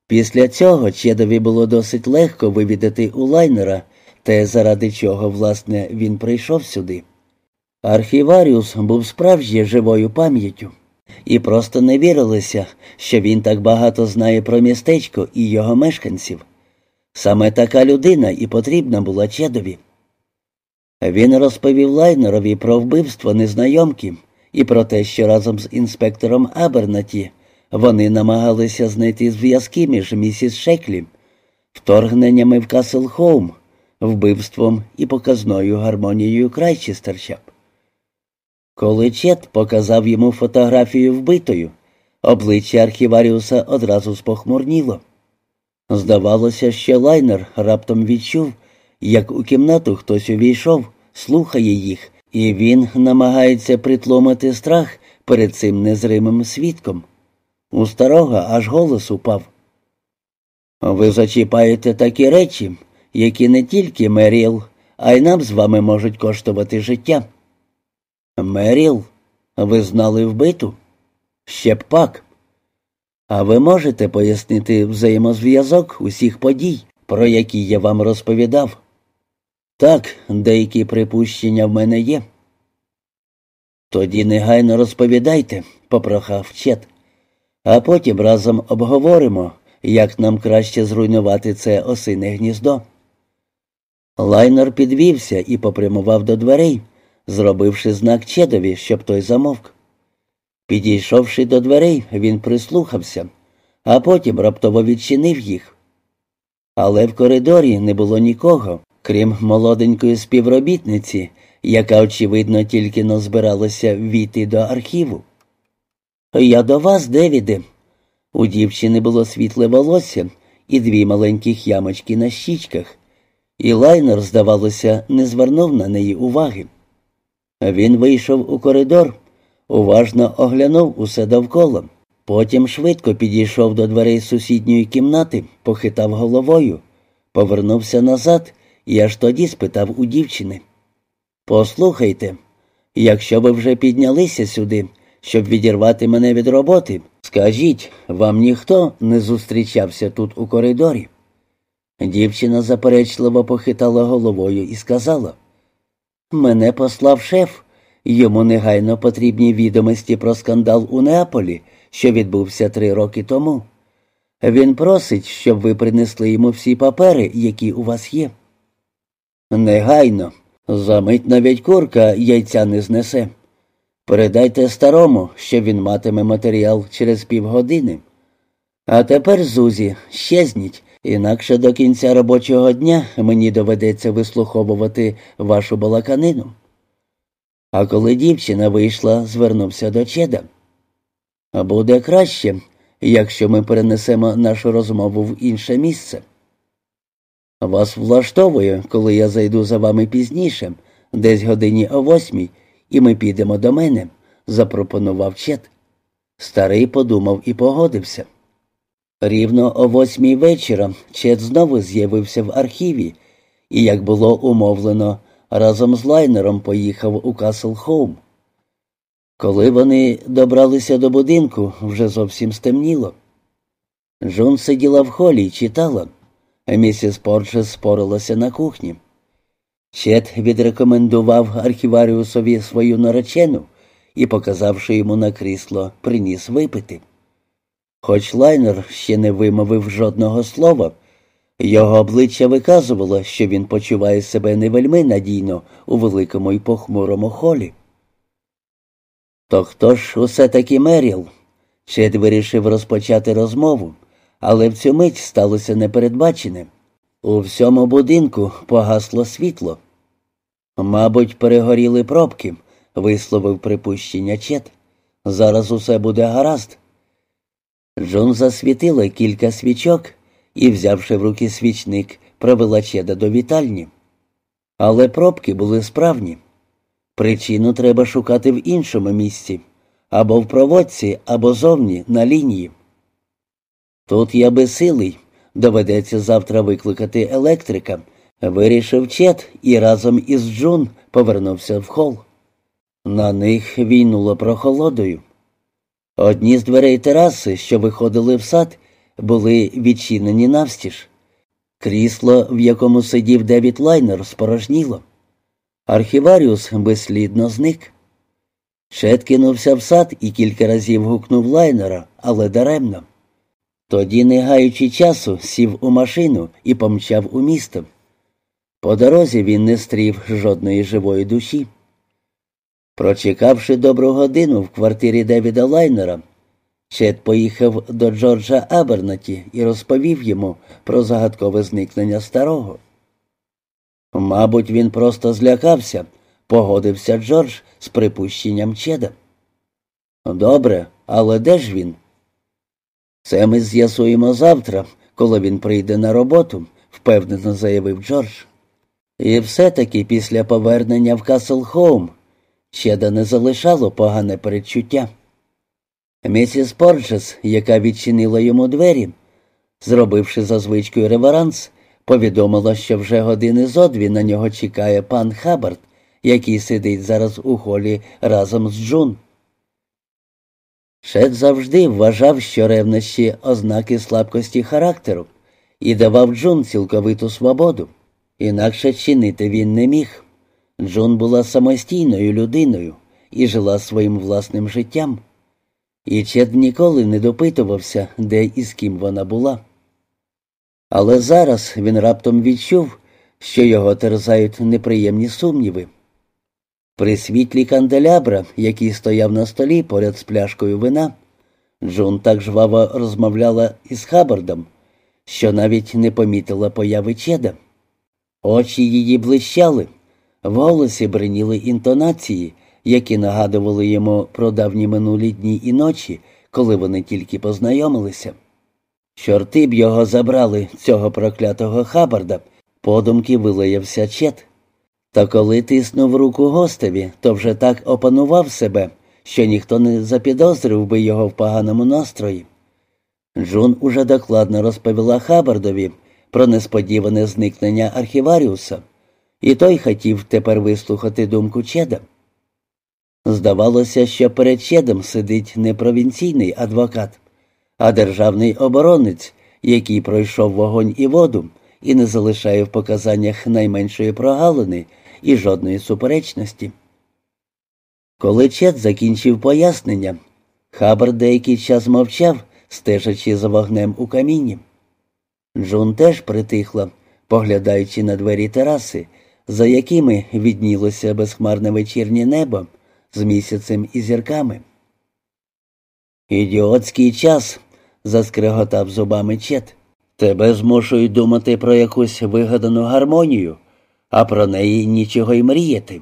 Speaker 1: Після цього Чедові було досить легко вивідати у лайнера те, заради чого, власне, він прийшов сюди. Архіваріус був справжньо живою пам'яттю, і просто не вірилося, що він так багато знає про містечко і його мешканців. Саме така людина і потрібна була Чедові. Він розповів лайнерові про вбивство незнайомки і про те, що разом з інспектором Абернаті вони намагалися знайти зв'язки між місіс Шеклі, вторгненнями в Касл Хоум, вбивством і показною гармонією Крайчестерча. Коли Чет показав йому фотографію вбитою, обличчя архіваріуса одразу спохмурніло. Здавалося, що лайнер раптом відчув, як у кімнату хтось увійшов, слухає їх, і він намагається притломити страх перед цим незримим свідком. У старого аж голос упав. Ви зачіпаєте такі речі, які не тільки Меріл, а й нам з вами можуть коштувати життя. Меріл, ви знали вбиту? Ще б пак. А ви можете пояснити взаємозв'язок усіх подій, про які я вам розповідав? Так, деякі припущення в мене є. Тоді негайно розповідайте, попрохав Чет, а потім разом обговоримо, як нам краще зруйнувати це осине гніздо. Лайнер підвівся і попрямував до дверей, зробивши знак Чедові, щоб той замовк. Підійшовши до дверей, він прислухався, а потім раптово відчинив їх. Але в коридорі не було нікого, крім молоденької співробітниці, яка, очевидно, тільки но збиралася війти до архіву. Я до вас, Девіде. У дівчини було світле волосся і дві маленьких ямочки на щічках, і лайнер, здавалося, не звернув на неї уваги. Він вийшов у коридор, уважно оглянув усе довкола, потім швидко підійшов до дверей сусідньої кімнати, похитав головою, повернувся назад і аж тоді спитав у дівчини. Послухайте, якщо ви вже піднялися сюди, щоб відірвати мене від роботи, скажіть, вам ніхто не зустрічався тут у коридорі? Дівчина заперечливо похитала головою і сказала, мене послав шеф, йому негайно потрібні відомості про скандал у Неаполі, що відбувся три роки тому. Він просить, щоб ви принесли йому всі папери, які у вас є. Негайно. Замить навіть курка яйця не знесе. Передайте старому, що він матиме матеріал через півгодини. А тепер, Зузі, щезніть, інакше до кінця робочого дня мені доведеться вислуховувати вашу балаканину. А коли дівчина вийшла, звернувся до Чеда. Буде краще, якщо ми перенесемо нашу розмову в інше місце. Вас влаштовує, коли я зайду за вами пізніше, десь годині о восьмій, і ми підемо до мене, запропонував Чет. Старий подумав і погодився. Рівно о восьмій вечора Чет знову з'явився в архіві, і, як було умовлено, разом з лайнером поїхав у Касл Хоум. Коли вони добралися до будинку, вже зовсім стемніло. Джун сиділа в холі і читала. Місіс Порчес спорилася на кухні. Чет відрекомендував архіваріусові свою наречену і, показавши йому на крісло, приніс випити. Хоч лайнер ще не вимовив жодного слова, його обличчя виказувало, що він почуває себе не вельми надійно у великому і похмурому холі. То хто ж усе таки Меріл? Чет вирішив розпочати розмову але в цю мить сталося непередбачене. У всьому будинку погасло світло. Мабуть, перегоріли пробки, висловив припущення Чет. Зараз усе буде гаразд. Джон засвітила кілька свічок і, взявши в руки свічник, провела Чеда до вітальні. Але пробки були справні. Причину треба шукати в іншому місці або в проводці, або зовні на лінії. Тут я безсилий. Доведеться завтра викликати електрика. Вирішив Чет і разом із Джун повернувся в хол. На них війнуло прохолодою. Одні з дверей тераси, що виходили в сад, були відчинені навстіж. Крісло, в якому сидів Девід Лайнер, спорожніло. Архіваріус безслідно зник. Чет кинувся в сад і кілька разів гукнув Лайнера, але даремно. Тоді, не гаючи часу, сів у машину і помчав у місто. По дорозі він не стрів жодної живої душі. Прочекавши добру годину в квартирі Девіда Лайнера, Чет поїхав до Джорджа Абернаті і розповів йому про загадкове зникнення старого. Мабуть, він просто злякався, погодився Джордж з припущенням Чеда. Добре, але де ж він? Це ми з'ясуємо завтра, коли він прийде на роботу, впевнено заявив Джордж. І все-таки після повернення в Каслхоум Чета не залишало погане передчуття. Місіс Порджес, яка відчинила йому двері, зробивши за звичкою реверанс, повідомила, що вже години зо дві на нього чекає пан Хабард, який сидить зараз у холі разом з Джун. Чет завжди вважав, що ревнощі ознаки слабкості характеру, і давав Джун цілковиту свободу. Інакше чинити він не міг. Джун була самостійною людиною і жила своїм власним життям. І Чет ніколи не допитувався, де і з ким вона була. Але зараз він раптом відчув, що його терзають неприємні сумніви. При світлі канделябра, який стояв на столі поряд з пляшкою вина, Джун так жваво розмовляла із Хабардом, що навіть не помітила появи Чеда. Очі її блищали, в голосі бриніли інтонації, які нагадували йому про давні минулі дні і ночі, коли вони тільки познайомилися. Чорти б його забрали, цього проклятого Хабарда, подумки вилаявся Чет. Та коли тиснув руку гостеві, то вже так опанував себе, що ніхто не запідозрив би його в поганому настрої. Джун уже докладно розповіла Хабардові про несподіване зникнення архіваріуса, і той хотів тепер вислухати думку Чеда. Здавалося, що перед Чедом сидить не провінційний адвокат, а державний оборонець, який пройшов вогонь і воду і не залишає в показаннях найменшої прогалини і жодної суперечності. Коли Чед закінчив пояснення, Хабар деякий час мовчав, стежачи за вогнем у каміні. Джун теж притихла, поглядаючи на двері тераси, за якими віднілося безхмарне вечірнє небо з місяцем і зірками. Ідіотський час, заскреготав зубами Чет. Тебе змушують думати про якусь вигадану гармонію, а про неї нічого й мріяти.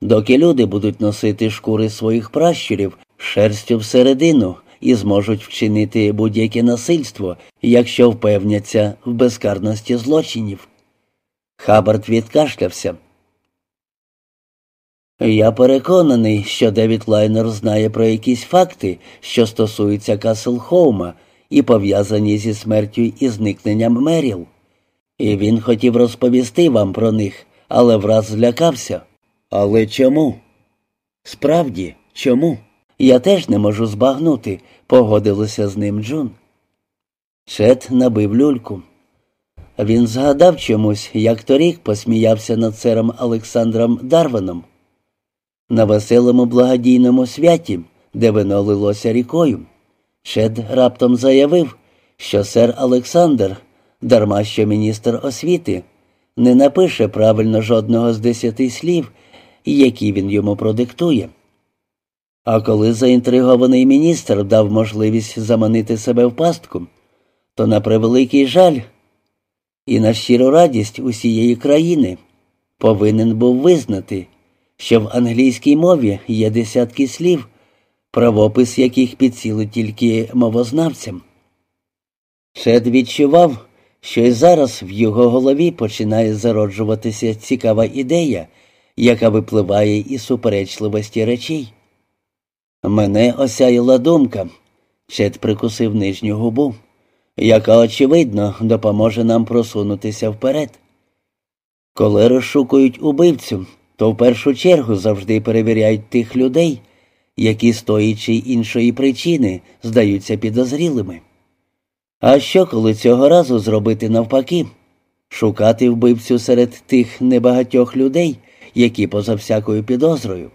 Speaker 1: Доки люди будуть носити шкури своїх пращурів шерстю всередину і зможуть вчинити будь-яке насильство, якщо впевняться в безкарності злочинів. Хабард відкашлявся. Я переконаний, що Девід Лайнер знає про якісь факти, що стосуються Каслхоума і пов'язані зі смертю і зникненням Меріл. І він хотів розповісти вам про них, але враз злякався. Але чому? Справді, чому? Я теж не можу збагнути, погодилася з ним Джун. Чет набив люльку. Він згадав чомусь, як торік посміявся над сером Олександром Дарваном. На веселому благодійному святі, де вино лилося рікою, Шед раптом заявив, що сер Олександр, дарма що міністр освіти, не напише правильно жодного з десяти слів, які він йому продиктує. А коли заінтригований міністр дав можливість заманити себе в пастку, то на превеликий жаль і на щиру радість усієї країни повинен був визнати, що в англійській мові є десятки слів, правопис яких підсіли тільки мовознавцям. Шед відчував, що й зараз в його голові починає зароджуватися цікава ідея, яка випливає із суперечливості речей. Мене осяяла думка, Чет прикусив нижню губу, яка, очевидно, допоможе нам просунутися вперед. Коли розшукують убивцю, то в першу чергу завжди перевіряють тих людей, які з тої чи іншої причини здаються підозрілими. А що, коли цього разу зробити навпаки? Шукати вбивцю серед тих небагатьох людей, які поза всякою підозрою.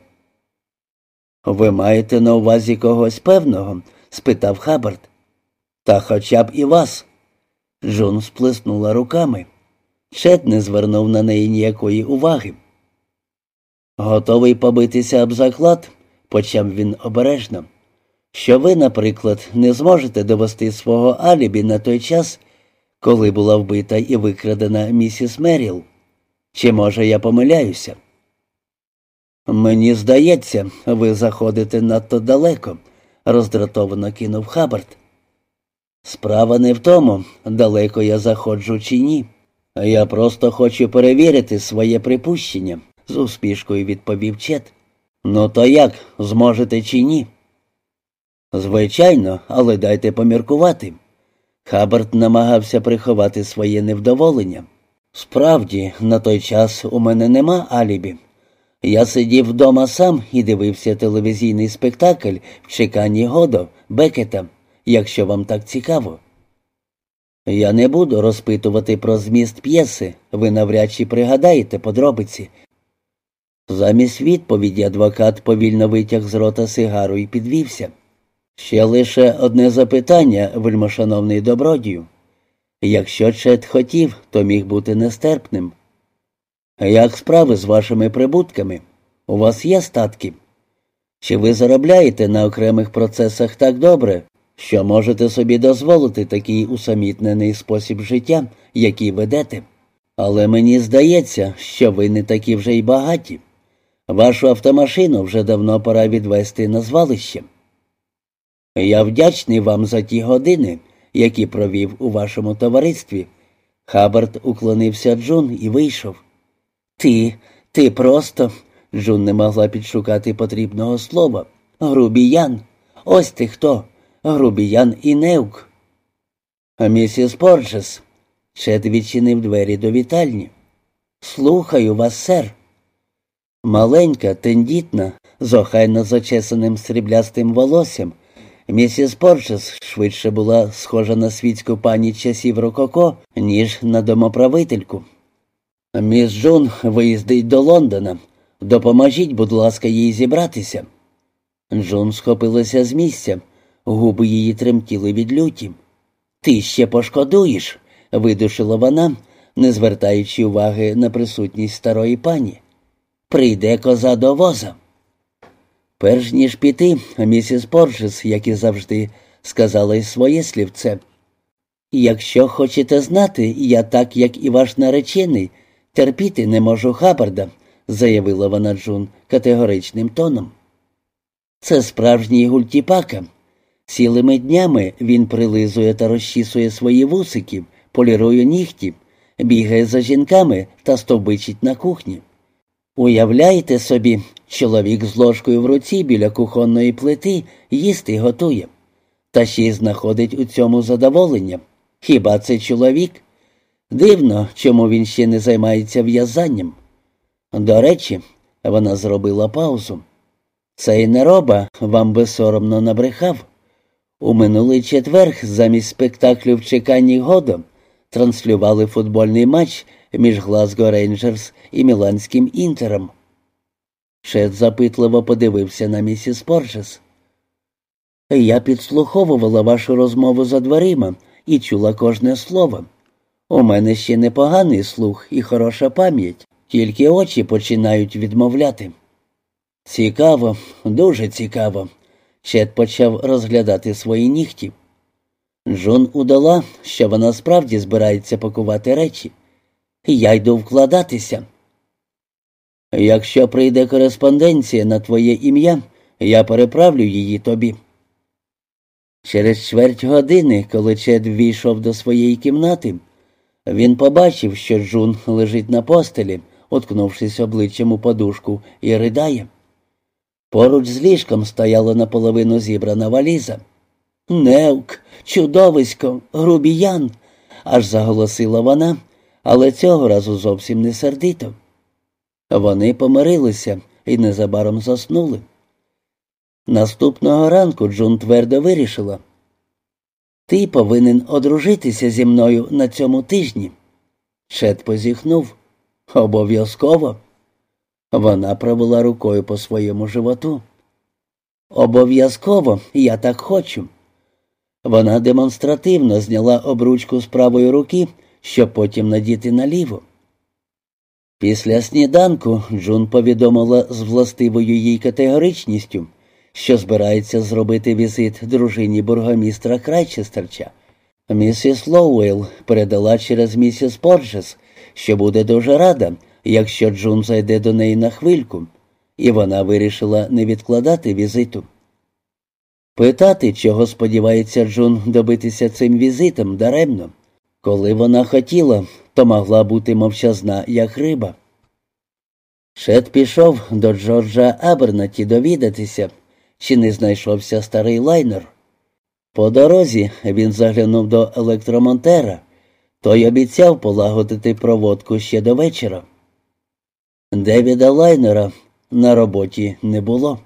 Speaker 1: Ви маєте на увазі когось певного? спитав Хаббард. Та хоча б і вас. Джон сплеснула руками. Чет не звернув на неї ніякої уваги. Готовий побитися об заклад, почав він обережно, що ви, наприклад, не зможете довести свого алібі на той час, коли була вбита і викрадена місіс Меріл. Чи може я помиляюся? Мені здається, ви заходите надто далеко, роздратовано кинув Хабард. Справа не в тому, далеко я заходжу чи ні. Я просто хочу перевірити своє припущення, з успішкою відповів Чет. Ну, то як, зможете чи ні? Звичайно, але дайте поміркувати. Хабард намагався приховати своє невдоволення. Справді, на той час у мене нема алібі. Я сидів вдома сам і дивився телевізійний спектакль в чеканні Годо, Бекета, якщо вам так цікаво. Я не буду розпитувати про зміст п'єси, ви навряд чи пригадаєте подробиці. Замість відповіді адвокат повільно витяг з рота сигару і підвівся. Ще лише одне запитання, вельмошановний добродію. Якщо Чет хотів, то міг бути нестерпним. Як справи з вашими прибутками? У вас є статки? Чи ви заробляєте на окремих процесах так добре, що можете собі дозволити такий усамітнений спосіб життя, який ведете? Але мені здається, що ви не такі вже й багаті. Вашу автомашину вже давно пора відвести на звалище. Я вдячний вам за ті години, які провів у вашому товаристві. Хабард уклонився Джун і вийшов. Ти, ти просто. Джун не могла підшукати потрібного слова. Грубіян. Ось ти хто. Грубіян і неук. Місіс Порджес. Чет відчинив двері до вітальні. Слухаю вас, сер. Маленька, тендітна, з охайно зачесаним сріблястим волоссям. Місіс Порджес швидше була схожа на світську пані часів Рококо, ніж на домоправительку. Міс Джун виїздить до Лондона. Допоможіть, будь ласка, їй зібратися. Джун схопилася з місця, губи її тремтіли від люті. Ти ще пошкодуєш, видушила вона, не звертаючи уваги на присутність старої пані. Прийде коза до воза. Перш ніж піти, місіс Порджес, як і завжди, сказала й своє слівце. Якщо хочете знати, я так, як і ваш наречений, терпіти не можу Хабарда, заявила вона Джун категоричним тоном. Це справжній гультіпака. Цілими днями він прилизує та розчісує свої вусики, полірує нігті, бігає за жінками та стовбичить на кухні. Уявляєте собі, чоловік з ложкою в руці біля кухонної плити їсти готує, та ще й знаходить у цьому задоволення. Хіба це чоловік? Дивно, чому він ще не займається в'язанням. До речі, вона зробила паузу. Цей нероба вам би соромно набрехав. У минулий четверг замість спектаклю в чеканні годом транслювали футбольний матч між Глазго Рейнджерс і Міланським Інтером. Шет запитливо подивився на місіс Порджес. Я підслуховувала вашу розмову за дверима і чула кожне слово. У мене ще непоганий слух і хороша пам'ять, тільки очі починають відмовляти. Цікаво, дуже цікаво. Чет почав розглядати свої нігті. Джун удала, що вона справді збирається пакувати речі. Я йду вкладатися. Якщо прийде кореспонденція на твоє ім'я, я переправлю її тобі. Через чверть години, коли Чед ввійшов до своєї кімнати, він побачив, що Джун лежить на постелі, уткнувшись обличчям у подушку, і ридає. Поруч з ліжком стояла наполовину зібрана валіза. Невк, чудовисько, грубіян, аж заголосила вона, але цього разу зовсім не сердито. Вони помирилися і незабаром заснули. Наступного ранку Джун твердо вирішила. Ти повинен одружитися зі мною на цьому тижні. Чет позіхнув. Обов'язково. Вона провела рукою по своєму животу. Обов'язково я так хочу. Вона демонстративно зняла обручку з правої руки, щоб потім надіти на ліву. Після сніданку Джун повідомила з властивою їй категоричністю, що збирається зробити візит дружині бургомістра Крайчестерча. Місіс Лоуел передала через місіс Порджес, що буде дуже рада, якщо Джун зайде до неї на хвильку, і вона вирішила не відкладати візиту. Питати, чого сподівається Джун добитися цим візитом, даремно. Коли вона хотіла, то могла бути мовчазна, як риба. Шет пішов до Джорджа Абернаті довідатися, чи не знайшовся старий лайнер. По дорозі він заглянув до електромонтера, той обіцяв полагодити проводку ще до вечора. Девіда лайнера на роботі не було.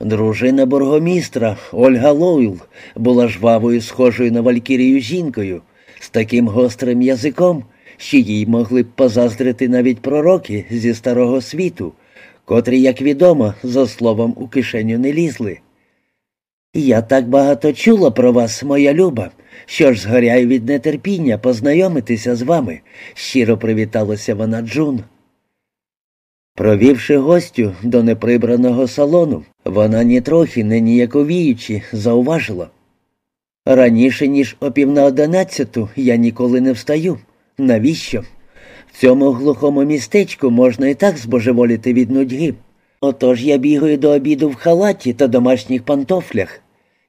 Speaker 1: Дружина бургомістра Ольга Лойл була жвавою, схожою на Валькірію жінкою, з таким гострим язиком, що їй могли б позаздрити навіть пророки зі старого світу, котрі, як відомо, за словом у кишеню не лізли. Я так багато чула про вас, моя люба, що ж згоряю від нетерпіння познайомитися з вами, щиро привіталася вона Джун. Провівши гостю до неприбраного салону, вона нітрохи не ніяковіючи зауважила. Раніше, ніж о пів на одинадцяту, я ніколи не встаю. Навіщо? В цьому глухому містечку можна і так збожеволіти від нудьги. Отож я бігаю до обіду в халаті та домашніх пантофлях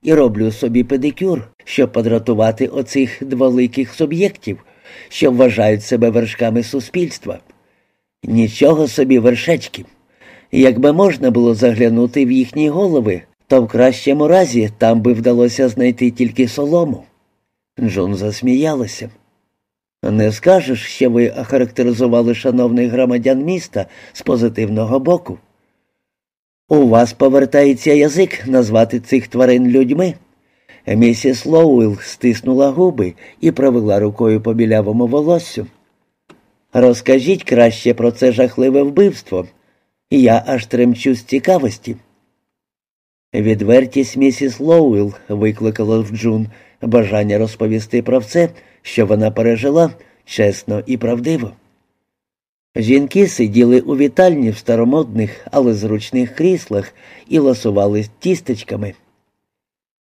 Speaker 1: і роблю собі педикюр, щоб подратувати оцих дволиких суб'єктів, що вважають себе вершками суспільства. Нічого собі вершечки. Якби можна було заглянути в їхні голови, то в кращому разі там би вдалося знайти тільки солому. Джон засміялася. Не скажеш, що ви охарактеризували шановних громадян міста з позитивного боку. У вас повертається язик назвати цих тварин людьми. Місіс Лоуел стиснула губи і провела рукою по білявому волоссю. Розкажіть краще про це жахливе вбивство. Я аж тремчу з цікавості. Відвертість місіс Лоуел викликала в Джун бажання розповісти про все, що вона пережила чесно і правдиво. Жінки сиділи у вітальні в старомодних, але зручних кріслах і ласували тістечками.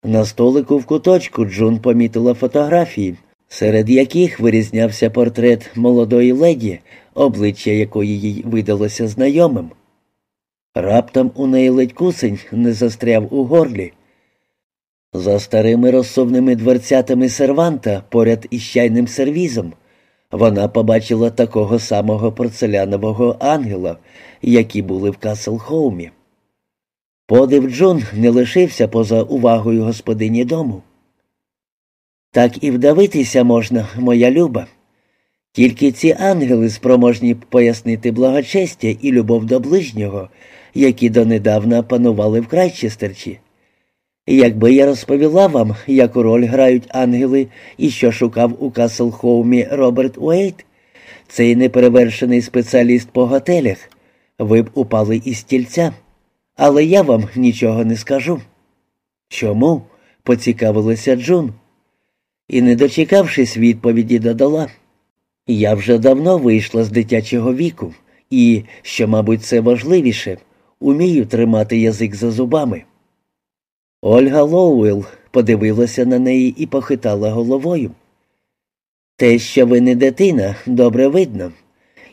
Speaker 1: На столику в куточку Джун помітила фотографії, серед яких вирізнявся портрет молодої леді, обличчя якої їй видалося знайомим. Раптом у неї ледь кусень не застряв у горлі. За старими розсувними дверцятами серванта поряд із чайним сервізом вона побачила такого самого порцелянового ангела, які були в Каслхоумі. Подив Джон не лишився поза увагою господині дому. Так і вдавитися можна, моя люба. Тільки ці ангели спроможні пояснити благочестя і любов до ближнього, які донедавна панували в Крайчестерчі. Якби я розповіла вам, яку роль грають ангели і що шукав у Каслхоумі Роберт Уейт, цей неперевершений спеціаліст по готелях, ви б упали із стільця, але я вам нічого не скажу. Чому? поцікавилася Джун. І, не дочекавшись відповіді, додала. Я вже давно вийшла з дитячого віку і, що, мабуть, це важливіше, умію тримати язик за зубами. Ольга Лоуел подивилася на неї і похитала головою. Те, що ви не дитина, добре видно,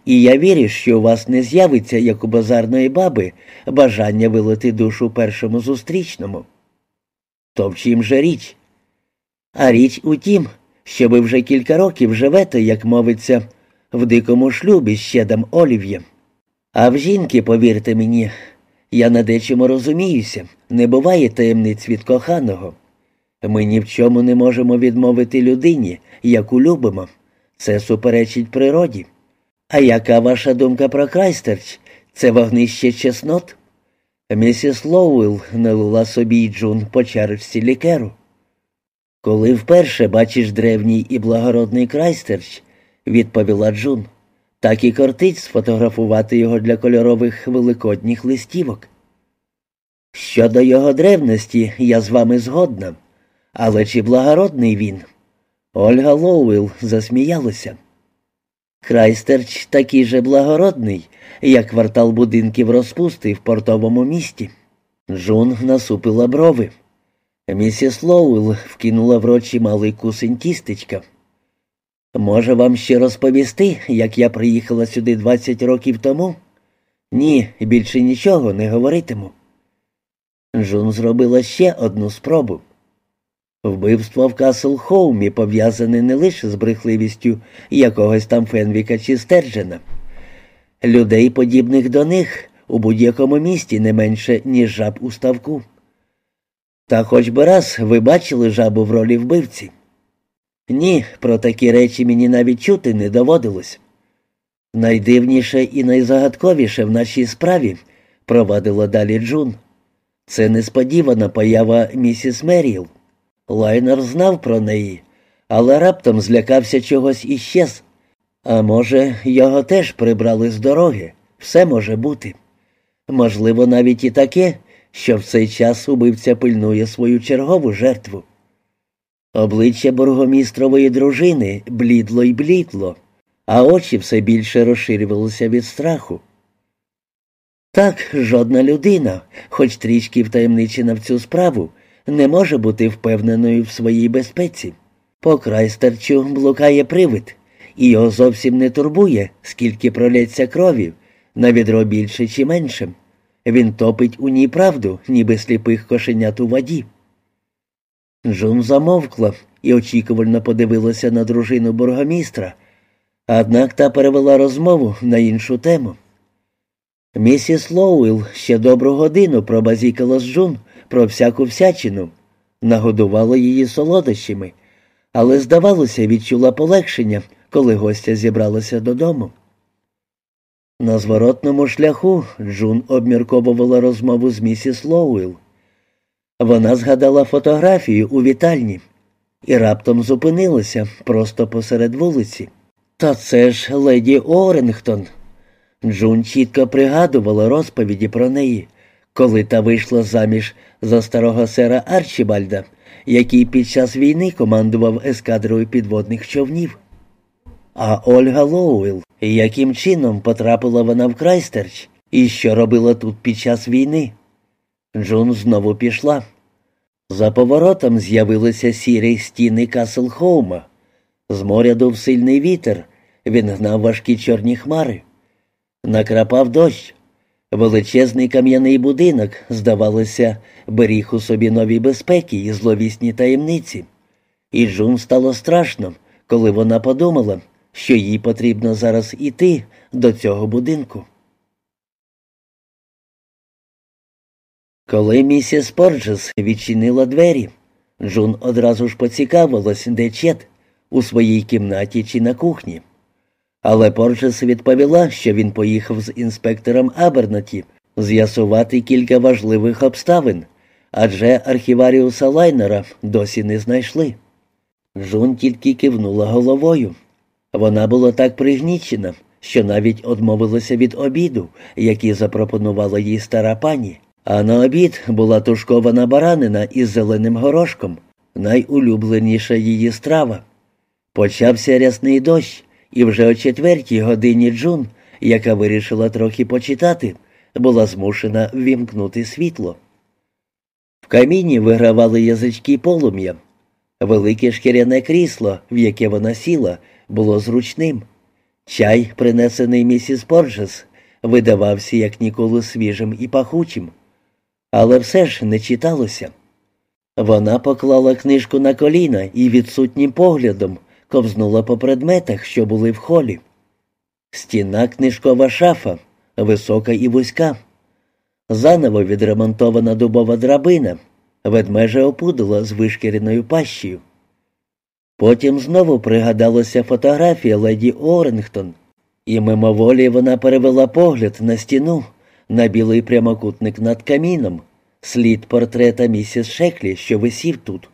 Speaker 1: і я вірю, що у вас не з'явиться, як у базарної баби, бажання вилити душу першому зустрічному. То в чим же річ? А річ у тім, що ви вже кілька років живете, як мовиться, в дикому шлюбі з щедом Олів'єм. А в жінки, повірте мені, я на дечому розуміюся, не буває таємниць від коханого. Ми ні в чому не можемо відмовити людині, яку любимо. Це суперечить природі. А яка ваша думка про Крайстерч? Це вогнище чеснот? Місіс Лоуел налила собі Джун по чарочці лікеру. Коли вперше бачиш древній і благородний Крайстерч, відповіла Джун так і кортить сфотографувати його для кольорових великодніх листівок. Щодо його древності, я з вами згодна, Але чи благородний він? Ольга Лоуел засміялася. Крайстерч такий же благородний, як квартал будинків розпусти в портовому місті. Джун насупила брови. Місіс Лоуел вкинула в рот малий кусень тістечка. Може вам ще розповісти, як я приїхала сюди 20 років тому? Ні, більше нічого не говоритиму. Джун зробила ще одну спробу. Вбивство в Касл Хоумі пов'язане не лише з брехливістю якогось там Фенвіка чи Стерджена. Людей, подібних до них, у будь-якому місті не менше, ніж жаб у ставку. Та хоч би раз ви бачили жабу в ролі вбивці. Ні, про такі речі мені навіть чути не доводилось. Найдивніше і найзагадковіше в нашій справі, провадила далі Джун. Це несподівана поява місіс Меріл. Лайнер знав про неї, але раптом злякався чогось і щез. А може, його теж прибрали з дороги. Все може бути. Можливо, навіть і таке, що в цей час убивця пильнує свою чергову жертву. Обличчя бургомістрової дружини блідло й блідло, а очі все більше розширювалися від страху. Так, жодна людина, хоч трішки втаємничена в цю справу, не може бути впевненою в своїй безпеці. По крайстерчу блукає привид, і його зовсім не турбує, скільки пролється крові, на відро більше чи менше. Він топить у ній правду, ніби сліпих кошенят у воді. Джун замовкла і очікувально подивилася на дружину бургомістра, однак та перевела розмову на іншу тему. Місіс Лоуел ще добру годину пробазікала з Джун про всяку всячину, нагодувала її солодощами, але, здавалося, відчула полегшення, коли гостя зібралася додому. На зворотному шляху Джун обмірковувала розмову з місіс Лоуел. Вона згадала фотографію у вітальні і раптом зупинилася просто посеред вулиці. Та це ж леді Оренгтон. Джун чітко пригадувала розповіді про неї, коли та вийшла заміж за старого сера Арчібальда, який під час війни командував ескадрою підводних човнів. А Ольга Лоуел, яким чином потрапила вона в Крайстерч і що робила тут під час війни? Джун знову пішла. За поворотом з'явилися сірі стіни Каслхоума. З моря дув сильний вітер, він гнав важкі чорні хмари. Накрапав дощ. Величезний кам'яний будинок, здавалося, беріг у собі нові безпеки і зловісні таємниці. І Джун стало страшно, коли вона подумала, що їй потрібно зараз іти до цього будинку. Коли місіс Порджес відчинила двері, Джун одразу ж поцікавилась, де Чет, у своїй кімнаті чи на кухні. Але Порджес відповіла, що він поїхав з інспектором Абернаті з'ясувати кілька важливих обставин, адже архіваріуса Лайнера досі не знайшли. Джун тільки кивнула головою. Вона була так пригнічена, що навіть одмовилася від обіду, який запропонувала їй стара пані. А на обід була тушкована баранина із зеленим горошком, найулюбленіша її страва. Почався рясний дощ, і вже о четвертій годині Джун, яка вирішила трохи почитати, була змушена ввімкнути світло. В каміні вигравали язички полум'я. Велике шкіряне крісло, в яке вона сіла, було зручним. Чай, принесений місіс Порджес, видавався як ніколи свіжим і пахучим але все ж не читалося. Вона поклала книжку на коліна і відсутнім поглядом ковзнула по предметах, що були в холі. Стіна книжкова шафа, висока і вузька. Заново відремонтована дубова драбина, ведмежа опудила з вишкіреною пащею. Потім знову пригадалася фотографія леді Оренгтон, і мимоволі вона перевела погляд на стіну, на білий прямокутник над каміном, слід портрета місіс Шеклі, що висів тут.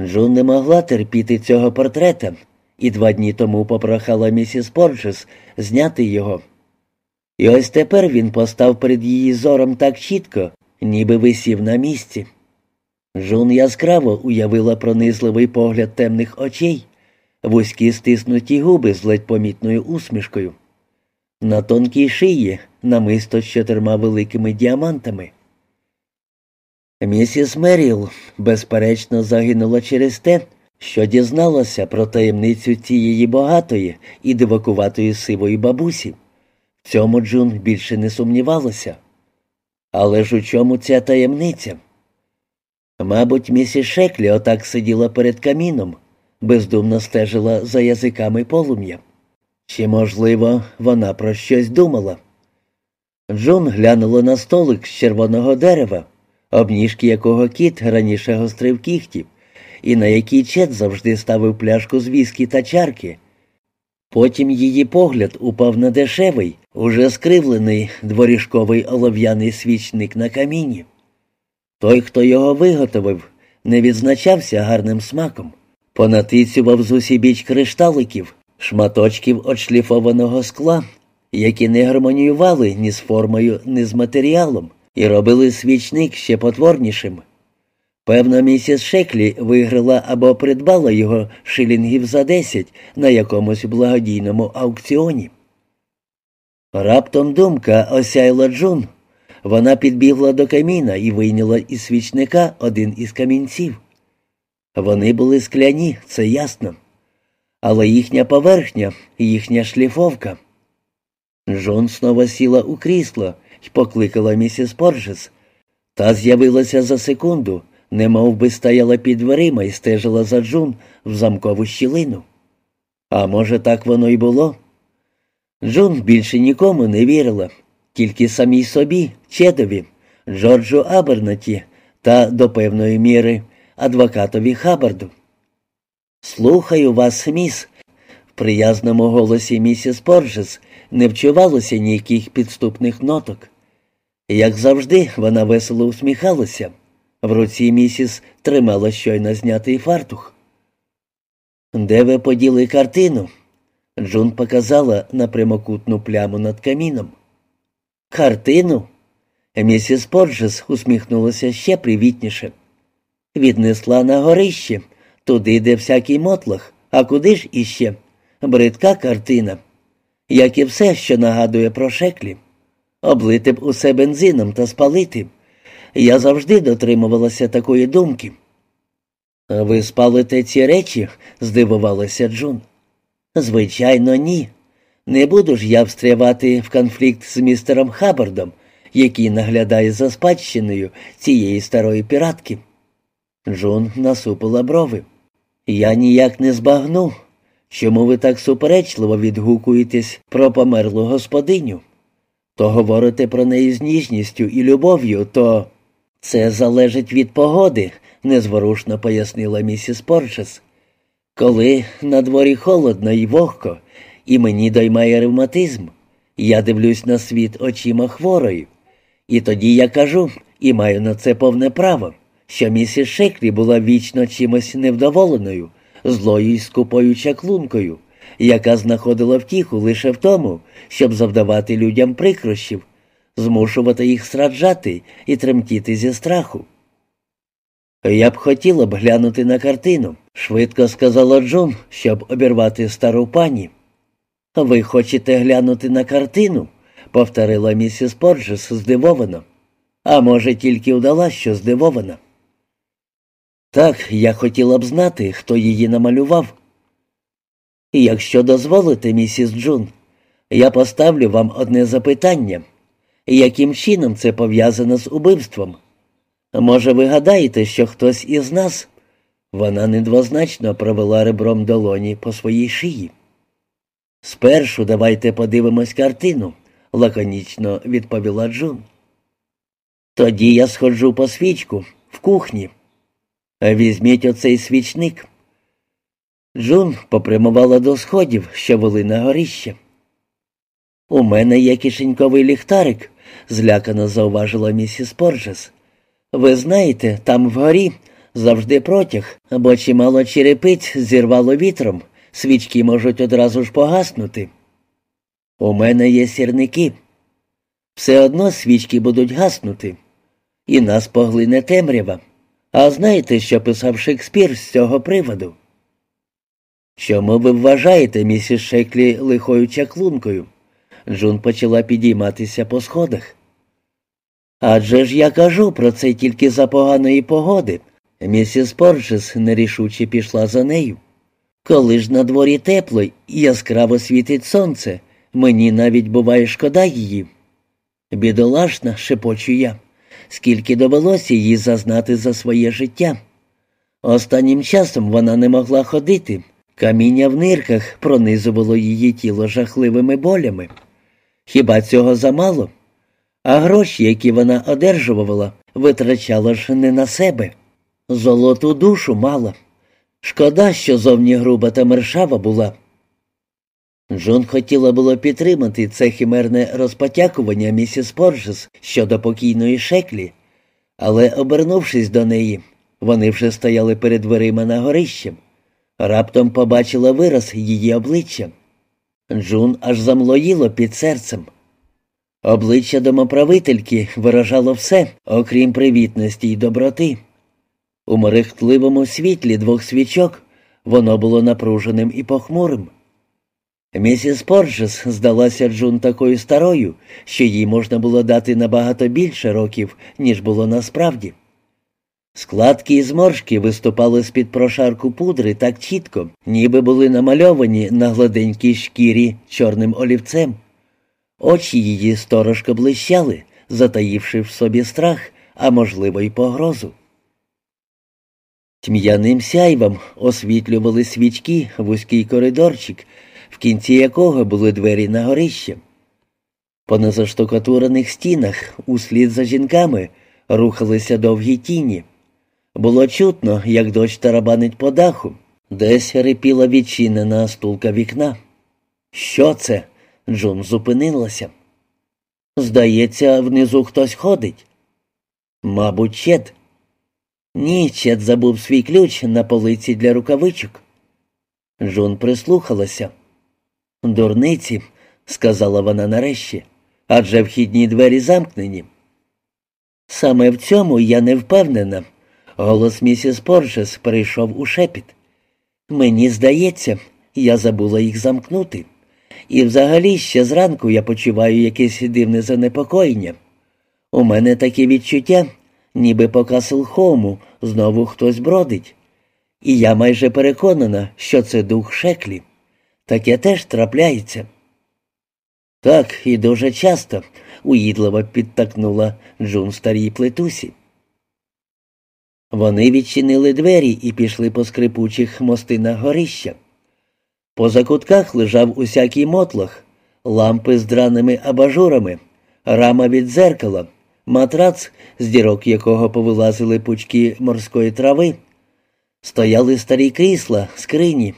Speaker 1: Джун не могла терпіти цього портрета, і два дні тому попрохала місіс Порджес зняти його. І ось тепер він постав перед її зором так чітко, ніби висів на місці. Жун яскраво уявила пронизливий погляд темних очей, вузькі стиснуті губи з ледь помітною усмішкою. На тонкій шиї намисто з чотирма великими діамантами. Місіс Меріл, безперечно, загинула через те, що дізналася про таємницю цієї багатої і дивакуватої сивої бабусі. В цьому Джун більше не сумнівалася. Але ж у чому ця таємниця? Мабуть, місіс Шеклі отак сиділа перед каміном, бездумно стежила за язиками полум'я. Чи, можливо, вона про щось думала? Джун глянула на столик з червоного дерева, обніжки якого кіт раніше гострив кіхтів, і на який чет завжди ставив пляшку з віскі та чарки. Потім її погляд упав на дешевий, уже скривлений дворіжковий олов'яний свічник на каміні. Той, хто його виготовив, не відзначався гарним смаком, понатицював з усібіч кришталиків, шматочків отшліфованого скла, які не гармоніювали ні з формою, ні з матеріалом, і робили свічник ще потворнішим. Певно, місіс Шеклі виграла або придбала його шилінгів за десять на якомусь благодійному аукціоні. Раптом думка осяяла Джун. Вона підбігла до каміна і вийняла із свічника один із камінців. Вони були скляні, це ясно. Але їхня поверхня, їхня шліфовка. Джон знову сіла у крісло і покликала місіс Поржес. Та з'явилася за секунду, немов би стояла під дверима і стежила за Джун в замкову щілину. А може, так воно й було? Джун більше нікому не вірила, тільки самій собі, Чедові, Джорджу Абернаті та до певної міри адвокатові Хабарду. Слухаю вас, міс. В приязному голосі місіс Поржес не вчувалося ніяких підступних ноток. Як завжди, вона весело усміхалася. В руці місіс тримала щойно знятий фартух. Де ви поділи картину? Джун показала на прямокутну пляму над каміном. Картину? Місіс Порджес усміхнулася ще привітніше. Віднесла на горище, туди, де всякий мотлах, а куди ж іще? Бридка картина, як і все, що нагадує про шеклі. Облити б усе бензином та спалити. Я завжди дотримувалася такої думки. Ви спалите ці речі? здивувалася Джун. Звичайно, ні. Не буду ж я встрявати в конфлікт з містером Хаббардом, який наглядає за спадщиною цієї старої піратки. Джун насупила брови. Я ніяк не збагну. Чому ви так суперечливо відгукуєтесь про померлу господиню? То говорите про неї з ніжністю і любов'ю, то це залежить від погоди, незворушно пояснила місіс Порчес. Коли на дворі холодно і вогко, і мені доймає ревматизм, я дивлюсь на світ очима хворої. І тоді я кажу, і маю на це повне право, що місіс Шеклі була вічно чимось невдоволеною, злою і скупою чаклункою, яка знаходила втіху лише в тому, щоб завдавати людям прикрощів, змушувати їх страждати і тремтіти зі страху. Я б хотіла б глянути на картину, швидко сказала Джон, щоб обірвати стару пані. Ви хочете глянути на картину? повторила місіс Порджес здивовано. А може, тільки вдала, що здивована. Так, я хотіла б знати, хто її намалював. Якщо дозволите, місіс Джун, я поставлю вам одне запитання, яким чином це пов'язано з убивством? Може, ви гадаєте, що хтось із нас? Вона недвозначно провела ребром долоні по своїй шиї. Спершу давайте подивимось картину, лаконічно відповіла Джун. Тоді я сходжу по свічку в кухні. Візьміть оцей свічник. Джун попрямувала до сходів, що вели на горище. У мене є кишеньковий ліхтарик, злякано зауважила місіс Порджес. Ви знаєте, там вгорі завжди протяг, бо чимало черепиць зірвало вітром, свічки можуть одразу ж погаснути. У мене є сірники. Все одно свічки будуть гаснути, і нас поглине темрява. А знаєте, що писав Шекспір з цього приводу? Чому ви вважаєте місіс Шеклі лихою чаклункою? Джун почала підійматися по сходах. Адже ж я кажу про це тільки за поганої погоди. Місіс Порджес нерішуче пішла за нею. Коли ж на дворі тепло і яскраво світить сонце, мені навіть буває шкода її. Бідолашна, шепочу я, скільки довелося їй зазнати за своє життя. Останнім часом вона не могла ходити, каміння в нирках пронизувало її тіло жахливими болями. Хіба цього замало? А гроші, які вона одержувала, витрачала ж не на себе. Золоту душу мала. Шкода, що зовні груба та мершава була. Джон хотіла було підтримати це химерне розпотякування місіс Поржес щодо покійної шеклі, але, обернувшись до неї, вони вже стояли перед дверима на горищем. Раптом побачила вираз її обличчя. Джун аж замлоїло під серцем. Обличчя домоправительки виражало все, окрім привітності й доброти. У мерехтливому світлі двох свічок воно було напруженим і похмурим. Місіс Порджес здалася Джун такою старою, що їй можна було дати набагато більше років, ніж було насправді. Складки і зморшки виступали з-під прошарку пудри так чітко, ніби були намальовані на гладенькій шкірі чорним олівцем. Очі її сторожко блищали, затаївши в собі страх, а можливо, й погрозу. Тьм'яним сяйвом освітлювали свічки вузький коридорчик, в кінці якого були двері на горище. По незаштукатурених стінах, услід за жінками, рухалися довгі тіні. Було чутно, як дощ тарабанить по даху, десь рипіла відчинена стулка вікна. Що це? Джун зупинилася. Здається, внизу хтось ходить. Мабуть, чед. Ні, Чет забув свій ключ на полиці для рукавичок. Джун прислухалася. Дурниці, сказала вона нарешті, адже вхідні двері замкнені. Саме в цьому я не впевнена. Голос місіс Поршес перейшов у шепіт. Мені здається, я забула їх замкнути. І взагалі ще зранку я почуваю якесь дивне занепокоєння. У мене таке відчуття, ніби по Каслхому знову хтось бродить. І я майже переконана, що це дух шеклі. Таке теж трапляється. Так, і дуже часто, уїдливо підтакнула Джун старій плетусі. Вони відчинили двері і пішли по скрипучих мостинах горища. По закутках лежав усякий мотлох, лампи з драними абажурами, рама від дзеркала, матрац, з дірок якого повилазили пучки морської трави, стояли старі крісла, скрині.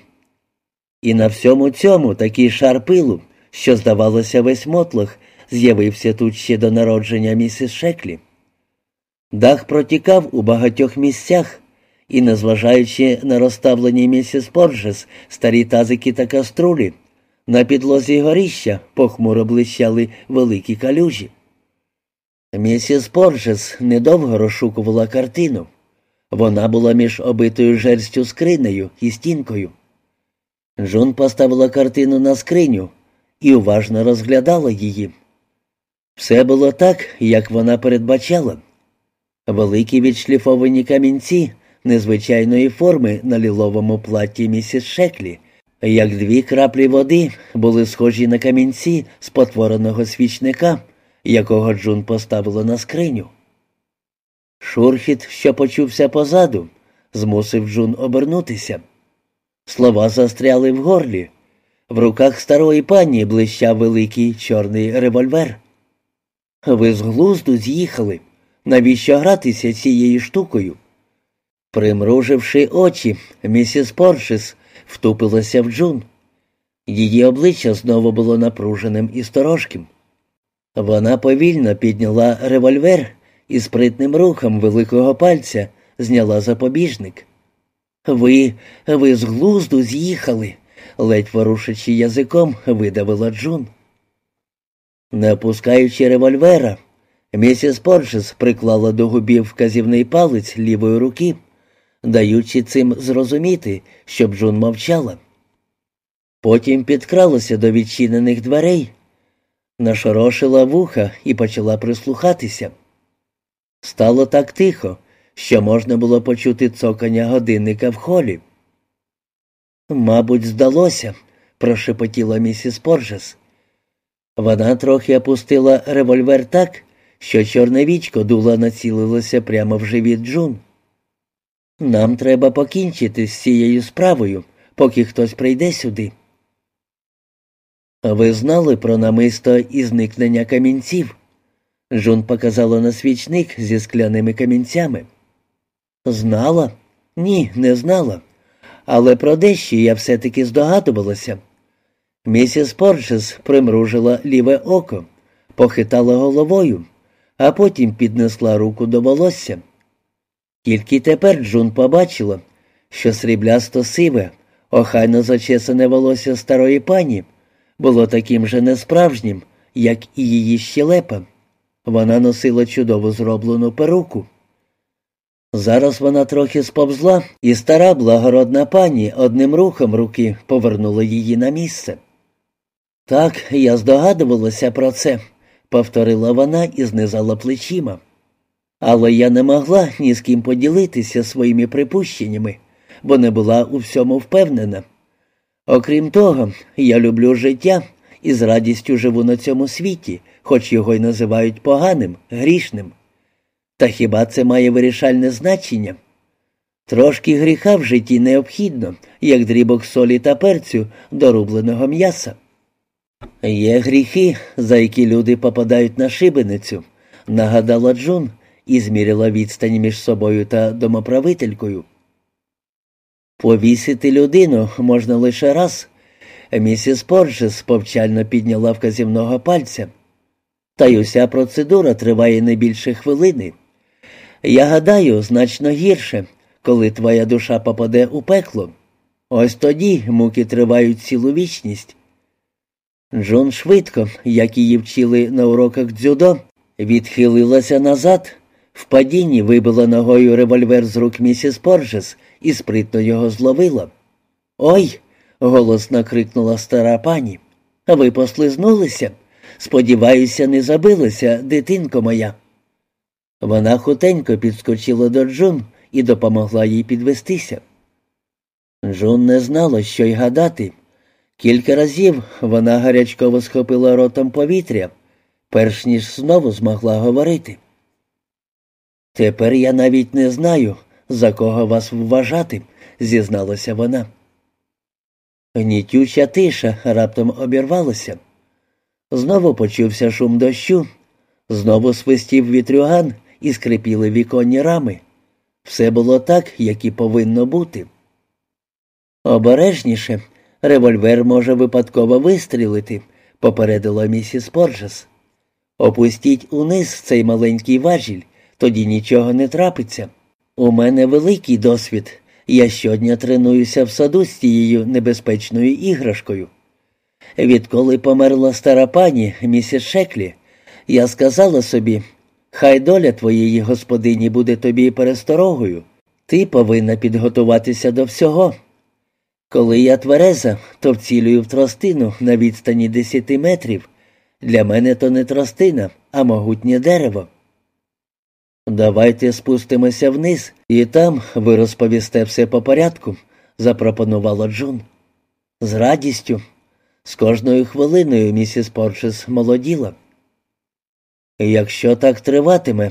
Speaker 1: І на всьому цьому такий шар пилу, що, здавалося, весь мотлох з'явився тут ще до народження місіс Шеклі. Дах протікав у багатьох місцях, і, незважаючи на розставлені місіс Поржес, старі тазики та каструлі, на підлозі горіща похмуро блищали великі калюжі. Місіс Поржес недовго розшукувала картину. Вона була між обитою жерстю скринею і стінкою. Джун поставила картину на скриню і уважно розглядала її. Все було так, як вона передбачала. Великі відшліфовані камінці незвичайної форми на ліловому платі місіс Шеклі, як дві краплі води були схожі на камінці спотвореного свічника якого Джун поставила на скриню. Шурхіт, що почувся позаду, змусив Джун обернутися. Слова застряли в горлі. В руках старої пані блищав великий чорний револьвер. Ви з глузду з'їхали. Навіщо гратися цією штукою? Примруживши очі, місіс Поршес втупилася в Джун. Її обличчя знову було напруженим і сторожким. Вона повільно підняла револьвер і спритним рухом великого пальця зняла запобіжник. Ви, ви з глузду з'їхали, ледь ворушачи язиком, видавила Джун. Не опускаючи револьвера, Місіс Порчес приклала до губів вказівний палець лівої руки, даючи цим зрозуміти, щоб Джун мовчала. Потім підкралася до відчинених дверей, нашорошила вуха і почала прислухатися. Стало так тихо, що можна було почути цокання годинника в холі. Мабуть, здалося, прошепотіла місіс Поржес. Вона трохи опустила револьвер так, що чорне вічко дуло націлилося прямо в живіт Джун. Нам треба покінчити з цією справою, поки хтось прийде сюди. Ви знали про намисто і зникнення камінців? Джун показала на свічник зі скляними камінцями. Знала? Ні, не знала. Але про дещо я все-таки здогадувалася. Місіс Порчес примружила ліве око, похитала головою, а потім піднесла руку до волосся. Тільки тепер Джун побачила, що сріблясто сиве, охайно зачесане волосся старої пані було таким же несправжнім, як і її щелепа. Вона носила чудово зроблену перуку. Зараз вона трохи сповзла, і стара благородна пані одним рухом руки повернула її на місце. Так, я здогадувалася про це, повторила вона і знизала плечима. Але я не могла ні з ким поділитися своїми припущеннями, бо не була у всьому впевнена. Окрім того, я люблю життя і з радістю живу на цьому світі, хоч його й називають поганим, грішним. Та хіба це має вирішальне значення? Трошки гріха в житті необхідно, як дрібок солі та перцю дорубленого м'яса. Є гріхи, за які люди попадають на шибеницю, нагадала Джун і зміряла відстань між собою та домоправителькою. Повісити людину можна лише раз. Місіс Порджес повчально підняла вказівного пальця. Та й уся процедура триває не більше хвилини. Я гадаю, значно гірше, коли твоя душа попаде у пекло. Ось тоді муки тривають цілу вічність. Джон швидко, як її вчили на уроках дзюдо, відхилилася назад, в падінні вибила ногою револьвер з рук місіс Поржес і спритно його зловила. Ой. голосно крикнула стара пані. Ви послизнулися? Сподіваюся, не забилася, дитинко моя. Вона хутенько підскочила до Джун і допомогла їй підвестися. Джун не знала, що й гадати. Кілька разів вона гарячково схопила ротом повітря, перш ніж знову змогла говорити. Тепер я навіть не знаю, за кого вас вважати, зізналася вона. Гнітюча тиша раптом обірвалася. Знову почувся шум дощу, знову свистів вітрюган і скрипіли віконні рами. Все було так, як і повинно бути. Обережніше, револьвер може випадково вистрілити, попередила місіс Порджес. Опустіть униз цей маленький важіль, тоді нічого не трапиться. У мене великий досвід. Я щодня тренуюся в саду з тією небезпечною іграшкою. Відколи померла стара пані, місіс Шеклі, я сказала собі, хай доля твоєї господині буде тобі пересторогою. Ти повинна підготуватися до всього. Коли я твереза, то вцілюю в тростину на відстані десяти метрів. Для мене то не тростина, а могутнє дерево. Давайте спустимося вниз, і там ви розповісте все по порядку, запропонувала Джун. З радістю. З кожною хвилиною місіс Порчес молоділа. Якщо так триватиме,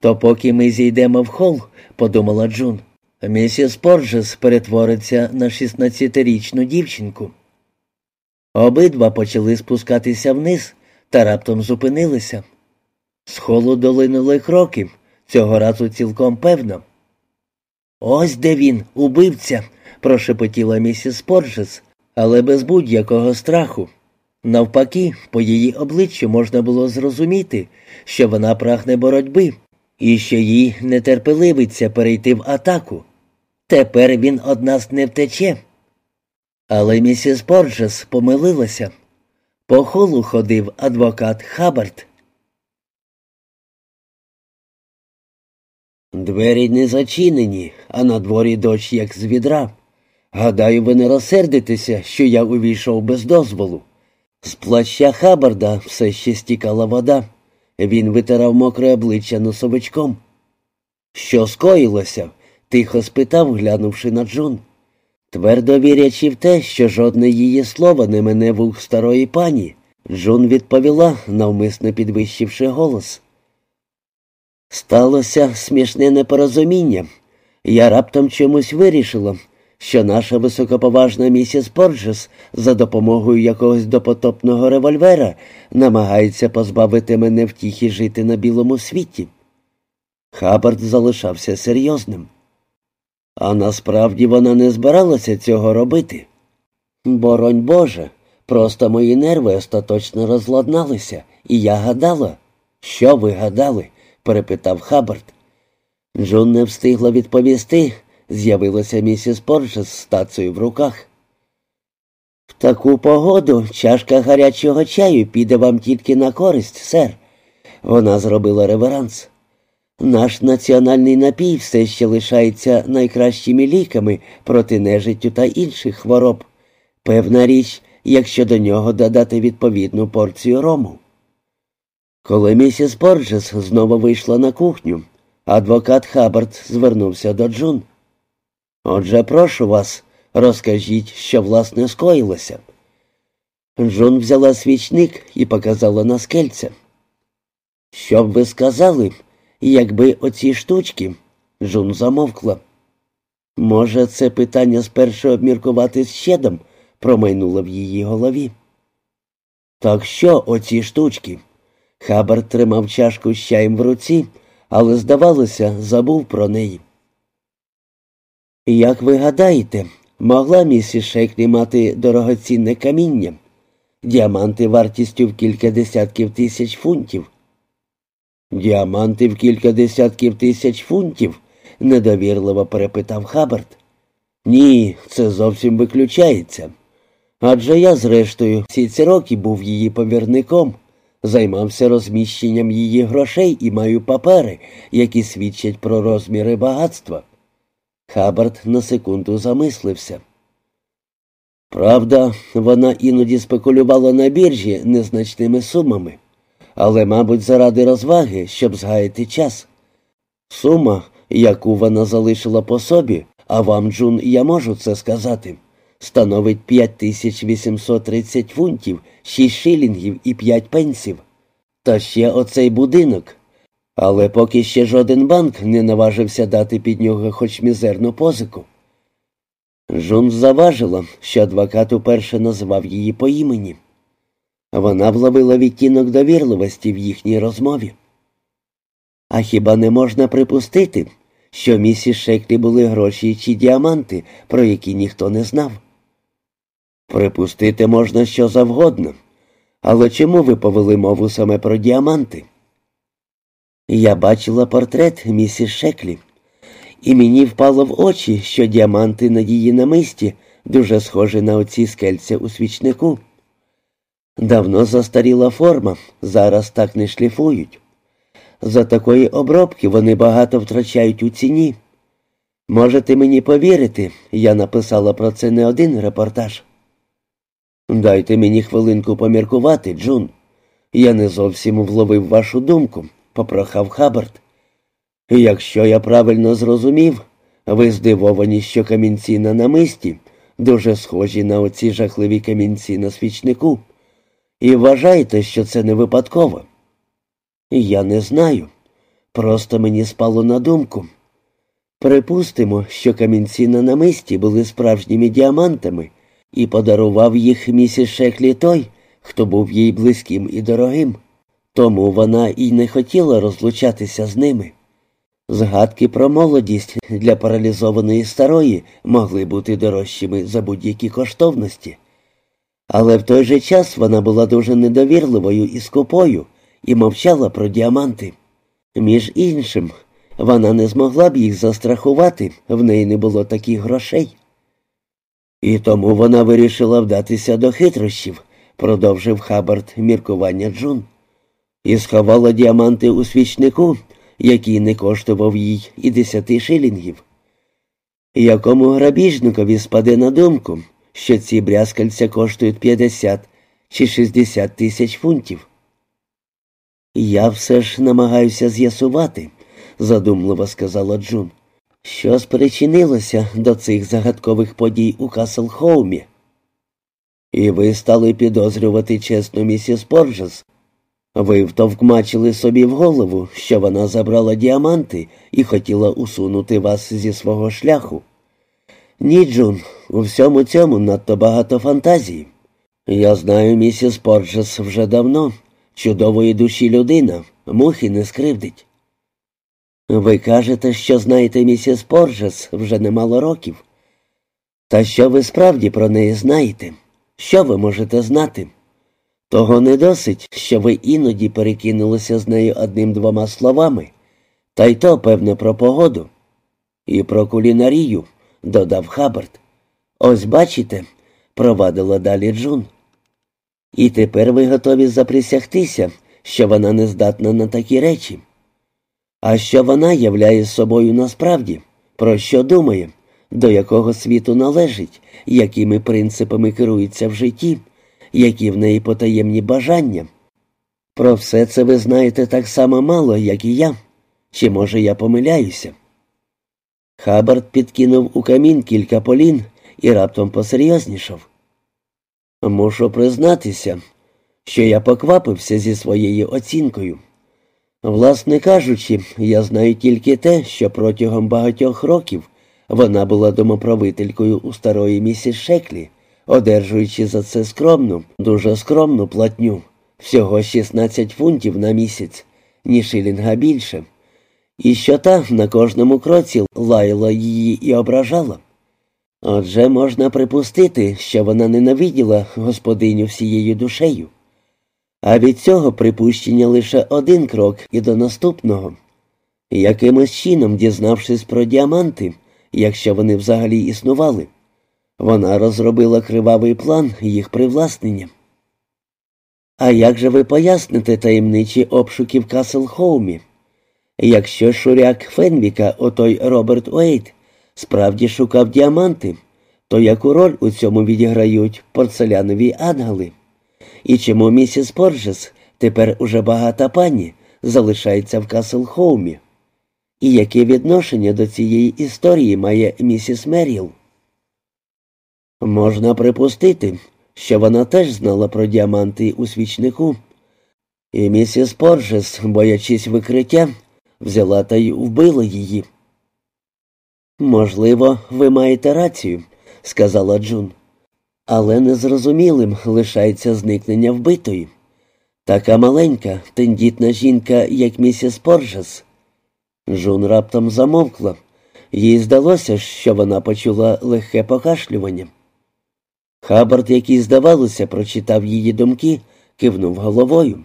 Speaker 1: то поки ми зійдемо в хол, подумала Джун, місіс Порчес перетвориться на 16-річну дівчинку. Обидва почали спускатися вниз та раптом зупинилися. З холу долинули кроки. Цього разу цілком певно. Ось де він, убивця, прошепотіла місіс Порджес, але без будь-якого страху. Навпаки, по її обличчю можна було зрозуміти, що вона прагне боротьби і що їй нетерпеливиться перейти в атаку. Тепер він од нас не втече. Але місіс Порджес помилилася. По холу ходив адвокат Хабарт. Двері не зачинені, а на дворі дощ як з відра. Гадаю, ви не розсердитеся, що я увійшов без дозволу. З плаща Хабарда все ще стікала вода. Він витирав мокре обличчя носовичком. Що скоїлося? тихо спитав, глянувши на Джун. Твердо вірячи в те, що жодне її слово не мене вух старої пані, Джун відповіла, навмисно підвищивши голос. Сталося смішне непорозуміння. Я раптом чомусь вирішила, що наша високоповажна місіс Порджес за допомогою якогось допотопного револьвера намагається позбавити мене втіхи жити на білому світі. Хаббард залишався серйозним. А насправді вона не збиралася цього робити. Боронь Боже, просто мої нерви остаточно розладналися, і я гадала. Що ви гадали? перепитав Хаббард. Джун не встигла відповісти, з'явилася місіс Порджес з тацею в руках. В таку погоду чашка гарячого чаю піде вам тільки на користь, сер. Вона зробила реверанс. Наш національний напій все ще лишається найкращими ліками проти нежиттю та інших хвороб. Певна річ, якщо до нього додати відповідну порцію рому. Коли місіс Порджес знову вийшла на кухню, адвокат Хаббард звернувся до Джун. Отже, прошу вас, розкажіть, що власне скоїлося. Джун взяла свічник і показала на скельця. Що б ви сказали, якби оці штучки, Джун замовкла. Може, це питання спершу обміркувати з щедом, промайнуло в її голові. Так що оці штучки? Хабар тримав чашку з чаєм в руці, але, здавалося, забув про неї. Як ви гадаєте, могла місіс Шеклі мати дорогоцінне каміння, діаманти вартістю в кілька десятків тисяч фунтів? Діаманти в кілька десятків тисяч фунтів? недовірливо перепитав Хабард. Ні, це зовсім виключається. Адже я, зрештою, всі ці роки був її повірником, займався розміщенням її грошей і маю папери, які свідчать про розміри багатства. Хабард на секунду замислився. Правда, вона іноді спекулювала на біржі незначними сумами, але, мабуть, заради розваги, щоб згаяти час. Сума, яку вона залишила по собі, а вам, Джун, я можу це сказати, становить 5830 фунтів, 6 шилінгів і 5 пенсів. Та ще оцей будинок. Але поки ще жоден банк не наважився дати під нього хоч мізерну позику. Жун заважила, що адвокат уперше назвав її по імені. Вона вловила відтінок довірливості в їхній розмові. А хіба не можна припустити, що місіс Шеклі були гроші чи діаманти, про які ніхто не знав? Припустити можна що завгодно. Але чому ви повели мову саме про діаманти? Я бачила портрет місіс Шеклі, і мені впало в очі, що діаманти на її намисті дуже схожі на оці скельця у свічнику. Давно застаріла форма, зараз так не шліфують. За такої обробки вони багато втрачають у ціні. Можете мені повірити, я написала про це не один репортаж. Дайте мені хвилинку поміркувати, Джун. Я не зовсім вловив вашу думку, попрохав Хабард. Якщо я правильно зрозумів, ви здивовані, що камінці на намисті дуже схожі на оці жахливі камінці на свічнику, і вважаєте, що це не випадково. Я не знаю. Просто мені спало на думку. Припустимо, що камінці на намисті були справжніми діамантами, і подарував їх місіс Шеклі той, хто був їй близьким і дорогим. Тому вона і не хотіла розлучатися з ними. Згадки про молодість для паралізованої старої могли бути дорожчими за будь-які коштовності. Але в той же час вона була дуже недовірливою і скупою і мовчала про діаманти. Між іншим, вона не змогла б їх застрахувати, в неї не було таких грошей. І тому вона вирішила вдатися до хитрощів, продовжив Хабард міркування Джун. І сховала діаманти у свічнику, який не коштував їй і десяти шилінгів. Якому грабіжникові спаде на думку, що ці брязкальця коштують 50 чи 60 тисяч фунтів? Я все ж намагаюся з'ясувати, задумливо сказала Джун. Що спричинилося до цих загадкових подій у Каслхоумі? І ви стали підозрювати чесну місіс Порджес. Ви втовкмачили собі в голову, що вона забрала діаманти і хотіла усунути вас зі свого шляху. Ні, Джун, у всьому цьому надто багато фантазії. Я знаю місіс Порджес вже давно, чудової душі людина, мухи не скривдить. Ви кажете, що знаєте місіс Порджес вже немало років. Та що ви справді про неї знаєте? Що ви можете знати? Того не досить, що ви іноді перекинулися з нею одним-двома словами, та й то, певне, про погоду. І про кулінарію, додав Хаббард. Ось бачите, провадила далі Джун. І тепер ви готові заприсягтися, що вона не здатна на такі речі. А що вона являє собою насправді, про що думає, до якого світу належить, якими принципами керується в житті, які в неї потаємні бажання. Про все це ви знаєте так само мало, як і я. Чи, може, я помиляюся? Хабард підкинув у камін кілька полін і раптом посерйознішав. Мушу признатися, що я поквапився зі своєю оцінкою. Власне кажучи, я знаю тільки те, що протягом багатьох років вона була домоправителькою у старої місіс Шеклі, одержуючи за це скромну, дуже скромну платню, всього 16 фунтів на місяць, ні шилінга більше, і що та на кожному кроці лаяла її і ображала. Отже, можна припустити, що вона ненавиділа господиню всією душею. А від цього припущення лише один крок і до наступного. Якимось чином, дізнавшись про діаманти, якщо вони взагалі існували, вона розробила кривавий план їх привласнення. А як же ви поясните таємничі обшуки в Каслхоумі? Якщо шуряк Фенвіка, отой Роберт Уейт, справді шукав діаманти, то яку роль у цьому відіграють порцелянові ангели? І чому місіс Порджес, тепер уже багата пані, залишається в Каслхоумі? І яке відношення до цієї історії має місіс Меріл? Можна припустити, що вона теж знала про діаманти у свічнику. І місіс Порджес, боячись викриття, взяла та й вбила її. Можливо, ви маєте рацію, сказала Джун. Але незрозумілим лишається зникнення вбитої. Така маленька, тендітна жінка, як місіс Порджес. Джун раптом замовкла. Їй здалося, що вона почула легке покашлювання. Хабард, який, здавалося, прочитав її думки, кивнув головою.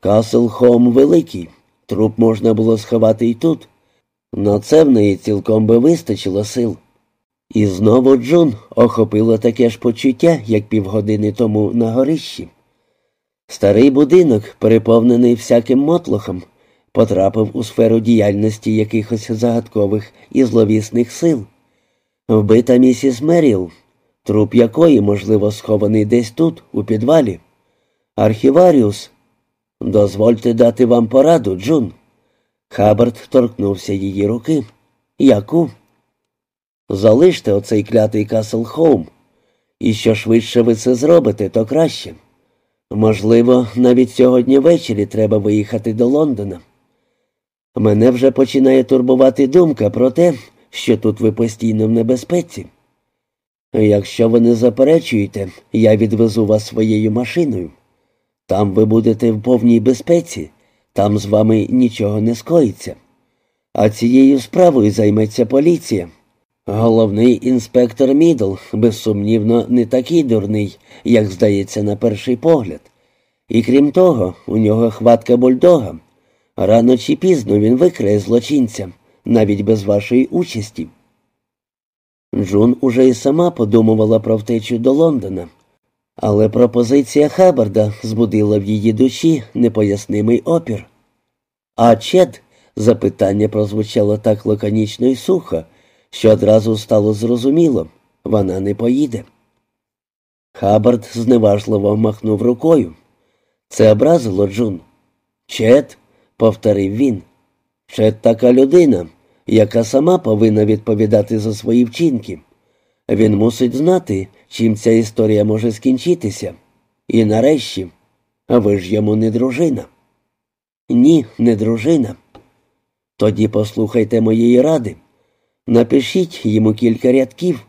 Speaker 1: Касл Хом великий, труп можна було сховати і тут. На це в неї цілком би вистачило сил. І знову Джун охопило таке ж почуття, як півгодини тому на горищі. Старий будинок, переповнений всяким мотлохом, потрапив у сферу діяльності якихось загадкових і зловісних сил. Вбита місіс Меріл, труп якої, можливо, схований десь тут, у підвалі. Архіваріус, дозвольте дати вам пораду, Джун. Хабард торкнувся її руки. Яку? Залиште оцей клятий Касл Хоум. І що швидше ви це зробите, то краще. Можливо, навіть сьогодні ввечері треба виїхати до Лондона. Мене вже починає турбувати думка про те, що тут ви постійно в небезпеці. Якщо ви не заперечуєте, я відвезу вас своєю машиною. Там ви будете в повній безпеці, там з вами нічого не скоїться. А цією справою займеться поліція. Головний інспектор Мідл, безсумнівно, не такий дурний, як здається на перший погляд. І крім того, у нього хватка бульдога. Рано чи пізно він викриє злочинця, навіть без вашої участі. Джун уже і сама подумувала про втечу до Лондона, але пропозиція Хабарда збудила в її душі непояснимий опір. А Чед запитання прозвучало так лаконічно і сухо, що одразу стало зрозуміло вона не поїде. Хабард зневажливо махнув рукою. Це образило Джун. Чет, повторив він. Чет така людина, яка сама повинна відповідати за свої вчинки. Він мусить знати, чим ця історія може скінчитися. І нарешті, ви ж йому не дружина. Ні, не дружина. Тоді послухайте моєї ради. Напишіть йому кілька рядків.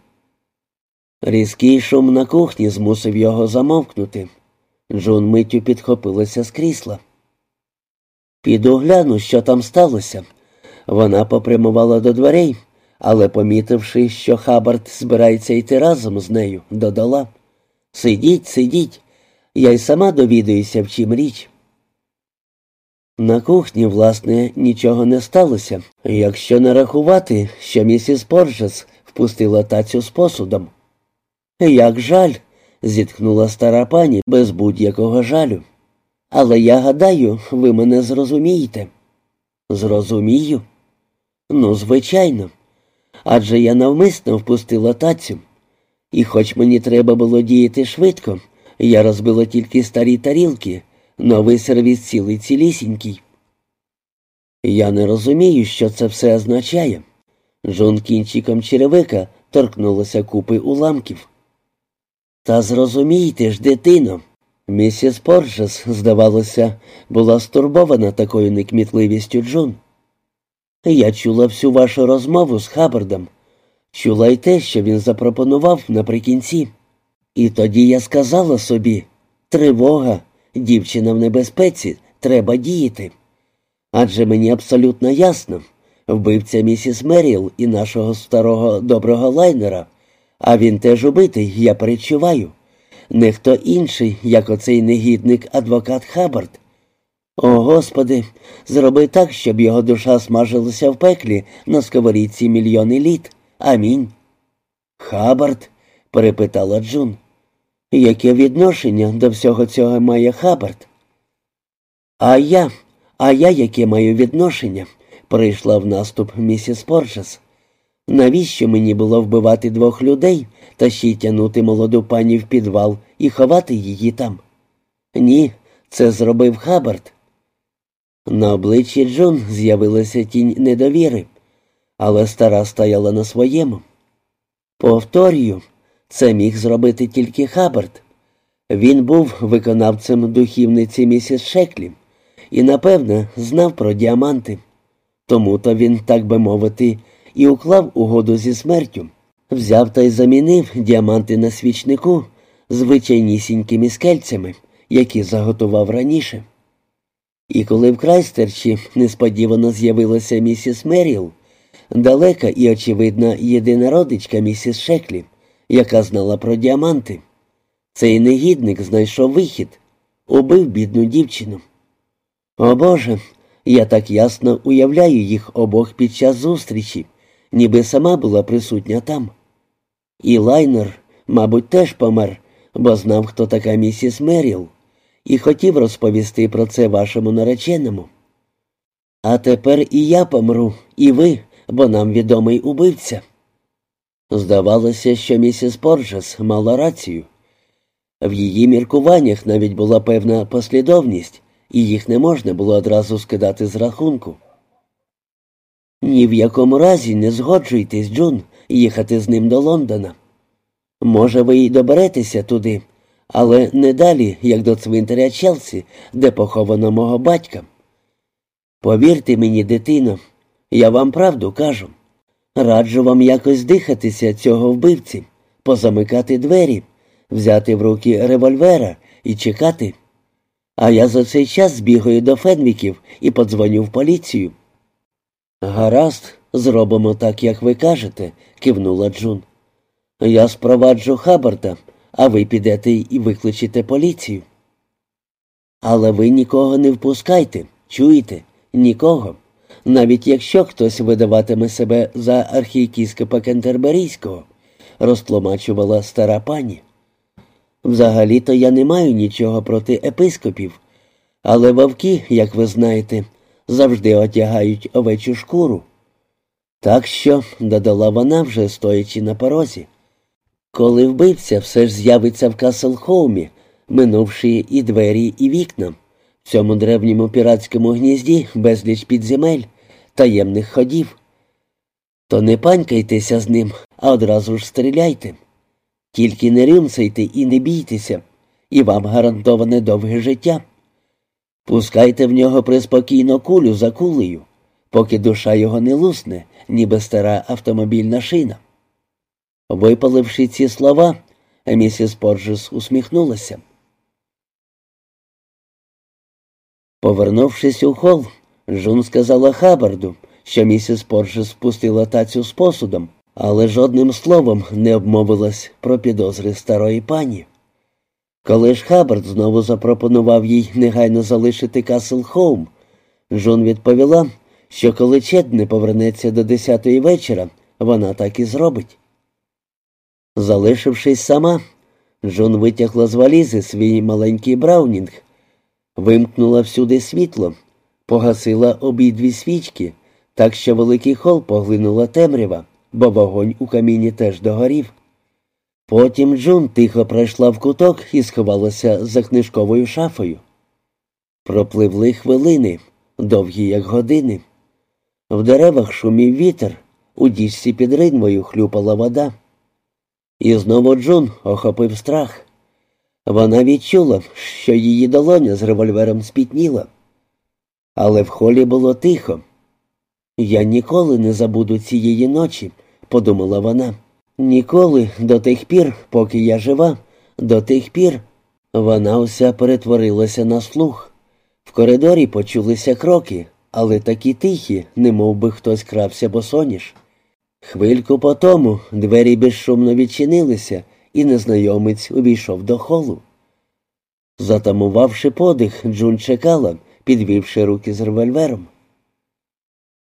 Speaker 1: Різкий шум на кухні змусив його замовкнути. Джон миттю підхопилася з крісла. Піду гляну, що там сталося. Вона попрямувала до дверей, але, помітивши, що Хабард збирається йти разом з нею, додала Сидіть, сидіть, я й сама довідаюся, в чим річ. На кухні, власне, нічого не сталося, якщо не рахувати, що місіс Поржес впустила тацю з посудом. Як жаль, зітхнула стара пані без будь-якого жалю. Але я гадаю, ви мене зрозумієте. Зрозумію? Ну, звичайно. Адже я навмисно впустила тацю. І хоч мені треба було діяти швидко, я розбила тільки старі тарілки, новий сервіс цілий цілісінький. Я не розумію, що це все означає. Джон кінчиком черевика торкнулася купи уламків. Та зрозумійте ж, дитино. Місіс Поржес, здавалося, була стурбована такою некмітливістю Джун. Я чула всю вашу розмову з Хаббардом, чула й те, що він запропонував наприкінці. І тоді я сказала собі тривога, дівчина в небезпеці, треба діяти. Адже мені абсолютно ясно, вбивця місіс Меріл і нашого старого доброго лайнера, а він теж убитий, я перечуваю. Не хто інший, як оцей негідник адвокат Хаббард. О, Господи, зроби так, щоб його душа смажилася в пеклі на сковорідці мільйони літ. Амінь. Хаббард? перепитала Джун. Яке відношення до всього цього має Хаббард? А я, а я яке маю відношення? прийшла в наступ місіс Порчес. Навіщо мені було вбивати двох людей та ще й тянути молоду пані в підвал і ховати її там? Ні, це зробив Хаббард. На обличчі Джон з'явилася тінь недовіри, але стара стояла на своєму. Повторюю, це міг зробити тільки Хаббард. Він був виконавцем духівниці місіс Шеклі і, напевне, знав про діаманти. Тому то він, так би мовити, і уклав угоду зі смертю, взяв та й замінив діаманти на свічнику звичайнісінькими скельцями, які заготував раніше. І коли в Крайстерчі несподівано з'явилася місіс Меріл, далека і очевидна єдина родичка місіс Шеклі, яка знала про діаманти, цей негідник знайшов вихід, убив бідну дівчину. О Боже, я так ясно уявляю їх обох під час зустрічі, ніби сама була присутня там. І лайнер, мабуть, теж помер, бо знав, хто така місіс Меріл, і хотів розповісти про це вашому нареченому. А тепер і я помру, і ви, бо нам відомий убивця. Здавалося, що місіс Порджес мала рацію. В її міркуваннях навіть була певна послідовність, і їх не можна було одразу скидати з рахунку. Ні в якому разі не згоджуйтесь, Джун, їхати з ним до Лондона. Може, ви й доберетеся туди, але не далі, як до цвинтаря Челсі, де поховано мого батька. Повірте мені, дитино, я вам правду кажу. Раджу вам якось дихатися цього вбивці, позамикати двері, взяти в руки револьвера і чекати. А я за цей час збігаю до Фенвіків і подзвоню в поліцію. Гаразд, зробимо так, як ви кажете, кивнула Джун. Я спроваджу Хабарда, а ви підете і викличете поліцію. Але ви нікого не впускайте, чуєте? Нікого. Навіть якщо хтось видаватиме себе за архієкіскопа Кентерберійського, розтлумачувала стара пані. Взагалі-то я не маю нічого проти епископів, але вовки, як ви знаєте, завжди одягають овечу шкуру. Так що, додала вона вже стоячи на порозі, коли вбивця все ж з'явиться в Каслхоумі, минувши і двері, і вікна, в цьому древньому піратському гнізді безліч підземель, таємних ходів, то не панькайтеся з ним, а одразу ж стріляйте. Тільки не рюмсайте і не бійтеся, і вам гарантоване довге життя. Пускайте в нього приспокійно кулю за кулею, поки душа його не лусне, ніби стара автомобільна шина. Випаливши ці слова, місіс Порджес усміхнулася. Повернувшись у хол, Джун сказала Хаббарду, що місіс Порджес спустила тацю з посудом, але жодним словом не обмовилась про підозри старої пані. Коли ж Хаббард знову запропонував їй негайно залишити Каслхоум, Джун відповіла, що коли Чет не повернеться до десятої вечора, вона так і зробить. Залишившись сама, Джон витягла з валізи свій маленький браунінг, вимкнула всюди світло, погасила обидві свічки, так що великий хол поглинула темрява, бо вогонь у каміні теж догорів. Потім Джун тихо пройшла в куток і сховалася за книжковою шафою. Пропливли хвилини, довгі, як години. В деревах шумів вітер, у діжці під ринвою хлюпала вода. І знову Джун охопив страх. Вона відчула, що її долоня з револьвером спітніла. Але в холі було тихо. Я ніколи не забуду цієї ночі, подумала вона. Ніколи до тих пір, поки я жива, до тих пір вона уся перетворилася на слух. В коридорі почулися кроки, але такі тихі, немов би хтось крався босоніж. Хвильку по тому двері безшумно відчинилися, і незнайомець увійшов до холу. Затамувавши подих, Джун чекала, підвівши руки з револьвером.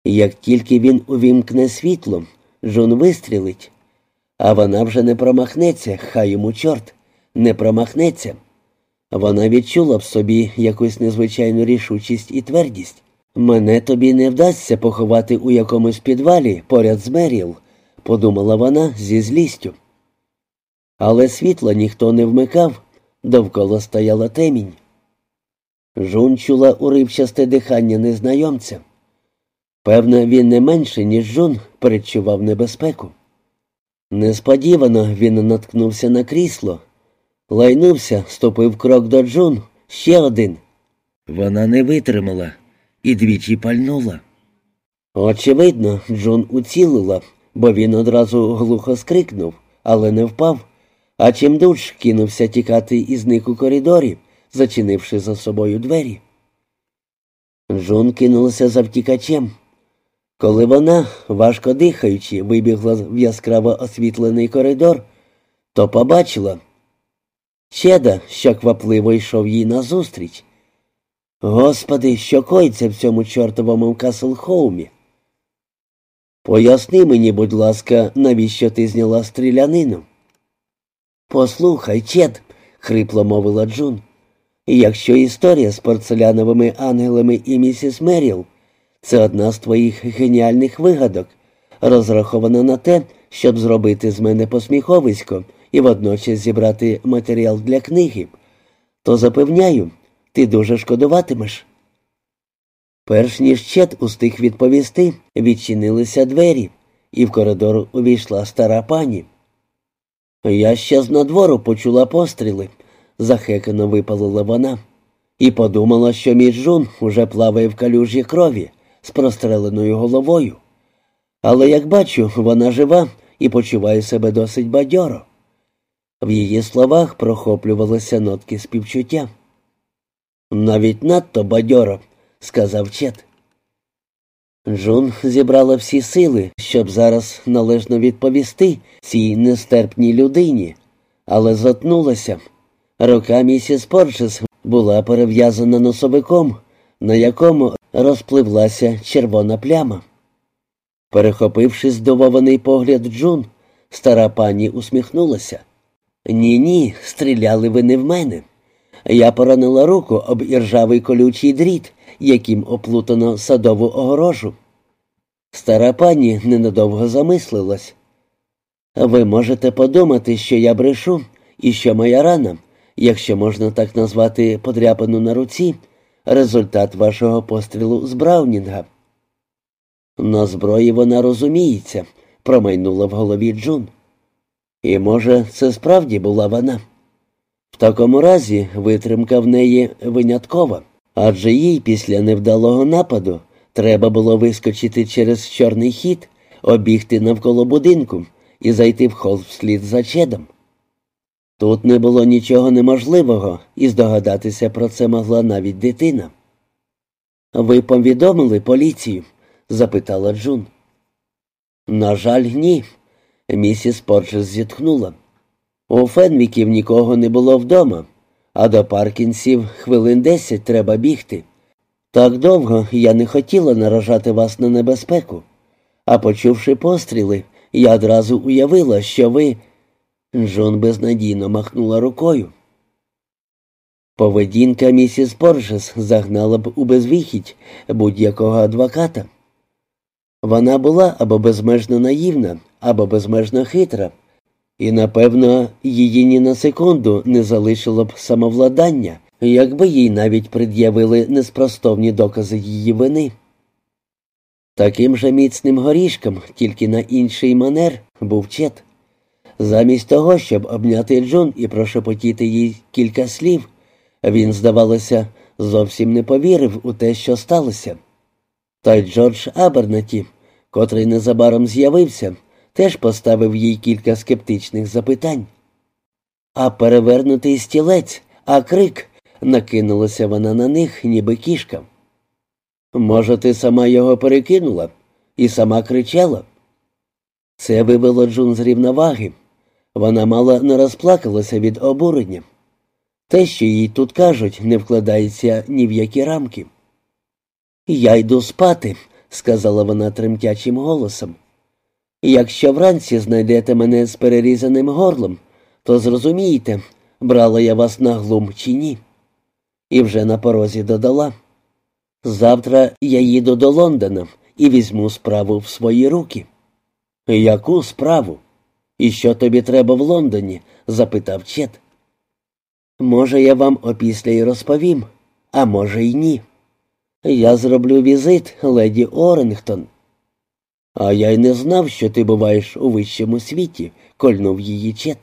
Speaker 1: Як тільки він увімкне світло, Джун вистрілить, а вона вже не промахнеться, хай йому чорт, не промахнеться. Вона відчула в собі якусь незвичайну рішучість і твердість. Мене тобі не вдасться поховати у якомусь підвалі поряд з Меріл, подумала вона зі злістю. Але світла ніхто не вмикав, довкола стояла темінь. Жун чула уривчасте дихання незнайомця. Певно, він не менше, ніж Жун, передчував небезпеку. Несподівано він наткнувся на крісло, лайнувся, ступив крок до Джун, ще один. Вона не витримала і двічі пальнула. Очевидно, Джун уцілила, бо він одразу глухо скрикнув, але не впав, а чимдуж кинувся тікати і зник у коридорі, зачинивши за собою двері. Джун кинулася за втікачем. Коли вона, важко дихаючи, вибігла в яскраво освітлений коридор, то побачила Чеда, що квапливо йшов їй назустріч. Господи, що коїться в цьому чортовому Каслхоумі? Поясни мені, будь ласка, навіщо ти зняла стрілянину? Послухай, Чед, хрипло мовила Джун. Якщо історія з порцеляновими ангелами і місіс Меріл це одна з твоїх геніальних вигадок, розрахована на те, щоб зробити з мене посміховисько і водночас зібрати матеріал для книги, то запевняю, ти дуже шкодуватимеш. Перш ніж Чет устиг відповісти, відчинилися двері, і в коридор увійшла стара пані. Я ще з надвору почула постріли, захекано випалила вона, і подумала, що мій жун уже плаває в калюжі крові з простреленою головою. Але, як бачу, вона жива і почуває себе досить бадьоро. В її словах прохоплювалися нотки співчуття. Навіть надто бадьоро, сказав Чет. Джун зібрала всі сили, щоб зараз належно відповісти цій нестерпній людині, але затнулася. Рука місіс Порчес була перев'язана носовиком, на якому розпливлася червона пляма. Перехопивши здивований погляд Джун, стара пані усміхнулася. Ні, ні, стріляли ви не в мене. Я поранила руку об іржавий колючий дріт, яким оплутано садову огорожу. Стара пані ненадовго замислилась. Ви можете подумати, що я брешу і що моя рана, якщо можна так назвати подряпану на руці, результат вашого пострілу з Браунінга. На зброї вона розуміється, промайнула в голові Джун. І, може, це справді була вона. В такому разі витримка в неї виняткова, адже їй після невдалого нападу треба було вискочити через чорний хід, обігти навколо будинку і зайти в хол вслід за чедом. Тут не було нічого неможливого, і здогадатися про це могла навіть дитина. Ви повідомили поліцію? запитала Джун. На жаль, ні. Місіс Порчес зітхнула. У Фенвіків нікого не було вдома, а до Паркінсів хвилин десять треба бігти. Так довго я не хотіла наражати вас на небезпеку, а почувши постріли, я одразу уявила, що ви. Джон безнадійно махнула рукою. Поведінка місіс Поржес загнала б у безвихідь будь-якого адвоката. Вона була або безмежно наївна, або безмежно хитра, і, напевно, її ні на секунду не залишило б самовладання, якби їй навіть пред'явили неспростовні докази її вини. Таким же міцним горішком, тільки на інший манер, був чет. Замість того, щоб обняти Джун і прошепотіти їй кілька слів, він, здавалося, зовсім не повірив у те, що сталося. Та й Джордж Абернаті, котрий незабаром з'явився, теж поставив їй кілька скептичних запитань. А перевернутий стілець, а крик, накинулася вона на них, ніби кішка. Може, ти сама його перекинула і сама кричала? Це вивело Джун з рівноваги. Вона мало не розплакалася від обурення. Те, що їй тут кажуть, не вкладається ні в які рамки. Я йду спати, сказала вона тремтячим голосом. Якщо вранці знайдете мене з перерізаним горлом, то зрозумієте, брала я вас на глум чи ні. І вже на порозі додала. Завтра я їду до Лондона і візьму справу в свої руки. Яку справу? І що тобі треба в Лондоні? запитав Чет. Може, я вам опісля й розповім, а може, й ні. Я зроблю візит леді Орингтон. А я й не знав, що ти буваєш у вищому світі, кольнув її Чет.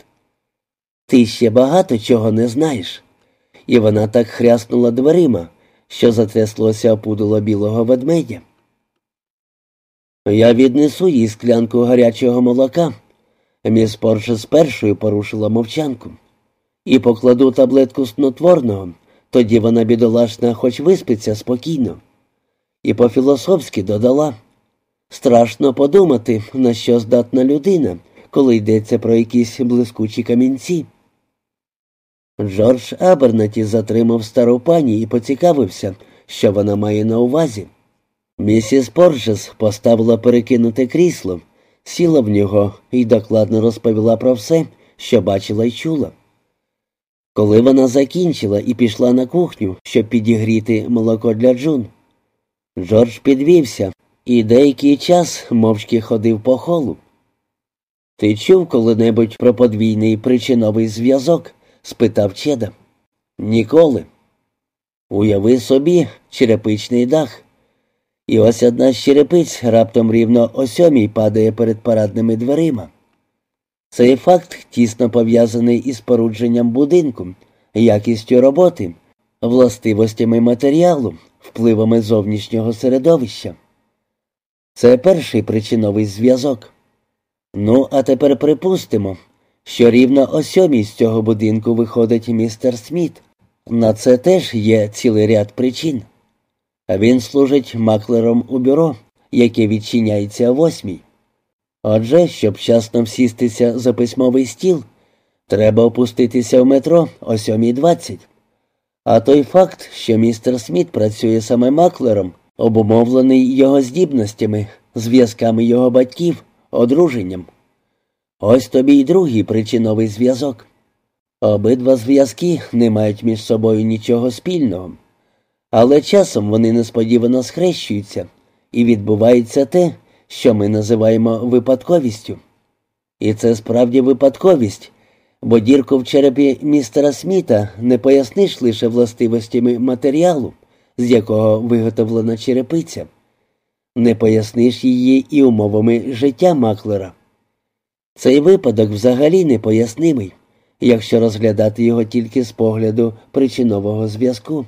Speaker 1: Ти ще багато чого не знаєш. І вона так хряснула дверима, що затряслося опудало білого ведмедя. Я віднесу їй склянку гарячого молока. Міс Порше першою порушила мовчанку. І покладу таблетку снотворного, тоді вона бідолашна хоч виспиться спокійно. І по-філософськи додала страшно подумати, на що здатна людина, коли йдеться про якісь блискучі камінці. Джордж Абернаті затримав стару пані і поцікавився, що вона має на увазі. Місіс Поржес поставила перекинуте крісло, сіла в нього і докладно розповіла про все, що бачила й чула. Коли вона закінчила і пішла на кухню, щоб підігріти молоко для Джун, Джордж підвівся і деякий час мовчки ходив по холу. Ти чув коли-небудь про подвійний причиновий зв'язок? спитав Чеда. Ніколи. Уяви собі черепичний дах. І ось одна з черепиць раптом рівно о сьомій падає перед парадними дверима. Цей факт тісно пов'язаний із порудженням будинку, якістю роботи, властивостями матеріалу, впливами зовнішнього середовища. Це перший причиновий зв'язок. Ну, а тепер припустимо, що рівно о сьомій з цього будинку виходить містер Сміт. На це теж є цілий ряд причин. Він служить маклером у бюро, яке відчиняється о восьмій. Отже, щоб вчасно всістися за письмовий стіл, треба опуститися в метро о 7.20. А той факт, що містер Сміт працює саме маклером, обумовлений його здібностями, зв'язками його батьків, одруженням. Ось тобі й другий причиновий зв'язок. Обидва зв'язки не мають між собою нічого спільного, але часом вони несподівано схрещуються, і відбувається те, що ми називаємо випадковістю. І це справді випадковість, бо дірку в черепі містера Сміта не поясниш лише властивостями матеріалу, з якого виготовлена черепиця, не поясниш її і умовами життя Маклера. Цей випадок взагалі непояснимий, якщо розглядати його тільки з погляду причинового зв'язку.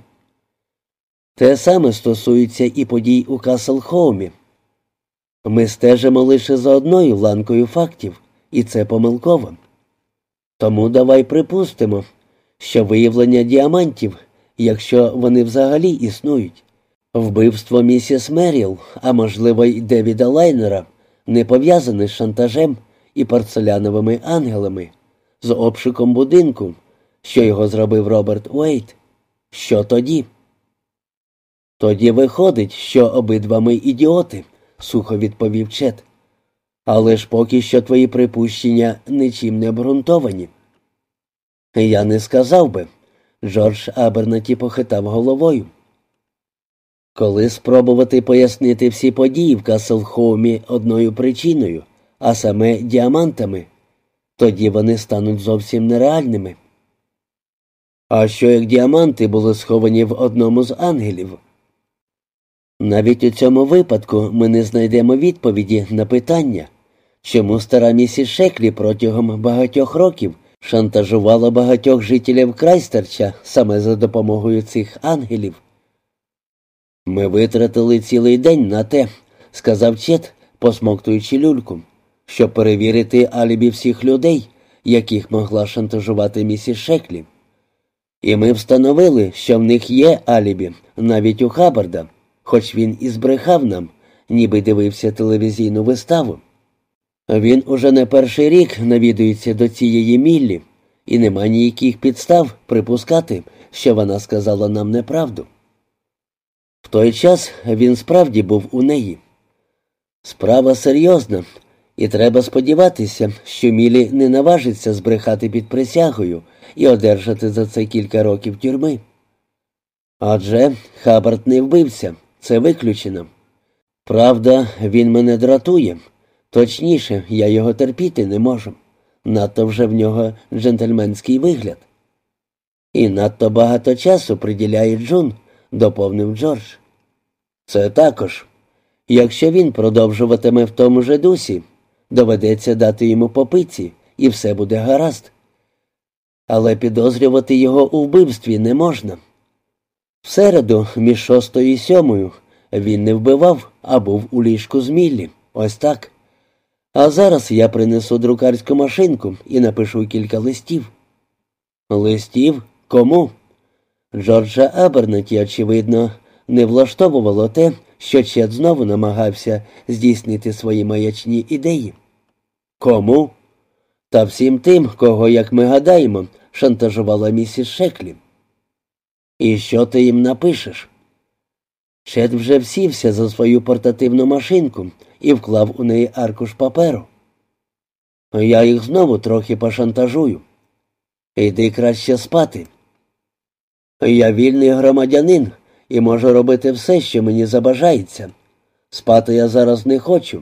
Speaker 1: Те саме стосується і подій у Каслхоумі. Ми стежимо лише за одною ланкою фактів, і це помилково. Тому давай припустимо, що виявлення діамантів, якщо вони взагалі існують, вбивство місіс Меріл, а можливо й Девіда Лайнера, не пов'язане з шантажем і порцеляновими ангелами, з обшуком будинку, що його зробив Роберт Уейт. Що тоді? Тоді виходить, що обидва ми ідіоти, сухо відповів Чет. Але ж поки що твої припущення нічим не обґрунтовані. Я не сказав би. Джордж Абернаті похитав головою. Коли спробувати пояснити всі події в Каслхоумі одною причиною, а саме діамантами, тоді вони стануть зовсім нереальними. А що як діаманти були сховані в одному з ангелів? Навіть у цьому випадку ми не знайдемо відповіді на питання, чому стара місіс Шеклі протягом багатьох років шантажувала багатьох жителів Крайстерча саме за допомогою цих ангелів. Ми витратили цілий день на те, сказав Чет, посмоктуючи люльку, щоб перевірити алібі всіх людей, яких могла шантажувати місіс Шеклі. І ми встановили, що в них є алібі, навіть у Хабарда, хоч він і збрехав нам, ніби дивився телевізійну виставу. Він уже не перший рік навідується до цієї міллі, і нема ніяких підстав припускати, що вона сказала нам неправду. В той час він справді був у неї. Справа серйозна, і треба сподіватися, що Мілі не наважиться збрехати під присягою і одержати за це кілька років тюрми. Адже Хабарт не вбився, це виключено. Правда, він мене дратує. Точніше, я його терпіти не можу. Надто вже в нього джентльменський вигляд. І надто багато часу приділяє Джун, доповнив Джордж. Це також. Якщо він продовжуватиме в тому же дусі, доведеться дати йому попиці, і все буде гаразд. Але підозрювати його у вбивстві не можна. В середу, між шостою і сьомою, він не вбивав, а був у ліжку з Міллі. Ось так. А зараз я принесу друкарську машинку і напишу кілька листів. Листів? Кому? Джорджа Абернаті, очевидно, не влаштовувало те, що Чет знову намагався здійснити свої маячні ідеї. Кому? Та всім тим, кого, як ми гадаємо, шантажувала місіс Шеклі. І що ти їм напишеш? Чет вже всівся за свою портативну машинку і вклав у неї аркуш паперу. Я їх знову трохи пошантажую. Йди краще спати. Я вільний громадянин і можу робити все, що мені забажається. Спати я зараз не хочу,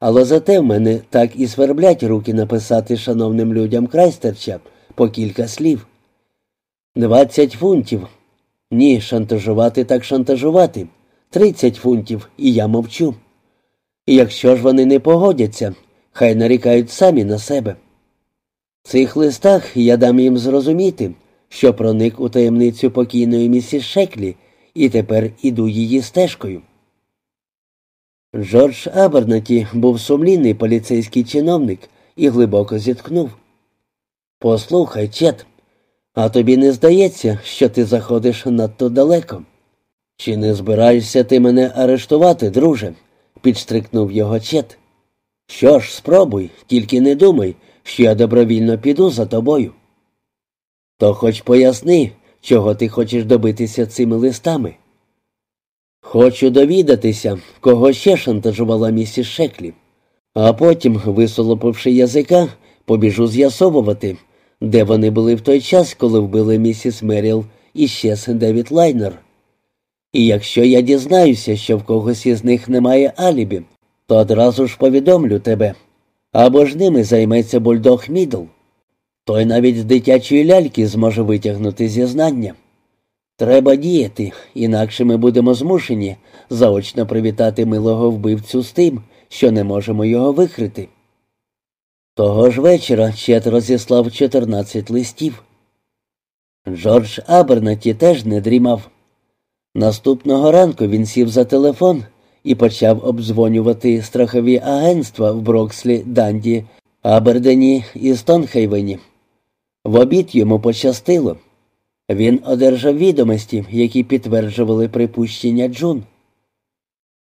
Speaker 1: але зате в мене так і сверблять руки написати шановним людям Крайстерча по кілька слів. Двадцять фунтів. Ні, шантажувати так шантажувати. Тридцять фунтів, і я мовчу. І якщо ж вони не погодяться, хай нарікають самі на себе. В цих листах я дам їм зрозуміти, що проник у таємницю покійної місіс Шеклі і тепер іду її стежкою. Джордж Абернаті був сумлінний поліцейський чиновник і глибоко зітхнув. Послухай, Чет, а тобі не здається, що ти заходиш надто далеко? Чи не збираєшся ти мене арештувати, друже? Підстрикнув його Чет. Що ж, спробуй, тільки не думай, що я добровільно піду за тобою. То хоч поясни, чого ти хочеш добитися цими листами. Хочу довідатися, кого ще шантажувала місіс Шеклі, а потім, висолопивши язика, побіжу з'ясовувати, де вони були в той час, коли вбили місіс Меріл і щез Девід Лайнер. І якщо я дізнаюся, що в когось із них немає алібі, то одразу ж повідомлю тебе. Або ж ними займеться бульдог Мідл. Той навіть з дитячої ляльки зможе витягнути зізнання. Треба діяти, інакше ми будемо змушені заочно привітати милого вбивцю з тим, що не можемо його викрити. Того ж вечора Чет розіслав 14 листів. Джордж Абернаті теж не дрімав. Наступного ранку він сів за телефон і почав обдзвонювати страхові агентства в Брокслі, Данді, Абердені і Стонхейвені. В обід йому пощастило. Він одержав відомості, які підтверджували припущення Джун.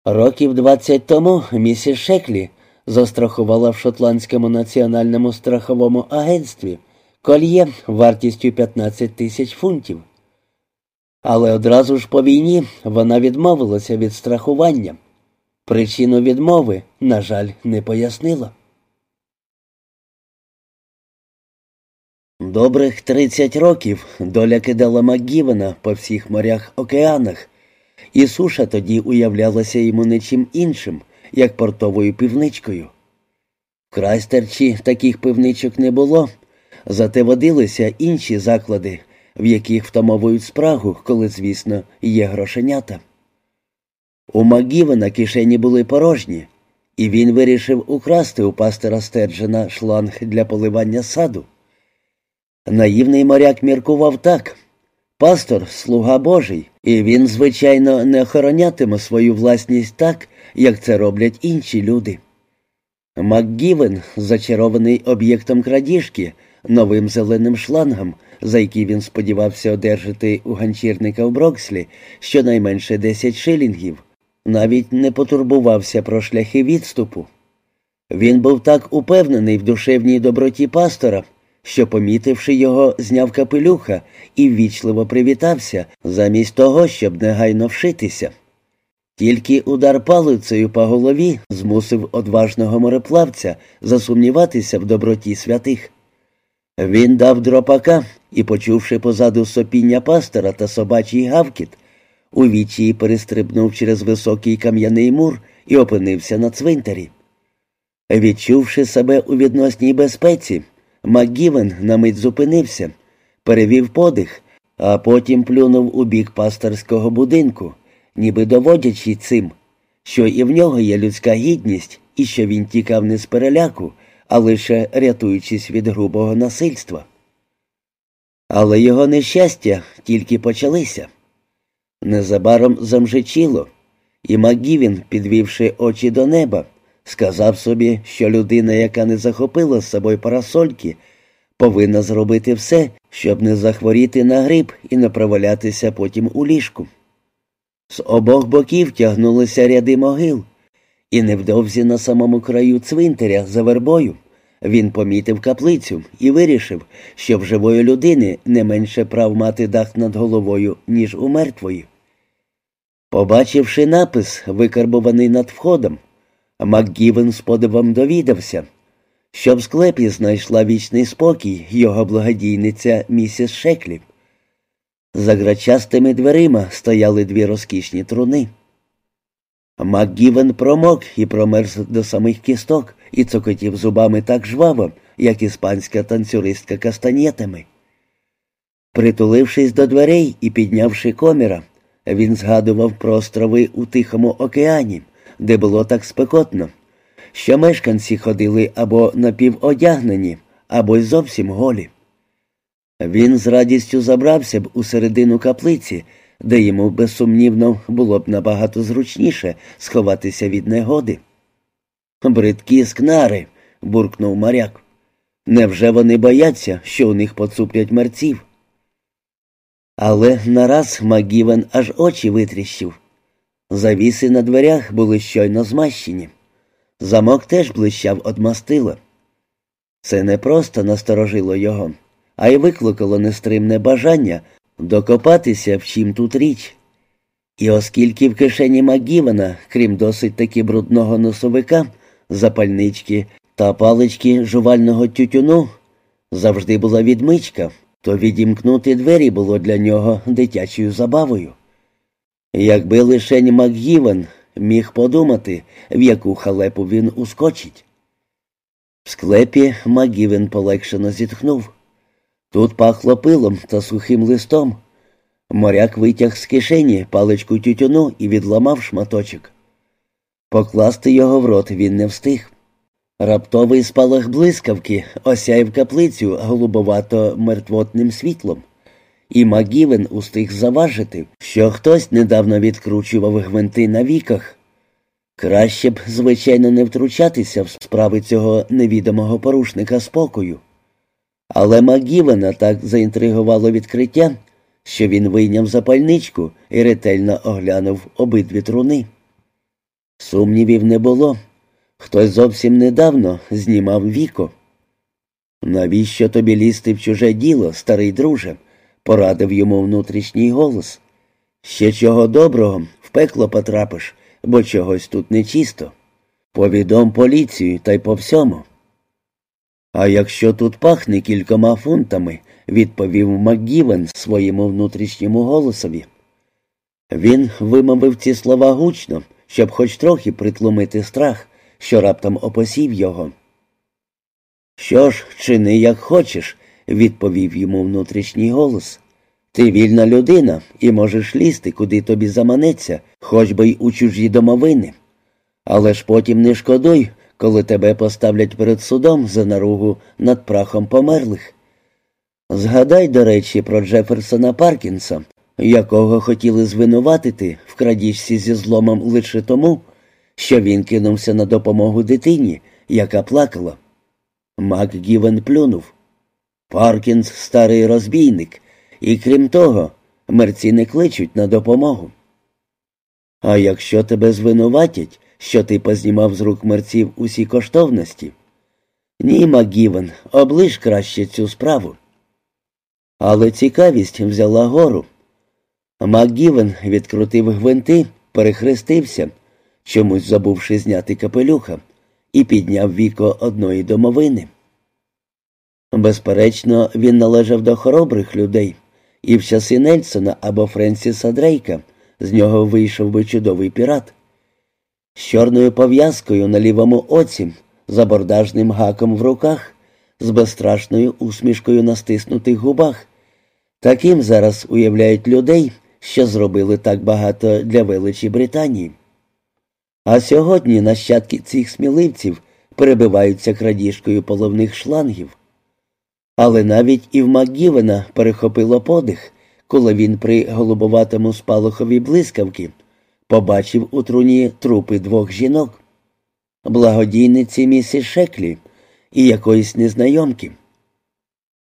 Speaker 1: Років 20 тому місіс Шеклі застрахувала в Шотландському національному страховому агентстві кольє вартістю 15 тисяч фунтів. Але одразу ж по війні вона відмовилася від страхування. Причину відмови, на жаль, не пояснила. Добрих 30 років доля кидала Макгівена по всіх морях океанах, і суша тоді уявлялася йому нічим іншим, як портовою півничкою. В Крайстерчі таких пивничок не було, зате водилися інші заклади, в яких втамовують спрагу, коли, звісно, є грошенята. У Макгівена кишені були порожні, і він вирішив украсти у пастора Стерджена шланг для поливання саду. Наївний моряк міркував так. Пастор слуга Божий, і він, звичайно, не охоронятиме свою власність так, як це роблять інші люди. МакГівен, зачарований об'єктом крадіжки, новим зеленим шлангом, за який він сподівався одержати у ганчірника в Брокслі щонайменше 10 шилінгів, навіть не потурбувався про шляхи відступу. Він був так упевнений в душевній доброті пастора що, помітивши його, зняв капелюха і ввічливо привітався, замість того, щоб негайно вшитися. Тільки удар палицею по голові змусив одважного мореплавця засумніватися в доброті святих. Він дав дропака і, почувши позаду сопіння пастора та собачий гавкіт, у вічі перестрибнув через високий кам'яний мур і опинився на цвинтарі. Відчувши себе у відносній безпеці, МакГівен на мить зупинився, перевів подих, а потім плюнув у бік пасторського будинку, ніби доводячи цим, що і в нього є людська гідність, і що він тікав не з переляку, а лише рятуючись від грубого насильства. Але його нещастя тільки почалися. Незабаром замжечіло, і МакГівен, підвівши очі до неба, Сказав собі, що людина, яка не захопила з собою парасольки, повинна зробити все, щоб не захворіти на гриб і не провалятися потім у ліжку. З обох боків тягнулися ряди могил, і невдовзі на самому краю цвинтаря за вербою він помітив каплицю і вирішив, що в живої людини не менше прав мати дах над головою, ніж у мертвої. Побачивши напис, викарбований над входом, МакГівен з подивом довідався, що в склепі знайшла вічний спокій його благодійниця місіс Шеклі. За грачастими дверима стояли дві розкішні труни. МакГівен промок і промерз до самих кісток і цокотів зубами так жваво, як іспанська танцюристка кастанєтами. Притулившись до дверей і піднявши коміра, він згадував про острови у Тихому океані де було так спекотно, що мешканці ходили або напіводягнені, або й зовсім голі. Він з радістю забрався б у середину каплиці, де йому безсумнівно було б набагато зручніше сховатися від негоди. Бридкі скнари, буркнув моряк. Невже вони бояться, що у них поцуплять мерців? Але нараз Магівен аж очі витріщив. Завіси на дверях були щойно змащені. Замок теж блищав од мастила. Це не просто насторожило його, а й викликало нестримне бажання докопатися в чим тут річ. І оскільки в кишені Магівана, крім досить таки брудного носовика, запальнички та палички жувального тютюну, Завжди була відмичка, то відімкнути двері було для нього дитячою забавою. Якби лише Макгівен міг подумати, в яку халепу він ускочить. В склепі Макгівен полегшено зітхнув. Тут пахло пилом та сухим листом. Моряк витяг з кишені паличку тютюну і відламав шматочок. Покласти його в рот він не встиг. Раптовий спалах блискавки осяяв каплицю голубовато мертвотним світлом, і Магівен устиг заважити, що хтось недавно відкручував гвинти на віках. Краще б, звичайно, не втручатися в справи цього невідомого порушника спокою. Але Магівена так заінтригувало відкриття, що він вийняв запальничку і ретельно оглянув обидві труни. Сумнівів не було. Хтось зовсім недавно знімав віко. Навіщо тобі лізти в чуже діло, старий друже? порадив йому внутрішній голос. Ще чого доброго, в пекло потрапиш, бо чогось тут нечисто. Повідом поліцію та й по всьому. А якщо тут пахне кількома фунтами, відповів Макгівен своєму внутрішньому голосові. Він вимовив ці слова гучно, щоб хоч трохи притлумити страх, що раптом опосів його. Що ж, чини, як хочеш, відповів йому внутрішній голос. Ти вільна людина і можеш лізти, куди тобі заманеться, хоч би й у чужі домовини. Але ж потім не шкодуй, коли тебе поставлять перед судом за наругу над прахом померлих. Згадай, до речі, про Джеферсона Паркінса, якого хотіли звинуватити в крадіжці зі зломом лише тому, що він кинувся на допомогу дитині, яка плакала. Мак Гівен плюнув. Паркінс старий розбійник, і крім того, мерці не кличуть на допомогу. А якщо тебе звинуватять, що ти познімав з рук мерців усі коштовності? Ні, Макгівен, оближ краще цю справу. Але цікавість взяла гору. Макгівен відкрутив гвинти, перехрестився, чомусь забувши зняти капелюха, і підняв віко одної домовини. Безперечно, він належав до хоробрих людей, і в часи Нельсона або Френсіса Дрейка з нього вийшов би чудовий пірат. З чорною пов'язкою на лівому оці, з абордажним гаком в руках, з безстрашною усмішкою на стиснутих губах. Таким зараз уявляють людей, що зробили так багато для величі Британії. А сьогодні нащадки цих сміливців перебиваються крадіжкою половних шлангів. Але навіть і в Макгівена перехопило подих, коли він при голубоватому спалахові блискавки побачив у труні трупи двох жінок, благодійниці місіс Шеклі і якоїсь незнайомки.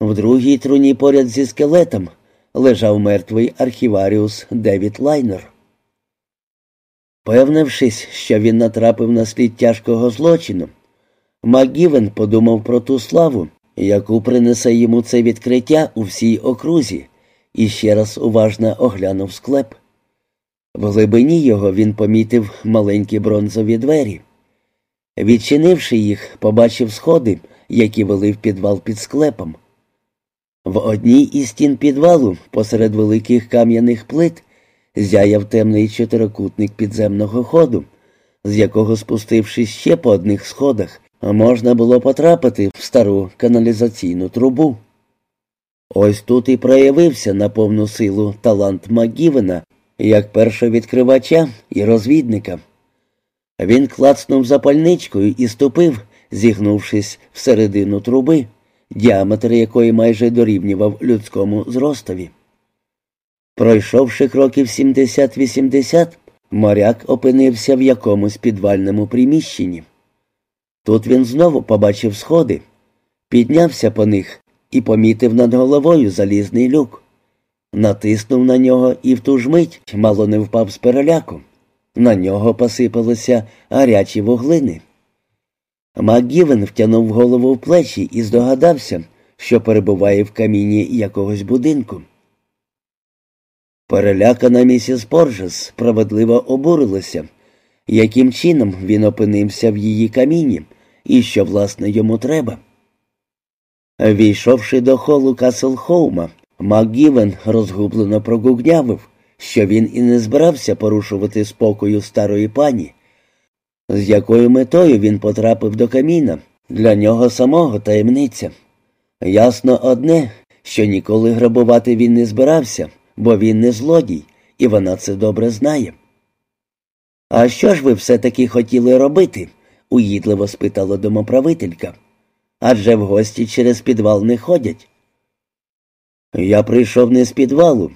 Speaker 1: В другій труні поряд зі скелетом лежав мертвий архіваріус Девід Лайнер. Певнившись, що він натрапив на слід тяжкого злочину, Макгівен подумав про ту славу, яку принесе йому це відкриття у всій окрузі, і ще раз уважно оглянув склеп. В глибині його він помітив маленькі бронзові двері. Відчинивши їх, побачив сходи, які вели в підвал під склепом. В одній із стін підвалу, посеред великих кам'яних плит, зяяв темний чотирикутник підземного ходу, з якого, спустившись ще по одних сходах, можна було потрапити в стару каналізаційну трубу. Ось тут і проявився на повну силу талант Макгівена як першовідкривача і розвідника. Він клацнув запальничкою і ступив, зігнувшись всередину труби, діаметр якої майже дорівнював людському зростові. Пройшовши кроків 70-80, моряк опинився в якомусь підвальному приміщенні. Тут він знову побачив сходи, піднявся по них і помітив над головою залізний люк. Натиснув на нього і в ту ж мить мало не впав з переляку. На нього посипалися гарячі вуглини. Макгівен втягнув голову в плечі і здогадався, що перебуває в каміні якогось будинку. Перелякана місіс Поржес справедливо обурилася, яким чином він опинився в її каміні і що, власне, йому треба. Війшовши до холу Каслхоума, МакГівен розгублено прогугнявив, що він і не збирався порушувати спокою старої пані, з якою метою він потрапив до каміна, для нього самого таємниця. Ясно одне, що ніколи грабувати він не збирався, бо він не злодій, і вона це добре знає. А що ж ви все-таки хотіли робити? уїдливо спитала домоправителька. Адже в гості через підвал не ходять. Я прийшов не з підвалу.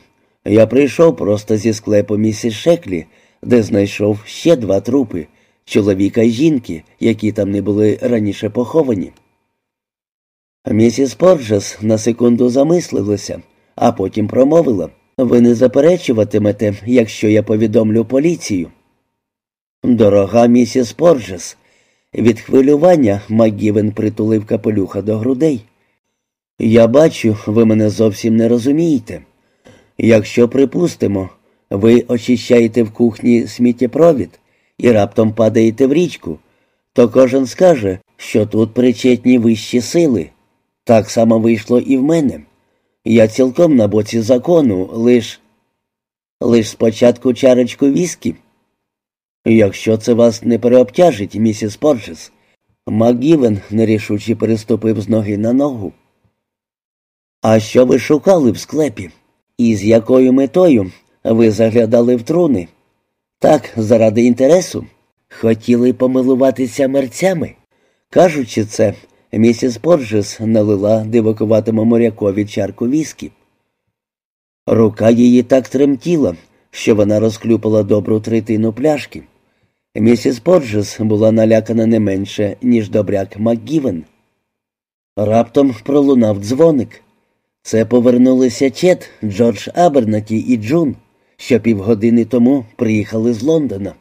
Speaker 1: Я прийшов просто зі склепу місіс Шеклі, де знайшов ще два трупи чоловіка і жінки, які там не були раніше поховані. Місіс Порджес на секунду замислилася, а потім промовила ви не заперечуватимете, якщо я повідомлю поліцію. Дорога місіс Порджес. Від хвилювання Макгівен притулив капелюха до грудей. Я бачу, ви мене зовсім не розумієте. Якщо, припустимо, ви очищаєте в кухні сміттєпровід і раптом падаєте в річку, то кожен скаже, що тут причетні вищі сили. Так само вийшло і в мене. Я цілком на боці закону, лиш лиш спочатку чарочку віскі. Якщо це вас не переобтяжить, місіс Порджес, МакГівен нерішуче переступив з ноги на ногу. А що ви шукали в склепі? І з якою метою ви заглядали в труни? Так, заради інтересу. Хотіли помилуватися мерцями. Кажучи це, місіс Порджес налила дивакуватому морякові чарку віскі. Рука її так тремтіла, що вона розхлюпала добру третину пляшки. Місіс Порджес була налякана не менше, ніж добряк МакГівен. Раптом пролунав дзвоник. Це повернулися Чет, Джордж Абернаті і Джун, що півгодини тому приїхали з Лондона.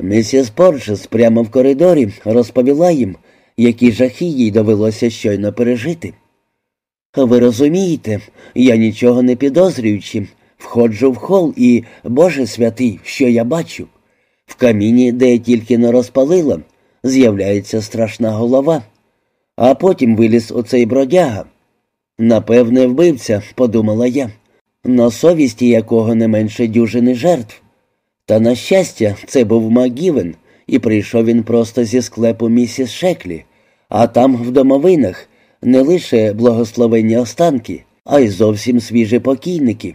Speaker 1: Місіс Порджес прямо в коридорі розповіла їм, які жахи їй довелося щойно пережити. Ви розумієте, я нічого не підозрюючи, входжу в хол і, Боже святий, що я бачу. В каміні, де я тільки не розпалила, з'являється страшна голова, а потім виліз оцей бродяга. Напевне, вбивця, подумала я, на совісті якого не менше дюжини жертв. Та, на щастя, це був Магівен, і прийшов він просто зі склепу місіс Шеклі, а там, в домовинах, не лише благословенні останки, а й зовсім свіжі покійники.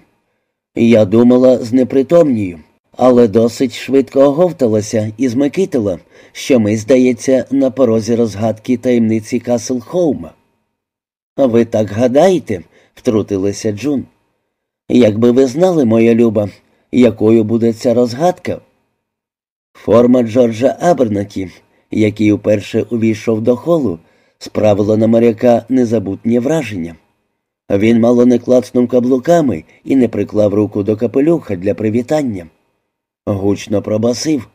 Speaker 1: Я думала з непритомнію, але досить швидко оговталася і змикитила, що ми, здається, на порозі розгадки таємниці Касл Хоума. Ви так гадаєте, втрутилася Джун. Якби ви знали, моя люба, якою буде ця розгадка? Форма Джорджа Абернаті, який уперше увійшов до холу, справила на моряка незабутнє враження. Він мало не клацнув каблуками і не приклав руку до капелюха для привітання. Гучно пробасив.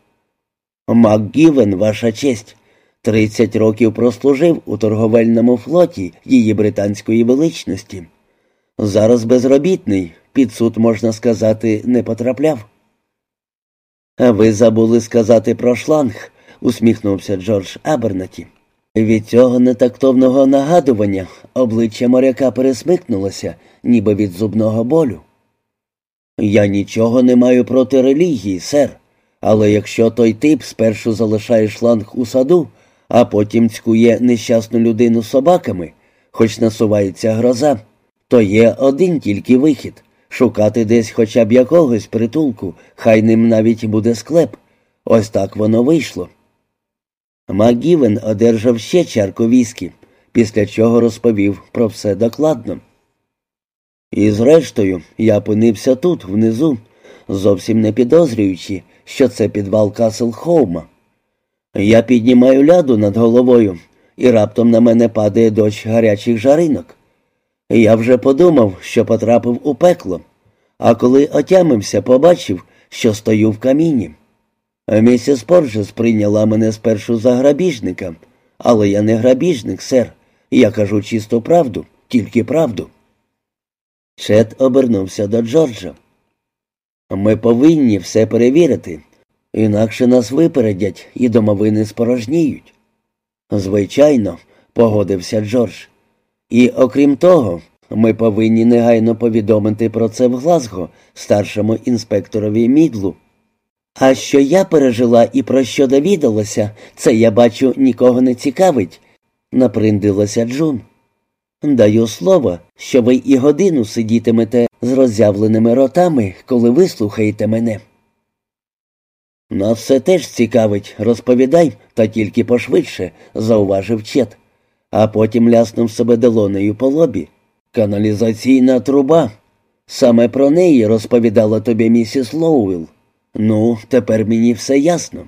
Speaker 1: МакГівен, ваша честь, тридцять років прослужив у торговельному флоті її британської величності. Зараз безробітний, під суд, можна сказати, не потрапляв. А ви забули сказати про шланг, усміхнувся Джордж Абернаті. Від цього нетактовного нагадування обличчя моряка пересмикнулося, ніби від зубного болю. Я нічого не маю проти релігії, сер, але якщо той тип спершу залишає шланг у саду, а потім цькує нещасну людину собаками, хоч насувається гроза, то є один тільки вихід шукати десь хоча б якогось притулку, хай ним навіть буде склеп. Ось так воно вийшло. Макгівен одержав ще чарку віскі, після чого розповів про все докладно. І зрештою, я опинився тут, внизу, зовсім не підозрюючи, що це підвал Касл Хоума. Я піднімаю ляду над головою, і раптом на мене падає дощ гарячих жаринок. Я вже подумав, що потрапив у пекло, а коли отямився, побачив, що стою в каміні. Місіс Порджес прийняла мене спершу за грабіжника, але я не грабіжник, сер. Я кажу чисту правду, тільки правду. Чет обернувся до Джорджа. Ми повинні все перевірити, інакше нас випередять і домовини спорожніють. Звичайно, погодився Джордж. І окрім того, ми повинні негайно повідомити про це в Глазго старшому інспекторові мідлу. А що я пережила і про що довідалася, це я бачу нікого не цікавить, наприндилася Джун. Даю слово, що ви і годину сидітимете з роззявленими ротами, коли вислухаєте мене. Нас все теж цікавить, розповідай, та тільки пошвидше, зауважив Чет, а потім ляснув себе долонею по лобі. Каналізаційна труба. Саме про неї розповідала тобі місіс Лоувілл. Ну, тепер мені все ясно.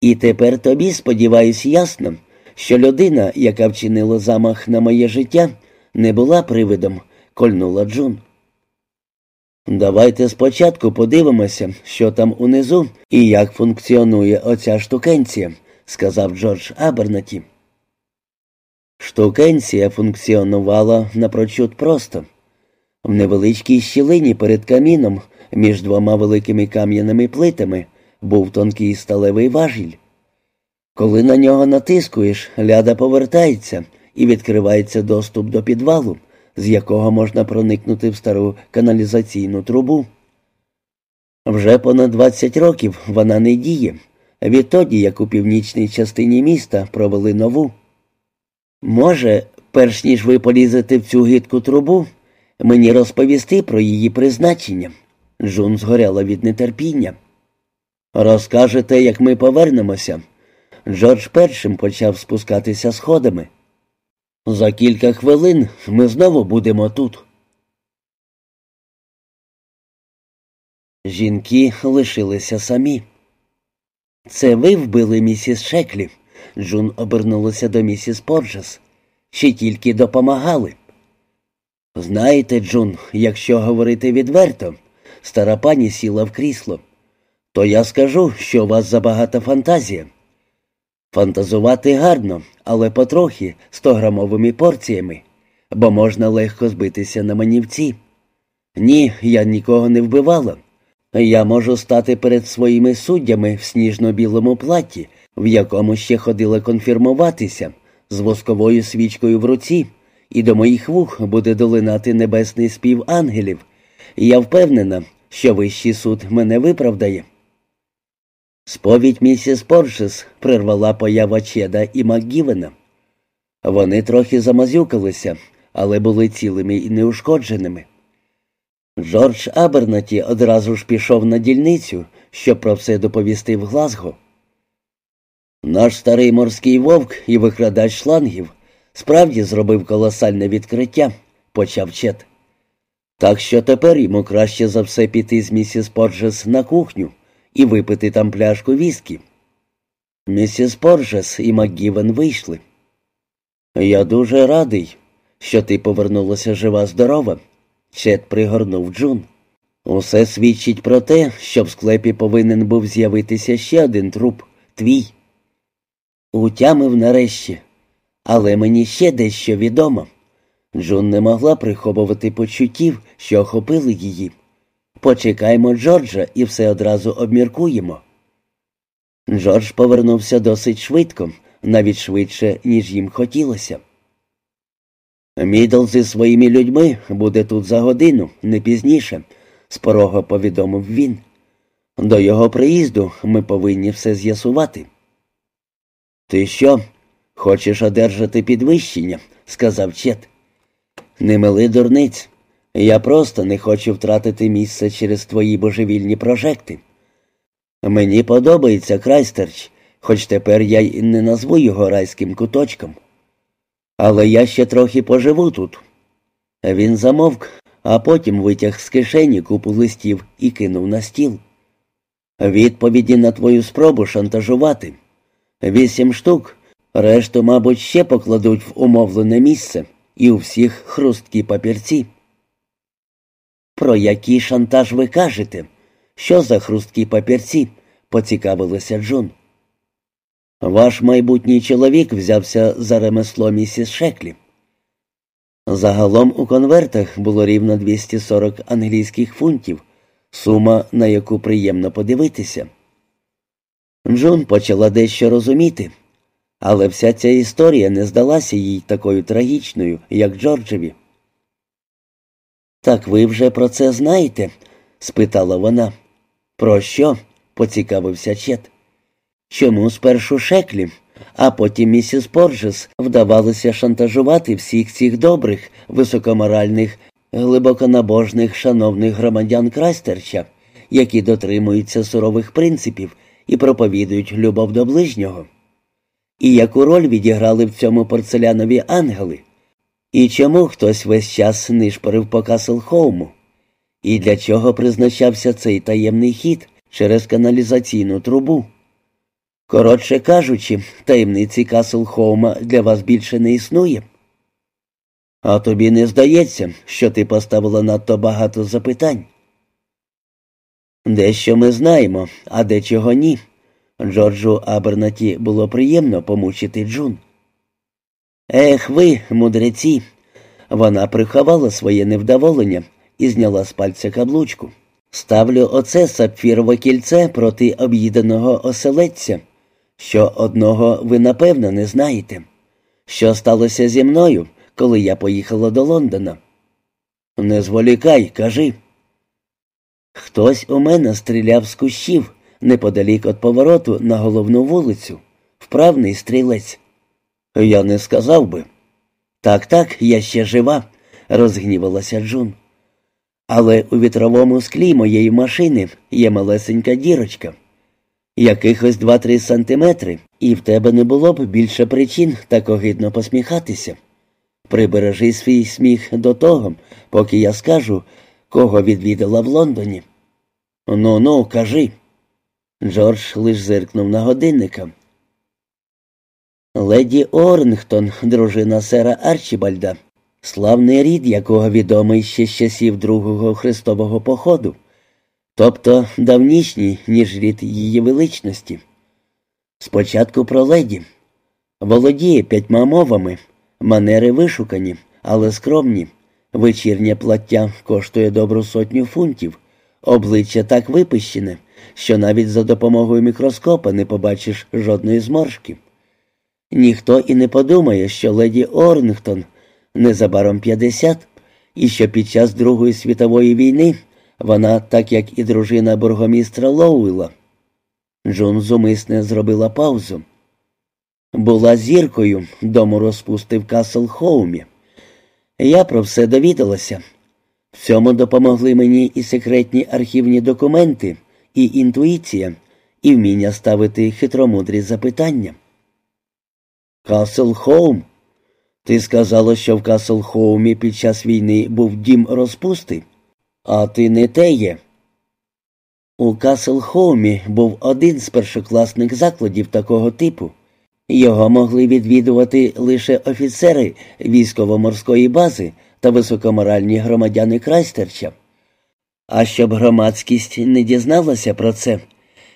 Speaker 1: І тепер тобі, сподіваюсь, ясно, що людина, яка вчинила замах на моє життя, не була привидом, кольнула Джун. Давайте спочатку подивимося, що там унизу і як функціонує оця штукенція, сказав Джордж Абернаті. Штукенція функціонувала напрочуд просто. В невеличкій щілині перед каміном між двома великими кам'яними плитами був тонкий сталевий важіль. Коли на нього натискуєш, ляда повертається і відкривається доступ до підвалу, з якого можна проникнути в стару каналізаційну трубу. Вже понад 20 років вона не діє, відтоді, як у північній частині міста провели нову. Може, перш ніж ви полізете в цю гидку трубу, мені розповісти про її призначення. Джун згоряла від нетерпіння. Розкажете, як ми повернемося. Джордж першим почав спускатися сходами. За кілька хвилин ми знову будемо тут. Жінки лишилися самі. Це ви вбили місіс Шеклі. Джун обернулася до місіс Порджес. Чи тільки допомагали? Знаєте, Джун, якщо говорити відверто, стара пані сіла в крісло, то я скажу, що у вас забагата фантазія. Фантазувати гарно, але потрохи стограмовими порціями, бо можна легко збитися на манівці. Ні, я нікого не вбивала. Я можу стати перед своїми суддями в сніжно-білому платі, в якому ще ходила конфірмуватися, з восковою свічкою в руці, і до моїх вух буде долинати небесний спів ангелів. І я впевнена, що вищий суд мене виправдає. Сповідь місіс Поршес прервала поява Чеда і Макгівена. Вони трохи замазюкалися, але були цілими і неушкодженими. Джордж Абернаті одразу ж пішов на дільницю, щоб про все доповісти в Глазго. Наш старий морський вовк і викрадач шлангів справді зробив колосальне відкриття, почав Чет. Так що тепер йому краще за все піти з місіс Порджес на кухню і випити там пляшку віскі. Місіс Порджес і МакГівен вийшли. Я дуже радий, що ти повернулася жива здорова. Чет пригорнув Джун. Усе свідчить про те, що в склепі повинен був з'явитися ще один труп твій. Утямив нарешті, але мені ще дещо відомо. Джун не могла приховувати почуттів, що охопили її. Почекаймо Джорджа і все одразу обміркуємо. Джордж повернувся досить швидко, навіть швидше, ніж їм хотілося. Мідл зі своїми людьми буде тут за годину, не пізніше, з порога повідомив він. До його приїзду ми повинні все з'ясувати. Ти що, хочеш одержати підвищення? сказав Чет. Не мили дурниць. Я просто не хочу втратити місце через твої божевільні прожекти. Мені подобається Крайстерч, хоч тепер я й не назву його райським куточком. Але я ще трохи поживу тут. Він замовк, а потім витяг з кишені купу листів і кинув на стіл. Відповіді на твою спробу шантажувати. Вісім штук, решту, мабуть, ще покладуть в умовлене місце і у всіх хрусткі папірці. Про який шантаж ви кажете? Що за хрусткі папірці? поцікавилася Джон. Ваш майбутній чоловік взявся за ремесло місіс Шеклі. Загалом у конвертах було рівно 240 англійських фунтів, сума, на яку приємно подивитися. Джон почала дещо розуміти. Але вся ця історія не здалася їй такою трагічною, як Джорджеві. Так ви вже про це знаєте? спитала вона. Про що? поцікавився Чет. Чому спершу шеклі, а потім місіс Порджес вдавалося шантажувати всіх цих добрих, високоморальних, глибоконабожних, шановних громадян Крайстерча, які дотримуються сурових принципів і проповідують любов до ближнього? І яку роль відіграли в цьому порцелянові ангели? І чому хтось весь час нишпорив по Каслхоуму? І для чого призначався цей таємний хід через каналізаційну трубу? Коротше кажучи, таємниці Каслхоума для вас більше не існує. А тобі не здається, що ти поставила надто багато запитань? Дещо ми знаємо, а дечого ні. Джорджу Абернаті було приємно помучити Джун. Ех ви, мудреці. Вона приховала своє невдоволення і зняла з пальця каблучку. Ставлю оце сапфірове кільце проти об'їденого оселедця, що одного ви напевно не знаєте. Що сталося зі мною, коли я поїхала до Лондона? Не зволікай, кажи. Хтось у мене стріляв з кущів неподалік від повороту на головну вулицю, вправний стрілець. Я не сказав би. Так, так, я ще жива, розгнівалася Джун. Але у вітровому склі моєї машини є малесенька дірочка. Якихось два-три сантиметри, і в тебе не було б більше причин так огидно посміхатися. Прибережи свій сміх до того, поки я скажу, кого відвідала в Лондоні. Ну ну, кажи. Джордж лиш зиркнув на годинника. Леді Орнгтон, дружина сера Арчібальда, славний рід, якого відомий ще з часів Другого Христового походу, тобто давнішній, ніж рід її величності. Спочатку про леді. Володіє п'ятьма мовами, манери вишукані, але скромні. Вечірнє плаття коштує добру сотню фунтів, обличчя так випищене, що навіть за допомогою мікроскопа не побачиш жодної зморшки. Ніхто і не подумає, що леді Орнгтон незабаром 50, і що під час Другої світової війни вона, так як і дружина бургомістра Лоуіла, Джун зумисне зробила паузу. Була зіркою дому розпусти в Касл Хоумі. Я про все довідалася. В цьому допомогли мені і секретні архівні документи, і інтуїція, і вміння ставити хитромудрі запитання. Касл Хоум? Ти сказала, що в Касл Хоумі під час війни був дім розпусти, а ти не те є. У Касл Хоумі був один з першокласних закладів такого типу. Його могли відвідувати лише офіцери військово-морської бази та високоморальні громадяни Крайстерча. А щоб громадськість не дізналася про це,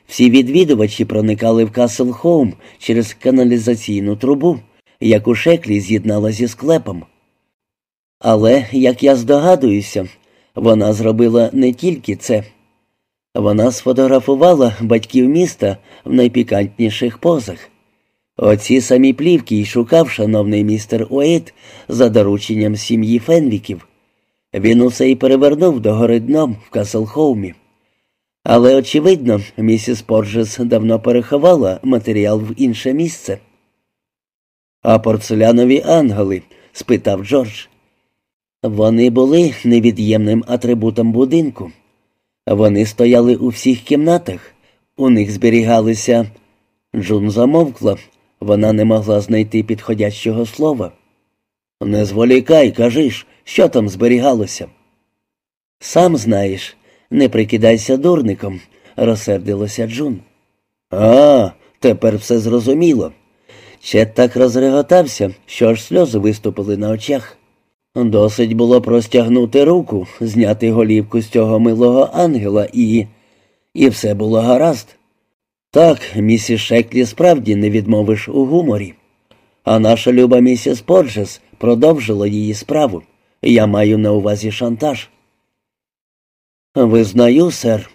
Speaker 1: всі відвідувачі проникали в Касл Хоум через каналізаційну трубу, яку шеклі з'єднала зі склепом. Але, як я здогадуюся, вона зробила не тільки це. Вона сфотографувала батьків міста в найпікантніших позах. Оці самі плівки й шукав шановний містер Уейт за дорученням сім'ї Фенвіків. Він усе й перевернув догори дном в Каслхоумі. Але, очевидно, місіс Порджес давно переховала матеріал в інше місце. А порцелянові ангели? спитав Джордж. Вони були невід'ємним атрибутом будинку. Вони стояли у всіх кімнатах, у них зберігалися. Джун замовкла, вона не могла знайти підходящого слова. Не зволікай, кажиш, що там зберігалося. Сам знаєш, не прикидайся дурником, розсердилася Джун. А, тепер все зрозуміло. Чет так розреготався, що аж сльози виступили на очах. Досить було простягнути руку, зняти голівку з цього милого ангела і. і все було гаразд. Так, місіс Шеклі справді не відмовиш у гуморі. А наша люба місіс Порджес продовжила її справу. Я маю на увазі шантаж. Визнаю, сер.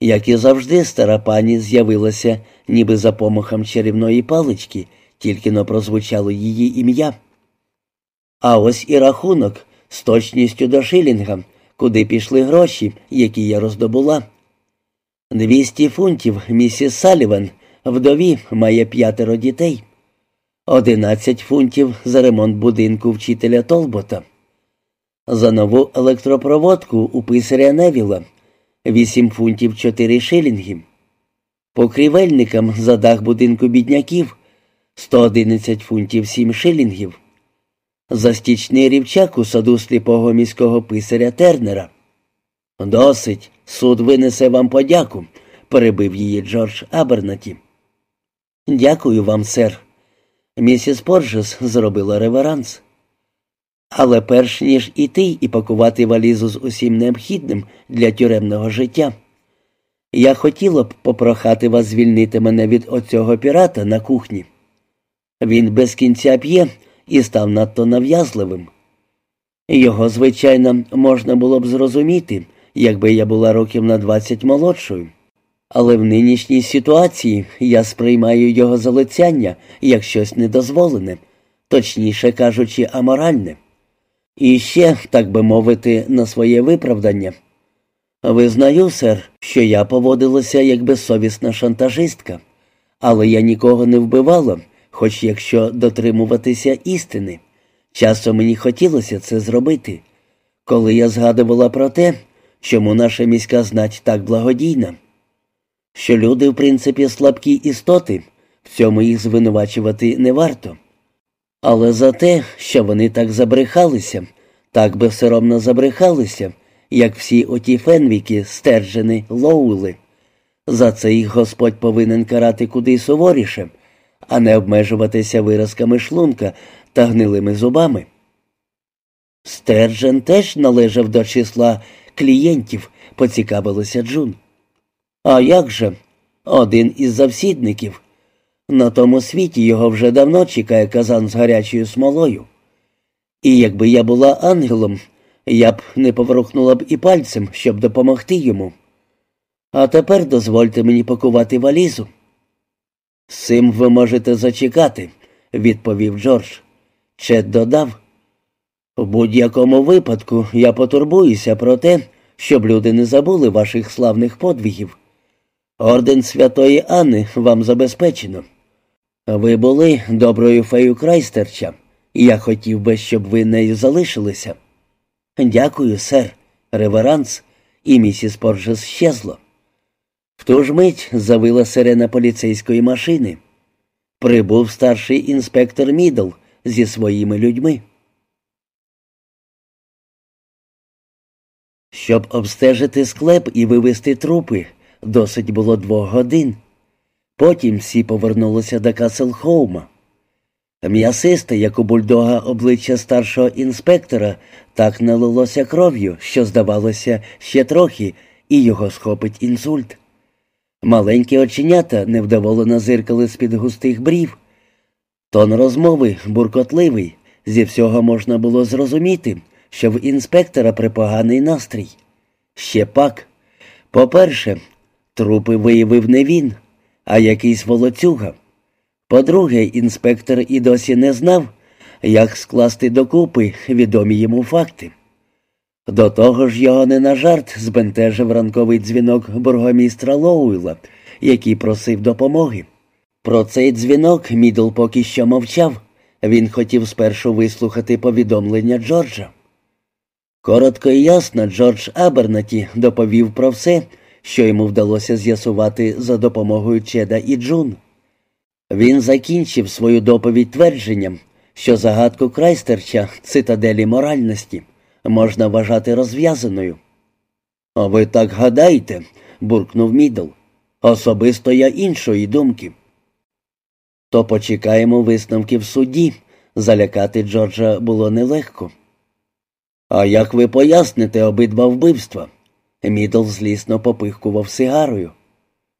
Speaker 1: Як і завжди, стара пані з'явилася, ніби за помахом чарівної палички, тільки но прозвучало її ім'я. А ось і рахунок з точністю до шилінга, куди пішли гроші, які я роздобула. Двісті фунтів місіс Саліван, вдові, має п'ятеро дітей, одинадцять фунтів за ремонт будинку вчителя Толбота, за нову електропроводку у писаря Невіла, вісім фунтів чотири шилінги, покрівельникам за дах будинку бідняків. 111 фунтів сім шилінгів, за стічний рівчак у саду сліпого міського писаря Тернера. Досить, суд винесе вам подяку, перебив її Джордж Абернаті. Дякую вам, сер. Місіс Поржес зробила реверанс. Але перш ніж іти і пакувати валізу з усім необхідним для тюремного життя, я хотіла б попрохати вас звільнити мене від оцього пірата на кухні. Він без кінця п'є і став надто нав'язливим. Його, звичайно, можна було б зрозуміти, якби я була років на двадцять молодшою. Але в нинішній ситуації я сприймаю його залицяння як щось недозволене, точніше кажучи, аморальне. І ще, так би мовити, на своє виправдання. Визнаю, сер, що я поводилася як безсовісна шантажистка, але я нікого не вбивала, хоч якщо дотримуватися істини. Часом мені хотілося це зробити, коли я згадувала про те, чому наша міська знать так благодійна, що люди, в принципі, слабкі істоти, в цьому їх звинувачувати не варто. Але за те, що вони так забрехалися, так безсоромно забрехалися, як всі оті фенвіки, стержені, лоули. За це їх Господь повинен карати куди суворіше, а не обмежуватися виразками шлунка та гнилими зубами. Стержен теж належав до числа клієнтів, поцікавилася Джун. А як же? Один із завсідників. На тому світі його вже давно чекає казан з гарячою смолою. І якби я була ангелом, я б не поворухнула б і пальцем, щоб допомогти йому. А тепер дозвольте мені пакувати валізу. З ви можете зачекати, відповів Джордж. Чет додав. В будь-якому випадку я потурбуюся про те, щоб люди не забули ваших славних подвигів. Орден Святої Анни вам забезпечено. Ви були доброю фею Крайстерча, і я хотів би, щоб ви нею залишилися. Дякую, сер, реверанс, і місіс Поржес щезло. В ту ж мить завила сирена поліцейської машини. Прибув старший інспектор Мідл зі своїми людьми. Щоб обстежити склеп і вивезти трупи, досить було двох годин. Потім всі повернулися до Каселхоума. М'ясисте, як у бульдога обличчя старшого інспектора, так налилося кров'ю, що, здавалося, ще трохи, і його схопить інсульт. Маленькі оченята невдоволено зиркали з-під густих брів. Тон розмови буркотливий, зі всього можна було зрозуміти, що в інспектора припоганий настрій. Ще пак. По-перше, трупи виявив не він, а якийсь волоцюга. По-друге, інспектор і досі не знав, як скласти докупи відомі йому факти. До того ж його не на жарт збентежив ранковий дзвінок бургомістра Лоуелла, який просив допомоги. Про цей дзвінок Мідл поки що мовчав. Він хотів спершу вислухати повідомлення Джорджа. Коротко і ясно, Джордж Абернаті доповів про все, що йому вдалося з'ясувати за допомогою Чеда і Джун. Він закінчив свою доповідь твердженням, що загадку Крайстерча цитаделі моральності можна вважати розв'язаною. А ви так гадаєте, буркнув Мідл. Особисто я іншої думки. То почекаємо висновків судді. Залякати Джорджа було нелегко. А як ви поясните обидва вбивства? Мідл злісно попихкував сигарою.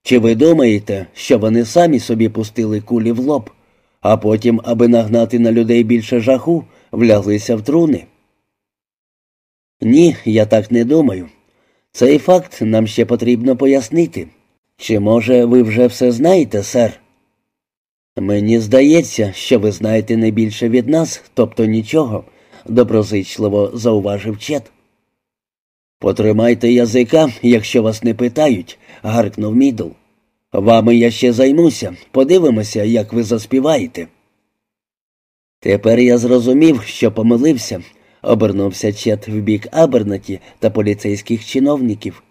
Speaker 1: Чи ви думаєте, що вони самі собі пустили кулі в лоб, а потім, аби нагнати на людей більше жаху, вляглися в труни? Ні, я так не думаю. Цей факт нам ще потрібно пояснити. Чи, може, ви вже все знаєте, сер? Мені здається, що ви знаєте не більше від нас, тобто нічого, доброзичливо зауважив Чет. Потримайте язика, якщо вас не питають, гаркнув Мідл. Вами я ще займуся. Подивимося, як ви заспіваєте. Тепер я зрозумів, що помилився, обернувся Чет в бік Абернаті та поліцейських чиновників.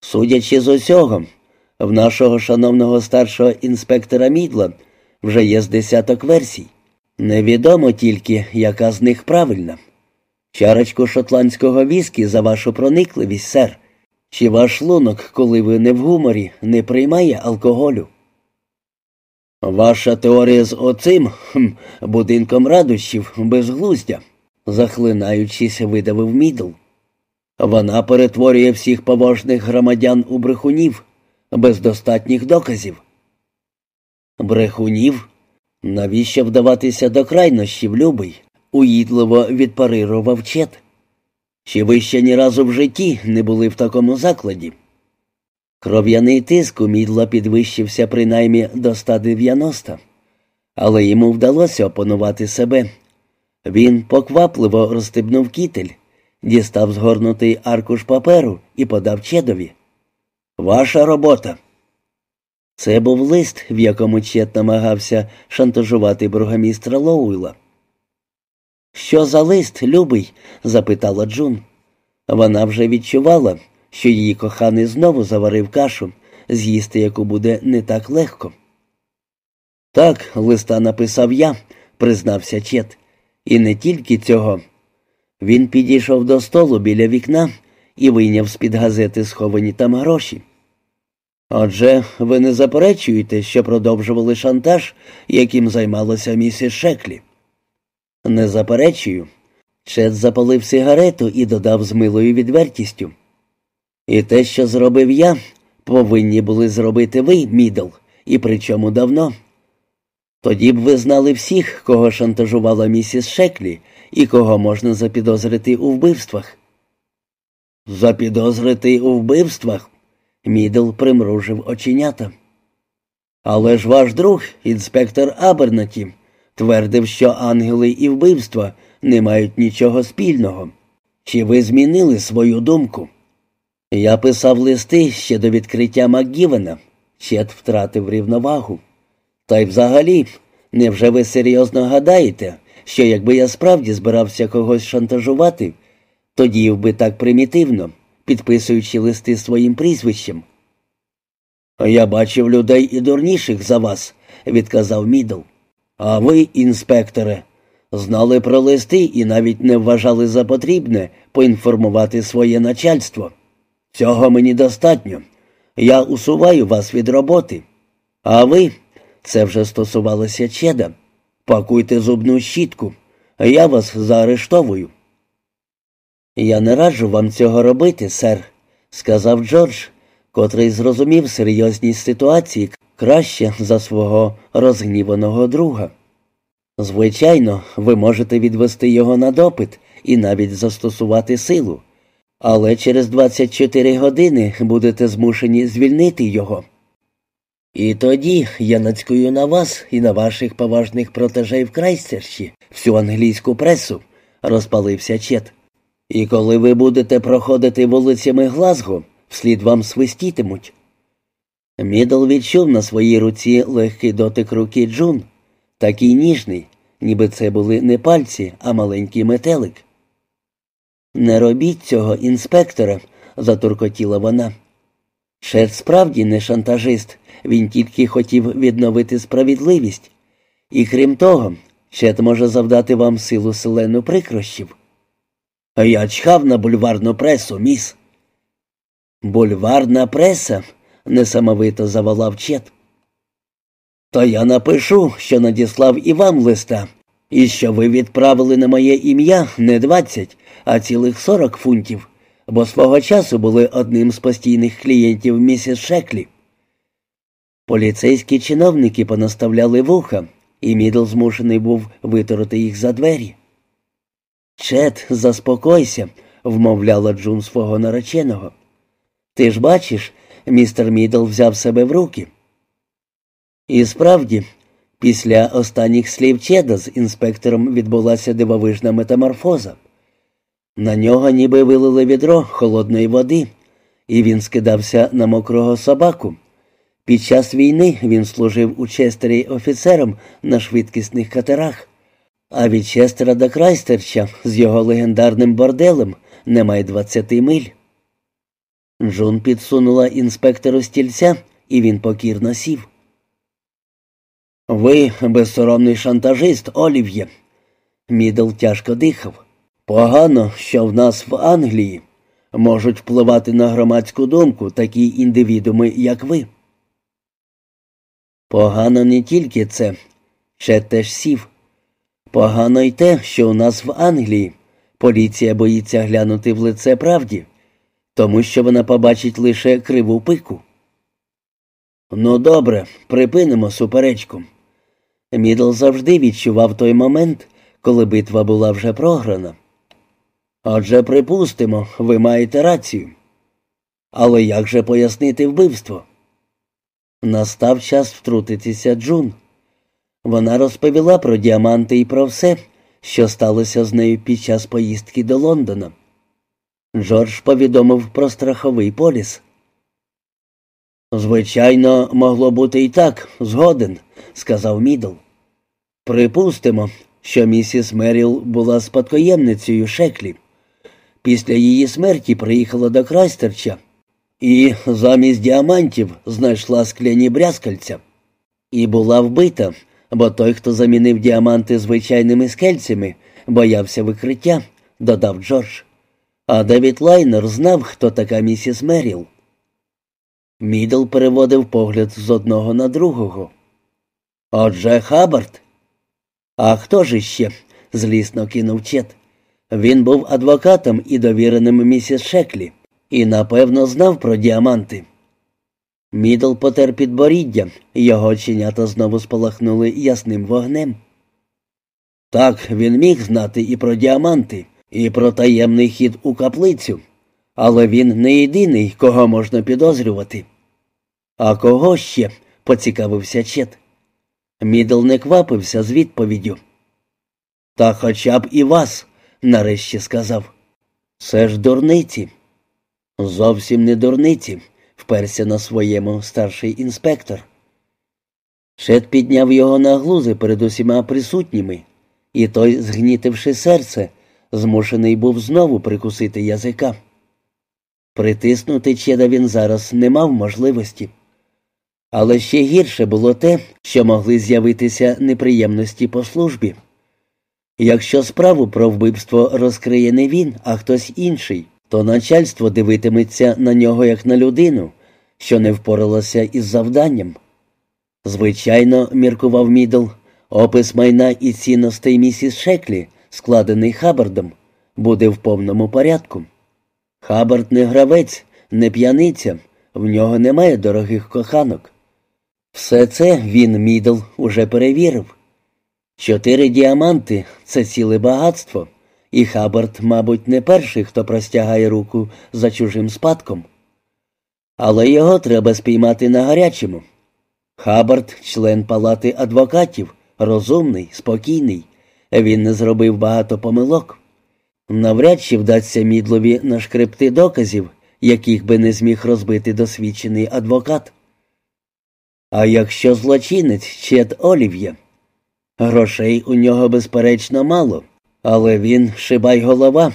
Speaker 1: Судячи з усього, в нашого шановного старшого інспектора Мідла вже є з десяток версій. Невідомо тільки, яка з них правильна. Чарочку шотландського віскі за вашу проникливість, сер. Чи ваш лунок, коли ви не в гуморі, не приймає алкоголю? Ваша теорія з оцим хм, будинком радощів безглуздя, захлинаючись, видавив мідл. Вона перетворює всіх поважних громадян у брехунів без достатніх доказів. Брехунів? Навіщо вдаватися до крайнощів, любий? уїдливо відпарирував чет. Чи ви ще ні разу в житті не були в такому закладі? Кров'яний тиск у мідла підвищився принаймні до 190, але йому вдалося опанувати себе. Він поквапливо розстебнув кітель, дістав згорнутий аркуш паперу і подав чедові. Ваша робота. Це був лист, в якому Чет намагався шантажувати бургомістра Лоуйла. Що за лист, любий? запитала Джун. Вона вже відчувала, що її коханий знову заварив кашу, з'їсти яку буде не так легко. Так, листа написав я, признався Чет, і не тільки цього. Він підійшов до столу біля вікна і вийняв з-під газети сховані там гроші. Отже, ви не заперечуєте, що продовжували шантаж, яким займалася місіс Шеклі? Не заперечую. Чет запалив сигарету і додав з милою відвертістю. І те, що зробив я, повинні були зробити ви, мідл, і причому давно. Тоді б ви знали всіх, кого шантажувала місіс Шеклі і кого можна запідозрити у вбивствах. Запідозрити у вбивствах? Мідл примружив оченята. Але ж ваш друг, інспектор Абернаті, твердив, що ангели і вбивства не мають нічого спільного. Чи ви змінили свою думку? Я писав листи ще до відкриття Макгівена. Чет втратив рівновагу. Та й взагалі, невже ви серйозно гадаєте, що якби я справді збирався когось шантажувати, то діяв би так примітивно, підписуючи листи своїм прізвищем? Я бачив людей і дурніших за вас, відказав Мідл. А ви, інспекторе, знали про листи і навіть не вважали за потрібне поінформувати своє начальство. Цього мені достатньо. Я усуваю вас від роботи. А ви, це вже стосувалося чеда, пакуйте зубну щітку, я вас заарештовую. Я не раджу вам цього робити, сер, сказав Джордж, котрий зрозумів серйозність ситуації краще за свого розгніваного друга. Звичайно, ви можете відвести його на допит і навіть застосувати силу, але через 24 години будете змушені звільнити його. І тоді я нацькую на вас і на ваших поважних протежей в Крайстерші всю англійську пресу, розпалився Чет. І коли ви будете проходити вулицями Глазго, вслід вам свистітимуть. Мідл відчув на своїй руці легкий дотик руки Джун, такий ніжний, ніби це були не пальці, а маленький метелик. Не робіть цього, інспектора, затуркотіла вона. Шет справді не шантажист, він тільки хотів відновити справедливість. І крім того, Шет може завдати вам силу селену прикрощів. Я чхав на бульварну пресу, міс. Бульварна преса? несамовито заволав чет. То я напишу, що надіслав і вам листа, і що ви відправили на моє ім'я не двадцять, а цілих сорок фунтів, бо свого часу були одним з постійних клієнтів місіс Шеклі. Поліцейські чиновники понаставляли вуха, і Мідл змушений був витурити їх за двері. Чет, заспокойся, вмовляла Джун свого нареченого. Ти ж бачиш, містер Мідл взяв себе в руки. І справді, Після останніх слів Чеда з інспектором відбулася дивовижна метаморфоза. На нього ніби вилили відро холодної води, і він скидався на мокрого собаку. Під час війни він служив у Честері офіцером на швидкісних катерах, а від Честера до Крайстерча з його легендарним борделем немає двадцяти миль. Джун підсунула інспектору стільця, і він покірно сів. Ви безсоромний шантажист, Олів'є. Мідл тяжко дихав. Погано, що в нас в Англії можуть впливати на громадську думку такі індивідуми, як ви. Погано не тільки це, ще теж сів. Погано й те, що у нас в Англії поліція боїться глянути в лице правді, тому що вона побачить лише криву пику. Ну, добре, припинимо суперечку. Мідл завжди відчував той момент, коли битва була вже програна. Отже, припустимо, ви маєте рацію. Але як же пояснити вбивство? Настав час втрутитися Джун. Вона розповіла про діаманти і про все, що сталося з нею під час поїздки до Лондона. Джордж повідомив про страховий поліс. Звичайно, могло бути і так, згоден, сказав Мідл. Припустимо, що місіс Меріл була спадкоємницею Шеклі. Після її смерті приїхала до Крайстерча і замість діамантів знайшла скляні брязкальця. І була вбита, бо той, хто замінив діаманти звичайними скельцями, боявся викриття, додав Джордж. А Девід Лайнер знав, хто така місіс Меріл. Мідл переводив погляд з одного на другого. Отже, Хаббард. А хто ж іще? злісно кинув Чет. Він був адвокатом і довіреним місіс Шеклі, і напевно знав про діаманти. Мідл потер підборіддя, його оченята знову спалахнули ясним вогнем. Так, він міг знати і про діаманти, і про таємний хід у каплицю, але він не єдиний, кого можна підозрювати. А кого ще? поцікавився Чет. Мідл не квапився з відповіддю. Та хоча б і вас, нарешті сказав. Це ж дурниці. Зовсім не дурниці, вперся на своєму старший інспектор. Шет підняв його на глузи перед усіма присутніми, і той, згнітивши серце, змушений був знову прикусити язика. Притиснути чеда він зараз не мав можливості. Але ще гірше було те, що могли з'явитися неприємності по службі. Якщо справу про вбивство розкриє не він, а хтось інший, то начальство дивитиметься на нього як на людину, що не впоралася із завданням. Звичайно, міркував Мідл, опис майна і цінностей місіс Шеклі, складений Хаббардом, буде в повному порядку. Хаббард не гравець, не п'яниця, в нього немає дорогих коханок. Все це він, Мідл, уже перевірив. Чотири діаманти це ціле багатство, і Хаббард, мабуть, не перший, хто простягає руку за чужим спадком. Але його треба спіймати на гарячому. Хаббард – член палати адвокатів, розумний, спокійний. Він не зробив багато помилок. Навряд чи вдасться мідлові нашкребти доказів, яких би не зміг розбити досвідчений адвокат. А якщо злочинець Чет Олів'є? Грошей у нього, безперечно, мало, але він шибай голова,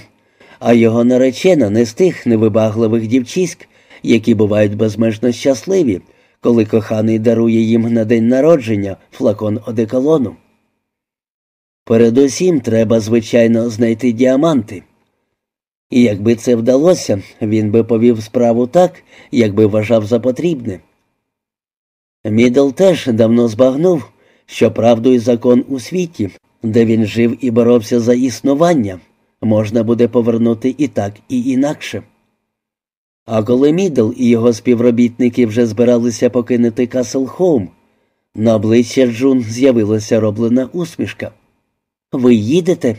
Speaker 1: а його наречена не з тих невибагливих дівчиськ, які бувають безмежно щасливі, коли коханий дарує їм на день народження флакон одеколону. Передусім треба, звичайно, знайти діаманти. І якби це вдалося, він би повів справу так, як би вважав за потрібне. Мідл теж давно збагнув, що правду і закон у світі, де він жив і боровся за існування, можна буде повернути і так, і інакше. А коли Мідл і його співробітники вже збиралися покинути Касл Хоум, на обличчя Джун з'явилася роблена усмішка. Ви їдете?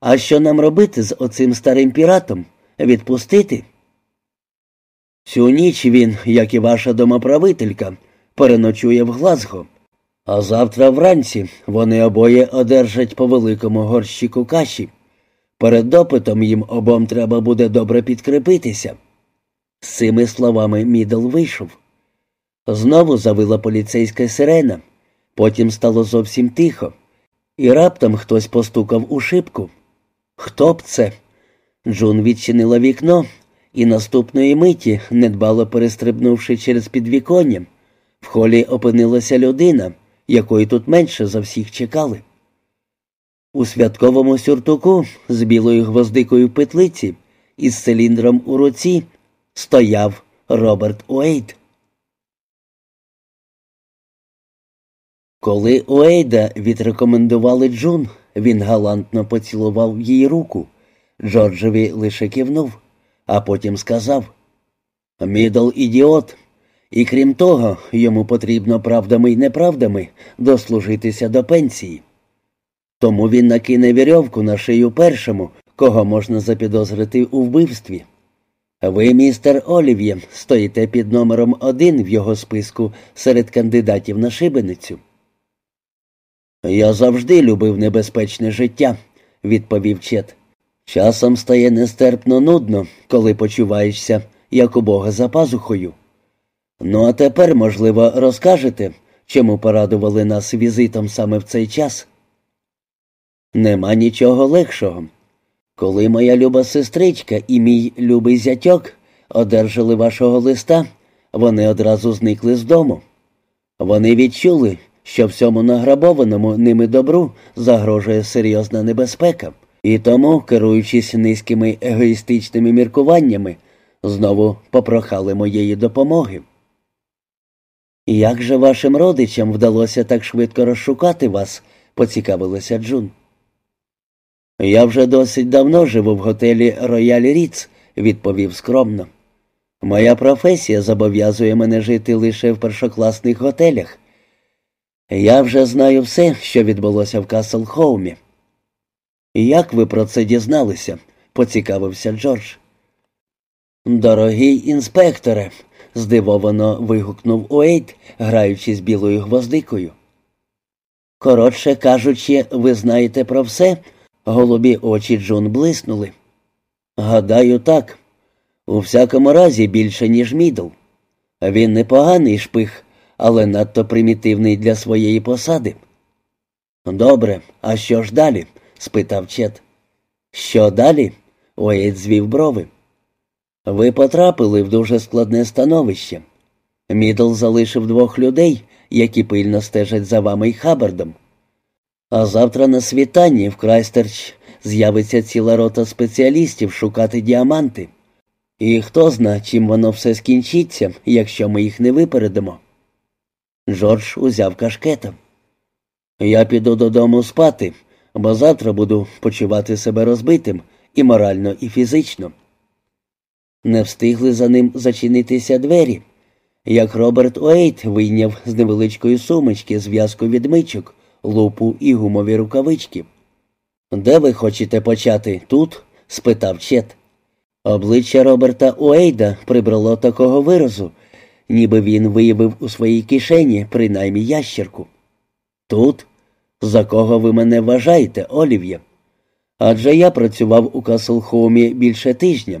Speaker 1: А що нам робити з оцим старим піратом? Відпустити? Цю ніч він, як і ваша домоправителька, переночує в Глазго. А завтра вранці вони обоє одержать по великому горщику каші. Перед допитом їм обом треба буде добре підкріпитися. З цими словами Мідл вийшов. Знову завила поліцейська сирена, потім стало зовсім тихо, і раптом хтось постукав у шибку. Хто б це? Джун відчинила вікно і наступної миті, недбало перестрибнувши через підвіконня, в холі опинилася людина, якої тут менше за всіх чекали. У святковому сюртуку з білою гвоздикою в петлиці і з циліндром у руці стояв Роберт Уейд. Коли Уейда відрекомендували Джун, він галантно поцілував їй руку. Джорджеві лише кивнув, а потім сказав Мідл ідіот. І крім того, йому потрібно правдами й неправдами дослужитися до пенсії. Тому він накине вірьовку на шию першому, кого можна запідозрити у вбивстві. Ви, містер Олів'є, стоїте під номером один в його списку серед кандидатів на шибеницю. Я завжди любив небезпечне життя, відповів Чет. Часом стає нестерпно нудно, коли почуваєшся, як у Бога за пазухою. Ну, а тепер, можливо, розкажете, чому порадували нас візитом саме в цей час? Нема нічого легшого. Коли моя люба сестричка і мій любий зятьок одержали вашого листа, вони одразу зникли з дому. Вони відчули, що всьому награбованому ними добру загрожує серйозна небезпека, і тому, керуючись низькими егоїстичними міркуваннями, знову попрохали моєї допомоги. Як же вашим родичам вдалося так швидко розшукати вас? поцікавилася Джун. Я вже досить давно живу в готелі Рояль Ріц, відповів скромно. Моя професія зобов'язує мене жити лише в першокласних готелях. Я вже знаю все, що відбулося в Касл Хоумі. Як ви про це дізналися? поцікавився Джордж. Дорогий інспекторе, здивовано вигукнув Уейт, граючи з білою гвоздикою. Коротше кажучи, ви знаєте про все, голубі очі Джун блиснули. Гадаю, так. У всякому разі більше, ніж Мідл. Він непоганий шпик, але надто примітивний для своєї посади. Добре, а що ж далі? спитав Чет. Що далі? Уейд звів брови. Ви потрапили в дуже складне становище. Мідл залишив двох людей, які пильно стежать за вами й Хабардом. А завтра на світанні в Крайстерч з'явиться ціла рота спеціалістів шукати діаманти. І хто зна, чим воно все скінчиться, якщо ми їх не випередимо. Джордж узяв кашкета. Я піду додому спати, бо завтра буду почувати себе розбитим і морально, і фізично. Не встигли за ним зачинитися двері, як Роберт Уейт вийняв з невеличкої сумочки зв'язку відмичок, лупу і гумові рукавички. Де ви хочете почати? Тут? спитав Чет. Обличчя Роберта Уейда прибрало такого виразу, ніби він виявив у своїй кишені принаймні ящерку. Тут? За кого ви мене вважаєте, Олів'є? Адже я працював у Каслхоумі більше тижня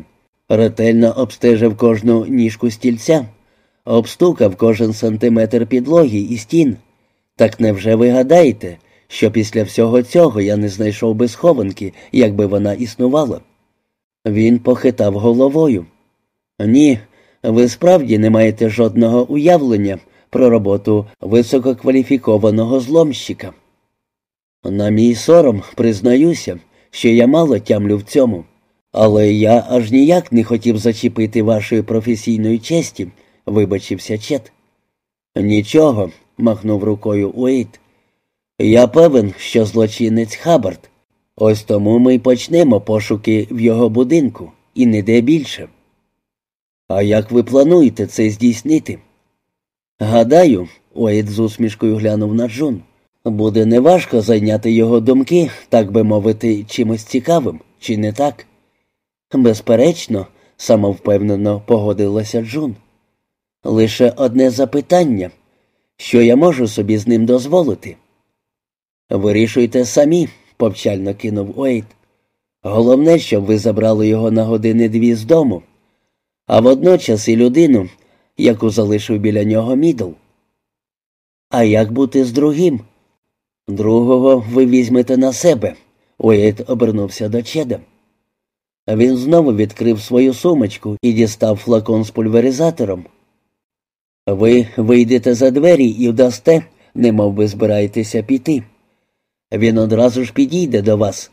Speaker 1: ретельно обстежив кожну ніжку стільця, обстукав кожен сантиметр підлоги і стін. Так невже ви гадаєте, що після всього цього я не знайшов би схованки, якби вона існувала? Він похитав головою. Ні, ви справді не маєте жодного уявлення про роботу висококваліфікованого зломщика. На мій сором признаюся, що я мало тямлю в цьому. Але я аж ніяк не хотів зачепити вашої професійної честі, вибачився Чет. Нічого, махнув рукою Уейт. Я певен, що злочинець Хабард. Ось тому ми й почнемо пошуки в його будинку і не де більше. А як ви плануєте це здійснити? Гадаю, Уейт з усмішкою глянув на Джун. Буде неважко зайняти його думки, так би мовити, чимось цікавим, чи не так? Безперечно, самовпевнено погодилася Джун. Лише одне запитання Що я можу собі з ним дозволити? Вирішуйте самі, повчально кинув Уейт. Головне, щоб ви забрали його на години дві з дому, а водночас і людину, яку залишив біля нього мідл. А як бути з другим? Другого ви візьмете на себе. Уейт обернувся до Чеда. Він знову відкрив свою сумочку і дістав флакон з пульверизатором. Ви вийдете за двері і вдасте, немов ви збираєтеся піти. Він одразу ж підійде до вас.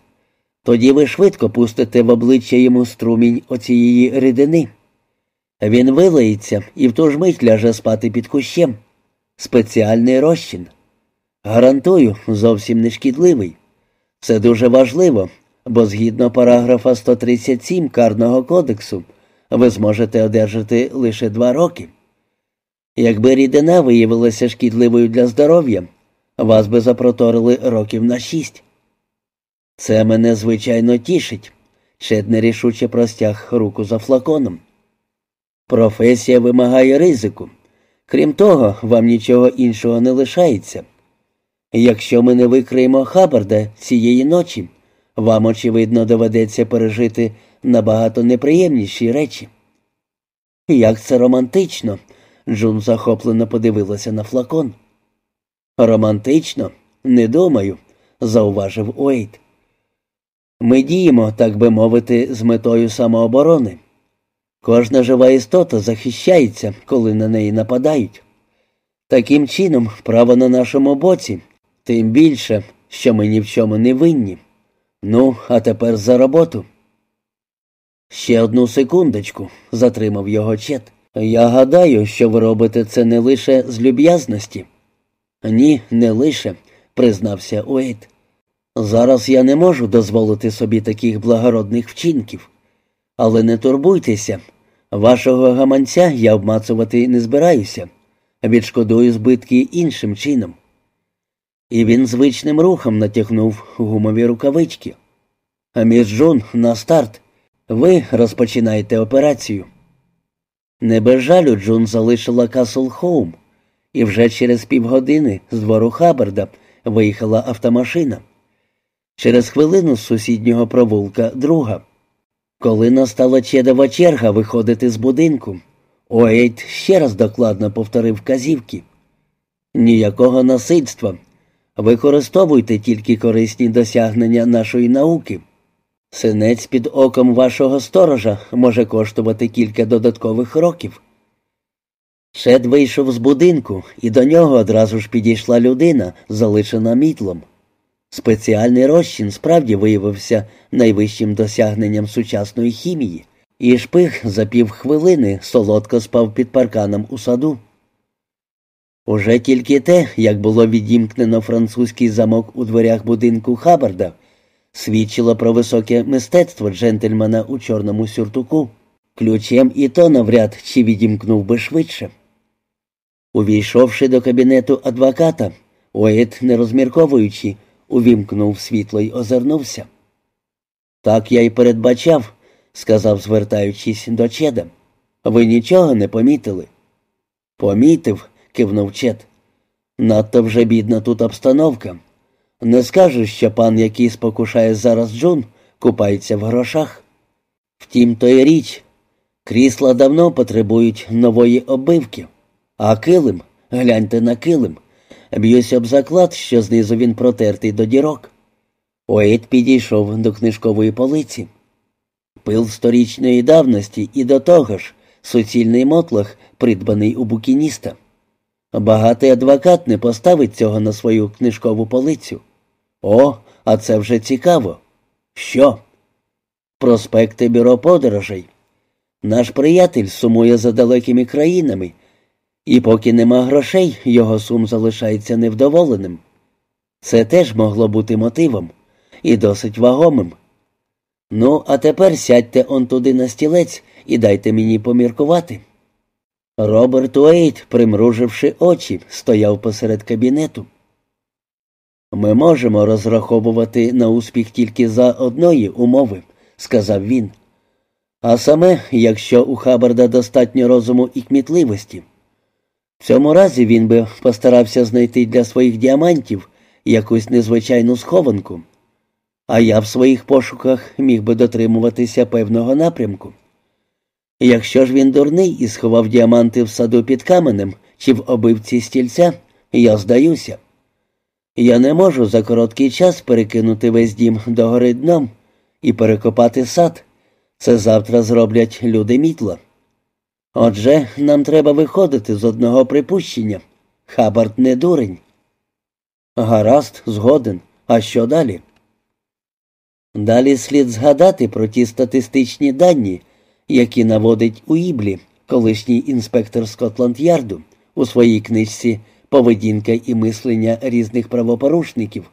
Speaker 1: Тоді ви швидко пустите в обличчя йому струмінь оцієї рідини. Він вилається і в ту ж мить ляже спати під кущем. Спеціальний розчин. Гарантую, зовсім не шкідливий. Це дуже важливо, бо згідно параграфа 137 Карного кодексу ви зможете одержати лише два роки. Якби рідина виявилася шкідливою для здоров'я, вас би запроторили років на шість. Це мене звичайно тішить. Шед нерішуче простяг руку за флаконом. Професія вимагає ризику. Крім того, вам нічого іншого не лишається. Якщо ми не викриємо Хабарда цієї ночі, вам, очевидно, доведеться пережити набагато неприємніші речі. Як це романтично, Джун захоплено подивилася на флакон. Романтично? Не думаю, зауважив Уейт. Ми діємо, так би мовити, з метою самооборони. Кожна жива істота захищається, коли на неї нападають. Таким чином, право на нашому боці, тим більше, що ми ні в чому не винні. Ну, а тепер за роботу. Ще одну секундочку, затримав його чет. Я гадаю, що ви робите це не лише з люб'язності. Ні, не лише, признався Уейт. Зараз я не можу дозволити собі таких благородних вчинків. Але не турбуйтеся, вашого гаманця я обмацувати не збираюся, відшкодую збитки іншим чином. І він звичним рухом натягнув гумові рукавички. Міс Джун на старт. Ви розпочинаєте операцію. Не без жалю Джун залишила Касл Хоум, і вже через півгодини з двору Хабарда виїхала автомашина. Через хвилину з сусіднього провулка друга. Коли настала чедова черга виходити з будинку, Оейт ще раз докладно повторив вказівки. Ніякого насильства. Використовуйте тільки корисні досягнення нашої науки. Синець під оком вашого сторожа може коштувати кілька додаткових років. Шед вийшов з будинку, і до нього одразу ж підійшла людина, залишена мітлом. Спеціальний розчин справді виявився найвищим досягненням сучасної хімії, і шпих за півхвилини солодко спав під парканом у саду. Уже тільки те, як було відімкнено французький замок у дверях будинку Хабарда, свідчило про високе мистецтво джентльмена у чорному сюртуку. Ключем і то навряд чи відімкнув би швидше. Увійшовши до кабінету адвоката, Уейт, не розмірковуючи, увімкнув світло й озирнувся. Так я й передбачав, сказав, звертаючись до Чеда. Ви нічого не помітили? Помітив, кивнув Чед. Надто вже бідна тут обстановка. Не скажеш, що пан, який спокушає зараз Джун, купається в грошах. Втім, то й річ. Крісла давно потребують нової оббивки, а килим, гляньте на килим. Б'юся об заклад, що знизу він протертий до дірок. Оейт підійшов до книжкової полиці. Пил сторічної давності і до того ж суцільний мотлах, придбаний у букініста. Багатий адвокат не поставить цього на свою книжкову полицю. О, а це вже цікаво. Що? Проспекти бюро подорожей. Наш приятель сумує за далекими країнами, і поки нема грошей, його сум залишається невдоволеним. Це теж могло бути мотивом і досить вагомим. Ну, а тепер сядьте он туди на стілець і дайте мені поміркувати. Роберт Уейт, примруживши очі, стояв посеред кабінету. Ми можемо розраховувати на успіх тільки за одної умови, сказав він. А саме, якщо у Хабарда достатньо розуму і кмітливості. В цьому разі він би постарався знайти для своїх діамантів якусь незвичайну схованку, а я в своїх пошуках міг би дотримуватися певного напрямку. Якщо ж він дурний і сховав діаманти в саду під каменем чи в обивці стільця, я здаюся. Я не можу за короткий час перекинути весь дім догори дном і перекопати сад. Це завтра зроблять люди мітла. Отже, нам треба виходити з одного припущення. Хабард не дурень. Гаразд, згоден. А що далі? Далі слід згадати про ті статистичні дані, які наводить у Іблі, колишній інспектор Скотланд Ярду, у своїй книжці Поведінка і мислення різних правопорушників.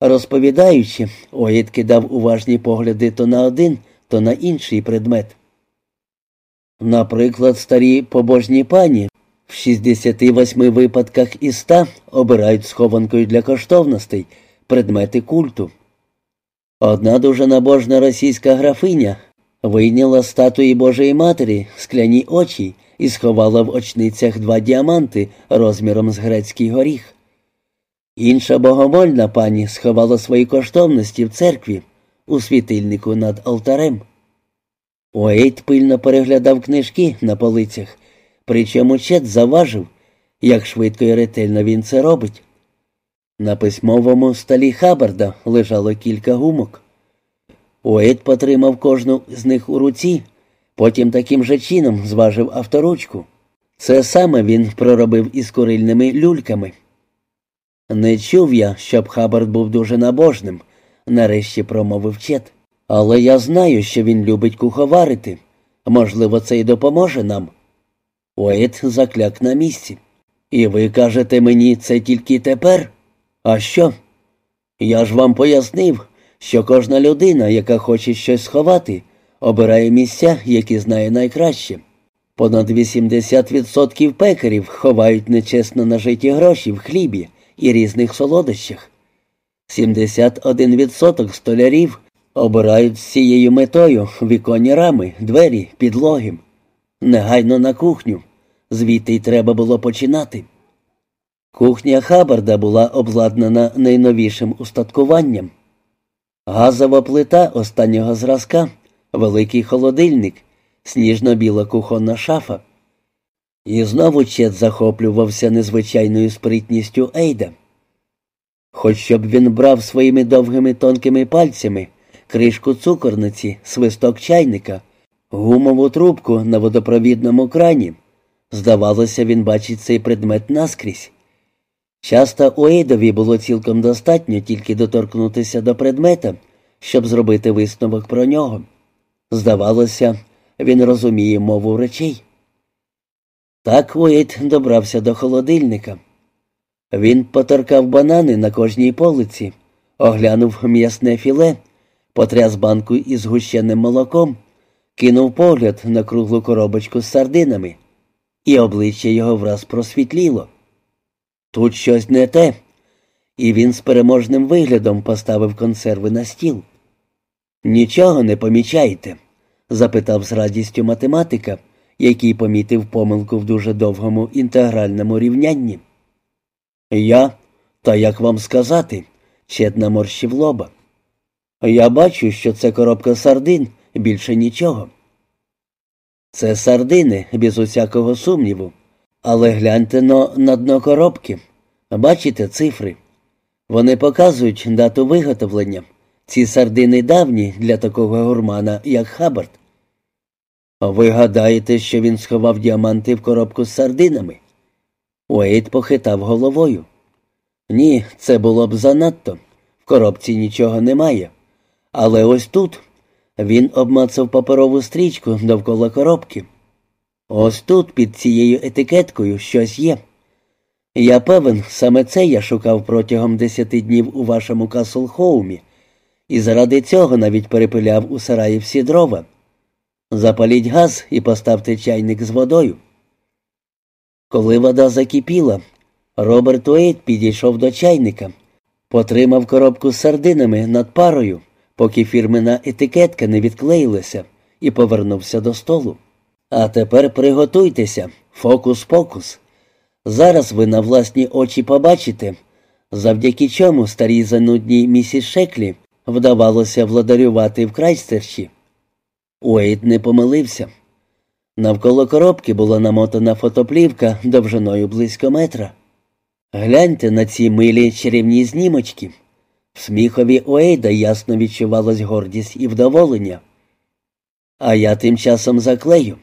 Speaker 1: Розповідаючи, Оїд кидав уважні погляди то на один, то на інший предмет. Наприклад, старі побожні пані в 68 випадках із 100 обирають схованкою для коштовностей предмети культу. Одна дуже набожна російська графиня вийняла статуї Божої Матері скляні очі і сховала в очницях два діаманти розміром з грецький горіх. Інша богомольна пані сховала свої коштовності в церкві у світильнику над алтарем. Уейт пильно переглядав книжки на полицях, причому Чет заважив, як швидко і ретельно він це робить. На письмовому столі Хабарда лежало кілька гумок. Уейт потримав кожну з них у руці, потім таким же чином зважив авторучку. Це саме він проробив із курильними люльками. Не чув я, щоб Хабард був дуже набожним, нарешті промовив Чет. Але я знаю, що він любить куховарити. Можливо, це й допоможе нам. Уейт закляк на місці. І ви кажете мені це тільки тепер? А що? Я ж вам пояснив, що кожна людина, яка хоче щось сховати, обирає місця, які знає найкраще. Понад 80% пекарів ховають нечесно нажиті гроші в хлібі і різних солодощах. 71% столярів обирають з цією метою віконні рами, двері, підлоги. Негайно на кухню. Звідти й треба було починати. Кухня Хабарда була обладнана найновішим устаткуванням. Газова плита останнього зразка, великий холодильник, сніжно-біла кухонна шафа. І знову Чет захоплювався незвичайною спритністю Ейда. Хоч щоб він брав своїми довгими тонкими пальцями кришку цукорниці, свисток чайника, гумову трубку на водопровідному крані. Здавалося, він бачить цей предмет наскрізь. Часто Уейдові було цілком достатньо тільки доторкнутися до предмета, щоб зробити висновок про нього. Здавалося, він розуміє мову речей. Так Уейд добрався до холодильника. Він поторкав банани на кожній полиці, оглянув м'ясне філе, потряс банку із гущеним молоком, кинув погляд на круглу коробочку з сардинами, і обличчя його враз просвітліло. Тут щось не те, і він з переможним виглядом поставив консерви на стіл. Нічого не помічаєте? запитав з радістю математика, який помітив помилку в дуже довгому інтегральному рівнянні. Я, та як вам сказати, чет наморщив лоба. Я бачу, що це коробка сардин, більше нічого. Це сардини, без усякого сумніву. Але гляньте но на дно коробки. Бачите цифри? Вони показують дату виготовлення. Ці сардини давні для такого гурмана, як Хаббард. Ви гадаєте, що він сховав діаманти в коробку з сардинами? Уейт похитав головою. Ні, це було б занадто. В коробці нічого немає. Але ось тут він обмацав паперову стрічку довкола коробки. Ось тут, під цією етикеткою, щось є. Я певен, саме це я шукав протягом десяти днів у вашому Каслхоумі, і заради цього навіть перепиляв у сараї всі дрова. Запаліть газ і поставте чайник з водою. Коли вода закипіла, Роберт Уейт підійшов до чайника, потримав коробку з сардинами над парою поки фірмена етикетка не відклеїлася, і повернувся до столу. А тепер приготуйтеся, фокус-покус. Зараз ви на власні очі побачите, завдяки чому старій занудній місіс Шеклі вдавалося владарювати в Крайстерчі. Уейт не помилився. Навколо коробки була намотана фотоплівка довжиною близько метра. Гляньте на ці милі чарівні знімочки. В сміхові Уейда ясно відчувалась гордість і вдоволення. А я тим часом заклею.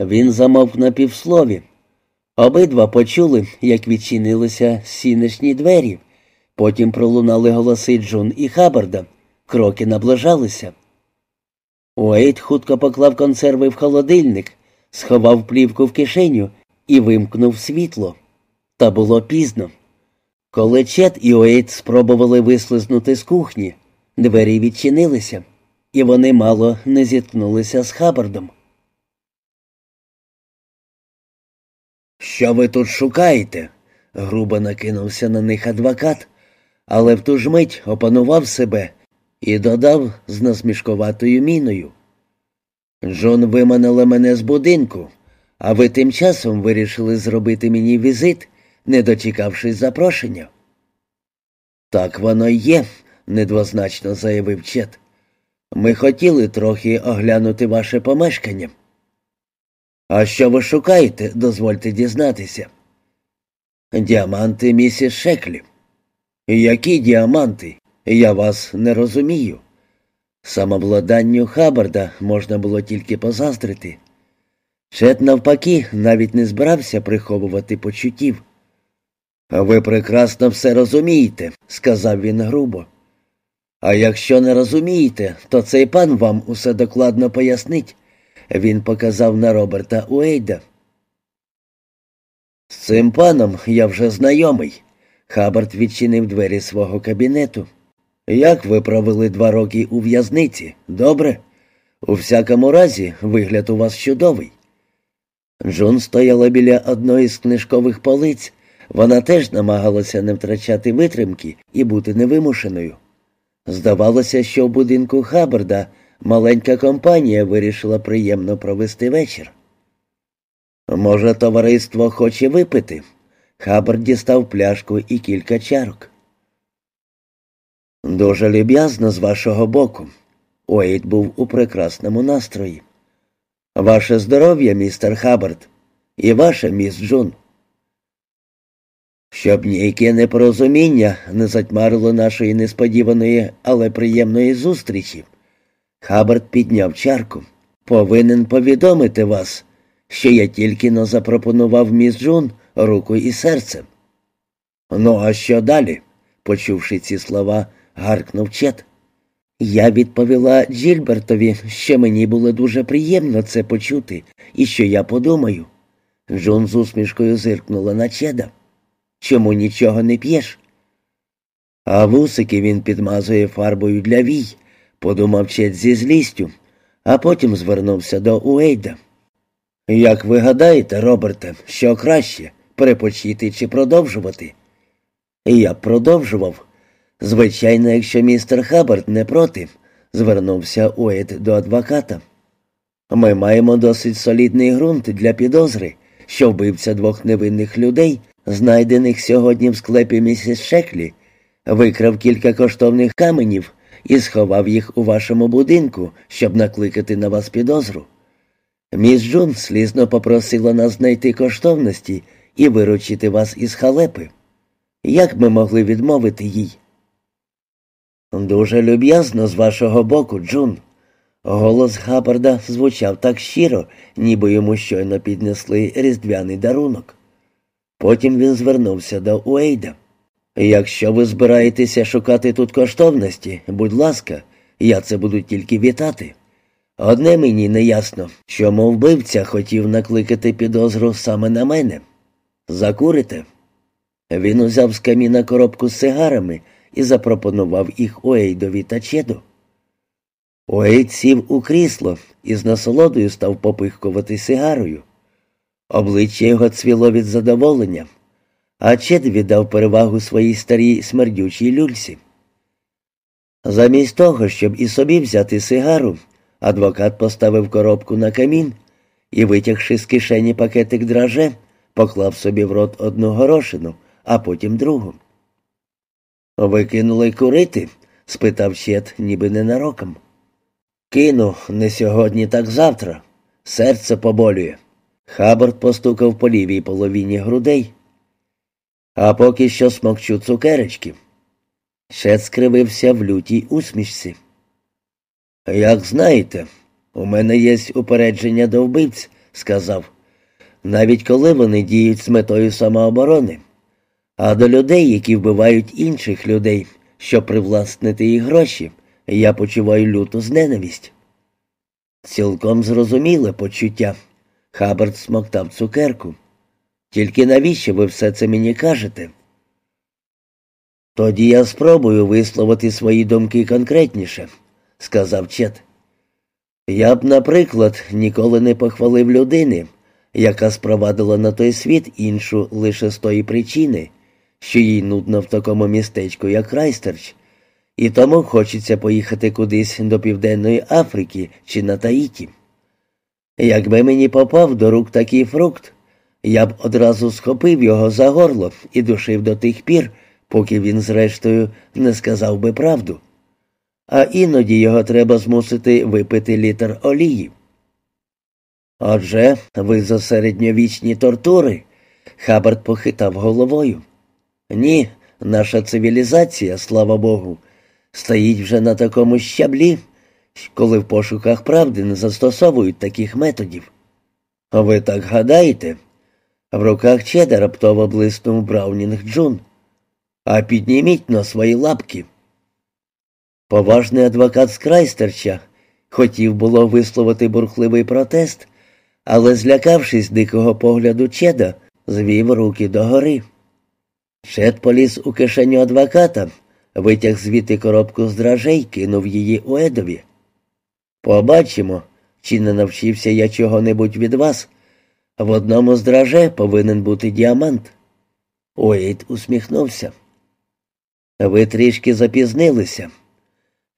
Speaker 1: Він замовк на півслові. Обидва почули, як відчинилися сінешні двері. Потім пролунали голоси Джун і Хабарда. Кроки наближалися. Уейт хутко поклав консерви в холодильник, сховав плівку в кишеню і вимкнув світло. Та було пізно. Коли Чет і Уейт спробували вислизнути з кухні, двері відчинилися, і вони мало не зіткнулися з Хабардом. Що ви тут шукаєте? грубо накинувся на них адвокат, але в ту ж мить опанував себе і додав з насмішкуватою міною. Джон виманила мене з будинку, а ви тим часом вирішили зробити мені візит, не дочекавшись запрошення. Так воно й є, недвозначно заявив Чет. Ми хотіли трохи оглянути ваше помешкання. А що ви шукаєте, дозвольте дізнатися? Діаманти місіс Шеклі. Які діаманти? Я вас не розумію. Самовладанню Хабарда можна було тільки позаздрити. Чет, навпаки, навіть не збирався приховувати почуттів. Ви прекрасно все розумієте, сказав він грубо. А якщо не розумієте, то цей пан вам усе докладно пояснить. Він показав на Роберта Уейда. З цим паном я вже знайомий. Хабард відчинив двері свого кабінету. Як ви провели два роки у в'язниці? Добре? У всякому разі, вигляд у вас чудовий. Джун стояла біля одної з книжкових полиць. Вона теж намагалася не втрачати витримки і бути невимушеною. Здавалося, що в будинку Хабарда маленька компанія вирішила приємно провести вечір. Може, товариство хоче випити? Хабард дістав пляшку і кілька чарок. Дуже люб'язно з вашого боку. Уейт був у прекрасному настрої. Ваше здоров'я, містер Хаббард, і ваше, міс Джун. Щоб ніяке непорозуміння не затьмарило нашої несподіваної, але приємної зустрічі. Хаббард підняв чарку. Повинен повідомити вас, що я тільки но запропонував міс Джун руку і серце. Ну, а що далі? Почувши ці слова, гаркнув Чет. Я відповіла Джільбертові, що мені було дуже приємно це почути, і що я подумаю. Джон з усмішкою зиркнула на Чеда. Чому нічого не п'єш? А вусики він підмазує фарбою для вій, подумав Чед зі злістю, а потім звернувся до Уейда. Як ви гадаєте, Роберте, що краще перепочити чи продовжувати? Я б продовжував, Звичайно, якщо містер Хаббард не проти, звернувся Уейт до адвоката. Ми маємо досить солідний ґрунт для підозри, що вбивця двох невинних людей, знайдених сьогодні в склепі місіс Шеклі, викрав кілька коштовних каменів і сховав їх у вашому будинку, щоб накликати на вас підозру. Міс Джун слізно попросила нас знайти коштовності і виручити вас із халепи. Як ми могли відмовити їй? Дуже люб'язно з вашого боку, Джун. Голос Хабарда звучав так щиро, ніби йому щойно піднесли різдвяний дарунок. Потім він звернувся до Уейда. Якщо ви збираєтеся шукати тут коштовності, будь ласка, я це буду тільки вітати. Одне мені не ясно, чому вбивця хотів накликати підозру саме на мене. Закурите? Він узяв з каміна коробку з сигарами і запропонував їх Уейдові та Чеду. Уейд сів у крісло і з насолодою став попихкувати сигарою. Обличчя його цвіло від задоволення, а Чед віддав перевагу своїй старій смердючій люльці. Замість того, щоб і собі взяти сигару, адвокат поставив коробку на камін і, витягши з кишені пакетик драже, поклав собі в рот одну горошину, а потім другу. Ви кинули курити? спитав Чет, ніби ненароком. Кину не сьогодні, так завтра. Серце поболює. Хабард постукав по лівій половині грудей. А поки що смокчу цукеречки. Шет скривився в лютій усмішці. Як знаєте, у мене є упередження до вбивць, сказав, навіть коли вони діють з метою самооборони, а до людей, які вбивають інших людей, щоб привласнити їх гроші, я почуваю люту зненависть. Цілком зрозуміле почуття. Хабард смоктав цукерку. Тільки навіщо ви все це мені кажете? Тоді я спробую висловити свої думки конкретніше, сказав Чет. Я б, наприклад, ніколи не похвалив людини, яка спровадила на той світ іншу лише з тої причини, що їй нудно в такому містечку, як Крайстерч, і тому хочеться поїхати кудись до Південної Африки чи на Таїті. Якби мені попав до рук такий фрукт, я б одразу схопив його за горло і душив до тих пір, поки він, зрештою, не сказав би правду. А іноді його треба змусити випити літр олії. Отже, ви за середньовічні тортури, Хабард похитав головою. Ні, наша цивілізація, слава Богу, стоїть вже на такому щаблі, коли в пошуках правди не застосовують таких методів. Ви так гадаєте? В руках Чеда раптово блиснув Браунінг Джун. А підніміть на свої лапки. Поважний адвокат з Крайстерча хотів було висловити бурхливий протест, але, злякавшись дикого погляду Чеда, звів руки догори. Чед поліз у кишеню адвоката, витяг звідти коробку з дражей, кинув її Уедові. Побачимо, чи не навчився я чого-небудь від вас. В одному з драже повинен бути діамант. Уейд усміхнувся. Ви трішки запізнилися.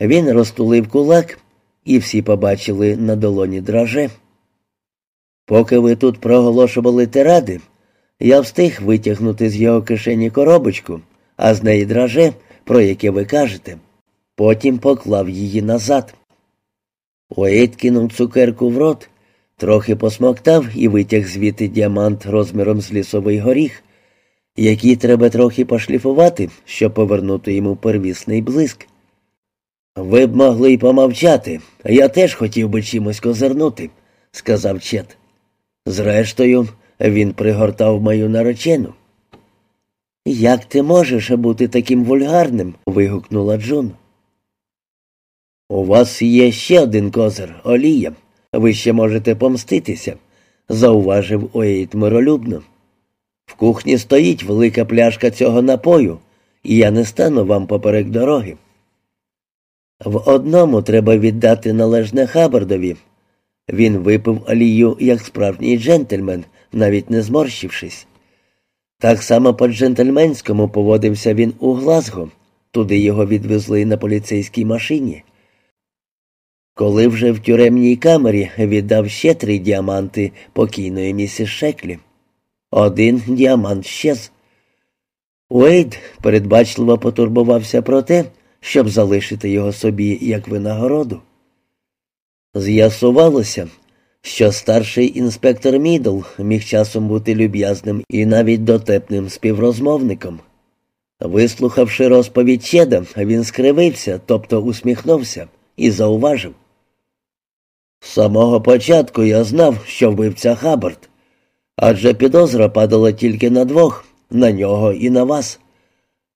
Speaker 1: Він розтулив кулак, і всі побачили на долоні драже. Поки ви тут проголошували тиради, я встиг витягнути з його кишені коробочку, а з неї драже, про яке ви кажете. Потім поклав її назад. Уейд кинув цукерку в рот, трохи посмоктав і витяг звідти діамант розміром з лісовий горіх, який треба трохи пошліфувати, щоб повернути йому первісний блиск. Ви б могли й помовчати, я теж хотів би чимось козирнути, сказав Чет. Зрештою, він пригортав мою наречену. Як ти можеш бути таким вульгарним? вигукнула Джун. У вас є ще один козир, Олія. Ви ще можете помститися, зауважив Оейт миролюбно. В кухні стоїть велика пляшка цього напою, і я не стану вам поперек дороги. В одному треба віддати належне Хабардові. Він випив олію, як справжній джентльмен, навіть не зморщившись. Так само по джентльменському поводився він у Глазго, туди його відвезли на поліцейській машині. Коли вже в тюремній камері віддав ще три діаманти покійної місіс Шеклі. Один діамант щез. Уейд передбачливо потурбувався про те, щоб залишити його собі як винагороду. З'ясувалося, що старший інспектор Мідл міг часом бути люб'язним і навіть дотепним співрозмовником. Вислухавши розповідь Чеда, він скривився, тобто усміхнувся, і зауважив. З самого початку я знав, що вбивця Хаббард, адже підозра падала тільки на двох, на нього і на вас.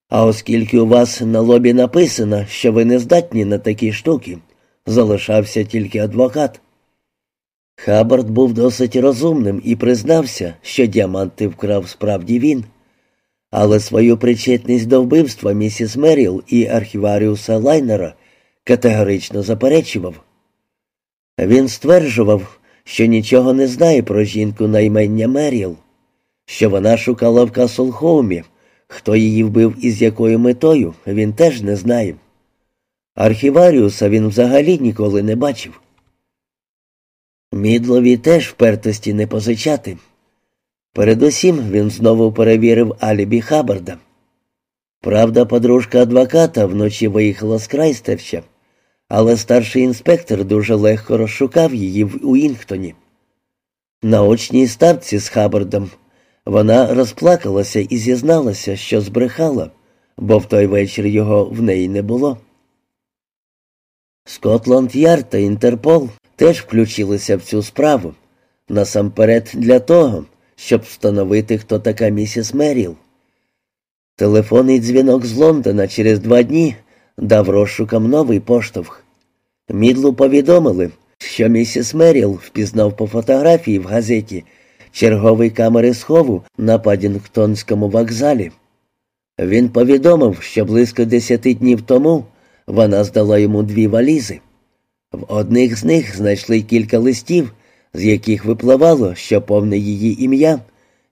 Speaker 1: А оскільки у вас на лобі написано, що ви не здатні на такі штуки, залишався тільки адвокат. Хаббард був досить розумним і признався, що діаманти вкрав справді він. Але свою причетність до вбивства місіс Меріл і архіваріуса Лайнера категорично заперечував. Він стверджував, що нічого не знає про жінку на імення Меріл, що вона шукала в Каслхоумі, хто її вбив і з якою метою, він теж не знає. Архіваріуса він взагалі ніколи не бачив. Мідлові теж впертості не позичати. Передусім він знову перевірив алібі Хабарда. Правда, подружка адвоката вночі виїхала з Крайстерча, але старший інспектор дуже легко розшукав її в Уінгтоні. На очній ставці з Хаббардом вона розплакалася і зізналася, що збрехала, бо в той вечір його в неї не було. Скотланд Ярд та Інтерпол теж включилися в цю справу, насамперед для того, щоб встановити, хто така місіс Меріл. Телефонний дзвінок з Лондона через два дні дав розшукам новий поштовх. Мідлу повідомили, що місіс Меріл впізнав по фотографії в газеті черговий камери схову на Падінгтонському вокзалі. Він повідомив, що близько десяти днів тому вона здала йому дві валізи. В одних з них знайшли кілька листів, з яких випливало, що повне її ім'я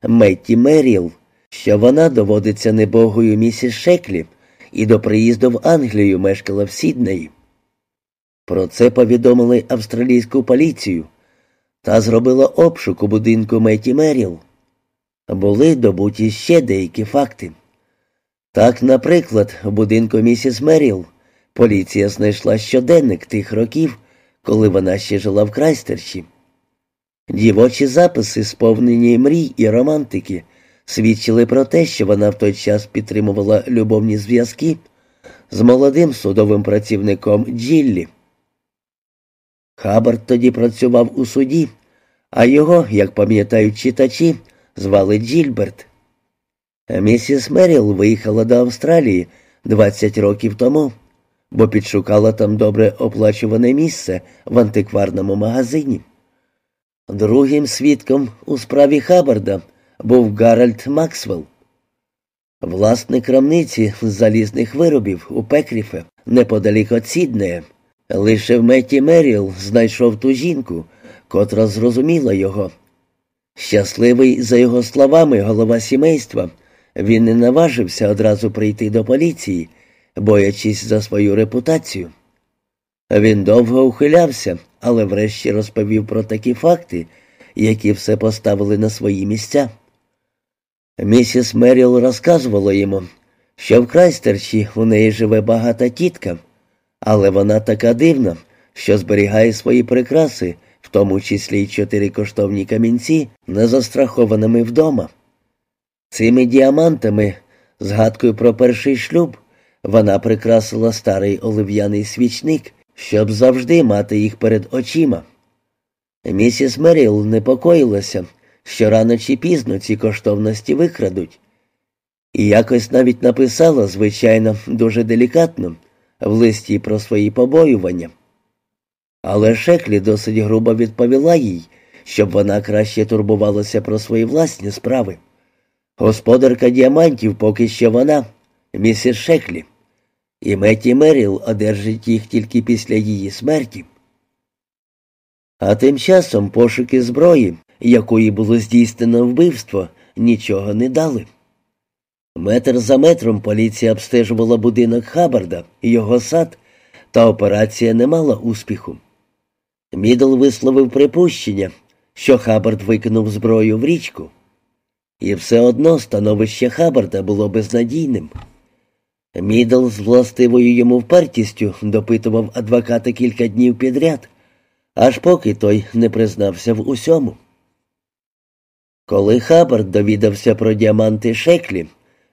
Speaker 1: Метті Меріл, що вона доводиться небогою місіс Шеклі і до приїзду в Англію мешкала в Сіднеї. Про це повідомили австралійську поліцію та зробила обшук у будинку Меті Меріл. Були добуті ще деякі факти. Так, наприклад, в будинку місіс Меріл поліція знайшла щоденник тих років, коли вона ще жила в Крайстерчі. Дівочі записи, сповнені мрій і романтики, свідчили про те, що вона в той час підтримувала любовні зв'язки з молодим судовим працівником Джіллі. Хабард тоді працював у суді, а його, як пам'ятають читачі, звали Джільберт. Місіс Меріл виїхала до Австралії 20 років тому, бо підшукала там добре оплачуване місце в антикварному магазині. Другим свідком у справі Хабарда був Гарольд Максвелл. Власник крамниці залізних виробів у Пекріфе неподалік від Сіднея. Лише в Меті Меріл знайшов ту жінку, котра зрозуміла його. Щасливий, за його словами, голова сімейства, він не наважився одразу прийти до поліції, боячись за свою репутацію. Він довго ухилявся, але врешті розповів про такі факти, які все поставили на свої місця. Місіс Меріл розказувала йому, що в Крайстерчі у неї живе багата тітка, але вона така дивна, що зберігає свої прикраси, в тому числі й чотири коштовні камінці, не застрахованими вдома. Цими діамантами, згадкою про перший шлюб, вона прикрасила старий олив'яний свічник, щоб завжди мати їх перед очима. Місіс Меріл непокоїлася, що рано чи пізно ці коштовності викрадуть. І якось навіть написала, звичайно, дуже делікатно, в листі про свої побоювання. Але Шеклі досить грубо відповіла їй, щоб вона краще турбувалася про свої власні справи. Господарка діамантів поки що вона, місіс Шеклі, і Меті Меріл одержить їх тільки після її смерті. А тим часом пошуки зброї, якої було здійснено вбивство, нічого не дали. Метр за метром поліція обстежувала будинок Хабарда, його сад, та операція не мала успіху. Мідл висловив припущення, що Хабард викинув зброю в річку. І все одно становище Хабарда було безнадійним. Мідл з властивою йому впертістю допитував адвоката кілька днів підряд, аж поки той не признався в усьому. Коли Хабард довідався про діаманти Шеклі,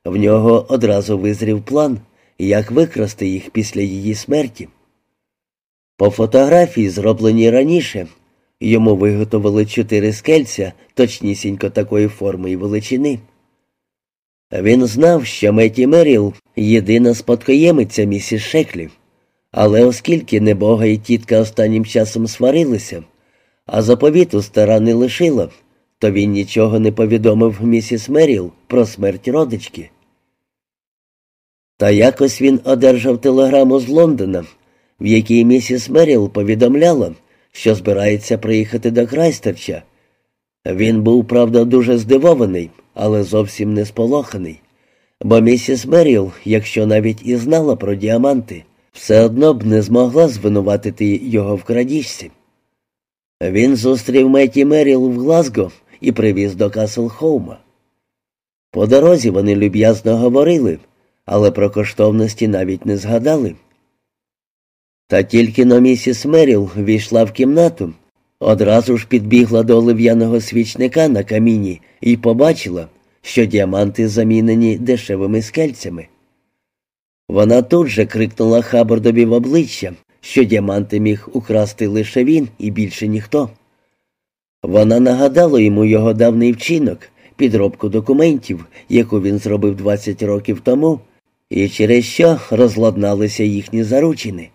Speaker 1: в нього одразу визрів план, як викрасти їх після її смерті. По фотографії, зробленій раніше, йому виготовили чотири скельця точнісінько такої форми і величини. Він знав, що Меті Меріл єдина спадкоємиця місіс Шеклі, але оскільки небога і тітка останнім часом сварилися, а заповіту стара не лишила, то він нічого не повідомив місіс Меріл про смерть родички. Та якось він одержав телеграму з Лондона, в якій місіс Меріл повідомляла, що збирається приїхати до Крайстерча. Він був, правда, дуже здивований, але зовсім не сполоханий. Бо місіс Меріл, якщо навіть і знала про діаманти, все одно б не змогла звинуватити його в крадіжці. Він зустрів Меті Меріл в Глазго і привіз до Каслхоума. По дорозі вони люб'язно говорили, але про коштовності навіть не згадали. Та тільки но місіс Меріл війшла в кімнату, одразу ж підбігла до олив'яного свічника на каміні і побачила, що діаманти замінені дешевими скельцями. Вона тут же крикнула Хаббардові в обличчя, що діаманти міг украсти лише він і більше ніхто. Вона нагадала йому його давний вчинок, підробку документів, яку він зробив 20 років тому, і через що розладналися їхні заручини.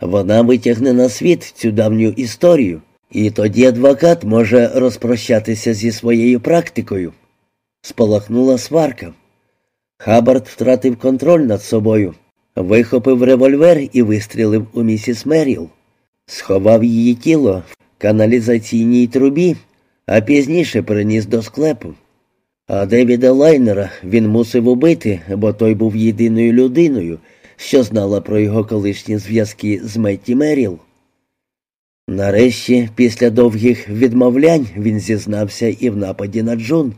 Speaker 1: Вона витягне на світ цю давню історію, і тоді адвокат може розпрощатися зі своєю практикою. Спалахнула сварка. Хабард втратив контроль над собою, вихопив револьвер і вистрілив у місіс Меріл, сховав її тіло в каналізаційній трубі, а пізніше переніс до склепу. А Девіда Лайнера він мусив убити, бо той був єдиною людиною, що знала про його колишні зв'язки з Метті Меріл. Нарешті, після довгих відмовлянь, він зізнався і в нападі на Джун.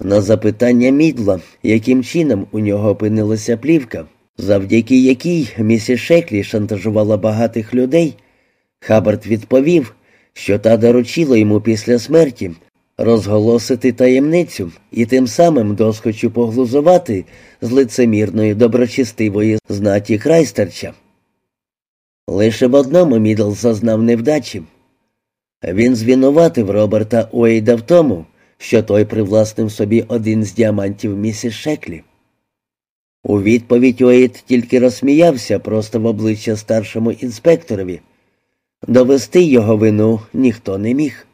Speaker 1: На запитання мідла, яким чином у нього опинилася плівка, завдяки якій місіс Шеклі шантажувала багатих людей, Хабард відповів, що та доручила йому після смерті розголосити таємницю і тим самим досхочу поглузувати з лицемірної доброчестивої знаті крайстерча. Лише в одному Мідл зазнав невдачі. Він звинуватив Роберта Уейда в тому, що той привласнив собі один з діамантів місіс Шеклі. У відповідь Уейд тільки розсміявся просто в обличчя старшому інспекторові. Довести його вину ніхто не міг.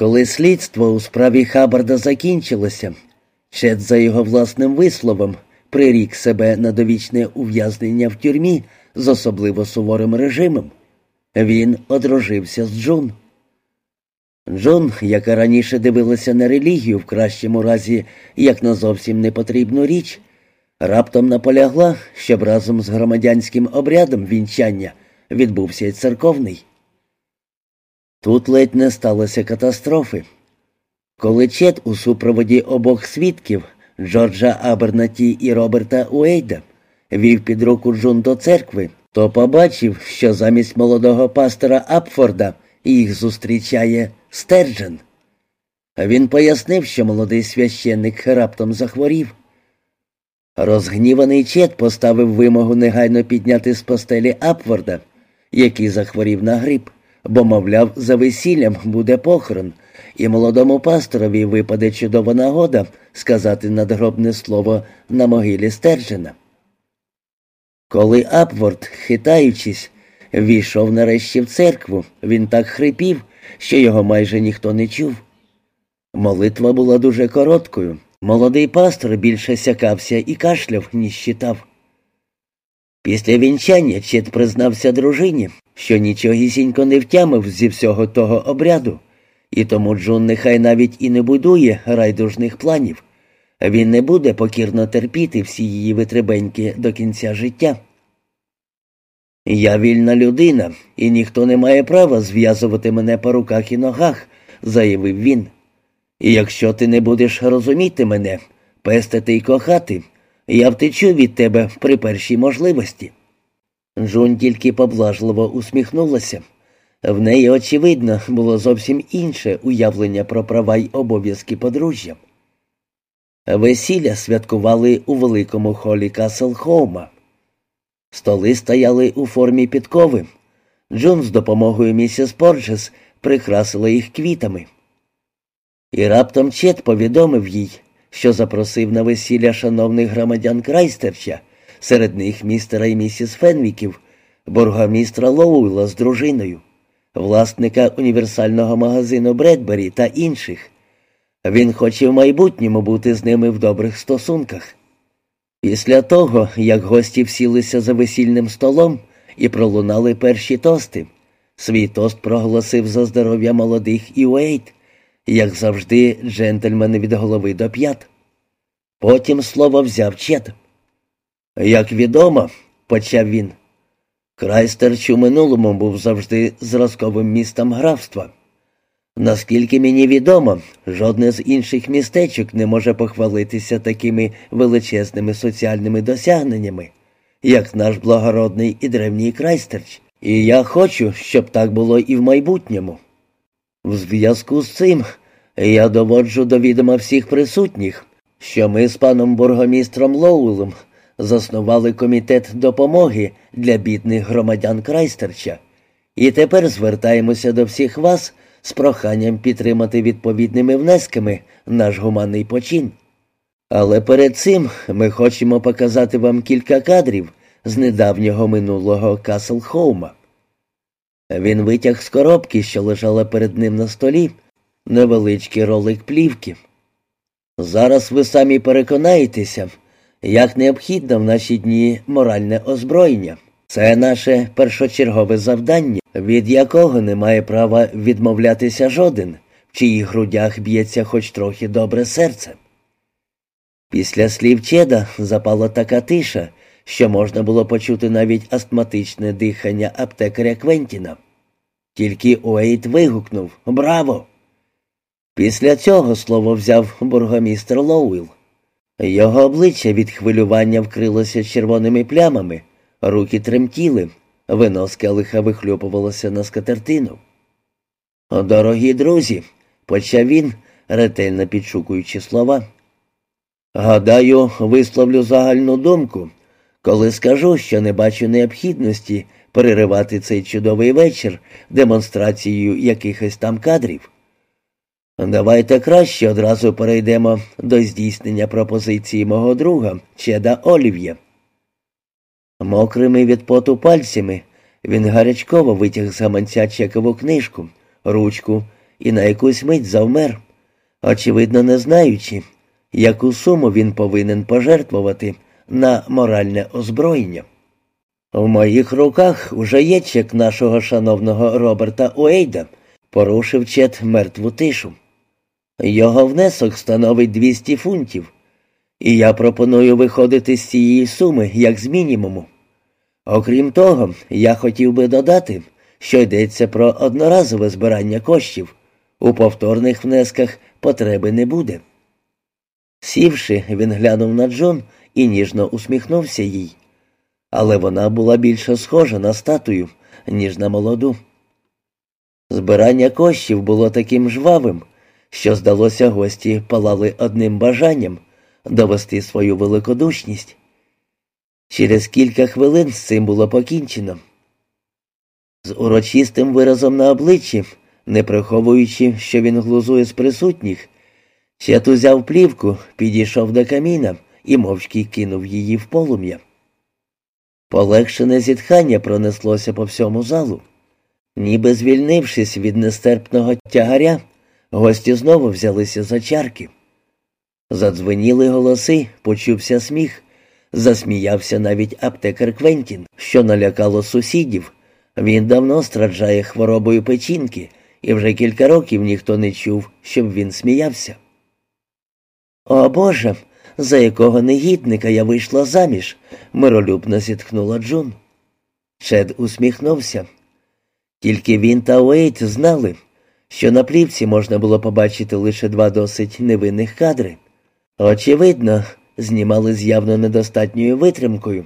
Speaker 1: Коли слідство у справі Хабарда закінчилося, Чет за його власним висловом прирік себе на довічне ув'язнення в тюрмі з особливо суворим режимом. Він одружився з Джун. Джун, яка раніше дивилася на релігію в кращому разі як на зовсім непотрібну річ, раптом наполягла, щоб разом з громадянським обрядом вінчання відбувся й церковний. Тут ледь не сталося катастрофи. Коли Чет у супроводі обох свідків Джорджа Абернаті і Роберта Уейда вів під руку Джун до церкви, то побачив, що замість молодого пастора Апфорда їх зустрічає Стерджен. Він пояснив, що молодий священник раптом захворів. Розгніваний Чет поставив вимогу негайно підняти з постелі Апфорда, який захворів на грип бо, мовляв, за весіллям буде похорон, і молодому пасторові випаде чудова нагода сказати надгробне слово на могилі Стержена. Коли Апворд, хитаючись, війшов нарешті в церкву, він так хрипів, що його майже ніхто не чув. Молитва була дуже короткою. Молодий пастор більше сякався і кашляв, ніж читав. Після вінчання Чет признався дружині, що нічогісінько не втямив зі всього того обряду, і тому Джун нехай навіть і не будує райдужних планів. Він не буде покірно терпіти всі її витребеньки до кінця життя. Я вільна людина, і ніхто не має права зв'язувати мене по руках і ногах, заявив він. І якщо ти не будеш розуміти мене, пестити й кохати, я втечу від тебе при першій можливості. Джун тільки поблажливо усміхнулася. В неї, очевидно, було зовсім інше уявлення про права й обов'язки подружжя. Весілля святкували у великому холі Каслхоума. Столи стояли у формі підкови. Джун з допомогою місіс Порджес прикрасила їх квітами. І раптом Чет повідомив їй, що запросив на весілля шановних громадян Крайстерча, серед них містера і місіс Фенвіків, бургомістра Лоула з дружиною, власника універсального магазину Бредбері та інших. Він хоче в майбутньому бути з ними в добрих стосунках. Після того, як гості всілися за весільним столом і пролунали перші тости, свій тост проголосив за здоров'я молодих і Уейт, як завжди, джентльмени від голови до п'ят. Потім слово взяв Чет. Як відомо, почав він, Крайстерч у минулому був завжди зразковим містом графства. Наскільки мені відомо, жодне з інших містечок не може похвалитися такими величезними соціальними досягненнями, як наш благородний і древній Крайстерч. І я хочу, щоб так було і в майбутньому. В зв'язку з цим я доводжу до відома всіх присутніх, що ми з паном бургомістром Лоуелом заснували комітет допомоги для бідних громадян Крайстерча, і тепер звертаємося до всіх вас з проханням підтримати відповідними внесками наш гуманний почин. Але перед цим ми хочемо показати вам кілька кадрів з недавнього минулого Каслхоума. Він витяг з коробки, що лежала перед ним на столі, невеличкий ролик плівки. Зараз ви самі переконаєтеся, як необхідно в наші дні моральне озброєння. Це наше першочергове завдання, від якого не має права відмовлятися жоден, в чиїх грудях б'ється хоч трохи добре серце. Після слів Чеда запала така тиша, що можна було почути навіть астматичне дихання аптекаря Квентіна. Тільки Уейт вигукнув Браво! Після цього слово взяв бургомістр Лоуіл. Його обличчя від хвилювання вкрилося червоними плямами, руки тремтіли, вино з келиха на скатертину. Дорогі друзі, почав він, ретельно підшукуючи слова. Гадаю, висловлю загальну думку, коли скажу, що не бачу необхідності переривати цей чудовий вечір демонстрацією якихось там кадрів. Давайте краще одразу перейдемо до здійснення пропозиції мого друга Чеда Олів'є. Мокрими від поту пальцями він гарячково витяг з гаманця чекову книжку, ручку і на якусь мить завмер, очевидно, не знаючи, яку суму він повинен пожертвувати на моральне озброєння. В моїх руках уже є чек нашого шановного Роберта Уейда, порушив чет мертву тишу. Його внесок становить 200 фунтів, і я пропоную виходити з цієї суми як з мінімуму. Окрім того, я хотів би додати, що йдеться про одноразове збирання коштів. У повторних внесках потреби не буде. Сівши, він глянув на Джон і ніжно усміхнувся їй. Але вона була більше схожа на статую, ніж на молоду. Збирання коштів було таким жвавим, що, здалося, гості палали одним бажанням довести свою великодушність. Через кілька хвилин з цим було покінчено. З урочистим виразом на обличчі, не приховуючи, що він глузує з присутніх, Чет узяв плівку, підійшов до каміна і мовчки кинув її в полум'я. Полегшене зітхання пронеслося по всьому залу. Ніби звільнившись від нестерпного тягаря, гості знову взялися за чарки. Задзвеніли голоси, почувся сміх, засміявся навіть аптекар Квентін, що налякало сусідів. Він давно страждає хворобою печінки, і вже кілька років ніхто не чув, щоб він сміявся. О Боже, за якого негідника я вийшла заміж, миролюбно зітхнула Джун. Чед усміхнувся. Тільки він та Уейт знали, що на плівці можна було побачити лише два досить невинних кадри. Очевидно, знімали з явно недостатньою витримкою.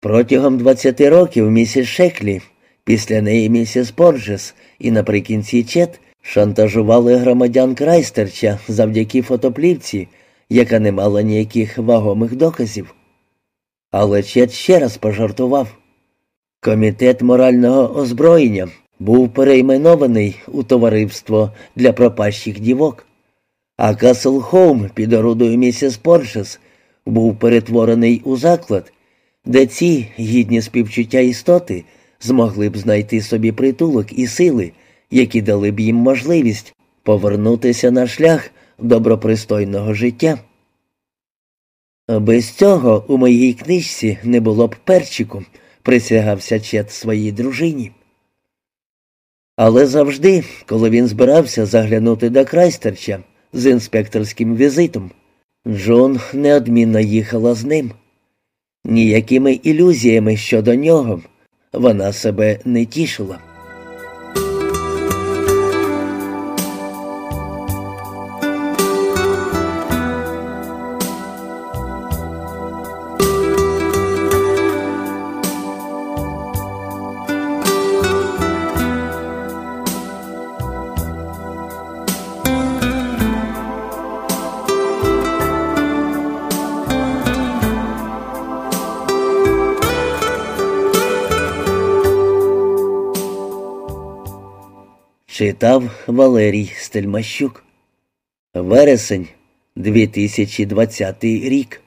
Speaker 1: Протягом 20 років місіс Шеклі, після неї місіс Порджес і наприкінці Чет шантажували громадян Крайстерча завдяки фотоплівці, яка не мала ніяких вагомих доказів. Але Чет ще раз пожартував. Комітет морального озброєння був перейменований у товариство для пропащих дівок, а Касл Хоум під орудою місіс Поршес був перетворений у заклад, де ці гідні співчуття істоти змогли б знайти собі притулок і сили, які дали б їм можливість повернутися на шлях добропристойного життя. Без цього у моїй книжці не було б перчику, присягався Чет своїй дружині. Але завжди, коли він збирався заглянути до Крайстерча з інспекторським візитом, Джон неодмінно їхала з ним. Ніякими ілюзіями щодо нього вона себе не тішила. Читав Валерій Стельмащук. Вересень 2020 рік.